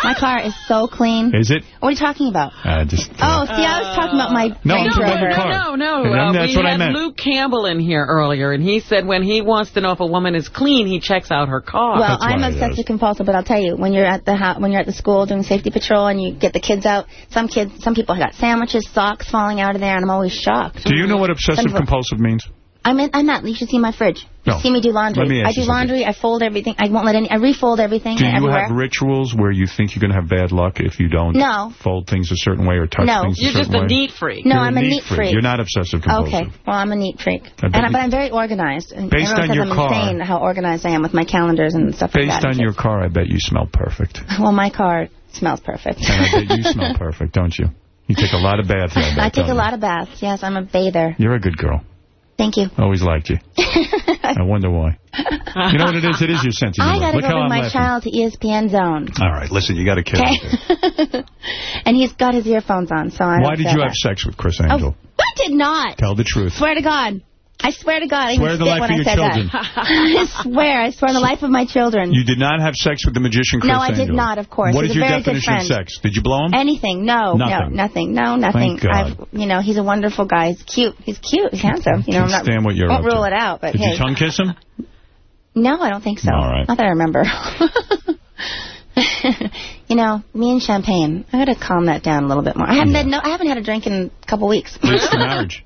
My car is so clean. Is it? What are you talking about? Uh, just. Oh, see, I was talking about my No, I'm Range about your Rover. car. No, no. And Uh, that's we what I had meant. Luke Campbell in here earlier, and he said when he wants to know if a woman is clean, he checks out her car. Well, I'm obsessive compulsive, but I'll tell you, when you're at the ho when you're at the school doing safety patrol and you get the kids out, some kids, some people got sandwiches, socks falling out of there, and I'm always shocked. Do you know what obsessive compulsive means? I'm in, I'm not. You should see my fridge. You No. see me do laundry. Let me ask I do you something. laundry. I fold everything. I won't let any. I refold everything Do you everywhere. have rituals where you think you're going to have bad luck if you don't No. fold things a certain way or touch No. things You're a certain just a neat freak. No, You're I'm a neat freak. You're not obsessive compulsive. Okay. Well, I'm a neat freak. And I, but I'm very organized. And Based everyone on says your I'm car- insane how organized I am with my calendars and stuff like that. Based that. on your car, I bet you smell perfect. Well, my car smells perfect. And I bet you smell perfect, don't you? You take a lot of baths, I bet. I take a lot of baths. Yes, I'm a bather. You're a good girl. Thank you. Always liked you. I wonder why. You know what it is? It is your sense of I got to go bring my laughing. child to ESPN Zone. All right, listen, you got to kill Okay. and he's got his earphones on, so I Why did you that. have sex with Criss Angel? Oh, I did not. Tell the truth. Swear to God. I swear to God. I Swear the life when of I your said children. that. I swear. I swear on the life of my children. You did not have sex with the magician Criss No, I did Angel? not, of course. What is your definition of sex? Did you blow him? Anything? No, Nothing. no, nothing. No, nothing. Thank God. I've, you know, he's a wonderful guy. He's cute. He's cute. He's handsome. You know, I'm Can't stand what you're won't up to. rule it out, but Did hey. you tongue kiss him? No, I don't think so. All right. Not that I remember. you know, me and champagne. I got to calm that down a little bit more. I haven't had no. I haven't had a drink in a couple weeks. Leads to marriage.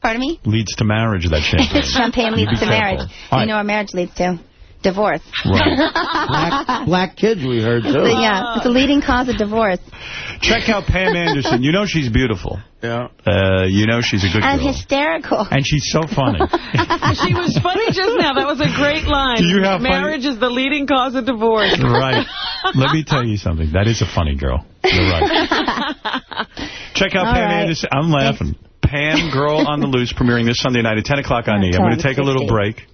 Pardon me. Leads to marriage, that champagne. champagne You leads to careful. marriage. All You know what marriage leads to? Divorce. black, black kids, we heard, too. So, yeah, it's the leading cause of divorce. Check out Pam Anderson. You know she's beautiful. Yeah. Uh, you know she's a good And girl. hysterical. And she's so funny. she was funny just now. That was a great line. Do you have funny- Marriage is the leading cause of divorce. right. Let me tell you something. That is a funny girl. You're right. Check out All Pam right. Anderson. I'm laughing. Pam Girl on the Loose premiering this Sunday night at 10 o'clock on E. I'm going to take a little break.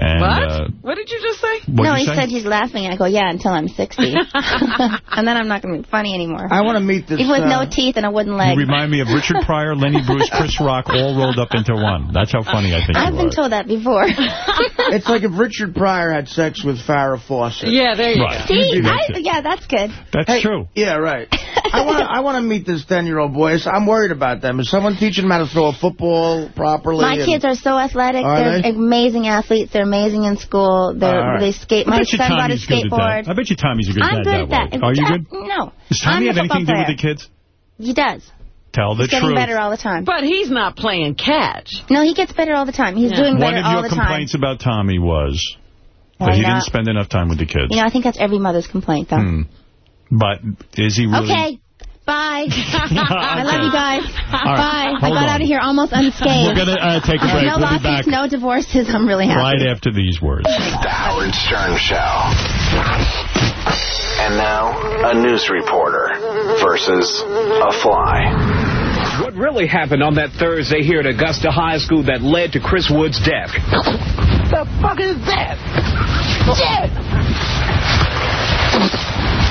And, what? Uh, what did you just say? No, you he say? said he's laughing. And I go, yeah, until I'm 60. and then I'm not going to be funny anymore. I want to meet this... Even with uh, no teeth and a wooden you leg. remind me of Richard Pryor, Lenny Bruce, Chris Rock, all rolled up into one. That's how funny I think I've you been are. told that before. it's like if Richard Pryor had sex with Farrah Fawcett. Yeah, there you Right. go. See, That's I, yeah, that's good. That's Hey, true. Yeah, right. I want to I want to meet this 10-year-old boy. I'm worried about them. Is someone teaching them how to throw a football properly? My and- kids are so athletic. Are They're they? amazing athletes. They're amazing in school. They're All right. they skate. My bet you son bought a Tommy's good at skateboard. I bet you Tommy's a good I'm dad good at that. way. Are you good? No. Does Tommy I'm have a anything to do with the kids? He does. Tell the He's getting better all the time. But he's not playing catch. No, he gets better all the time. He's Yeah. doing better all the time. One of your complaints about Tommy was Why that he not? didn't spend enough time with the kids. You know, I think that's every mother's complaint, though. Hmm. But is he really... Okay. Bye. I love you guys. right, Bye. I got on. out of here almost unscathed. We're going to uh, take a break. No we'll be lawsuits, back no divorces. I'm really happy. right after these words. The Howard Stern Show. And now, a news reporter versus a fly. What really happened on that Thursday here at Augusta High School that led to Chris Wood's death? The fuck is that? Shit!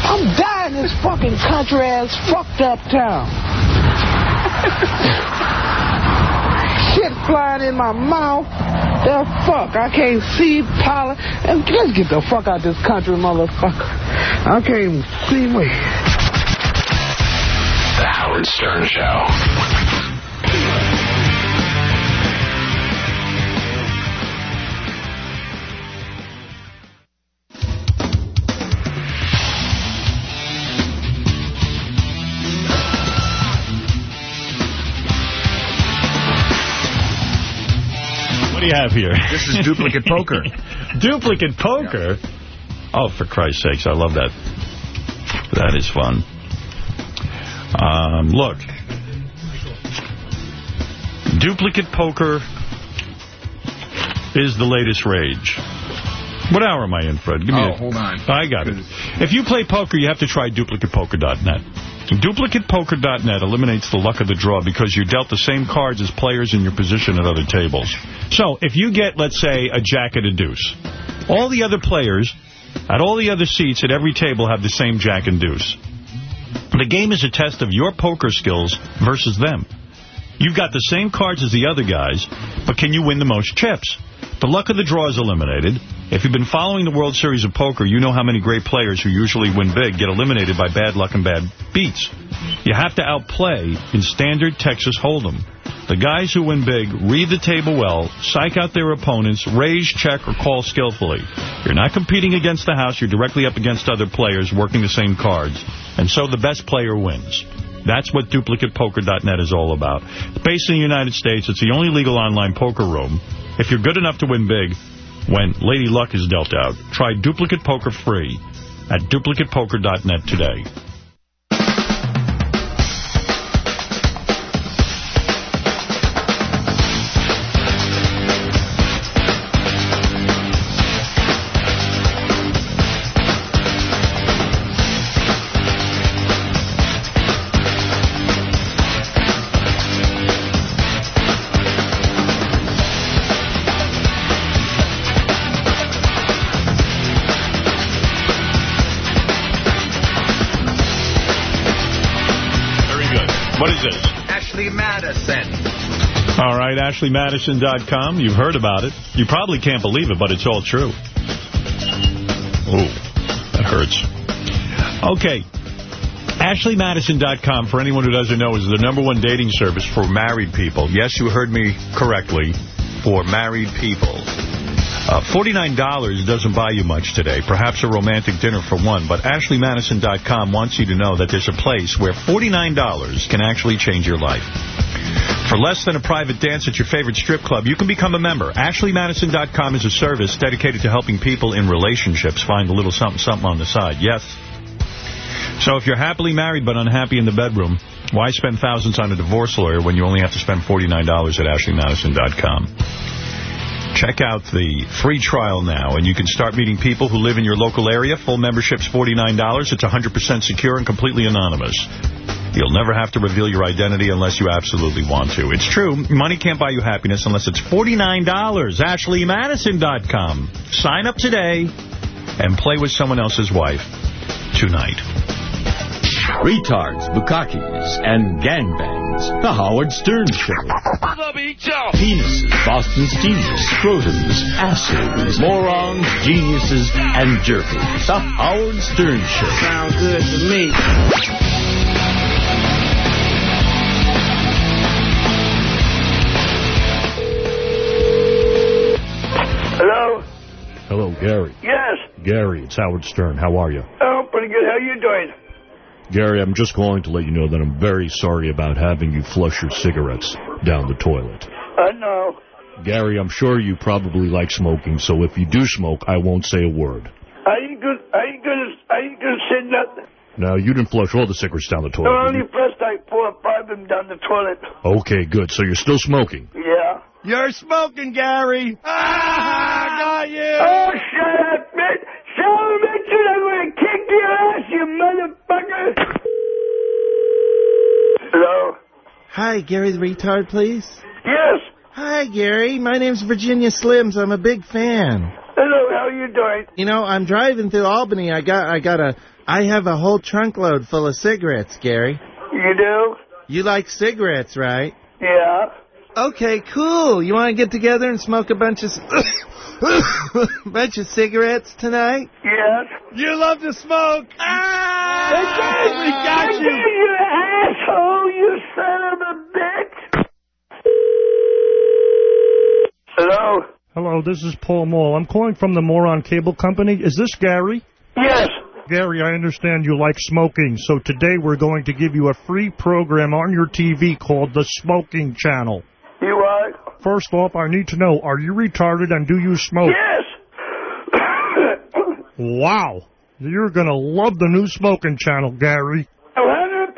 I'm dying in this fucking country ass fucked up town. Shit flying in my mouth. The fuck? I can't see pollen. And Let's get the fuck out this country, motherfucker. I can't see me. The Howard Stern Show. What do you have here? This is duplicate poker. duplicate poker? Oh, for Christ's sakes, I love that. That is fun. Um, look. Duplicate poker is the latest rage. What hour am I in, Fred? Give me Oh, a- hold on. I got it. If you play poker, you have to try duplicatepoker.net. Duplicatepoker.net eliminates the luck of the draw because you're dealt the same cards as players in your position at other tables. So, if you get, let's say, a jack and a deuce, all the other players at all the other seats at every table have the same jack and deuce. The game is a test of your poker skills versus them. You've got the same cards as the other guys, but can you win the most chips? The luck of the draw is eliminated. If you've been following the World Series of Poker, you know how many great players who usually win big get eliminated by bad luck and bad beats. You have to outplay in standard Texas Hold'em. The guys who win big read the table well, psych out their opponents, raise, check, or call skillfully. You're not competing against the house. You're directly up against other players working the same cards. And so the best player wins. That's what duplicatepoker.net is all about. It's based in the United States. It's the only legal online poker room. If you're good enough to win big, when Lady Luck is dealt out, try Duplicate Poker free at duplicatepoker.net today. AshleyMadison.com. You've heard about it. You probably can't believe it, but it's all true. Ooh, that hurts. Okay. AshleyMadison.com, for anyone who doesn't know, is the number one dating service for married people. Yes, you heard me correctly, for married people. Uh, $49 doesn't buy you much today, perhaps a romantic dinner for one, but AshleyMadison.com wants you to know that there's a place where $49 can actually change your life. For less than a private dance at your favorite strip club, you can become a member. AshleyMadison.com is a service dedicated to helping people in relationships find a little something-something on the side. Yes. So if you're happily married but unhappy in the bedroom, why spend thousands on a divorce lawyer when you only have to spend $49 at AshleyMadison.com? Check out the free trial now, and you can start meeting people who live in your local area. Full membership's $49. It's 100% secure and completely anonymous. You'll never have to reveal your identity unless you absolutely want to. It's true. Money can't buy you happiness unless it's $49. AshleyMadison.com. Sign up today and play with someone else's wife tonight. Retards, bukakis, and gangbangs. The Howard Stern Show. Penises, Boston genius, scrotums, assholes, morons, geniuses, and jerkers. The Howard Stern Show. Sounds good to me. Hello? Hello, Gary. Yes. Gary, it's Howard Stern. How are you? Oh, pretty good. How are you doing? Gary, I'm just calling to let you know that I'm very sorry about having you flush your cigarettes down the toilet. I know. Gary, I'm sure you probably like smoking, so if you do smoke, I won't say a word. I ain't gonna, I ain't gonna, I ain't gonna say nothing. Now, you didn't flush all the cigarettes down the I toilet. only pressed like four or five of them down the toilet. Okay, good. So you're still smoking. Yeah. You're smoking, Gary. Ah, got you. Oh, shut Hello? Hi, Gary the retard, please. Yes. Hi, Gary. My name's Virginia Slims. I'm a big fan. Hello, how you doing? You know, I'm driving through Albany. I got, I got a, I have a whole trunk load full of cigarettes, Gary. You do? You like cigarettes, right? Yeah. Okay, cool. You want to get together and smoke a bunch of, bunch of cigarettes tonight? Yes. You love to smoke. Ah, we got you. You asshole, you son of a bitch. Hello? Hello, this is Pall Mall. I'm calling from the Moron Cable Company. Is this Gary? Yes. Gary, I understand you like smoking, so today we're going to give you a free program on your TV called The Smoking Channel. First off, I need to know, are you retarded and do you smoke? Yes. Wow. You're going to love the new Smoking Channel, Gary. 100%.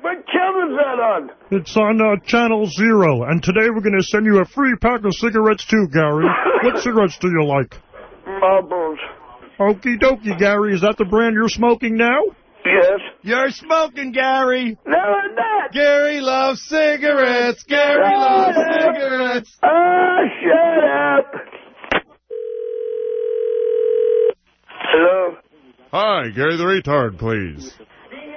What channel is that on? It's on uh, Channel Zero, and today we're going to send you a free pack of cigarettes too, Gary. what cigarettes do you like? Marbles. Okie dokie, Gary. Is that the brand you're smoking now? Yes. You're smoking, Gary. No, I'm not. Gary loves cigarettes. Gary oh, loves cigarettes. Oh, shut up. Hello? Hi, Gary the Retard, please.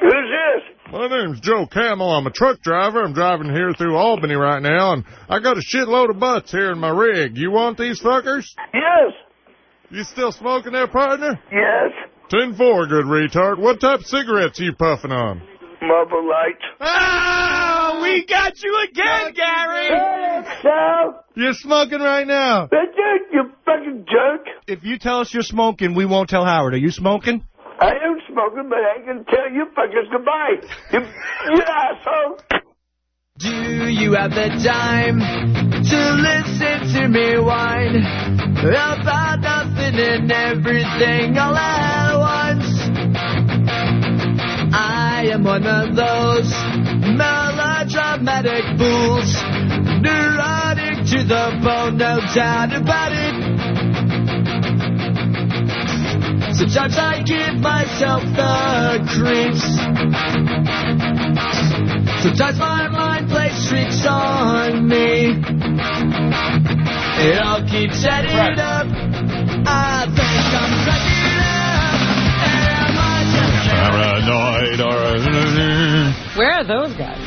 Who's this? My name's Joe Camel. I'm a truck driver. I'm driving here through Albany right now, and I got a shitload of butts here in my rig. You want these fuckers? Yes. You still smoking there, partner? Yes. 10-4, good retard. What type of cigarettes you puffing on? Marble Light. Ah, we got you again, Gary. So? You're smoking right now. That's it, you fucking jerk. If you tell us you're smoking, we won't tell Howard. Are you smoking? I am smoking, but I can tell you fuckers goodbye. You, you asshole. Do you have the time to listen to me whine about nothing and everything all at am one of those melodramatic fools, neurotic to the bone, no doubt about it. Sometimes I give myself the creeps. Sometimes my mind plays tricks on me. It all keeps setting up. I think I'm cracking Paranoid. Where are those guys?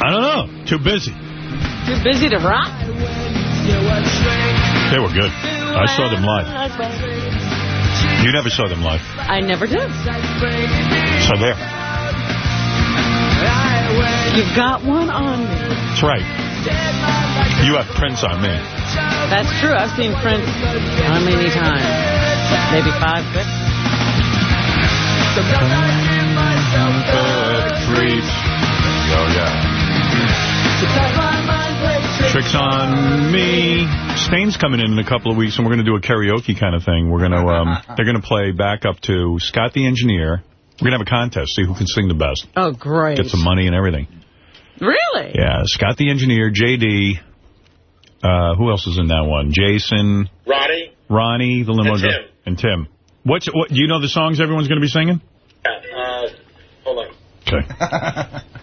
I don't know. Too busy. Too busy to rock? They were good. I saw them live. You never saw them live. I never did. So there. You've got one on me. That's right. You have Prince on me. That's true. I've seen Prince how many times? Maybe five, six? Oh, yeah. Tricks on me. Staind's coming in in a couple of weeks, and we're going to do a karaoke kind of thing. We're going to, um, they're going to play back up to Scott the Engineer. We're going to have a contest, see who can sing the best. Oh, great. Get some money and everything. Really? Yeah, Scott the Engineer, J.D., uh, who else is in that one? Jason, Ronnie? Ronnie, the limo And Tim. and Tim. What's what? Do you know the songs everyone's going to be singing? Uh, hold on. Okay.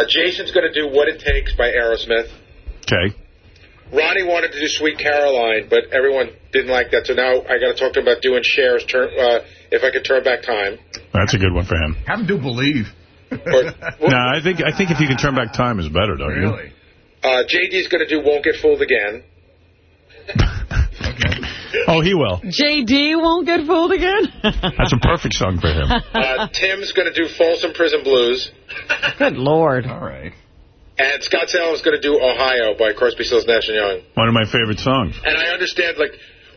Uh, Jason's going to do What It Takes by Aerosmith. Okay. Ronnie wanted to do Sweet Caroline, but everyone didn't like that. So now I got to talk to him about doing Cher's. Turn, uh, if I could turn back time. That's a good one for him. Have him do Believe. no, I think I think if you can turn back time is better, don't you? Really? Uh, JD's going to do Won't Get Fooled Again. Oh, he will. JD won't get fooled again? That's a perfect song for him. Uh, Tim's going to do Folsom Prison Blues. Good Lord. All right. And Scott Salem's going to do Ohio by Crosby, Stills, Nash and Young. One of my favorite songs. And I understand, like,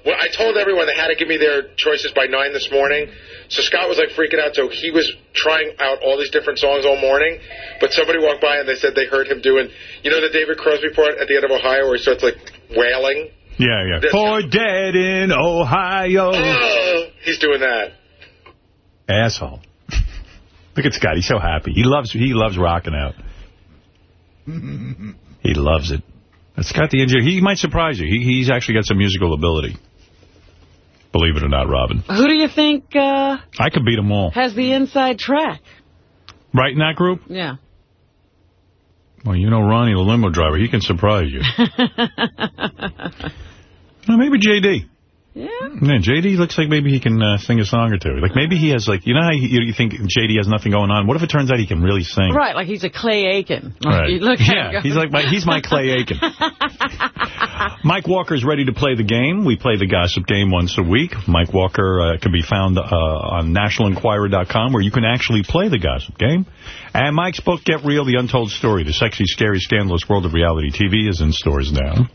well, I told everyone they had to give me their choices by 9 this morning. So Scott was, like, freaking out. So he was trying out all these different songs all morning. But somebody walked by and they said they heard him doing, you know the David Crosby part at the end of Ohio where he starts, like, wailing? Yeah, yeah. This- For dead in Ohio. Oh, he's doing that. Asshole. Look at Scott. He's so happy. He loves he loves rocking out. He loves it. But Scott the engineer, he might surprise you. He, he's actually got some musical ability. Believe it or not, Robin. Who do you think uh, I could beat them all. has the inside track? Right in that group? Yeah. Well, you know Ronnie, the limo driver. He can surprise you. well, maybe J.D. Yeah. Yeah, J.D. looks like maybe he can uh, sing a song or two. Like, maybe he has, like, you know how you, you think J.D. has nothing going on? What if it turns out he can really sing? Right, like he's a Clay Aiken. Like Right. you look yeah, he's like my he's my Clay Aiken. Mike Walker is ready to play the game. We play the gossip game once a week. Mike Walker uh, can be found uh, on nationalenquirer.com where you can actually play the gossip game. And Mike's book, Get Real, The Untold Story, The Sexy, Scary, Scandalous World of Reality TV is in stores now.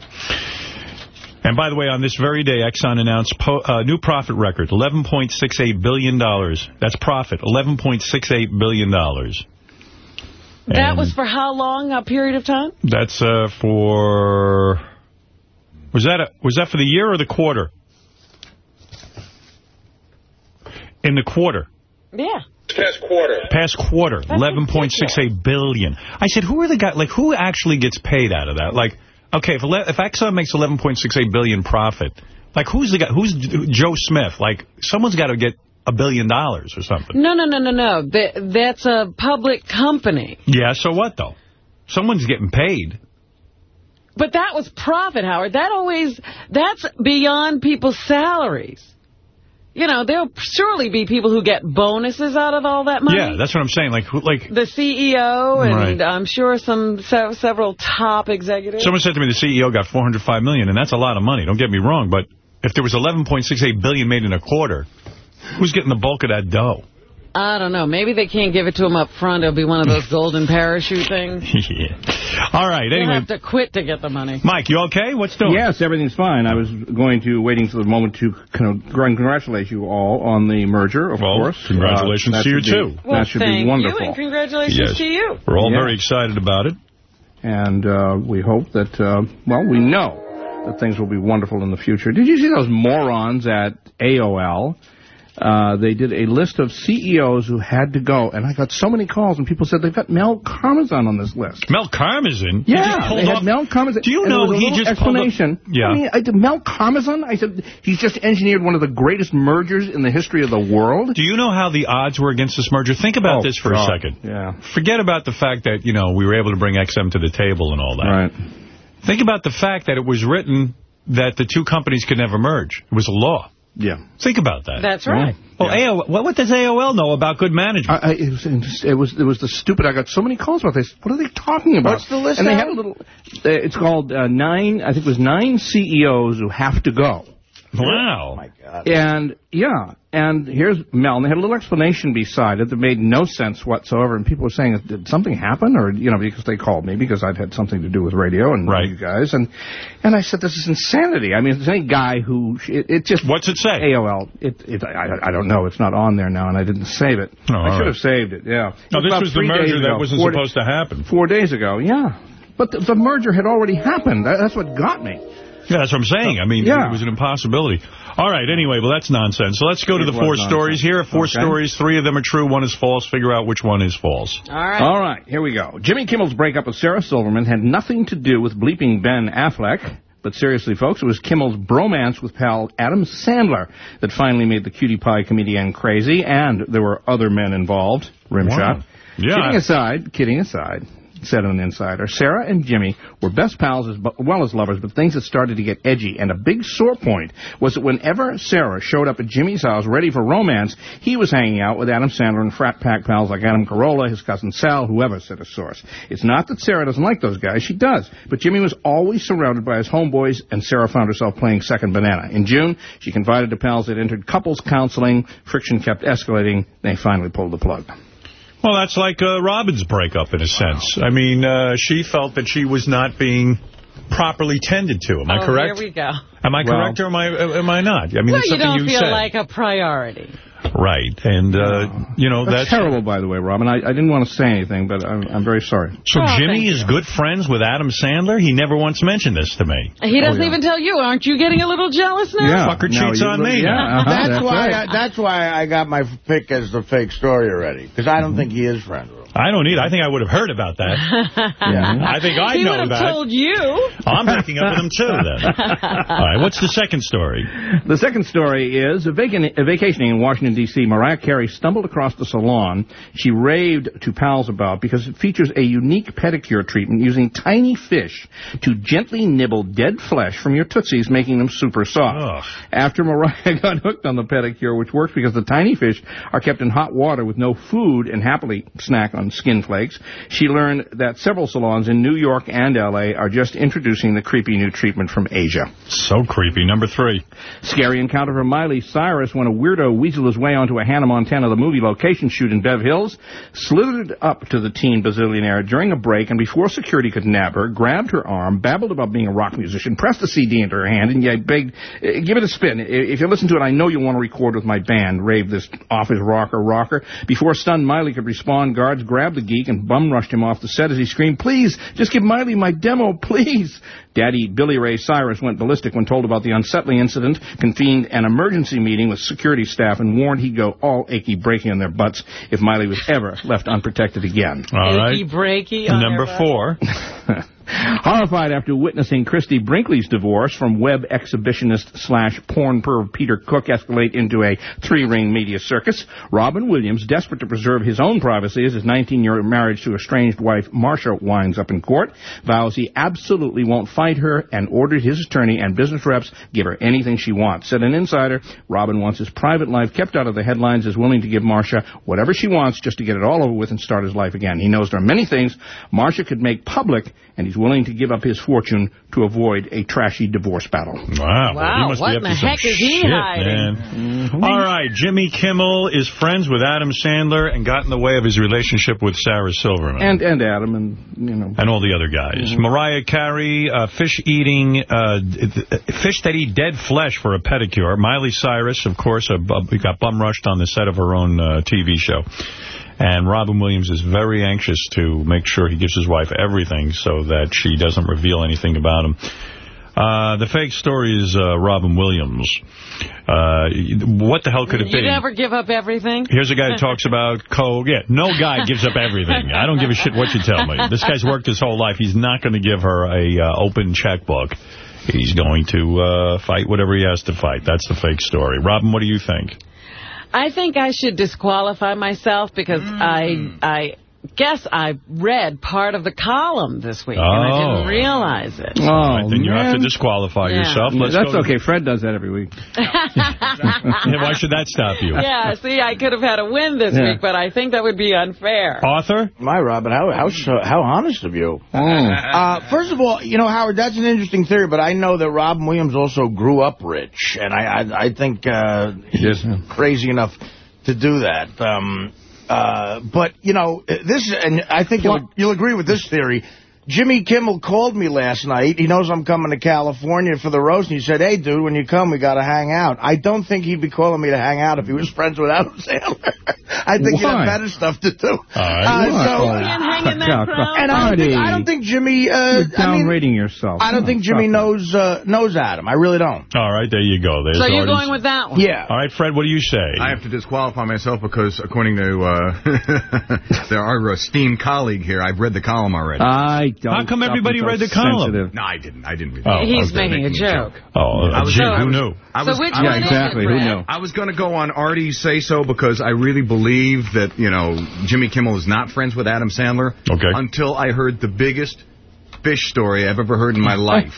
And by the way, on this very day, Exxon announced a uh, new profit record, 11.68 billion. dollars. That's profit, 11.68 billion. dollars. That And- was for how long a period of time? that's uh, for... Was that a, was that for the year or the quarter? In the quarter. Yeah. Past quarter. Past quarter. 11.68 billion. I said, who are the guys... Like, who actually gets paid out of that? Like, okay, if, if Exxon makes 11.68 billion profit, like, who's the guy... Who's Joe Smith? Like, someone's got to get a billion dollars or something. No, no, no, no, no. Th that's a public company. Yeah, so what, though? Someone's getting paid. But that was profit, Howard. That always, that's beyond people's salaries. You know, there'll surely be people who get bonuses out of all that money. Yeah, that's what I'm saying. Like, who, like The CEO and Right. I'm sure some se several top executives. Someone said to me the CEO got 405 million, and that's a lot of money. Don't get me wrong, but if there was 11.68 billion made in a quarter, who's getting the bulk of that dough? I don't know. Maybe they can't give it to him up front. It'll be one of those golden parachute things. yeah. All right, You'll have to quit to get the money. Mike, you okay? What's doing? Yes, everything's fine. I was going to, waiting for the moment to con- congratulate you all on the merger, of Well, course. congratulations Uh, to you, be- too. Well, that should thank be wonderful. you, and congratulations Yes. to you. We're all Yeah. very excited about it. And uh, we hope that, uh, well, we know that things will be wonderful in the future. Did you see those morons at AOL? Uh, they did a list of CEOs who had to go, and I got so many calls, and people said they've got Mel Karmazin on this list. Mel Karmazin? He Yeah, they had off- Mel Karmazin. Do you and know he just pulled up- explanation? Yeah. I mean, I, Mel Karmazin? I said he's just engineered one of the greatest mergers in the history of the world. Do you know how the odds were against this merger? Think about Oh, this for God. a second. Yeah. Forget about the fact that, you know, we were able to bring XM to the table and all that. Right. Think about the fact that it was written that the two companies could never merge. It was a law. Yeah. Think about that. That's right. Well, AOL, what, what does AOL know about good management? I, I, it, was, it was it was the stupid. I got so many calls about this. What are they talking about? What's the list And they now? had a little. Uh, it's called uh, nine. I think it was nine CEOs who have to go. Wow. Oh, my God. And yeah, and here's Mel. And they had a little explanation beside it that made no sense whatsoever. And people were saying, "Did something happen?" Or you know, because they called me because I'd had something to do with radio and Right. you guys. And and I said, "This is insanity." I mean, there's any guy who it, it just What's it say? AOL. It, it I, I don't know. It's not on there now, and I didn't save it. Oh, I should right. have saved it. Yeah. No, this was the merger that wasn't supposed to happen. Four days ago. Yeah. But the, the merger had already happened. That, that's what got me. Yeah, that's what I'm saying. I mean, Yeah. it was an impossibility. All right, anyway, well, that's nonsense. So let's go to the four nonsense. stories here. Four Okay. stories, three of them are true, one is false. Figure out which one is false. All right. All right, here we go. Jimmy Kimmel's breakup with Sarah Silverman had nothing to do with bleeping Ben Affleck. But seriously, folks, it was Kimmel's bromance with pal Adam Sandler that finally made the cutie pie comedian crazy, and there were other men involved. Rimshot. Wow. Yeah. Kidding aside, kidding aside, said an insider, Sarah and Jimmy were best pals as well as lovers, but things had started to get edgy, and a big sore point was that whenever Sarah showed up at Jimmy's house ready for romance, he was hanging out with Adam Sandler and frat pack pals like Adam Carolla, his cousin Sal, whoever, said a source. It's not that Sarah doesn't like those guys, she does, but Jimmy was always surrounded by his homeboys, and Sarah found herself playing second banana. In June, she confided to pals that entered couples counseling, friction kept escalating, they finally pulled the plug. Well, that's like uh, Robin's breakup in a sense. I mean, uh, she felt that she was not being properly tended to. Am I oh, correct? Here we go. Am I Well- correct or am I uh, am I not? I mean, well, it's you don't you feel said. like a priority. Right. And, uh, you know, That's, that's... terrible, by the way, Robin. I, I didn't want to say anything, but I'm, I'm very sorry. So Oh, Jimmy is you. good friends with Adam Sandler? He never once mentioned this to me. He doesn't Oh, yeah. even tell you. Aren't you getting a little jealous now? Yeah. Fucker No, cheats you on me. yeah, uh-huh, that's, that's why. right. I, that's why I got my pick as the fake story already. Because I don't think he is friends with him. I don't either. I think I would have heard about that. I think I he know would have told you. I'm breaking up with him too, then. All right, what's the second story? The second story is a, vacan- a vacationing in Washington, D.C. Mariah Carey stumbled across the salon she raved to pals about because it features a unique pedicure treatment using tiny fish to gently nibble dead flesh from your tootsies, making them super soft. Ugh. After Mariah got hooked on the pedicure, which works because the tiny fish are kept in hot water with no food and happily snack on skin flakes, she learned that several salons in New York and L.A. are just introducing the creepy new treatment from Asia. So creepy. Number three. Scary encounter for Miley Cyrus when a weirdo weaseled his way onto a Hannah Montana the movie location shoot in Bev Hills, slithered up to the teen bazillionaire during a break, and before security could nab her, grabbed her arm, babbled about being a rock musician, pressed the CD into her hand, and yet begged, "Eh, give it a spin. If you listen to it, I know you'll want to record with my band, raved this office rocker rocker. Before stunned Miley could respond, guards grabbed the geek and bum rushed him off the set as he screamed, please, just give Miley my demo, please. Daddy Billy Ray Cyrus went ballistic when told about the unsettling incident, convened an emergency meeting with security staff, and warned he'd go all achy breaky on their butts if Miley was ever left unprotected again. All right. Achy breaky. on Number their four. Horrified after witnessing Christie Brinkley's divorce from web exhibitionist slash porn perv Peter Cook escalate into a three-ring media circus, Robin Williams, desperate to preserve his own privacy as his 19-year marriage to estranged wife Marsha winds up in court, vows he absolutely won't fight her and ordered his attorney and business reps give her anything she wants. Said an insider, Robin wants his private life kept out of the headlines, is willing to give Marsha whatever she wants just to get it all over with and start his life again. He knows there are many things Marsha could make public, and he's he's willing to give up his fortune to avoid a trashy divorce battle. Wow. Wow, he must what be in up the to heck is he shit, hiding? Man. All right, Jimmy Kimmel is friends with Adam Sandler and got in the way of his relationship with Sarah Silverman. And and Adam and you know and all the other guys. Mhm. Mariah Carey, uh, fish eating, uh, fish that eat dead flesh for a pedicure. Miley Cyrus, of course, uh, got bum rushed on the set of her own uh, TV show. And Robin Williams is very anxious to make sure he gives his wife everything so that she doesn't reveal anything about him. Uh, the fake story is uh, Robin Williams. Uh, what the hell could it be? You never give up everything? Here's a guy who talks about coke. Yeah, no guy gives up everything. I don't give a shit what you tell me. This guy's worked his whole life. He's not going to give her a uh, open checkbook. He's going to uh, fight whatever he has to fight. That's the fake story. Robin, what do you think? I think I should disqualify myself because Mm. I I guess I read part of the column this week and I Oh. didn't realize it. All right, then you have to disqualify Yeah. yourself. Let's That's go okay. Fred does that every week. Yeah, why should that stop you? yeah, see, I could have had a win this Yeah. week, but I think that would be unfair. Arthur? My Robin, how how how honest of you. Uh, first of all, you know, Howard, that's an interesting theory, but I know that Robin Williams also grew up rich, and I I, I think uh, he's crazy enough to do that. Um, uh, but, you know, this, and I think you'll, you'll agree with this theory. Jimmy Kimmel called me last night. He knows I'm coming to California for the roast, and he said, hey, dude, when you come, we got to hang out. I don't think he'd be calling me to hang out if he was friends with Adam Sandler. I think he'd have better stuff to do. All right. Uh, so, You can't hang in that crowd. and I don't, think, I don't think Jimmy, uh, You're I mean, downrating yourself. I don't think Jimmy knows uh, knows Adam. I really don't. All right, there you go. There's So you're Artie's- going with that one? Yeah. All right, Fred, what do you say? I have to disqualify myself because, according to uh, our esteemed colleague here, I've read the column already. I don't. How come everybody read the column? sensitive. no, I didn't. I didn't read Oh, it. He's okay. making a joke. Oh, I was- gee, I who was- knew? I So was, which I one was- is exactly. it, Who knew? I was going to go on Artie's say so because I really believe that, you know, Jimmy Kimmel is not friends with Adam Sandler. Okay. Until I heard the biggest fish story I've ever heard in my life.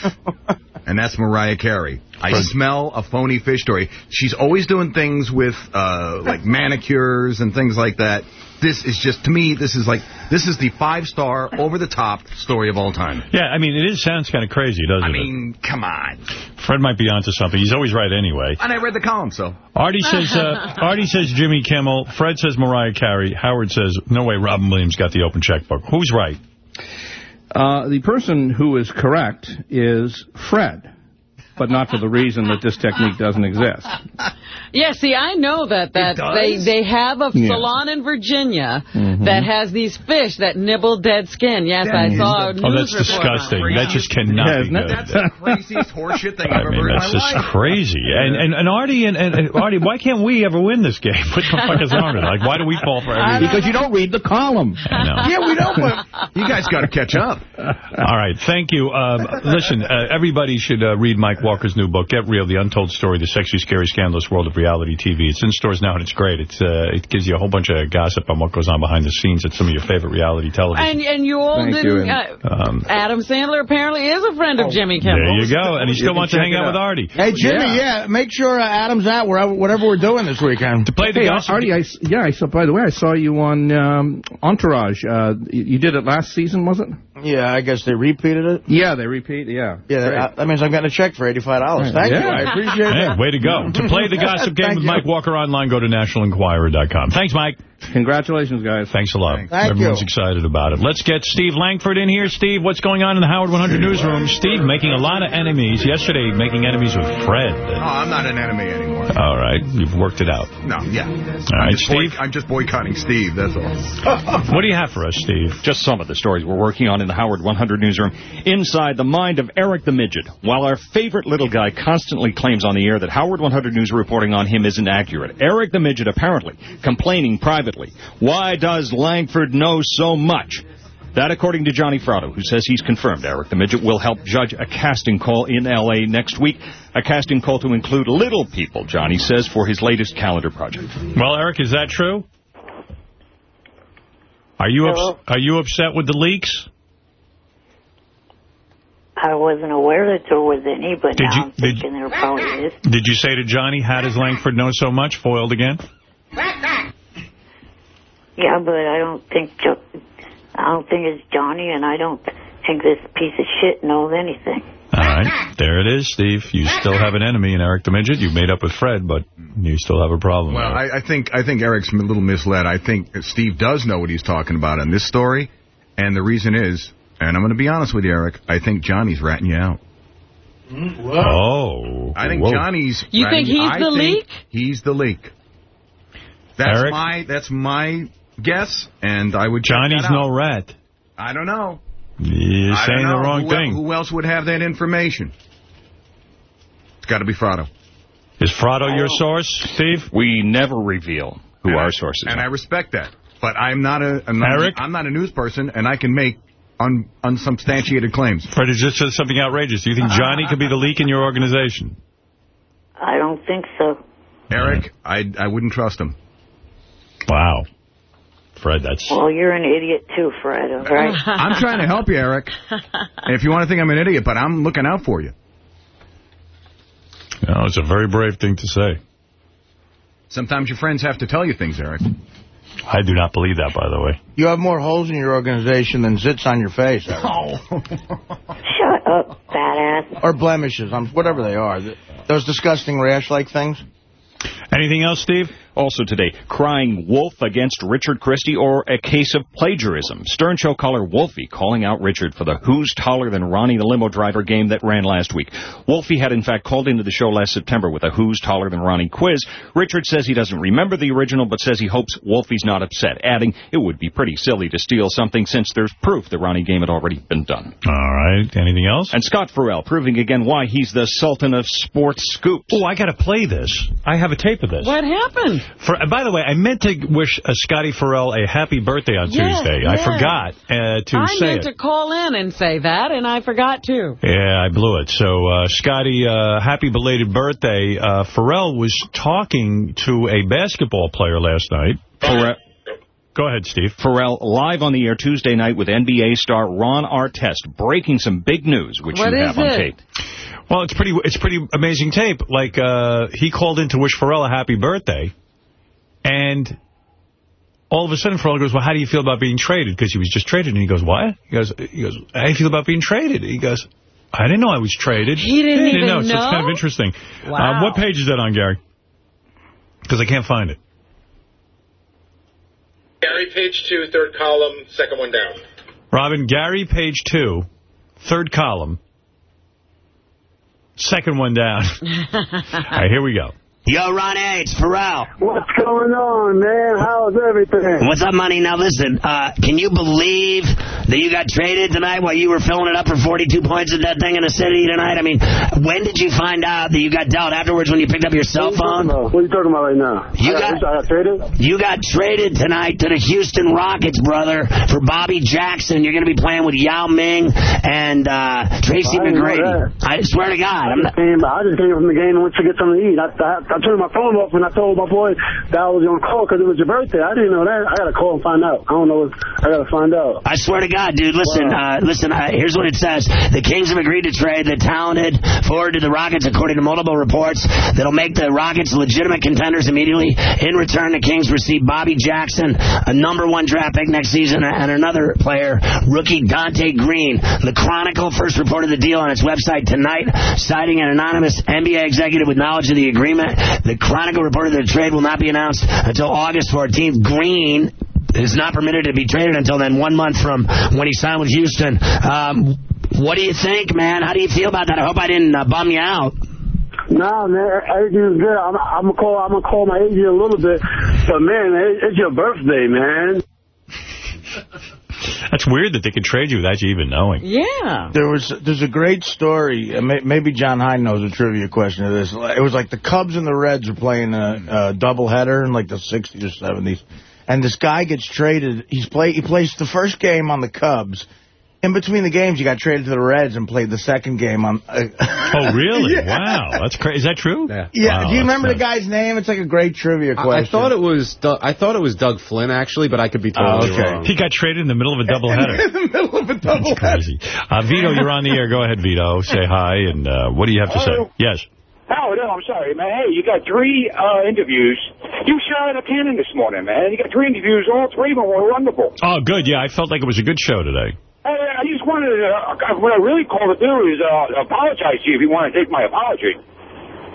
and that's Mariah Carey. I smell a phony fish story. She's always doing things with, uh, like manicures and things like that. This is just, to me, this is like, this is the five-star, over-the-top story of all time. Yeah, I mean, it is sounds kind of crazy, doesn't I it? I mean, come on. Fred might be onto something. He's always right anyway. And I read the column, so. Artie says uh, Artie says Jimmy Kimmel. Fred says Mariah Carey. Howard says, no way Robin Williams got the open checkbook. Who's right? Uh, the person who is correct is Fred, but not for the reason that this technique doesn't exist. Yeah, see, I know that that they they have a Yeah. salon in Virginia Mhm. that has these fish that nibble dead skin. Yes, I saw a Oh, that's report disgusting. That just cannot Yeah, be good. That's the craziest horseshit thing I I've ever mean, heard in that's just life. crazy. And, and and Artie and, and, and Artie, why can't we ever win this game? What the fuck is wrong with it? Like, why do we fall for everything? Because you don't read the column. I know. Yeah, we don't. But You guys got to catch up. All right, thank you. Um, listen, uh, everybody should uh, read Mike Walker's new book, Get Real, The Untold Story, The Sexy, Scary, Scandalous World of Reality TV. It's in stores now, and it's great. It's uh, It gives you a whole bunch of gossip on what goes on behind the scenes at some of your favorite reality television. And and you all Thank didn't. you, uh, Um, Adam Sandler apparently is a friend of Jimmy Kimmel. there you go. And he still wants to hang out with Artie. Hey, Jimmy, yeah, make sure uh, Adam's out wherever, whatever we're doing this weekend. To play Hey, Artie, I, s- yeah, I saw, by the way, I saw you on um, Entourage. Uh, you you did it last season, was it? Yeah, I guess they repeated it. Yeah, they repeat, yeah. Yeah, that, that means I'm getting a check for $85. Thank Yeah. you. I appreciate Hey, way to go. to play the gossip game Thank with you. Mike Walker online, go to nationalenquirer.com. Thanks, Mike. Congratulations, guys. Thanks a lot. Thank Everyone's you. excited about it. Let's get Steve Langford in here. Steve, what's going on in the Howard 100 newsroom? Steve making a lot of enemies. Yesterday, making enemies with Fred. Oh, I'm not an enemy anymore. All right. You've worked it out. No, yeah. All I'm right, boy- Steve. I'm just boycotting Steve, that's all. What do you have for us, Steve? Just some of the stories we're working on in the Howard 100 newsroom. Inside the mind of Eric the Midget. While our favorite little guy constantly claims on the air that Howard 100 News reporting on him isn't accurate, Eric the Midget apparently complaining privately. Why does Langford know so much? That according to Johnny Fratto, who says he's confirmed Eric the Midget will help judge a casting call in L.A. next week. A casting call to include little people, Johnny says, for his latest calendar project. Well, Eric, is that true? Are you ups- are you upset with the leaks? I wasn't aware that there was any, but Did now you- I'm did- thinking there probably is. Did you say to Johnny, how does Langford know so much? Foiled again? Yeah, but I don't think Jo- I don't think it's Johnny, and I don't think this piece of shit knows anything. All right. There it is, Steve. You still have an enemy in Eric the Midget. You've made up with Fred, but you still have a problem. Well, I, I think I think Eric's a little misled. I think Steve does know what he's talking about in this story, and the reason is, and I'm going to be honest with you, Eric, I think Johnny's ratting you out. Mm, oh. I think Whoa. Johnny's. You ratting- think he's I the think leak? He's the leak. That's Eric? my that's my guess, and I would. check Johnny's that out. no rat. I don't know. You're I saying don't the wrong who, thing. Who else would have that information? It's got to be Fratto. Is Fratto your oh. source, Steve? We never reveal who And our I- sources And are. I respect that. But I'm not a I'm not, Eric? I'm not a news person, and I can make un, unsubstantiated claims. Fred has just said something outrageous. Do you think Johnny could be the leak in your organization? I don't think so. Eric, I I wouldn't trust him. Wow. Fred, that's... Well, you're an idiot too, Fred, all right? I'm trying to help you, Eric. And if you want to think I'm an idiot, but I'm looking out for you. No, it's a very brave thing to say. Sometimes your friends have to tell you things, Eric. I do not believe that, by the way. You have more holes in your organization than zits on your face. Eric. Shut up, badass. Or blemishes, whatever they are. Those disgusting rash-like things. Anything else, Steve? Also today, crying wolf against Richard Christy or a case of plagiarism. Stern Show caller Wolfie calling out Richard for the Who's Taller Than Ronnie the Limo Driver game that ran last week. Wolfie had in fact called into the show last September with a Who's Taller Than Ronnie quiz. Richard says he doesn't remember the original, but says he hopes Wolfie's not upset, adding it would be pretty silly to steal something since there's proof the Ronnie game had already been done. All right. Anything else? And Scott Ferrall proving again why he's the Sultan of Sports Scoops. Oh, I got to play this. I have a tape of this. What happened? For, by the way, I meant to wish uh, Scotty Ferrall a happy birthday on Yes, Tuesday. I forgot uh, to I say meant it. to call in and say that, and I forgot to. Yeah, I blew it. So, uh, Scotty, uh, happy belated birthday. Uh, Ferrall was talking to a basketball player last night. Ferrall, Go ahead, Steve. Ferrall live on the air Tuesday night with NBA star Ron Artest, breaking some big news, which What you is have on it? tape. Well, it's pretty it's pretty amazing tape. Like, uh, he called in to wish Ferrall a happy birthday, and all of a sudden Ferrall goes, well, how do you feel about being traded? Because he was just traded. And he goes, what? He goes, he goes, how do you feel about being traded? He goes, I didn't know I was traded. He didn't Yeah, even know. So it's kind of interesting. Wow. Uh, what page is that on, Gary? Because I can't find it. Gary, page two, third column, second one down. Robin, Gary, page two, third column, second one down. All right, here we go. Yo, Ronnie, it's Ferrall. What's going on, man? How's everything? What's up, money? Now, listen, uh, can you believe that you got traded tonight while you were filling it up for 42 points at that thing in the city tonight? I mean, when did you find out that you got dealt afterwards when you picked up your cell phone? What are you talking about right now? You I, got- I got traded? You got traded tonight to the Houston Rockets, brother, for Bobby Jackson. You're going to be playing with Yao Ming and uh, Tracy I McGrady. I swear to God. I I'm just, came, I just came from the game and went to get something to eat. I, I, I turned my phone off and I told my boy that I was on call because it was your birthday. I didn't know that. I got to call and find out. I don't know. I got to find out. I swear to God, dude. Listen, uh, listen. Uh, here's what it says: the Kings have agreed to trade the talented forward to the Rockets, according to multiple reports. That'll make the Rockets legitimate contenders immediately. In return, the Kings receive Bobby Jackson, a number one draft pick next season, and another player, rookie Donté Greene. The Chronicle first reported the deal on its website tonight, citing an anonymous NBA executive with knowledge of the agreement. The Chronicle reported the trade will not be announced until August 14th. Greene is not permitted to be traded until then, one month from when he signed with Houston. Um, what do you think, man? How do you feel about that? I hope I didn't uh, bum you out. No, man, everything's good. I'm, I'm gonna call. I'm gonna call my agent a little bit, but man, it, it's your birthday, man. That's weird that they could trade you without you even knowing. Yeah. There was there's a great story. uh, Maybe Jon Hein knows a trivia question of this. It was like the Cubs and the Reds are playing a, a doubleheader in like the 60s or 70s, and this guy gets traded. He's play he plays the first game on the Cubs. In between the games, you got traded to the Reds and played the second game on. Uh, Oh, really? Yeah. Wow. That's crazy. Is that true? Yeah. Yeah. Do you remember the guy's name? It's like a great trivia question. I thought it was Doug, I thought it was Doug Flynn actually, but I could be totally wrong. He got traded in the middle of a doubleheader. in the middle of a doubleheader. double Crazy. Uh, Vito, you're on the air. Go ahead, Vito. Say hi, and uh, what do you have to say? Hello. Yes. Oh, no, I'm sorry, man. Hey, you got three uh, interviews. You shot a cannon this morning, man. You got three interviews. All three of them were wonderful. Oh, good. Yeah, I felt like it was a good show today. Hey, I just wanted to, uh, what I really called to do is uh, apologize to you if you want to take my apology.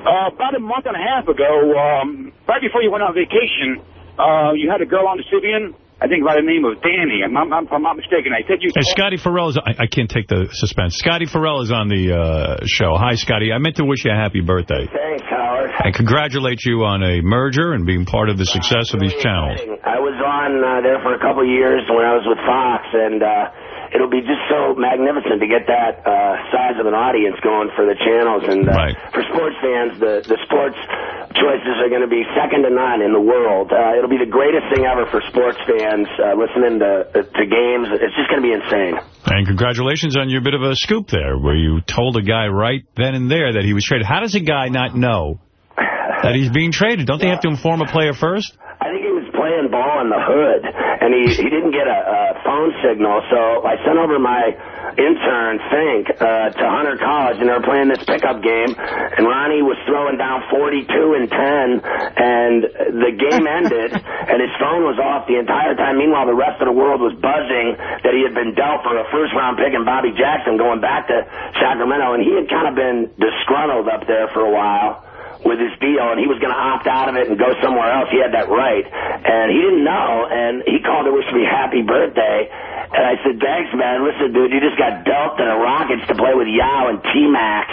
Uh, about a month and a half ago, um, right before you went on vacation, uh, you had a girl on the Sybian, I think by the name of Danny. I'm, I'm, I'm not mistaken. I said you... Hey, Scotty Ferrall is... I, I can't take the suspense. Scotty Ferrall is on the uh, show. Hi, Scotty. I meant to wish you a happy birthday. Thanks, Howard. And congratulate you on a merger and being part of the success of these channels. I was on uh, there for a couple years when I was with Fox, and uh, it'll be just so magnificent to get that uh, size of an audience going for the channels. And uh, for sports fans, the, the sports choices are going to be second to none in the world. Uh, it'll be the greatest thing ever for sports fans uh, listening to, to games. It's just going to be insane. And congratulations on your bit of a scoop there, where you told a guy right then and there that he was traded. How does a guy not know that he's being traded? Don't they have to inform a player first? I think he was playing ball in the hood, and he, he didn't get a, a phone signal, so I sent over my intern, Fink, uh, to Hunter College, and they were playing this pickup game, and Ronnie was throwing down 42 and 10, and the game ended, and his phone was off the entire time. Meanwhile, the rest of the world was buzzing that he had been dealt for a first-round pick in Bobby Jackson going back to Sacramento, and he had kind of been disgruntled up there for a while with his deal, and he was going to opt out of it and go somewhere else. He had that right. And he didn't know, and he called to wish me happy birthday. And I said, thanks, man. Listen, dude, you just got dealt to the Rockets to play with Yao and T-Mac.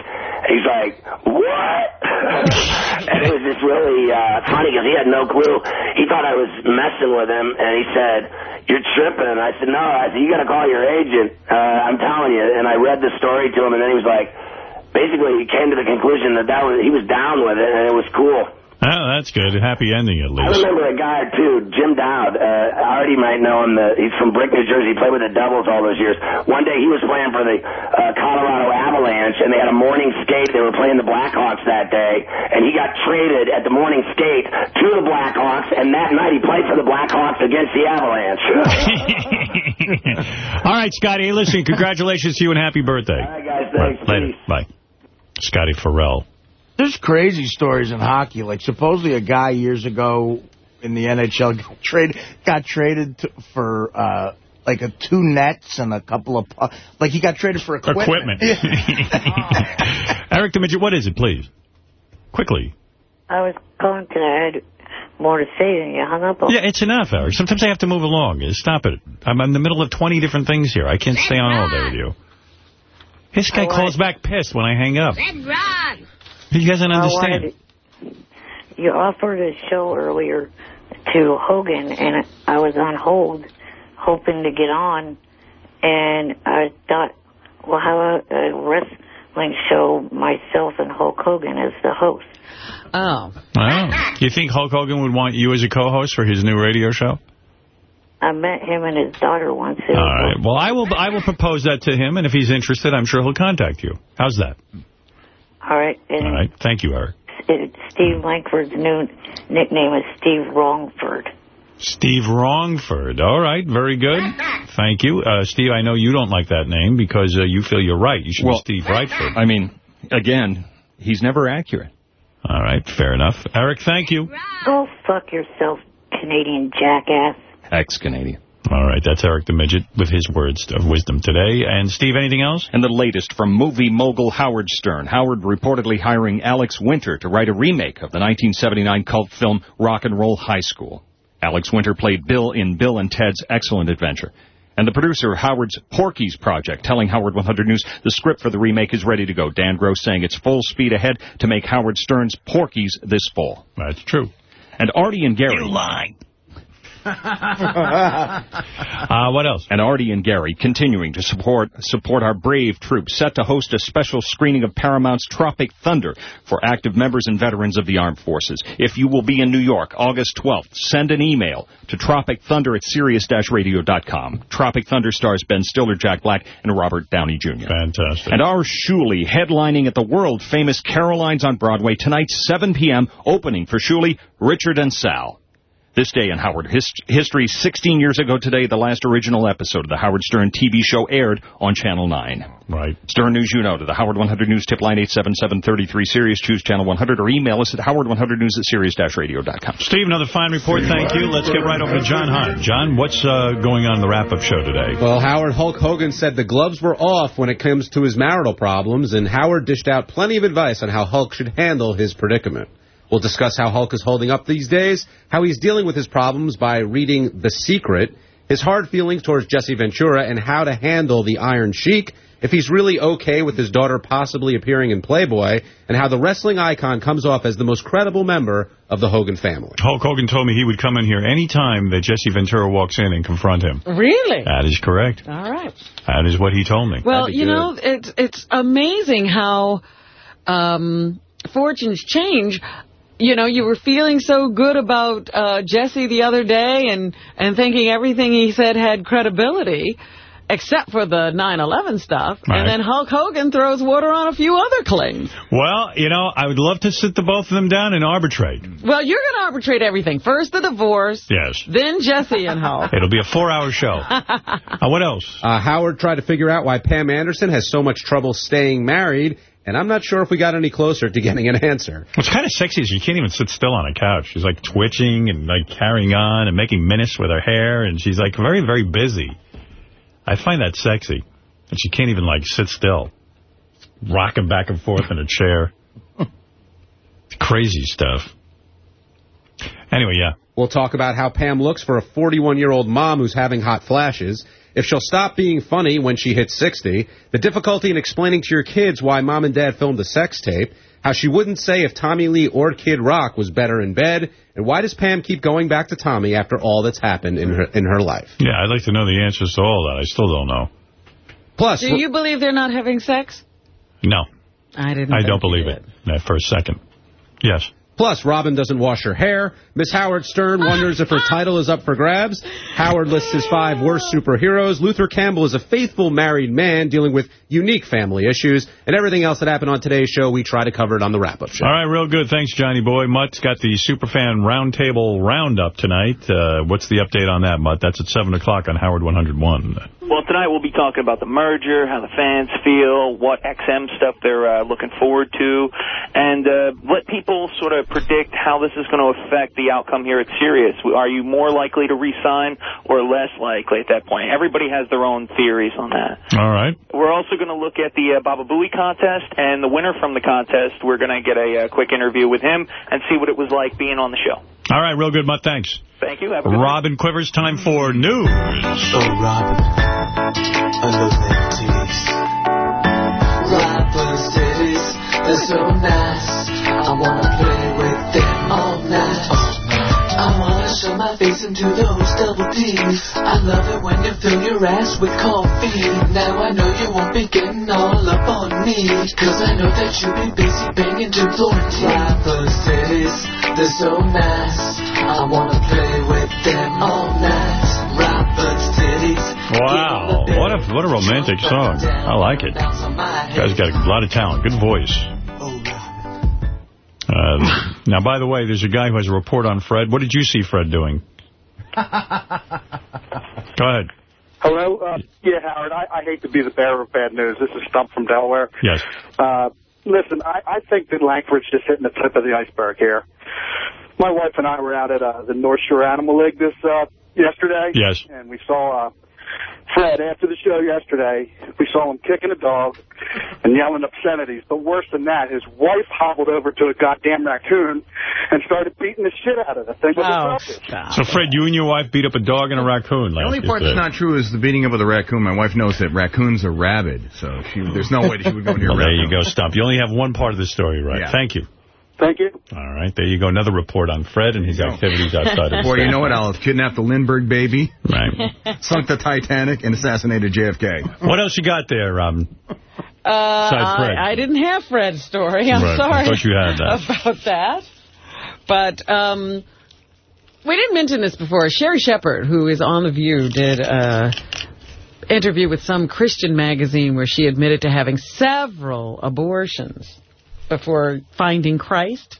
He's like, what? and it was just really uh, funny because he had no clue. He thought I was messing with him, and he said, you're tripping. I said, no. I said, you got to call your agent. Uh, I'm telling you. And I read the story to him, and then he was like, basically he came to the conclusion that that was he was down with it and it was cool. Oh, that's good. A happy ending, at least. I remember a guy too, Jim Dowd. Uh, Artie might know him. The, he's from Brick, New Jersey. He played with the Devils all those years. One day he was playing for the uh, Colorado Avalanche, and they had a morning skate. They were playing the Blackhawks that day, and he got traded at the morning skate to the Blackhawks. And that night he played for the Blackhawks against the Avalanche. All right, Scotty, hey, listen, congratulations to you and happy birthday. All right, guys, thanks. Later. Bye. Scotty Ferrall. There's crazy stories in hockey. Like, supposedly a guy years ago in the NHL got traded, got traded to, for, uh, like, a two nets and a couple of... pu- Like, he got traded for equipment. Equipment. Eric the Midget, what is it, please? Quickly. I was calling to add more to say than you hung up on. Yeah, it's enough, Eric. Sometimes I have to move along. Stop it. I'm in the middle of 20 different things here. I can't stay on all day with you. This guy oh, I calls back pissed when I hang up. Ron. He doesn't oh, understand. wanted- You offered a show earlier to Hogan, and I was on hold, hoping to get on, and I thought, well, how about a wrestling show, myself and Hulk Hogan as the host? Oh. Oh. You think Hulk Hogan would want you as a co-host for his new radio show? I met him and his daughter once. It All was right. Well, I will I will propose that to him, and if he's interested, I'm sure he'll contact you. How's that? All right, and All right. Thank you, Eric. Steve Langford's new nickname is Steve Wrongford. Steve Wrongford. All right. Very good. Thank you. Uh, Steve, I know you don't like that name because uh, you feel you're right. You should Well, be Steve Rightford. I mean, again, he's never accurate. All right. Fair enough. Eric, thank you. Go fuck yourself, Canadian jackass. Ex-Canadian. All right. That's Eric the Midget with his words of wisdom today. And Steve, anything else? And the latest from movie mogul Howard Stern. Howard reportedly hiring Alex Winter to write a remake of the 1979 cult film Rock and Roll High School. Alex Winter played Bill in Bill and Ted's Excellent Adventure. And the producer of Howard's Porky's project telling Howard 100 News the script for the remake is ready to go. Dan Gross saying it's full speed ahead to make Howard Stern's Porky's this fall. That's true. And Artie and Gary. You lied. Uh, what else? And Artie and Gary continuing to support support our brave troops, set to host a special screening of Paramount's Tropic Thunder for active members and veterans of the armed forces. If you will be in New York, August 12th, send an email to Tropic Thunder at Sirius-Radio.com. Tropic Thunder stars Ben Stiller, Jack Black, and Robert Downey Jr. Fantastic. And our Shuli headlining at the world-famous Caroline's on Broadway tonight, 7 p.m., opening for Shuli, Richard and Sal. This day in Howard his- history, 16 years ago today, the last original episode of the Howard Stern TV show aired on Channel 9. Right. Stern News you know to the Howard 100 News tip line 877-33 Sirius. Choose Channel 100 or email us at howard100news at sirius-radio.com. Steve, another fine report. Thank you. Let's get right over to John Hunt. John, what's uh, going on in the wrap-up show today? Well, Howard Hulk Hogan said the gloves were off when it comes to his marital problems, and Howard dished out plenty of advice on how Hulk should handle his predicament. We'll discuss how Hulk is holding up these days, how he's dealing with his problems by reading The Secret, his hard feelings towards Jesse Ventura, and how to handle the Iron Sheik, if he's really okay with his daughter possibly appearing in Playboy, and how the wrestling icon comes off as the most credible member of the Hogan family. Hulk Hogan told me he would come in here any time that Jesse Ventura walks in and confront him. Really? That is correct. All right. That is what he told me. Well, you know, it's it's amazing how um, fortunes change. You know, you were feeling so good about uh, Jesse the other day and, and thinking everything he said had credibility, except for the 9-11 stuff. Right. And then Hulk Hogan throws water on a few other claims. Well, you know, I would love to sit the both of them down and arbitrate. Well, you're going to arbitrate everything. First the divorce, Yes. then Jesse and Hulk. It'll be a four-hour show. Uh, what else? Uh, Howard tried to figure out why Pam Anderson has so much trouble staying married, and I'm not sure if we got any closer to getting an answer. What's kind of sexy is she can't even sit still on a couch. She's like twitching and like carrying on and making minutes with her hair, and she's like very, very busy. I find that sexy. And she can't even like sit still. Rocking back and forth in a chair. Crazy stuff. Anyway, yeah. We'll talk about how Pam looks for a 41-year-old mom who's having hot flashes, if she'll stop being funny when she hits 60, the difficulty in explaining to your kids why mom and dad filmed a sex tape, how she wouldn't say if Tommy Lee or Kid Rock was better in bed, and why does Pam keep going back to Tommy after all that's happened in her in her life? Yeah, I'd like to know the answers to all that. I still don't know. Plus, Do you believe they're not having sex? No, I didn't. I don't believe did. it. for a second. Yes. Plus, Robin doesn't wash her hair. Miss Howard Stern wonders if her title is up for grabs. Howard lists his five worst superheroes. Luther Campbell is a faithful married man dealing with unique family issues. And everything else that happened on today's show, we try to cover it on the wrap-up show. All right, real good. Thanks, Johnny Boy. Mutt's got the Superfan Roundtable Roundup tonight. Uh, what's the update on that, Mutt? That's at 7 o'clock on Howard 101. Well, tonight we'll be talking about the merger, how the fans feel, what XM stuff they're uh, looking forward to, and uh, let people sort of predict how this is going to affect the outcome here at Sirius. Are you more likely to re-sign or less likely at that point? Everybody has their own theories on that. All right. We're also going to look at the uh, Baba Booey contest, and the winner from the contest, we're going to get a uh, quick interview with him and see what it was like being on the show. All right, real good, Mutt. Thanks. Thank you. Have a good Robin Quivers, time for news. Oh, Robin, I love them titties. Robin's titties, they're so nice. I wanna play with them all night. I my face into those double D's. I love it when you fill your ass with coffee. Now I know you won't be getting all up on me. Cause I know that you'll be busy banging to Florentine. Robin's titties, they're so nice. I wanna play with them all night. Wow, what a what a romantic song. I like it. Guy's got a lot of talent. Good voice. Uh, now, by the way, there's a guy who has a report on Fred. What did you see Fred doing? Go ahead. Hello? Uh, yeah, Howard, I, I hate to be the bearer of bad news. This is Stump from Delaware. Yes. Uh, listen, I, I think that Langford's just hitting the tip of the iceberg here. My wife and I were out at uh, the North Shore Animal League this uh, yesterday. Yes. And we saw uh, Fred after the show yesterday. We saw him kicking a dog and yelling obscenities. But worse than that, his wife hobbled over to a goddamn raccoon and started beating the shit out of the thing with Oh, a bucket. So, Fred, you and your wife beat up a dog and a raccoon. The only part that's not true is the beating up of the raccoon. My wife knows that raccoons are rabid, so she, there's no way that she would go near a Well, there you go, Stump. You only have one part of the story right. Yeah. Thank you. Thank you. All right, there you go. Another report on Fred and his activities outside of Boy, you know what? I'll have kidnapped the Lindbergh baby, Right. sunk the Titanic, and assassinated JFK. What else you got there, Robin? Uh, Besides Fred. I, I didn't have Fred's story. I'm Right, I sorry thought you had that. about that. But um, we didn't mention this before. Sherri Shepherd, who is on The View, did a interview with some Christian magazine where she admitted to having several abortions before finding Christ.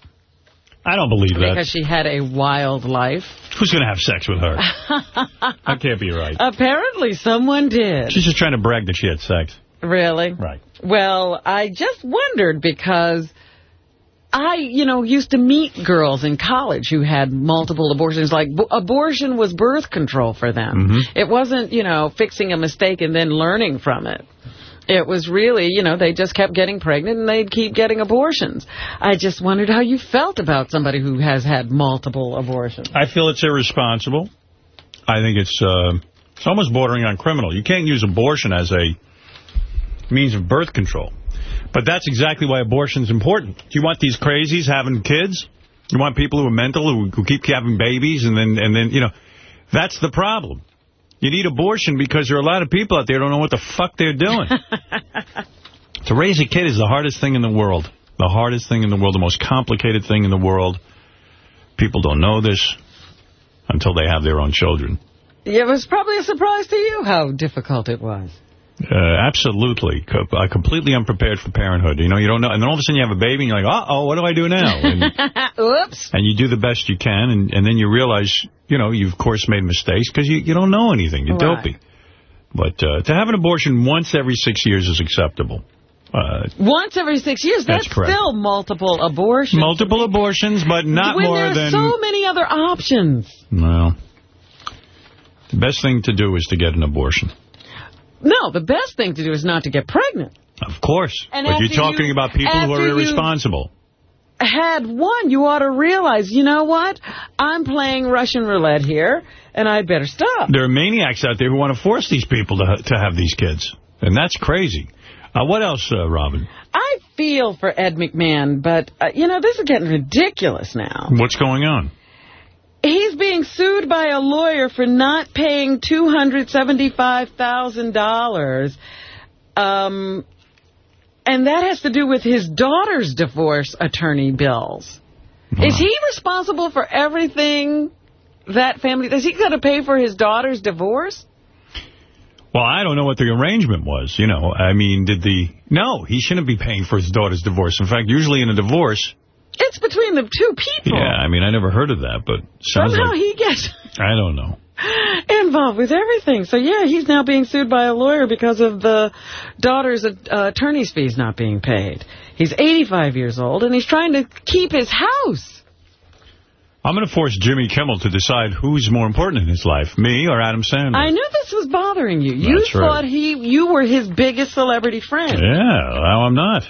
I don't believe that. Because she had a wild life. Who's going to have sex with her? that can't be right. Apparently someone did. She's just trying to brag that she had sex. Really? Right. Well, I just wondered because I, you know, used to meet girls in college who had multiple abortions. Like, b- abortion was birth control for them. Mm-hmm. It wasn't, you know, fixing a mistake and then learning from it. It was really, you know, they just kept getting pregnant and they'd keep getting abortions. I just wondered how you felt about somebody who has had multiple abortions. I feel it's irresponsible. I think it's uh, it's almost bordering on criminal. You can't use abortion as a means of birth control. But that's exactly why abortion's important. Do you want these crazies having kids? You want people who are mental, who, who keep having babies, and then, and then, you know, that's the problem. You need abortion because there are a lot of people out there who don't know what the fuck they're doing. to raise a kid is the hardest thing in the world. The hardest thing in the world, the most complicated thing in the world. People don't know this until they have their own children. It was probably a surprise to you how difficult it was. Uh, absolutely. Co uh, completely unprepared for parenthood. You know, you don't know. And then all of a sudden you have a baby and you're like, uh-oh, what do I do now? And, Oops. and you do the best you can. And, and then you realize, you know, you've, of course, made mistakes because you, you don't know anything. You're Right. dopey. But uh, to have an abortion once every six years is acceptable. Uh, Once every six years, That's that's, still multiple abortions. multiple abortions, but not when more there are than... so many other options. Well, the best thing to do is to get an abortion. No, the best thing to do is not to get pregnant. Of course. And but you're talking you- about people who are irresponsible. Had one, you ought to realize, you know what? I'm playing Russian roulette here, and I'd better stop. There are maniacs out there who want to force these people to to have these kids. And that's crazy. Uh, what else, uh, Robin? I feel for Ed McMahon, but, uh, you know, this is getting ridiculous now. What's going on? He's being sued by a lawyer for not paying $275,000. Um, and that has to do with his daughter's divorce attorney bills. Is he responsible for everything that family... Is he going to pay for his daughter's divorce? Well, I don't know what the arrangement was, you know. I mean, did the... No, he shouldn't be paying for his daughter's divorce. In fact, usually in a divorce... It's between the two people. Yeah, I mean, I never heard of that, but sounds Somehow like... he gets I don't know. involved with everything. So, yeah, he's now being sued by a lawyer because of the daughter's uh, attorney's fees not being paid. He's 85 years old, and he's trying to keep his house. I'm going to force Jimmy Kimmel to decide who's more important in his life, me or Adam Sandler. I knew this was bothering you. You That's right. thought he, you were his biggest celebrity friend. Yeah, well, I'm not.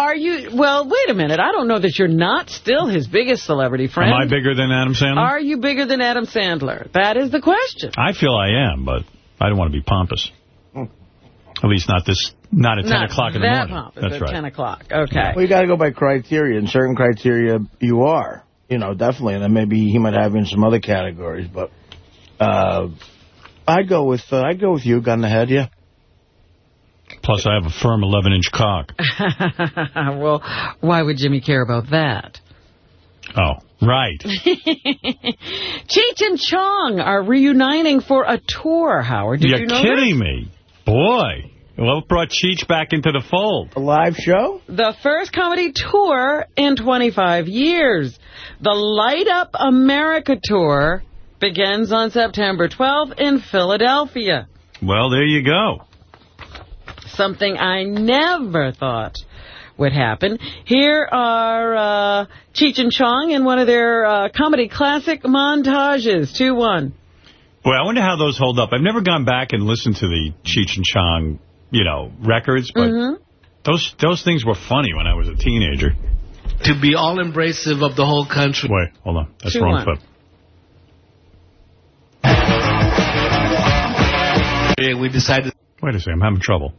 Are you? Well, wait a minute. I don't know that you're not still his biggest celebrity friend. Am I bigger than Adam Sandler? Are you bigger than Adam Sandler? That is the question. I feel I am, but I don't want to be pompous. At least not this, not at 10 o'clock in the that morning. pompous That's at right. 10 o'clock. Okay. Well, you got to go by criteria, and certain criteria you are. You know, definitely. And then maybe he might have in some other categories, but uh, I'd go with uh, I'd go with you, gun to head, yeah. Plus, I have a firm 11-inch cock. well, why would Jimmy care about that? Oh, right. Cheech and Chong are reuniting for a tour, Howard. Did You're you know kidding me. Boy. What brought Cheech back into the fold? A live show? The first comedy tour in 25 years. The Light Up America Tour begins on September 12th in Philadelphia. Well, there you go. Something I never thought would happen. Here are uh, Cheech and Chong in one of their uh, comedy classic montages. 2-1. Boy, I wonder how those hold up. I've never gone back and listened to the Cheech and Chong, you know, records, but Mm-hmm. those those things were funny when I was a teenager. To be all embracive of the whole country. Wait, hold on. That's Two wrong one. clip. Yeah, we decided. Wait a second, I'm having trouble.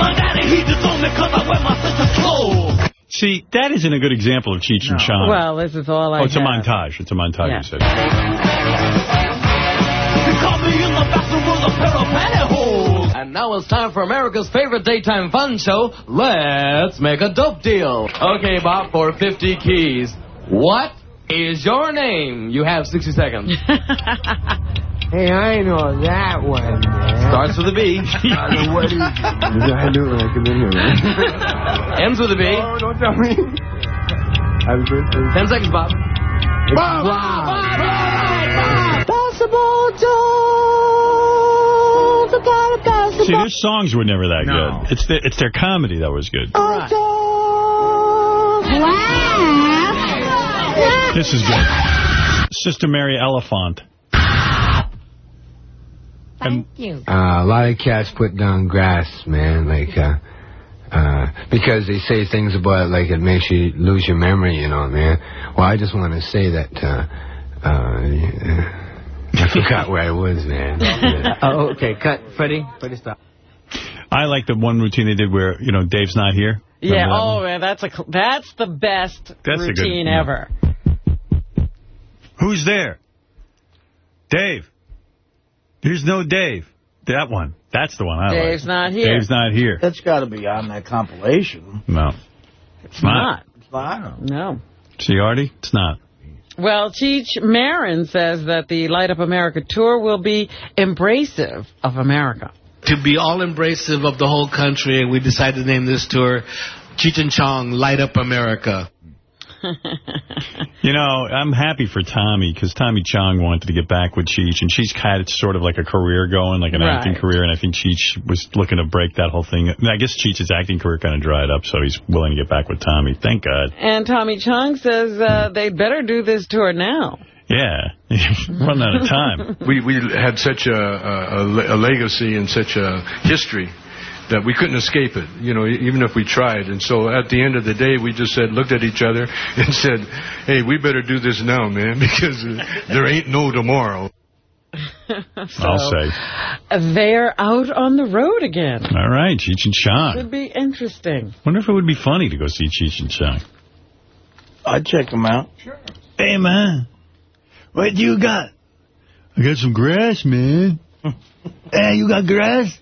My daddy, he disowned me cause I wear my sister's clothes. See, that isn't a good example of Cheech and Chong. Well, this is all I oh, it's a montage. It's a montage, Yeah. you said. He caught me in the bathroom with a pair of pantyhose. And now it's time for America's favorite daytime fun show. Let's make a dope deal. Okay, Bob, for 50 keys. What is your name? You have 60 seconds. Hey, I know that one, man. Starts with a B. what is? I knew it when I come in here, man. Ends with a B. No, don't tell me. Happy birthday. Ten seconds, Bob. It's Bob. Basketball Jones, I got a basketball. See, their songs were never that No. good. It's their, it's their comedy that was good. Oh, this is good. Sister Mary Elephant. Thank you. Uh, a lot of cats put down grass, man, like, uh, uh, because they say things about it like it makes you lose your memory, you know, man. Well, I just want to say that, uh, uh, I forgot where I was, man. oh, okay. Cut. Freddie. Freddie, stop. I like the one routine they did where, you know, Dave's not here. Yeah, Remember that oh, one? man, that's a that's the best That's a good- routine yeah. ever. Who's there? Dave. There's no Dave. That one. That's the one I like. Dave's not here. Dave's not here. That's got to be on that compilation. No. It's not. It's not. No. See, Artie? It's not. Well, Cheech Marin says that the Light Up America tour will be embracive of America. to be all embracive of the whole country, we decided to name this tour Cheech and Chong Light Up America. You know, I'm happy for Tommy because Tommy Chong wanted to get back with Cheech, and she's had sort of like a career going, like an Right. acting career, and I think Cheech was looking to break that whole thing. I guess Cheech's acting career kind of dried up, so he's willing to get back with Tommy. Thank God. And Tommy Chong says uh, they'd better do this tour now. Yeah, run out of time. we we had such a, a, a a legacy and such a history that we couldn't escape it, you know, even if we tried. And so at the end of the day, we just said, looked at each other and said, hey, we better do this now, man, because uh, there ain't no tomorrow. I'll say. They're out on the road again. All right, Cheech and Chong. Should be interesting. Wonder if it would be funny to go see Cheech and Chong. I'd check them out. Sure. Hey, man. What you got? I got some grass, man. hey, you got grass?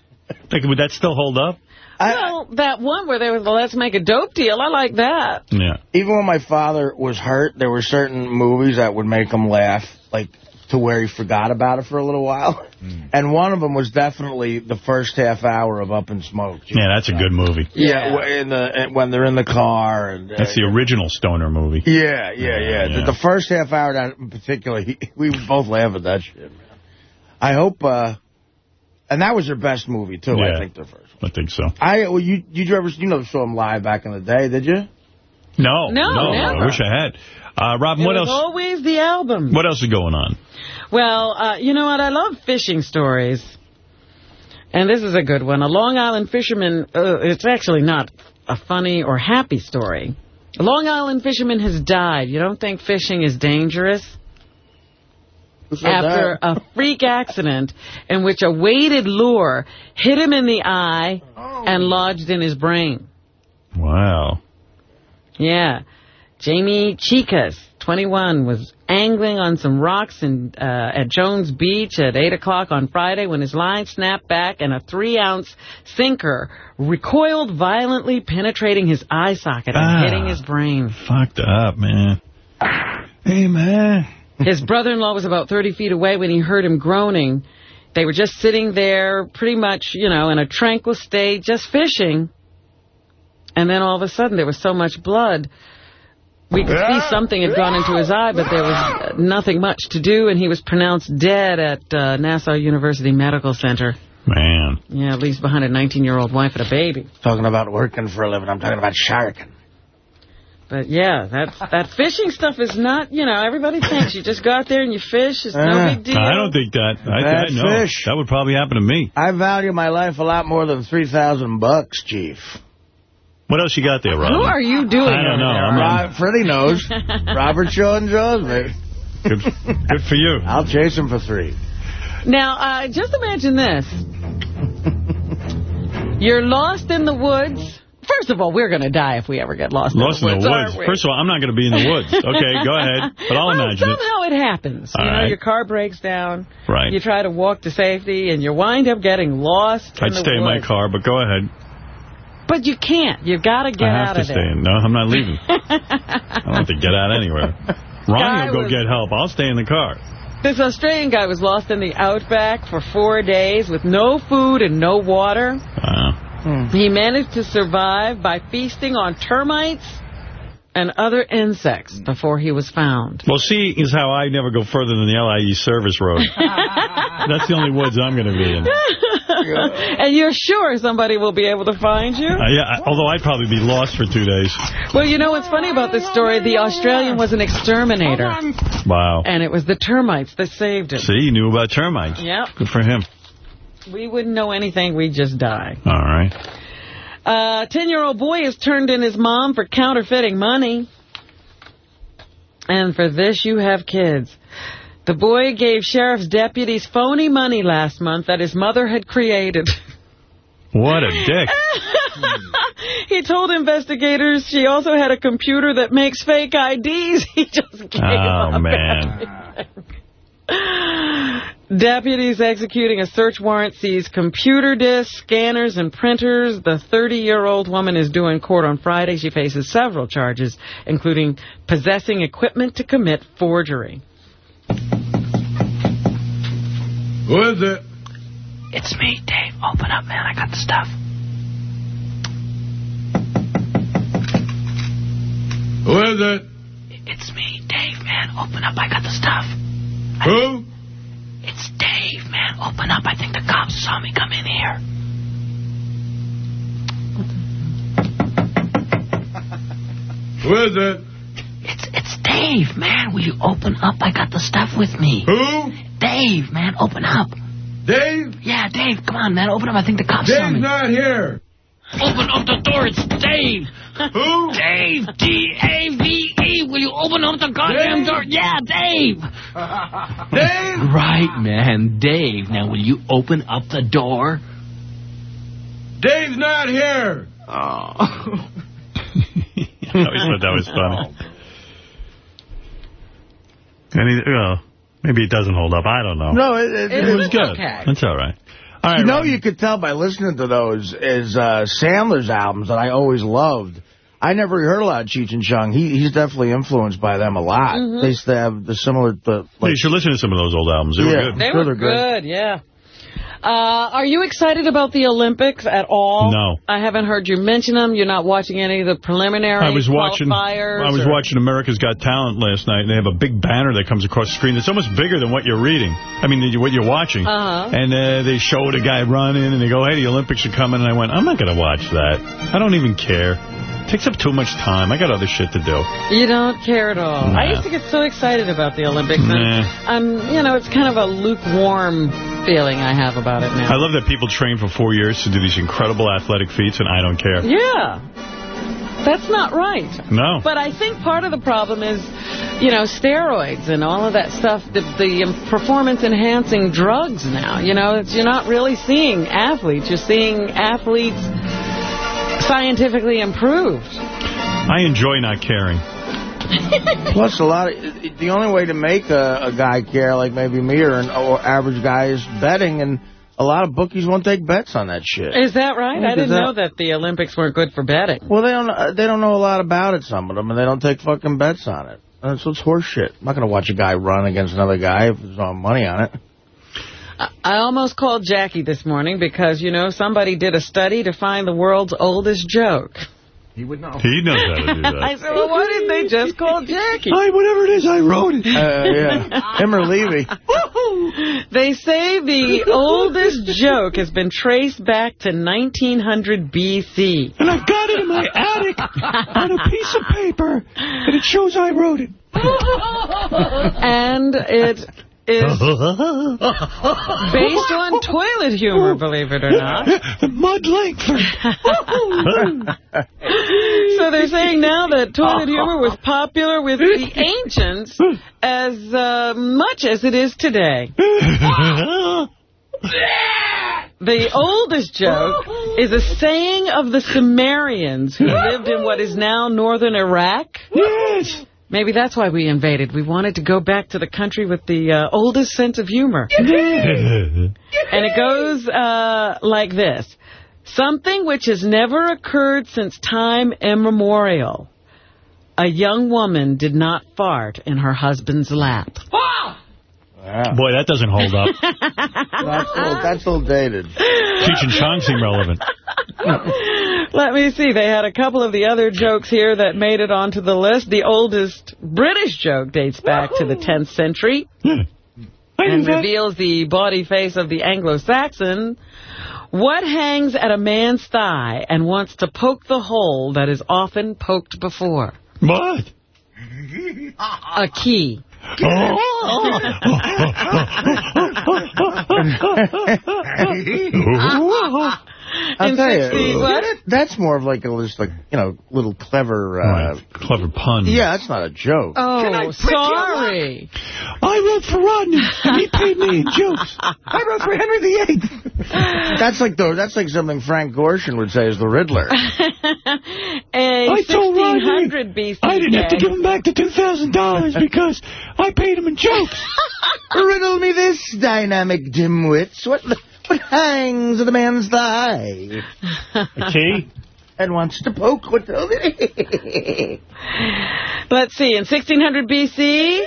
Like, would that still hold up? well, that one where they were, the Let's Make a Dope Deal, I like that. Yeah. Even when my father was hurt, there were certain movies that would make him laugh, like to where he forgot about it for a little while. And one of them was definitely the first half hour of Up in Smoke. Yeah, that's a good movie. Yeah, wh- in the when they're in the car. And, uh, That's the original Stoner movie. Yeah, yeah, yeah. The, yeah. the first half hour that in particular, he, we both laugh at that shit, man. I hope, uh, and that was their best movie, too, Yeah. I think, their first. I think so. I, well, you, you ever, you know, saw him live back in the day, did you? No, No, no. never. I wish I had. Uh, Robin, It what was else? always the album. What else is going on? Well, uh, you know what? I love fishing stories. And this is a good one. A Long Island fisherman, uh, it's actually not a funny or happy story. A Long Island fisherman has died. You don't think fishing is dangerous? Said After that? a freak accident in which a weighted lure hit him in the eye and lodged in his brain. Wow. Yeah. Jamie Chicas, 21, was angling on some rocks in, uh, at Jones Beach at 8 o'clock on Friday when his line snapped back and a three-ounce sinker recoiled violently, penetrating his eye socket and Ah. hitting his brain. Fucked up, man. Hey, man. His brother-in-law was about 30 feet away when he heard him groaning. They were just sitting there pretty much, you know, in a tranquil state, just fishing. And then all of a sudden there was so much blood. We could see something had gone into his eye, but there was nothing much to do, and he was pronounced dead at uh, Nassau University Medical Center. Man. Yeah, leaves behind a 19-year-old wife and a baby. Talking about working for a living, I'm talking about sharking. But yeah, that that fishing stuff is not, you know, everybody thinks you just go out there and you fish. It's no Uh, big deal. I don't think that. I, I Bad know. fish. That would probably happen to me. I value my life a lot more than 3000 bucks, Chief. What else you got there, Robin? Who are you doing I don't know. there, I'm Rob? on- Freddie knows. Robert Shaw and Jaws, baby. Good, good for you. I'll chase him for three. Now, uh, just imagine this. You're lost in the woods. First of all, we're going to die if we ever get lost, Lost in in the the woods, woods. aren't we? First of all, I'm not going to be in the woods. Okay, go ahead. But I'll well, imagine it. somehow it happens. All you know, right. your car breaks down. Right. You try to walk to safety, and you wind up getting lost I'd the stay in my car, but go ahead. But you can't. You've got to get out of there. I have to stay in. No, I'm not leaving. I don't have to get out anywhere. Ronnie will go get help. I'll stay in the car. This Australian guy was lost in the outback for four days with no food and no water. He managed to survive by feasting on termites and other insects before he was found. Well, see is how I never go further than the LIE service road. That's the only woods I'm going to be in. and you're sure somebody will be able to find you? Uh, yeah, I- although I'd probably be lost for two days. Well, you know what's funny about this story? The Australian was an exterminator, Wow. and it was the termites that saved him. See, he knew about termites. Yep. Good for him. We wouldn't know anything. We'd just die. All right. Uh, a 10-year-old boy has turned in his mom for counterfeiting money. And for this, you have kids. The boy gave sheriff's deputies phony money last month that his mother had created. What a dick. he told investigators she also had a computer that makes fake IDs. He just gave Oh, up man. Deputies executing a search warrant seized computer disks, scanners, and printers. The 30-year-old woman is due in court on Friday. She faces several charges, including possessing equipment to commit forgery. Who is it? It's me, Dave. Open up, man. I got the stuff. Who is it? It's me, Dave, man. Open up. I got the stuff. Who? It's Dave, man. Open up. I think the cops saw me come in here. Who is it? It's it's Dave, man. Will you open up? I got the stuff with me. Who? Dave, man. Open up. Dave? Yeah, Dave. Come on, man. Open up. I think the cops saw me. Dave's not here. Open up the door. It's Dave. Who? Dave. D-A-V-E. Will you open up the goddamn Dave? door? Yeah, Dave. Dave? Right, man. Dave. Now, will you open up the door? Dave's not here. Oh. I always thought that was funny. Any, well, maybe it doesn't hold up. I don't know. No, it, it, It was good. okay. That's all right. All right, you know, Ron. you could tell by listening to those is uh, Sandler's albums that I always loved. I never heard a lot of Cheech and Chong. He, he's definitely influenced by them a lot. Mhm. They used to have the similar... The, Yeah, you should listen to some of those old albums. They Yeah. were good. They Sure were they're good. good. yeah. Uh, are you excited about the Olympics at all? No. I haven't heard you mention them. You're not watching any of the preliminary I was watching. I was or- watching America's Got Talent last night, and they have a big banner that comes across the screen. It's almost bigger than what you're reading. I mean, what you're watching. Uh-huh. And uh, they show the guy running, and they go, "Hey, the Olympics are coming." And I went, "I'm not going to watch that. I don't even care. Takes up too much time. I got other shit to do." You don't care at all. I used to get so excited about the Olympics. Nah. And I'm, you know, it's kind of a lukewarm feeling I have about it now. I love that people train for four years to do these incredible athletic feats, and I don't care. Yeah. That's not right. No. But I think part of the problem is, you know, steroids and all of that stuff, the, the um, performance-enhancing drugs now. You know, it's, you're not really seeing athletes. You're seeing athletes scientifically improved. I enjoy not caring. Plus, a lot of the only way to make a, a guy care, like maybe me or an or average guy, is betting, and a lot of bookies won't take bets on that shit. Is that right? Yeah, I didn't that- know that the Olympics weren't good for betting. Well, they don't. uh, They don't know a lot about it. Some of them, and they don't take fucking bets on it. Uh, So it's horseshit. I'm not going to watch a guy run against another guy if there's no money on it. I almost called Jackie this morning because, you know, somebody did a study to find the world's oldest joke. He would know. He knows how to do that. I said, well, why didn't they just call Jackie? Hi, whatever it is, I wrote it. Uh, yeah, him or Levy. They say the oldest joke has been traced back to 1900 BC. And I've got it in my attic on a piece of paper, and it shows I wrote it. And it is based on toilet humor, believe it or not. Mud Langford. So they're saying now that toilet humor was popular with the ancients as uh, much as it is today. The oldest joke is a saying of the Sumerians who lived in what is now northern Iraq. Yes. Maybe that's why we invaded. We wanted to go back to the country with the uh, oldest sense of humor. And it goes uh, like this. Something which has never occurred since time immemorial. A young woman did not fart in her husband's lap. Boy, that doesn't hold up. that's, a little, that's a dated. Cheech and Chong seem relevant. Let me see. They had a couple of the other jokes here that made it onto the list. The oldest British joke dates back to the 10th century and reveals the bawdy face of the Anglo-Saxon. What hangs at a man's thigh and wants to poke the hole that is often poked before? What? A key. I'll tell you, what? that's more of like a just like you know little clever, uh, clever pun. Yeah, that's not a joke. Oh, sorry. I wrote for Rodney, and he paid me in jokes. I wrote for Henry VIII. That's like the that's like something Frank Gorshin would say is the Riddler. A I told Rodney 1600 BC. I didn't have to give him back the $2,000 because I paid him in jokes. Riddle me this, dynamic dimwits. What what hangs at a man's thigh? A key? And wants to poke what? Let's see. In 1600 BC,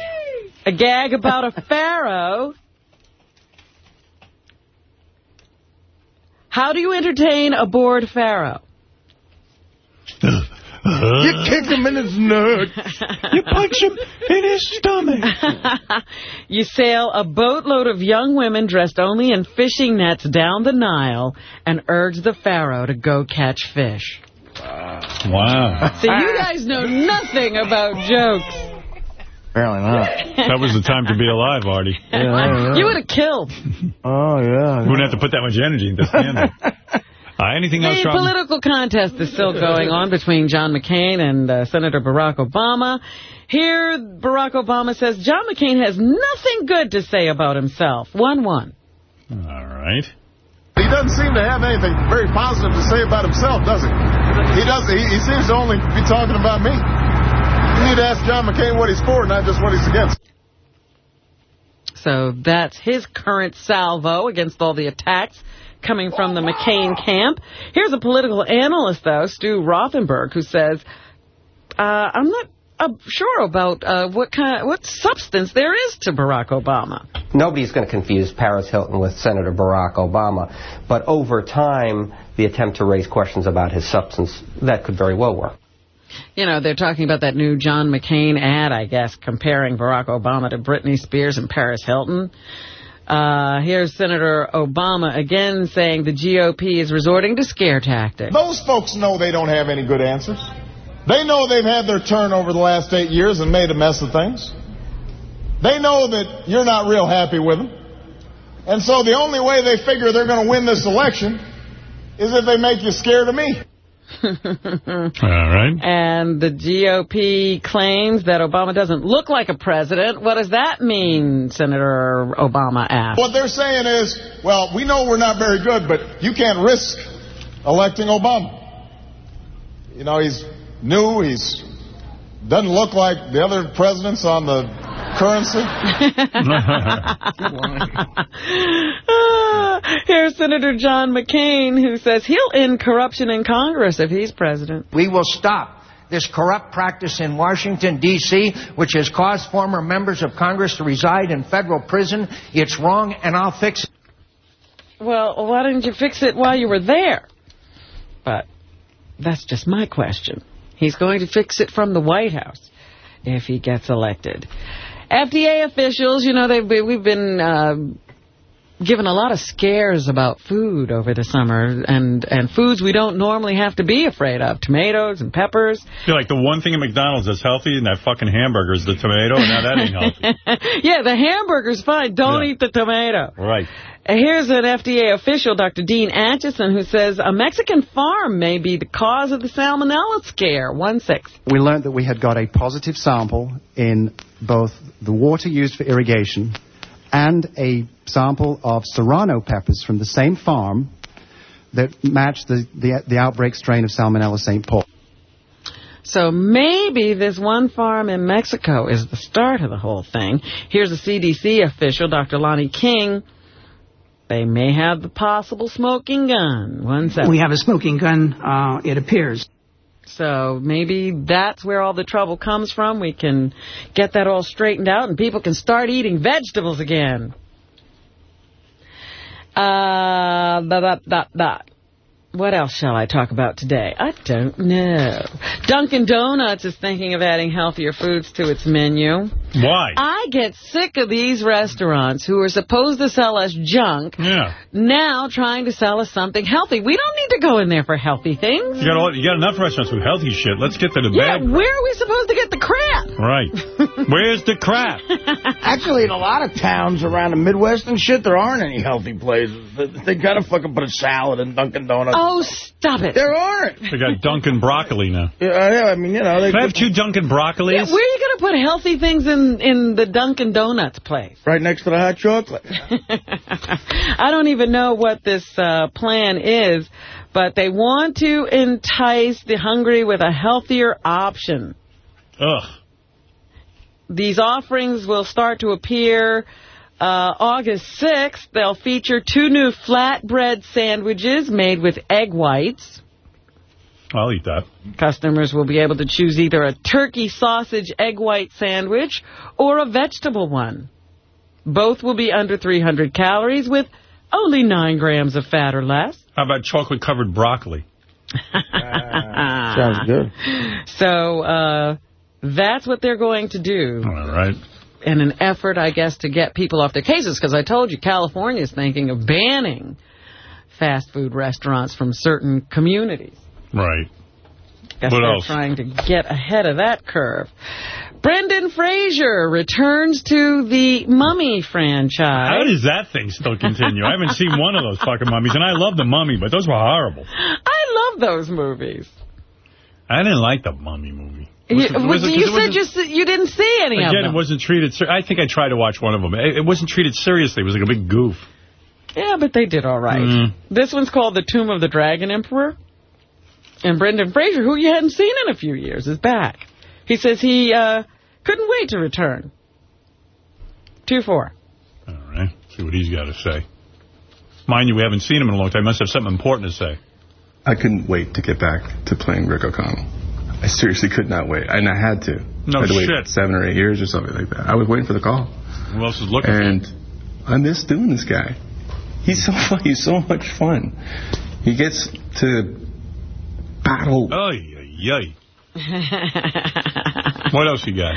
a gag about a pharaoh. How do you entertain a bored pharaoh? you kick him in his nuts. you punch him in his stomach. You sail a boatload of young women dressed only in fishing nets down the Nile and urge the pharaoh to go catch fish. Wow. So you guys know nothing about jokes. Apparently not. That was the time to be alive, Artie. You would have killed. Oh, yeah. We wouldn't have to put that much energy into stand up. Uh, anything else, The Robin? political contest is still going on between John McCain and uh, Senator Barack Obama. Here, Barack Obama says John McCain has nothing good to say about himself. 1-1. All right. He doesn't seem to have anything very positive to say about himself, does he? He does. He, he seems to only be talking about me. You need to ask John McCain what he's for, not just what he's against. So that's his current salvo against all the attacks coming from the McCain camp. Here's a political analyst, though, Stu Rothenberg, who says, uh, I'm not uh, sure about uh, what kind, what substance there is to Barack Obama. Nobody's going to confuse Paris Hilton with Senator Barack Obama, but over time, the attempt to raise questions about his substance, that could very well work. You know, they're talking about that new John McCain ad, I guess, comparing Barack Obama to Britney Spears and Paris Hilton. Uh, here's Senator Obama again saying the GOP is resorting to scare tactics. Those folks know they don't have any good answers. They know they've had their turn over the last eight years and made a mess of things. They know that you're not real happy with them. And so the only way they figure they're going to win this election is if they make you scared of me. All right. And the GOP claims that Obama doesn't look like a president. What does that mean, Senator Obama asked. What they're saying is, well, we know we're not very good, but you can't risk electing Obama. You know, he's new. He's doesn't look like the other presidents on the currency. Here's Senator John McCain, who says he'll end corruption in Congress if he's president. We will stop this corrupt practice in Washington, D.C., which has caused former members of Congress to reside in federal prison. It's wrong, and I'll fix it. Well, why didn't you fix it while you were there? But that's just my question. He's going to fix it from the White House if he gets elected. FDA officials, you know, they've we've been uh, given a lot of scares about food over the summer and, and foods we don't normally have to be afraid of. Tomatoes and peppers. I feel like the one thing at McDonald's that's healthy in that fucking hamburger is the tomato, and now that ain't healthy. yeah, the hamburger's fine. Don't eat the tomato. Right. Uh, Here's an FDA official, Dr. Dean Acheson, who says a Mexican farm may be the cause of the salmonella scare. One six. we learned that we had got a positive sample in both the water used for irrigation and a sample of serrano peppers from the same farm that matched the, the, the outbreak strain of Salmonella St. Paul. So maybe this one farm in Mexico is the start of the whole thing. Here's a CDC official, Dr. Lonnie King. They may have the possible smoking gun. One seven. We have a smoking gun, uh, it appears. So maybe that's where all the trouble comes from. We can get that all straightened out and people can start eating vegetables again. Uh. What else shall I talk about today? I don't know. Dunkin' Donuts is thinking of adding healthier foods to its menu. Why? I get sick of these restaurants who are supposed to sell us junk Yeah. now trying to sell us something healthy. We don't need to go in there for healthy things. You got all, you got enough restaurants with healthy shit. Let's get to the Yeah, bad. where are we supposed to get the crap? Right. Where's the crap? Actually, in a lot of towns around the Midwest and shit, there aren't any healthy places. They, they gotta fucking put a salad in Dunkin' Donuts. Oh, stop it. There aren't. They got Dunkin' broccoli now. Yeah, yeah, I mean, you know. They Can I have two Dunkin' broccolis? Yeah, where are you going to put healthy things in, in the Dunkin' Donuts place? Right next to the hot chocolate. I don't even know what this uh, plan is, but they want to entice the hungry with a healthier option. Ugh. These offerings will start to appear uh, August 6th. They'll feature two new flatbread sandwiches made with egg whites. I'll eat that. Customers will be able to choose either a turkey sausage egg white sandwich or a vegetable one. Both will be under 300 calories with only 9 grams of fat or less. How about chocolate-covered broccoli? Sounds good. So uh, that's what they're going to do. All right. In an effort, I guess, to get people off their cases, because I told you California is thinking of banning fast food restaurants from certain communities. Right. Guess What they're else? trying to get ahead of that curve. Brendan Fraser returns to the Mummy franchise. How does that thing still continue? I haven't seen one of those fucking mummies, and I love the mummy, but those were horrible. I love those movies. I didn't like the mummy movie. You, Was it- was you said wasn't- you, you didn't see any of Again, them. it wasn't treated. ser- I think I tried to watch one of them. It, it wasn't treated seriously. It was like a big goof. Yeah, but they did all right. Mm. This one's called The Tomb of the Dragon Emperor. And Brendan Fraser, who you hadn't seen in a few years, is back. He says he uh, couldn't wait to return. 2-4. All right. See what he's got to say. Mind you, we haven't seen him in a long time. Must have something important to say. I couldn't wait to get back to playing Rick O'Connell. I seriously could not wait, and I had to. No I had to wait shit. seven or eight years or something like that. I was waiting for the call. Who else is looking? And I miss doing this guy. He's so fun. He's so much fun. He gets to battle. Oy, oy, What else you got?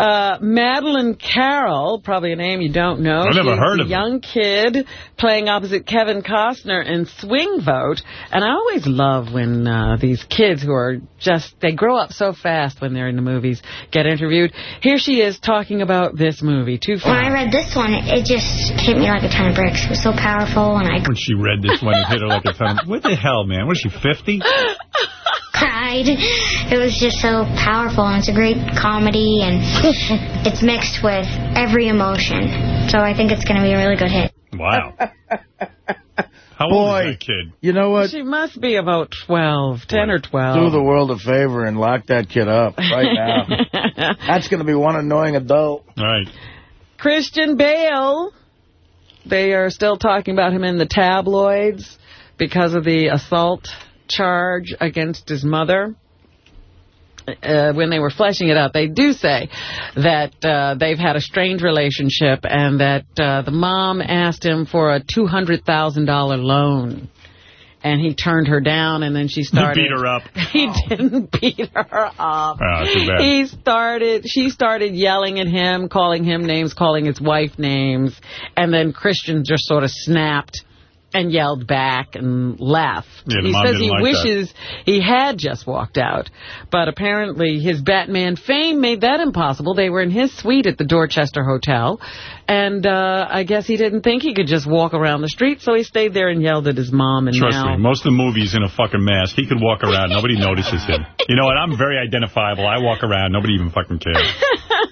Uh, Madeline Carroll, probably a name you don't know. I've never She's heard of her. young kid playing opposite Kevin Costner in Swing Vote. And I always love when uh, these kids who are just, they grow up so fast when they're in the movies get interviewed. Here she is talking about this movie, Too When I read this one, it just hit me like a ton of bricks. It was so powerful, and I When she read this one, it hit her like a ton. of... What the hell, man? Was she 50? cried. It was just so powerful, and it's a great comedy, and it's mixed with every emotion. So I think it's going to be a really good hit. Wow. How old is that kid? You know what? She must be about 12, 10 or 12. Do the world a favor and lock that kid up right now. That's going to be one annoying adult. Right. Christian Bale. They are still talking about him in the tabloids because of the assault charge against his mother. Uh, when they were fleshing it out, they do say that uh, they've had a strained relationship and that uh, the mom asked him for a $200,000 loan. And he turned her down, and then she started... He beat her up. He didn't beat her up. Oh, bad. He started, she started yelling at him, calling him names, calling his wife names, and then Christian just sort of snapped and yelled back and left. Yeah, he says he like wishes he had just walked out, but apparently his Batman fame made that impossible. They were in his suite at the Dorchester Hotel, and uh, I guess he didn't think he could just walk around the street, so he stayed there and yelled at his mom. And Trust now me, most of the movies in a fucking mask. He could walk around. Nobody notices him. You know what? I'm very identifiable. I walk around. Nobody even fucking cares.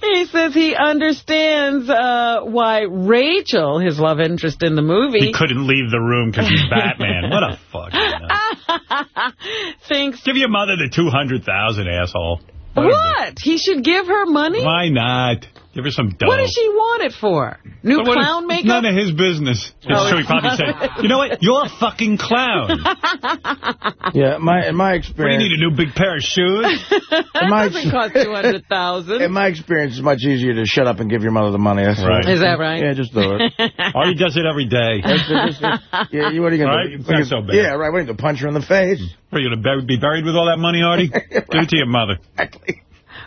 He says he understands uh, why Rachel, his love interest in the movie, He couldn't leave the room because he's Batman. What a fuck. Thanks. Give your mother the 200000 asshole. What? He should give her money? Why not? Give her some dough. What does she want it for? New But clown it's makeup? None of his business. It's Oh, true. He probably said, you know what? You're a fucking clown. Yeah, my in my What do you need, a new big pair of shoes? in my doesn't cost 200000 In my experience, it's much easier to shut up and give your mother the money. That's Right. Is that right? Yeah, just do it. Artie does it every day. yeah, you, what are you going Right? to It's do? not so bad. Yeah, right. What are you going to punch her in the face? Are you going to be buried with all that money, Artie? Give it to your mother.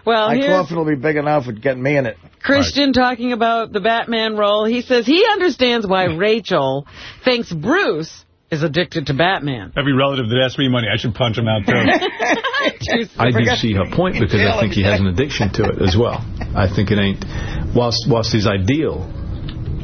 Well, My here's coffin will be big enough with getting me in it. Christian talking about the Batman role. He says he understands why Rachel thinks Bruce is addicted to Batman. Every relative that asks me money, I should punch him out, too. I do see her point because I think he has an addiction to it as well. I think it ain't, whilst, whilst he's ideal.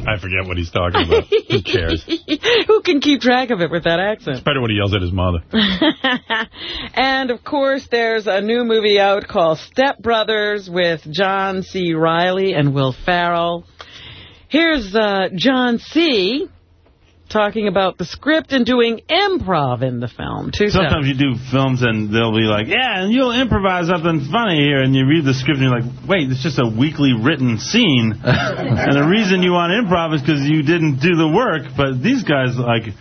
I forget what he's talking about. Who cares? Who can keep track of it with that accent? It's better when he yells at his mother. and, of course, there's a new movie out called Step Brothers with John C. Reilly and Will Ferrell. Here's uh, John C. talking about the script and doing improv in the film. too. Sometimes you do films and they'll be like, yeah, and you'll improvise something funny here, and you read the script and you're like, wait, it's just a weekly written scene, and the reason you want improv is because you didn't do the work, but these guys, like,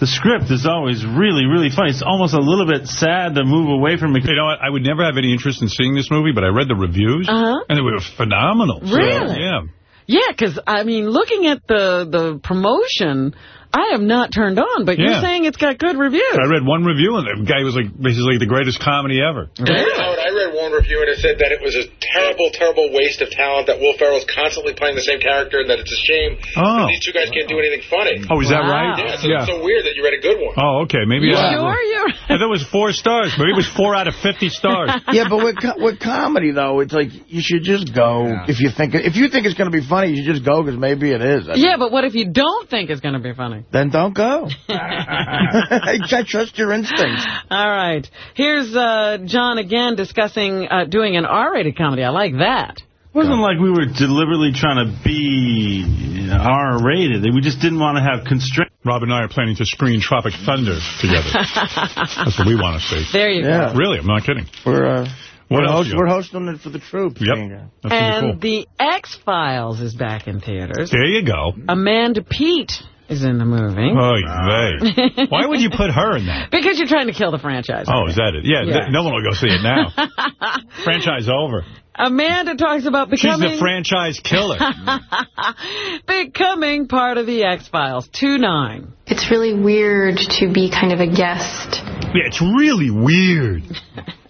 the script is always really, really funny. It's almost a little bit sad to move away from it. You know what? I would never have any interest in seeing this movie, but I read the reviews, Uh-huh. and they were phenomenal. So, Really? yeah. Yeah, because, I mean, looking at the, the promotion, I am not turned on, but you're saying it's got good reviews. I read one review, and the guy was like basically the greatest comedy ever. Howard, I read one review and it said that it was a terrible, terrible waste of talent, that Will Ferrell's constantly playing the same character, and that it's a shame Oh. that these two guys can't do anything funny. Oh, is that right? Yeah, so Yeah. it's so weird that you read a good one. Oh, okay. Maybe You I, sure you're... I it was four stars. Maybe it was four out of 50 stars. yeah, but with co- with comedy though, it's like you should just go if you think if you think it's going to be funny, you should just go because maybe it is. I mean, Yeah, but what if you don't think it's going to be funny? Then don't go. I trust your instincts. All right. Here's uh, John again discussing uh, doing an R-rated comedy. I like that. It wasn't like we were deliberately trying to be R-rated. We just didn't want to have constraints. Rob and I are planning to screen Tropic Thunder together. That's what we want to see. There you Yeah. go. Really, I'm not kidding. We're uh, What we're, else host, we're hosting it for the troops. Yep. And pretty the X-Files is back in theaters. There you go. Amanda Peet is in the movie. Oy vey. Why would you put her in that? Because you're trying to kill the franchise. Oh, is that it? Yeah, Yeah. no one will go see it now. Franchise over. Amanda talks about becoming... She's the franchise killer. becoming part of the X-Files. 2-9. It's really weird to be kind of a guest. Yeah, it's really weird.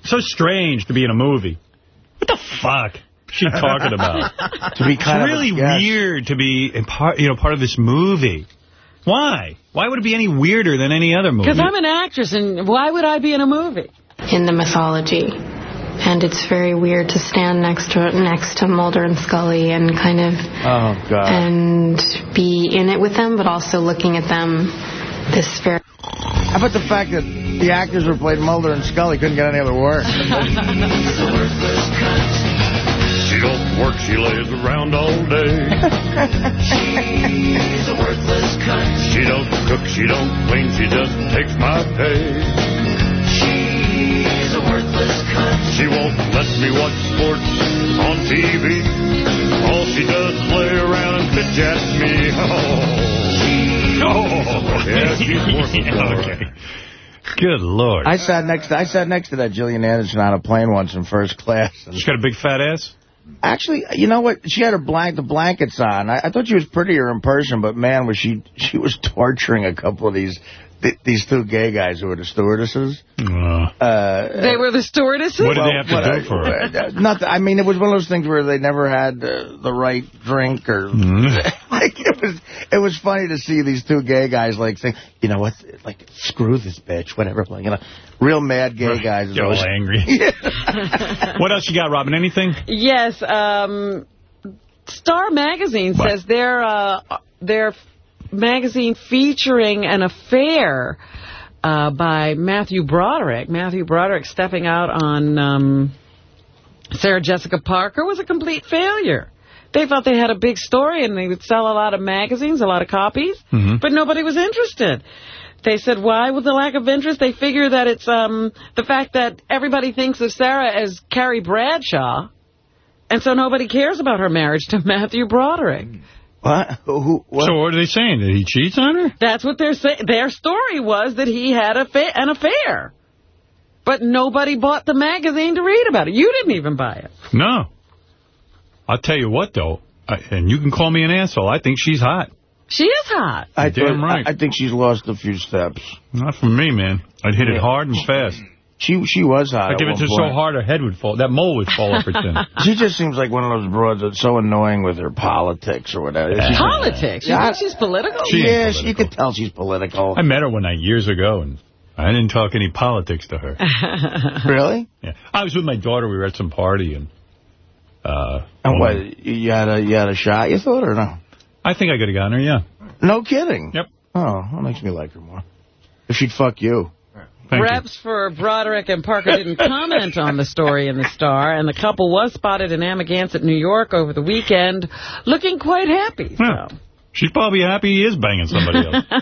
So strange to be in a movie. What the fuck? is She talking about To be kind of it's a really weird to be in part, you know, part of this movie. Why? Why would it be any weirder than any other movie? Because I'm an actress, and why would I be in a movie? in the mythology. And it's very weird to stand next to next to Mulder and Scully and kind of Oh God. and be in it with them, but also looking at them this very. How about the fact that the actors who played Mulder and Scully couldn't get any other work? She don't work, she lays around all day. She's a worthless cunt. She don't cook, she don't clean, she just takes my pay. She's a worthless cunt. She won't let me watch sports on TV. All she does is lay around and bitch at me. Oh, oh. yeah, she's working for it. Good Lord. I sat next. To, I sat next to that Gillian Anderson on a plane once in first class. She's got a big fat ass? Actually, you know what? She had her blank the blankets on. I, I thought she was prettier in person, but man, was she she was torturing a couple of these th these two gay guys who were the stewardesses. Uh, They were the stewardesses? What did they have to what do for her? uh, Nothing. I mean, it was one of those things where they never had uh, the right drink or like it was. It was funny to see these two gay guys like saying, you know what, like screw this bitch, whatever. Like, you know, real mad gay guys. Get all angry. what else you got, Robin? Anything? Yes, um, Star Magazine What? says their uh, their magazine featuring an affair uh, by Matthew Broderick. Matthew Broderick stepping out on um, Sarah Jessica Parker was a complete failure. They thought they had a big story and they would sell a lot of magazines, a lot of copies, Mm-hmm. but nobody was interested. They said, why with the lack of interest? They figure that it's um, the fact that everybody thinks of Sarah as Carrie Bradshaw And so nobody cares about her marriage to Matthew Broderick. What? Who, what? So what are they saying? That he cheats on her? That's what they're saying. Their story was that he had a an affair. But nobody bought the magazine to read about it. You didn't even buy it. No. I'll tell you what, though, I, and you can call me an asshole. I think she's hot. She is hot. I Damn think- right. I, I think she's lost a few steps. Not for me, man. I'd hit it hard and fast. She she was hot. I'd at give it to her so hard her head would fall. That mole would fall off her chin. She just seems like one of those broads that's so annoying with her politics or whatever. She's- Politics? You Yeah. think she's political? She ain't yes, you could tell she's political. I met her one night years ago, and I didn't talk any politics to her. really? Yeah. I was with my daughter. We were at some party, and uh, And what, you had a you had a shot, you thought, or no? I think I could have gotten her, yeah. No kidding. Yep. Oh, that makes me like her more. If she'd fuck you. Thank you. Reps for Broderick and Parker didn't comment on the story in the Star, and the couple was spotted in Amagansett, New York over the weekend, looking quite happy. Yeah. She's probably happy he is banging somebody else.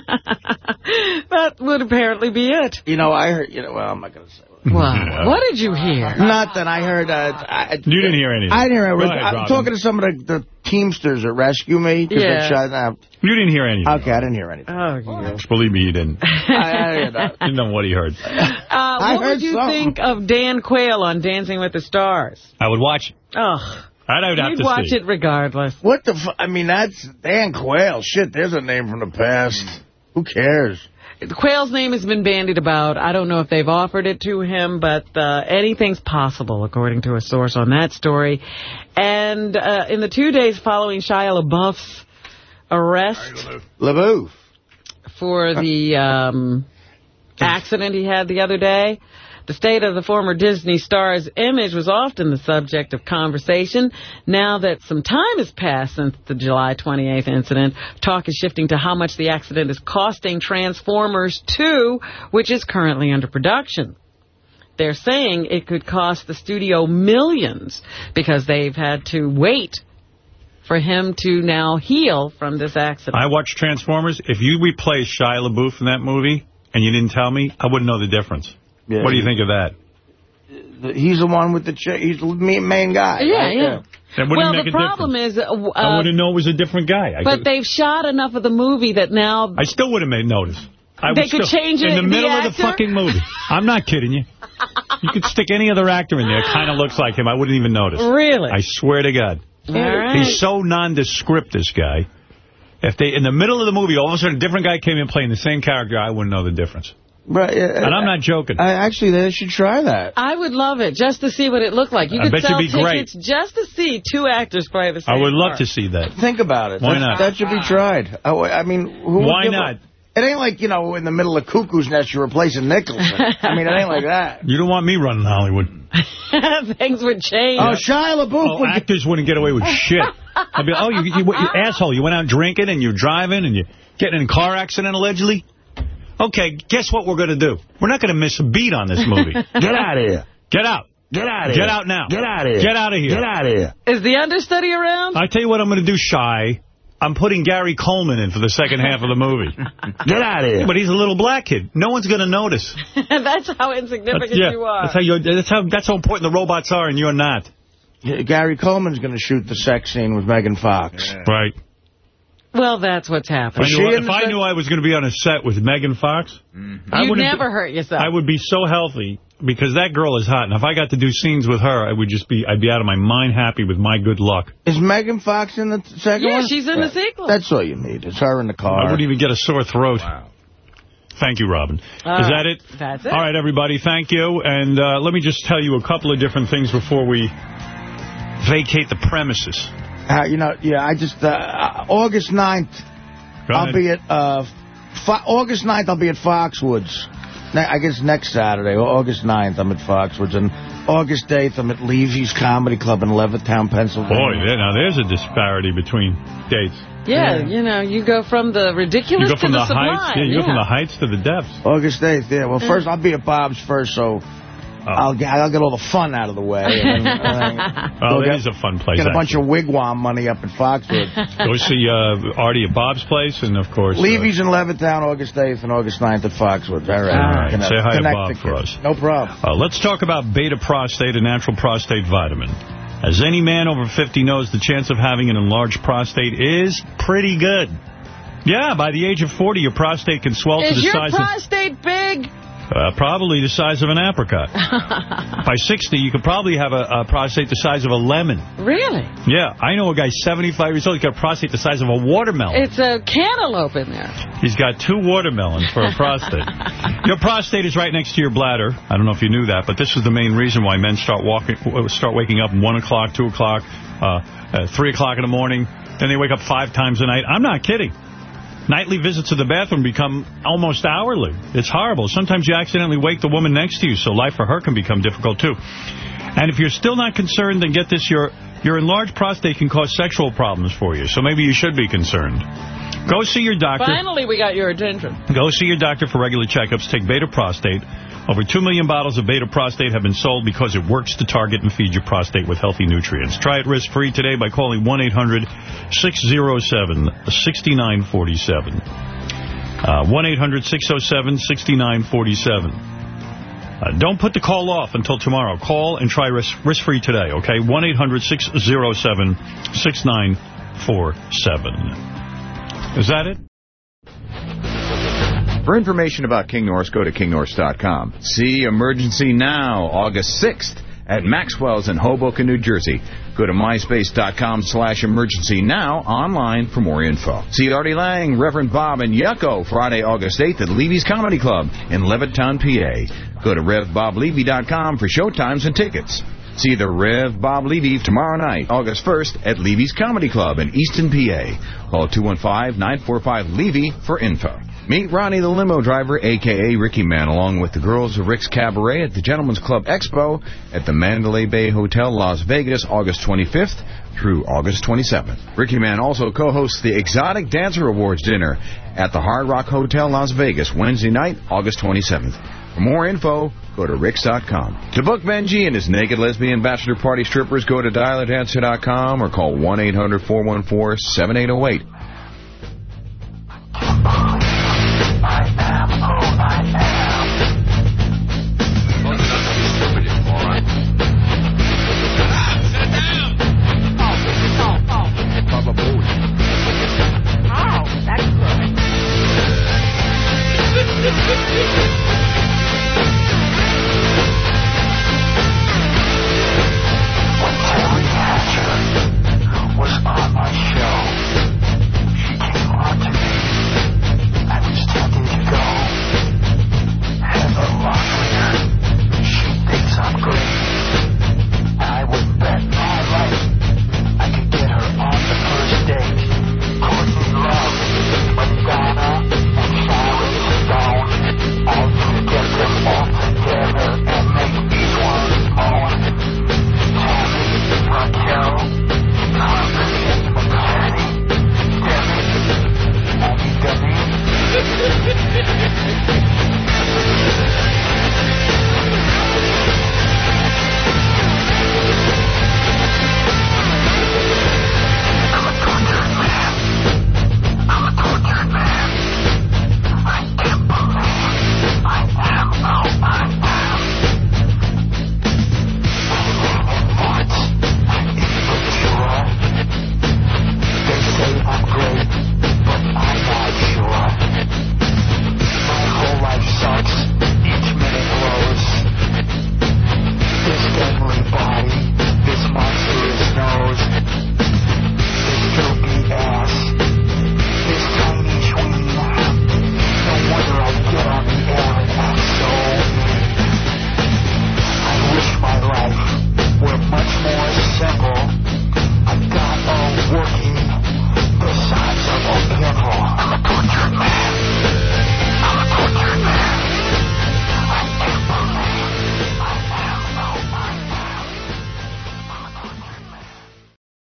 That would apparently be it. You know, I heard, you know, well, I'm not going to say. Wow. What did you hear? Nothing. I heard. Uh, I, You didn't hear anything. I didn't hear. Go it. ahead, I'm Robin. talking to some of the, the Teamsters that Rescue Me. 'cause Yeah. they shut up. You didn't hear anything. Okay, I didn't hear anything. Oh, you. Believe me, he didn't. I, I. Didn't know what he heard. Uh, I what heard would you something. think of Dan Quayle on Dancing with the Stars? I would watch it. Oh, I would have you'd to watch see. it regardless. What the? Fu- I mean, that's Dan Quayle. Shit, there's a name from the past. Who cares? Quayle's name has been bandied about. I don't know if they've offered it to him, but uh, anything's possible, according to a source on that story. And uh, in the two days following Shia LaBeouf's arrest LaBeouf. for the um, accident he had the other day, the state of the former Disney star's image was often the subject of conversation. Now that some time has passed since the July 28th incident, talk is shifting to how much the accident is costing Transformers 2, which is currently under production. They're saying it could cost the studio millions because they've had to wait for him to now heal from this accident. I watched Transformers. If you replace Shia LaBeouf in that movie and you didn't tell me, I wouldn't know the difference. Yeah. What do you think of that? He's the one with the chick. He's the main main guy. Yeah, right? yeah. That well, make the a problem difference. is, uh, w- I uh, wouldn't know it was a different guy. I, but could, they've shot enough of the movie that now I still would have made notice. I They would could still, change in it- the the middle of the fucking movie. I'm not kidding you. You could stick any other actor in there, kind of looks like him. I wouldn't even notice. Really? I swear to God. All right. He's so nondescript, this guy. If they, in the middle of the movie, all of a sudden a different guy came in playing the same character, I wouldn't know the difference. Right. uh, And I'm not joking. I, actually, they should try that. I would love it just to see what it looked like. You I could bet sell you'd be great. tickets just to see two actors play the same I would love part. to see that. Think about it. Why that, not? That should be tried. I, I mean, who would Why a- not? it ain't like, you know, in the middle of Cuckoo's Nest, you're replacing Nicholson. I mean, it ain't like that. You don't want me running Hollywood. Things would change. Oh, Shia LaBeouf Oh, would actors wouldn't get away with shit. I'd be, oh, you, you, you asshole, you went out drinking and you're driving and you're getting in a car accident allegedly? Okay, guess what we're going to do? We're not going to miss a beat on this movie. Get out of here. Get out. Get out of Get here. out now. Get out of here. Get out of here. Get out of here. Is the understudy around? I tell you what I'm going to do, Shy. I'm putting Gary Coleman in for the second half of the movie. Get out of here. But he's a little black kid. No one's going to notice. That's how insignificant That's, yeah, you are. that's how, you're, that's, how, that's how important the robots are and you're not. Yeah, Gary Coleman's going to shoot the sex scene with Megan Fox. Right. Well, that's what's If I happening. she knew, if I knew I was going to be on a set with Megan Fox, I You'd wouldn't never be- hurt yourself. I would be so healthy because that girl is hot. And if I got to do scenes with her, I would just be, I'd be out of my mind happy with my good luck. Is Megan Fox in the second Yeah, one? she's in the sequel. That's all you need. It's her in the car. I wouldn't even get a sore throat. Wow. Thank you, Robin. All is that it? That's it. All right, everybody, thank you. And uh, let me just tell you a couple of different things before we vacate the premises. Uh, you know, yeah, I just, uh, uh, August 9th, Go I'll ahead. be at, uh, Fo- August 9th, I'll be at Foxwoods. I guess next Saturday, August 9th, I'm at Foxwoods. And August 8th, I'm at Levy's Comedy Club in Levittown, Pennsylvania. Boy, there, now there's a disparity between dates. yeah, you know, you go from the You ridiculous go from to the, the, sublime. heights, yeah, you go from the heights to the depths. August 8th, yeah. Well, first, I'll be at Bob's first, so Oh. I'll, get, I'll get all the fun out of the way. And then, and Oh, go that get- is a fun place. Get a bunch actually. of wigwam money up at Foxwood. Go see uh, Artie at Bob's place, and of course. uh, Levy's in Levittown, August 8th and August 9th at Foxwood. All right. All right. Connect- Say hi to Bob the for us. No problem. Uh, let's talk about beta prostate, a natural prostate vitamin. As any man over 50 knows, the chance of having an enlarged prostate is pretty good. Yeah, by the age of 40, your prostate can swell to the your size of... prostate big? Uh, probably the size of an apricot. By 60, you could probably have a, a prostate the size of a lemon. really? Yeah, I know a guy 75 years old, he's got a prostate the size of a watermelon. It's a cantaloupe in there. He's got two watermelons for a prostate. your prostate is right next to your bladder. I don't know if you knew that, but this is the main reason why men start walking, start waking up 1 o'clock, 2 o'clock, uh, uh, 3 o'clock in the morning. Then they wake up five times a night. I'm not kidding. Nightly visits to the bathroom become almost hourly. It's horrible. Sometimes you accidentally wake the woman next to you, so life for her can become difficult, too. And if you're still not concerned, then get this, your, your enlarged prostate can cause sexual problems for you, so maybe you should be concerned. Go see your doctor. Finally, we got your attention. Go see your doctor for regular checkups. Take Beta Prostate. Over 2 million bottles of Beta Prostate have been sold because it works to target and feed your prostate with healthy nutrients. Try it risk-free today by calling 1-800-607-6947. Uh, 1-800-607-6947. Uh, don't put the call off until tomorrow. Call and try risk, risk-free today, okay? 1-800-607-6947. Is that it? For information about King Norris, go to kingnorris.com. See Emergency Now, August 6th at Maxwell's in Hoboken, New Jersey. Go to myspace.com slash emergency now online for more info. See Artie Lange, Reverend Bob, and Yucko Friday, August 8th at Levy's Comedy Club in Levittown, PA. Go to RevBobLevy.com for showtimes and tickets. See the Rev Bob Levy tomorrow night, August 1st, at Levy's Comedy Club in Easton, PA. Call 215-945-LEVY for info. Meet Ronnie the limo driver, a.k.a. Ricky Man, along with the girls of Rick's Cabaret at the Gentlemen's Club Expo at the Mandalay Bay Hotel, Las Vegas, August 25th through August 27th. Ricky Man also co-hosts the Exotic Dancer Awards dinner at the Hard Rock Hotel, Las Vegas, Wednesday night, August 27th. For more info, go to Ricks.com. To book Benji and his naked lesbian bachelor party strippers, go to dialadancer.com or call 1-800-414-7808.